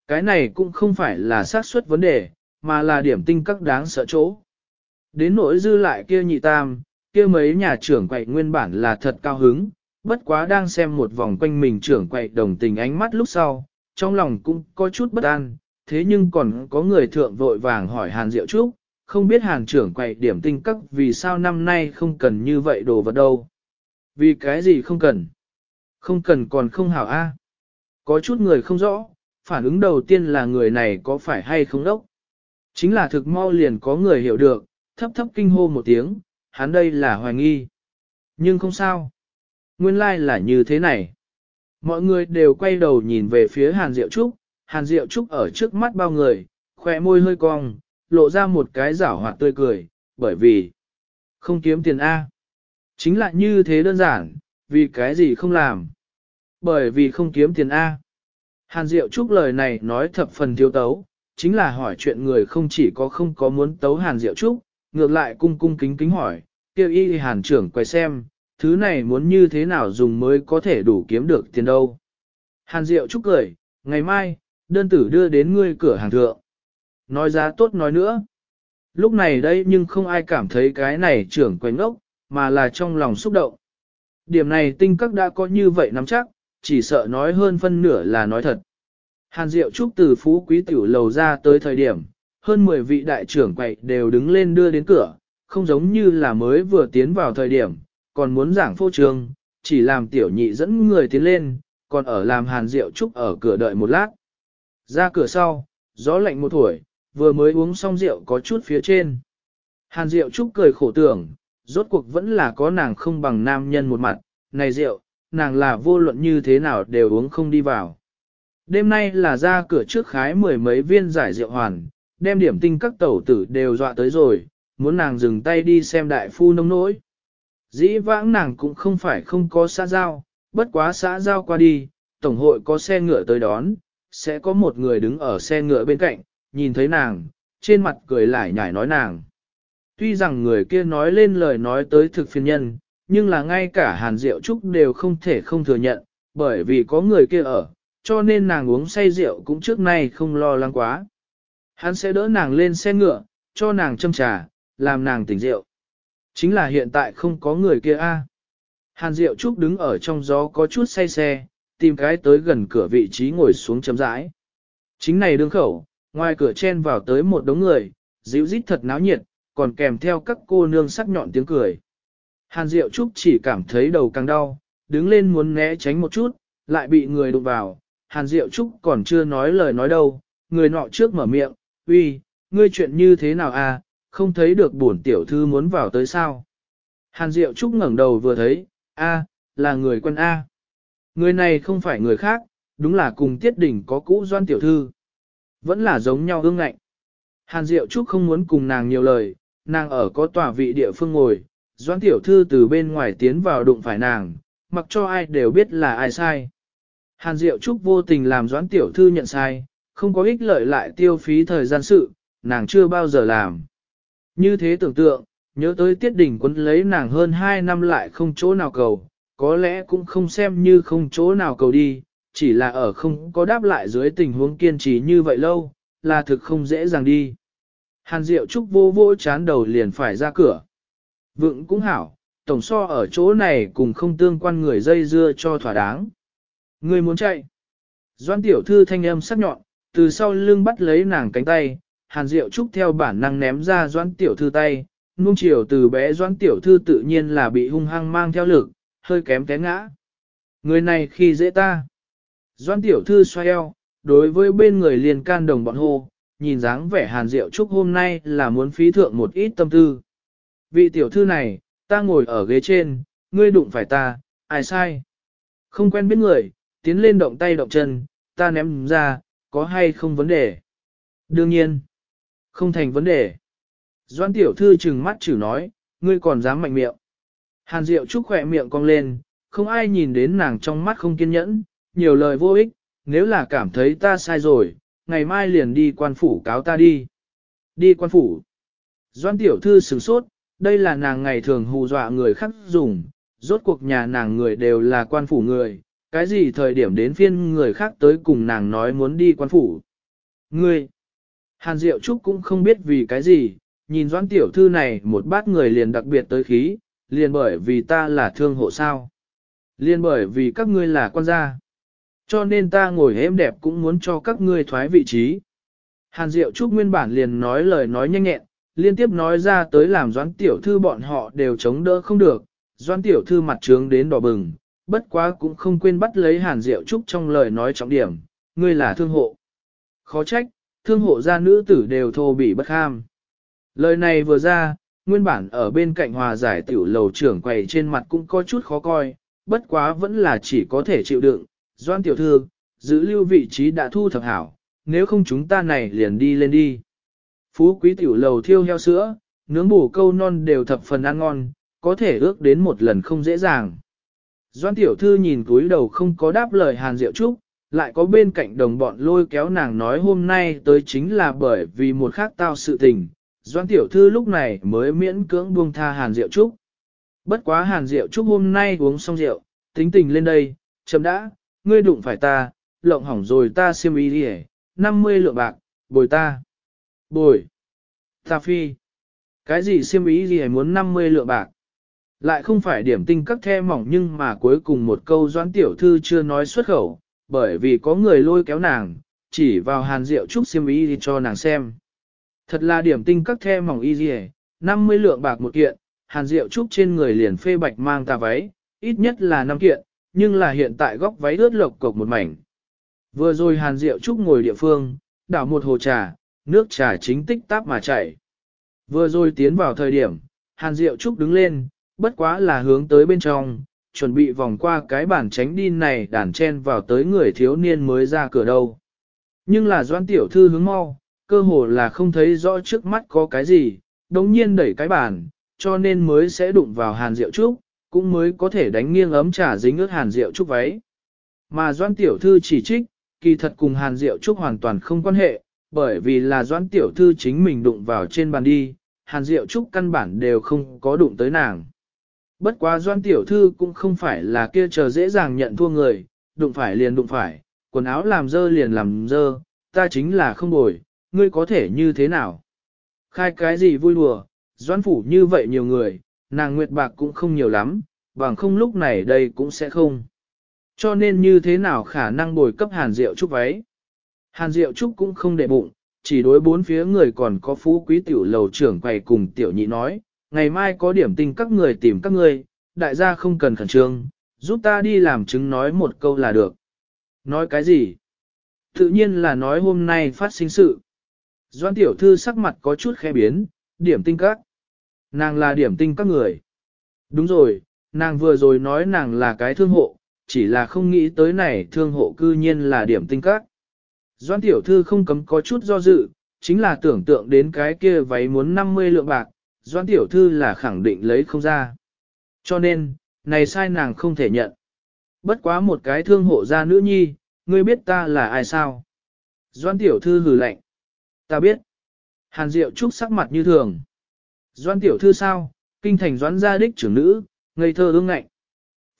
Cái này cũng không phải là xác suất vấn đề, mà là điểm tinh các đáng sợ chỗ. Đến nỗi dư lại kia nhị tam, kia mấy nhà trưởng quậy nguyên bản là thật cao hứng, bất quá đang xem một vòng quanh mình trưởng quậy đồng tình ánh mắt lúc sau, trong lòng cũng có chút bất an, thế nhưng còn có người thượng vội vàng hỏi Hàn Diệu Trúc, không biết hàng trưởng quậy điểm tinh cấp vì sao năm nay không cần như vậy đồ vật đâu. Vì cái gì không cần? Không cần còn không hảo a. Có chút người không rõ, phản ứng đầu tiên là người này có phải hay không đốc. Chính là thực mau liền có người hiểu được, thấp thấp kinh hô một tiếng, hắn đây là hoài nghi. Nhưng không sao. Nguyên lai like là như thế này. Mọi người đều quay đầu nhìn về phía Hàn Diệu Trúc, Hàn Diệu Trúc ở trước mắt bao người, khỏe môi hơi cong, lộ ra một cái giảo hoạt tươi cười, bởi vì không kiếm tiền A. Chính là như thế đơn giản, vì cái gì không làm? Bởi vì không kiếm tiền A. Hàn Diệu Trúc lời này nói thập phần thiếu tấu, chính là hỏi chuyện người không chỉ có không có muốn tấu Hàn Diệu Trúc, ngược lại cung cung kính kính hỏi, kêu y Hàn trưởng quay xem, thứ này muốn như thế nào dùng mới có thể đủ kiếm được tiền đâu. Hàn Diệu Trúc cười, ngày mai, đơn tử đưa đến ngươi cửa hàng thượng nói giá tốt nói nữa. Lúc này đây nhưng không ai cảm thấy cái này trưởng quanh ốc, mà là trong lòng xúc động. Điểm này tinh các đã có như vậy nắm chắc, chỉ sợ nói hơn phân nửa là nói thật. Hàn Diệu Trúc từ phú quý tiểu lầu ra tới thời điểm, hơn 10 vị đại trưởng quậy đều đứng lên đưa đến cửa, không giống như là mới vừa tiến vào thời điểm, còn muốn giảng phô trường, chỉ làm tiểu nhị dẫn người tiến lên, còn ở làm Hàn Diệu Trúc ở cửa đợi một lát. Ra cửa sau, gió lạnh một tuổi vừa mới uống xong rượu có chút phía trên. Hàn rượu trúc cười khổ tưởng, rốt cuộc vẫn là có nàng không bằng nam nhân một mặt, này rượu, nàng là vô luận như thế nào đều uống không đi vào. Đêm nay là ra cửa trước khái mười mấy viên giải rượu hoàn, đem điểm tinh các tẩu tử đều dọa tới rồi, muốn nàng dừng tay đi xem đại phu nông nỗi. Dĩ vãng nàng cũng không phải không có xã giao, bất quá xã giao qua đi, tổng hội có xe ngựa tới đón, sẽ có một người đứng ở xe ngựa bên cạnh, nhìn thấy nàng, trên mặt cười lại nhảy nói nàng. Tuy rằng người kia nói lên lời nói tới thực phiền nhân, nhưng là ngay cả Hàn Diệu Trúc đều không thể không thừa nhận, bởi vì có người kia ở, cho nên nàng uống say rượu cũng trước nay không lo lắng quá. Hắn sẽ đỡ nàng lên xe ngựa, cho nàng châm trà, làm nàng tỉnh rượu. Chính là hiện tại không có người kia a. Hàn Diệu Trúc đứng ở trong gió có chút say xe, tìm cái tới gần cửa vị trí ngồi xuống chấm rãi. Chính này đương khẩu, ngoài cửa chen vào tới một đống người, dịu rít thật náo nhiệt, còn kèm theo các cô nương sắc nhọn tiếng cười. Hàn Diệu Trúc chỉ cảm thấy đầu càng đau, đứng lên muốn né tránh một chút, lại bị người đụng vào. Hàn Diệu Trúc còn chưa nói lời nói đâu, người nọ trước mở miệng, uy, ngươi chuyện như thế nào à, không thấy được bổn tiểu thư muốn vào tới sao. Hàn Diệu Trúc ngẩng đầu vừa thấy, a, là người quân A. Người này không phải người khác, đúng là cùng tiết đỉnh có cũ doan tiểu thư. Vẫn là giống nhau ương ngạnh. Hàn Diệu Trúc không muốn cùng nàng nhiều lời, nàng ở có tòa vị địa phương ngồi, Doãn Tiểu Thư từ bên ngoài tiến vào đụng phải nàng, mặc cho ai đều biết là ai sai. Hàn Diệu Trúc vô tình làm Doãn Tiểu Thư nhận sai, không có ích lợi lại tiêu phí thời gian sự, nàng chưa bao giờ làm. Như thế tưởng tượng, nhớ tới tiết đỉnh quấn lấy nàng hơn 2 năm lại không chỗ nào cầu, có lẽ cũng không xem như không chỗ nào cầu đi, chỉ là ở không có đáp lại dưới tình huống kiên trì như vậy lâu, là thực không dễ dàng đi. Hàn Diệu Trúc vô vô chán đầu liền phải ra cửa. Vượng cũng hảo, tổng so ở chỗ này cùng không tương quan người dây dưa cho thỏa đáng. Người muốn chạy. Doan tiểu thư thanh âm sắc nhọn, từ sau lưng bắt lấy nàng cánh tay, Hàn Diệu Trúc theo bản năng ném ra doan tiểu thư tay, nuông chiều từ bé doan tiểu thư tự nhiên là bị hung hăng mang theo lực, hơi kém té ngã. Người này khi dễ ta. Doan tiểu thư xoay eo, đối với bên người liền can đồng bọn hô, nhìn dáng vẻ hàn diệu trúc hôm nay là muốn phí thượng một ít tâm tư. Vị tiểu thư này, ta ngồi ở ghế trên, ngươi đụng phải ta, ai sai? Không quen biết người, tiến lên động tay động chân, ta ném ra, có hay không vấn đề? Đương nhiên, không thành vấn đề. Doan tiểu thư trừng mắt chử nói, ngươi còn dám mạnh miệng. Hàn Diệu Trúc khỏe miệng cong lên, không ai nhìn đến nàng trong mắt không kiên nhẫn, nhiều lời vô ích, nếu là cảm thấy ta sai rồi, ngày mai liền đi quan phủ cáo ta đi. Đi quan phủ. Doan tiểu thư sửng sốt, đây là nàng ngày thường hù dọa người khác dùng, rốt cuộc nhà nàng người đều là quan phủ người, cái gì thời điểm đến phiên người khác tới cùng nàng nói muốn đi quan phủ. Ngươi, Hàn Diệu Trúc cũng không biết vì cái gì, nhìn doãn tiểu thư này một bát người liền đặc biệt tới khí, liền bởi vì ta là thương hộ sao. Liền bởi vì các ngươi là quan gia cho nên ta ngồi êm đẹp cũng muốn cho các ngươi thoái vị trí. Hàn Diệu Trúc nguyên bản liền nói lời nói nhanh nhẹn, liên tiếp nói ra tới làm doãn tiểu thư bọn họ đều chống đỡ không được, doãn tiểu thư mặt trướng đến đỏ bừng, bất quá cũng không quên bắt lấy Hàn Diệu Trúc trong lời nói trọng điểm, ngươi là thương hộ. Khó trách, thương hộ gia nữ tử đều thô bị bất ham. Lời này vừa ra, nguyên bản ở bên cạnh hòa giải tiểu lầu trưởng quầy trên mặt cũng có chút khó coi, bất quá vẫn là chỉ có thể chịu đựng, Doan tiểu thư, giữ lưu vị trí đã thu thập hảo, nếu không chúng ta này liền đi lên đi. Phú quý tiểu lầu thiêu heo sữa, nướng bù câu non đều thập phần ăn ngon, có thể ước đến một lần không dễ dàng. Doan tiểu thư nhìn cúi đầu không có đáp lời Hàn Diệu Trúc, lại có bên cạnh đồng bọn lôi kéo nàng nói hôm nay tới chính là bởi vì một khác tao sự tình. Doan tiểu thư lúc này mới miễn cưỡng buông tha Hàn Diệu Trúc. Bất quá Hàn Diệu Trúc hôm nay uống xong rượu, tính tình lên đây, chấm đã, ngươi đụng phải ta, lộng hỏng rồi ta xem ý đi hề, 50 lượng bạc, bồi ta. Bồi. Ta phi. Cái gì xem ý gì muốn 50 lượng bạc? Lại không phải điểm tinh các the mỏng nhưng mà cuối cùng một câu doãn tiểu thư chưa nói xuất khẩu, bởi vì có người lôi kéo nàng, chỉ vào hàn rượu chúc xem ý gì cho nàng xem. Thật là điểm tinh các the mỏng y gì 50 lượng bạc một kiện, hàn rượu trúc trên người liền phê bạch mang ta váy, ít nhất là 5 kiện, nhưng là hiện tại góc váy ướt lộc cộc một mảnh. Vừa rồi Hàn Diệu Trúc ngồi địa phương, đảo một hồ trà, nước trà chính tích táp mà chảy. Vừa rồi tiến vào thời điểm, Hàn Diệu Trúc đứng lên, bất quá là hướng tới bên trong, chuẩn bị vòng qua cái bản tránh đi này đàn chen vào tới người thiếu niên mới ra cửa đâu. Nhưng là doan tiểu thư hướng mau, cơ hồ là không thấy rõ trước mắt có cái gì, đồng nhiên đẩy cái bản, cho nên mới sẽ đụng vào Hàn Diệu Trúc, cũng mới có thể đánh nghiêng ấm trà dính ướt hàn rượu trúc váy. Mà Doan Tiểu Thư chỉ trích, kỳ thật cùng hàn rượu trúc hoàn toàn không quan hệ, bởi vì là Doan Tiểu Thư chính mình đụng vào trên bàn đi, hàn rượu trúc căn bản đều không có đụng tới nàng. Bất quá Doan Tiểu Thư cũng không phải là kia chờ dễ dàng nhận thua người, đụng phải liền đụng phải, quần áo làm dơ liền làm dơ, ta chính là không bồi, ngươi có thể như thế nào? Khai cái gì vui đùa, Doan Phủ như vậy nhiều người, nàng nguyệt bạc cũng không nhiều lắm, bằng không lúc này đây cũng sẽ không. Cho nên như thế nào khả năng bồi cấp hàn diệu trúc váy? Hàn diệu trúc cũng không để bụng, chỉ đối bốn phía người còn có phú quý tiểu lầu trưởng quầy cùng tiểu nhị nói, ngày mai có điểm tình các người tìm các người, đại gia không cần khẩn trương, giúp ta đi làm chứng nói một câu là được. Nói cái gì? Tự nhiên là nói hôm nay phát sinh sự. Doan tiểu thư sắc mặt có chút khẽ biến, điểm tinh các. Nàng là điểm tinh các người. Đúng rồi, nàng vừa rồi nói nàng là cái thương hộ, chỉ là không nghĩ tới này thương hộ cư nhiên là điểm tinh các. Doan tiểu thư không cấm có chút do dự, chính là tưởng tượng đến cái kia váy muốn 50 lượng bạc, doan tiểu thư là khẳng định lấy không ra. Cho nên, này sai nàng không thể nhận. Bất quá một cái thương hộ ra nữ nhi, ngươi biết ta là ai sao? Doan tiểu thư hừ lạnh. Ta biết. Hàn Diệu Trúc sắc mặt như thường. Doan tiểu thư sao, kinh thành doãn gia đích trưởng nữ, ngây thơ ương ngạnh.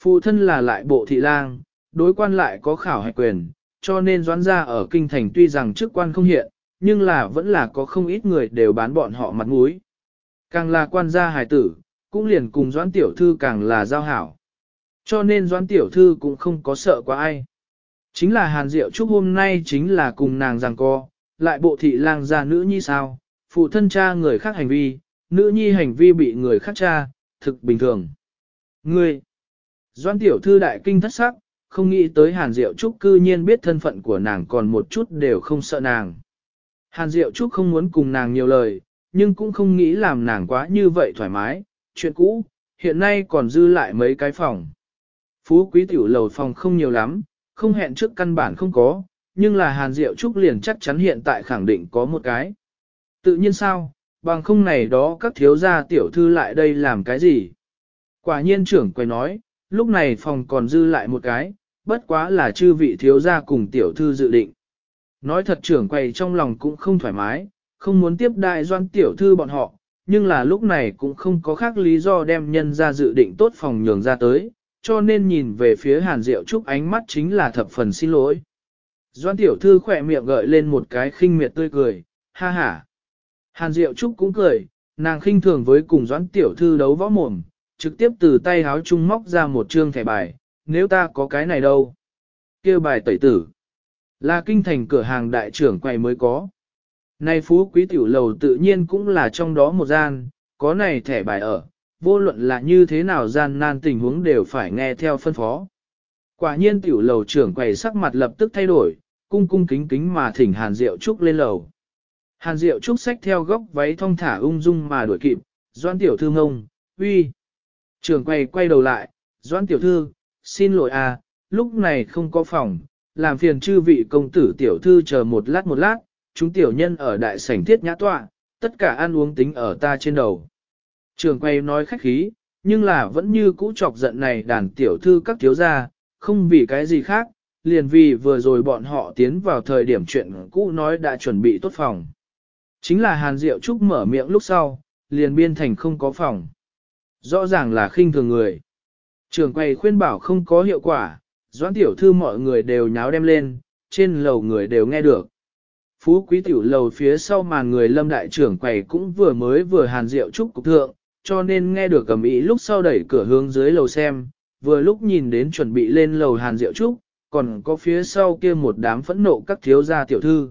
Phụ thân là lại bộ thị lang, đối quan lại có khảo hạch quyền, cho nên doãn gia ở kinh thành tuy rằng chức quan không hiện, nhưng là vẫn là có không ít người đều bán bọn họ mặt mũi. Càng là quan gia hài tử, cũng liền cùng doãn tiểu thư càng là giao hảo. Cho nên doãn tiểu thư cũng không có sợ quá ai. Chính là Hàn Diệu Trúc hôm nay chính là cùng nàng rằng co, lại bộ thị lang gia nữ như sao, phụ thân cha người khác hành vi, nữ nhi hành vi bị người khác tra, thực bình thường. Ngươi, doan tiểu thư đại kinh thất sắc, không nghĩ tới Hàn Diệu Trúc cư nhiên biết thân phận của nàng còn một chút đều không sợ nàng. Hàn Diệu Trúc không muốn cùng nàng nhiều lời, nhưng cũng không nghĩ làm nàng quá như vậy thoải mái, chuyện cũ, hiện nay còn dư lại mấy cái phòng. Phú quý tiểu lầu phòng không nhiều lắm, không hẹn trước căn bản không có, nhưng là Hàn Diệu Trúc liền chắc chắn hiện tại khẳng định có một cái. Tự nhiên sao, bằng không này đó các thiếu gia tiểu thư lại đây làm cái gì. Quả nhiên trưởng quầy nói, lúc này phòng còn dư lại một cái, bất quá là chư vị thiếu gia cùng tiểu thư dự định. Nói thật trưởng quầy trong lòng cũng không thoải mái, không muốn tiếp đại doan tiểu thư bọn họ, nhưng là lúc này cũng không có khác lý do đem nhân ra dự định tốt phòng nhường ra tới, cho nên nhìn về phía hàn diệu trúc ánh mắt chính là thập phần xin lỗi. Doan tiểu thư khỏe miệng gợi lên một cái khinh miệt tươi cười, ha ha. Hàn Diệu Trúc cũng cười, nàng khinh thường với cùng doãn tiểu thư đấu võ mồm, trực tiếp từ tay háo trung móc ra một trương thẻ bài, nếu ta có cái này đâu. kêu bài tẩy tử. Là kinh thành cửa hàng đại trưởng quầy mới có. Nay phú quý tiểu lầu tự nhiên cũng là trong đó một gian, có này thẻ bài ở, vô luận là như thế nào gian nan tình huống đều phải nghe theo phân phó. Quả nhiên tiểu lầu trưởng quầy sắc mặt lập tức thay đổi, cung cung kính kính mà thỉnh Hàn Diệu Trúc lên lầu. Hàn Diệu Trúc sách theo góc váy thong thả ung dung mà đuổi kịp, Doan Tiểu Thư ngông, uy. Trường quay quay đầu lại, Doan Tiểu Thư, xin lỗi à, lúc này không có phòng, làm phiền chư vị công tử Tiểu Thư chờ một lát một lát, chúng Tiểu Nhân ở đại sảnh thiết nhã tọa, tất cả ăn uống tính ở ta trên đầu. Trường quay nói khách khí, nhưng là vẫn như cũ chọc giận này đàn Tiểu Thư các thiếu gia, không vì cái gì khác, liền vì vừa rồi bọn họ tiến vào thời điểm chuyện cũ nói đã chuẩn bị tốt phòng. Chính là Hàn Diệu Trúc mở miệng lúc sau, liền biên thành không có phòng. Rõ ràng là khinh thường người. Trường quầy khuyên bảo không có hiệu quả, doãn tiểu thư mọi người đều nháo đem lên, trên lầu người đều nghe được. Phú quý tiểu lầu phía sau màn người lâm đại trưởng quầy cũng vừa mới vừa Hàn Diệu Trúc cục thượng, cho nên nghe được cầm ý lúc sau đẩy cửa hướng dưới lầu xem, vừa lúc nhìn đến chuẩn bị lên lầu Hàn Diệu Trúc, còn có phía sau kia một đám phẫn nộ các thiếu gia tiểu thư.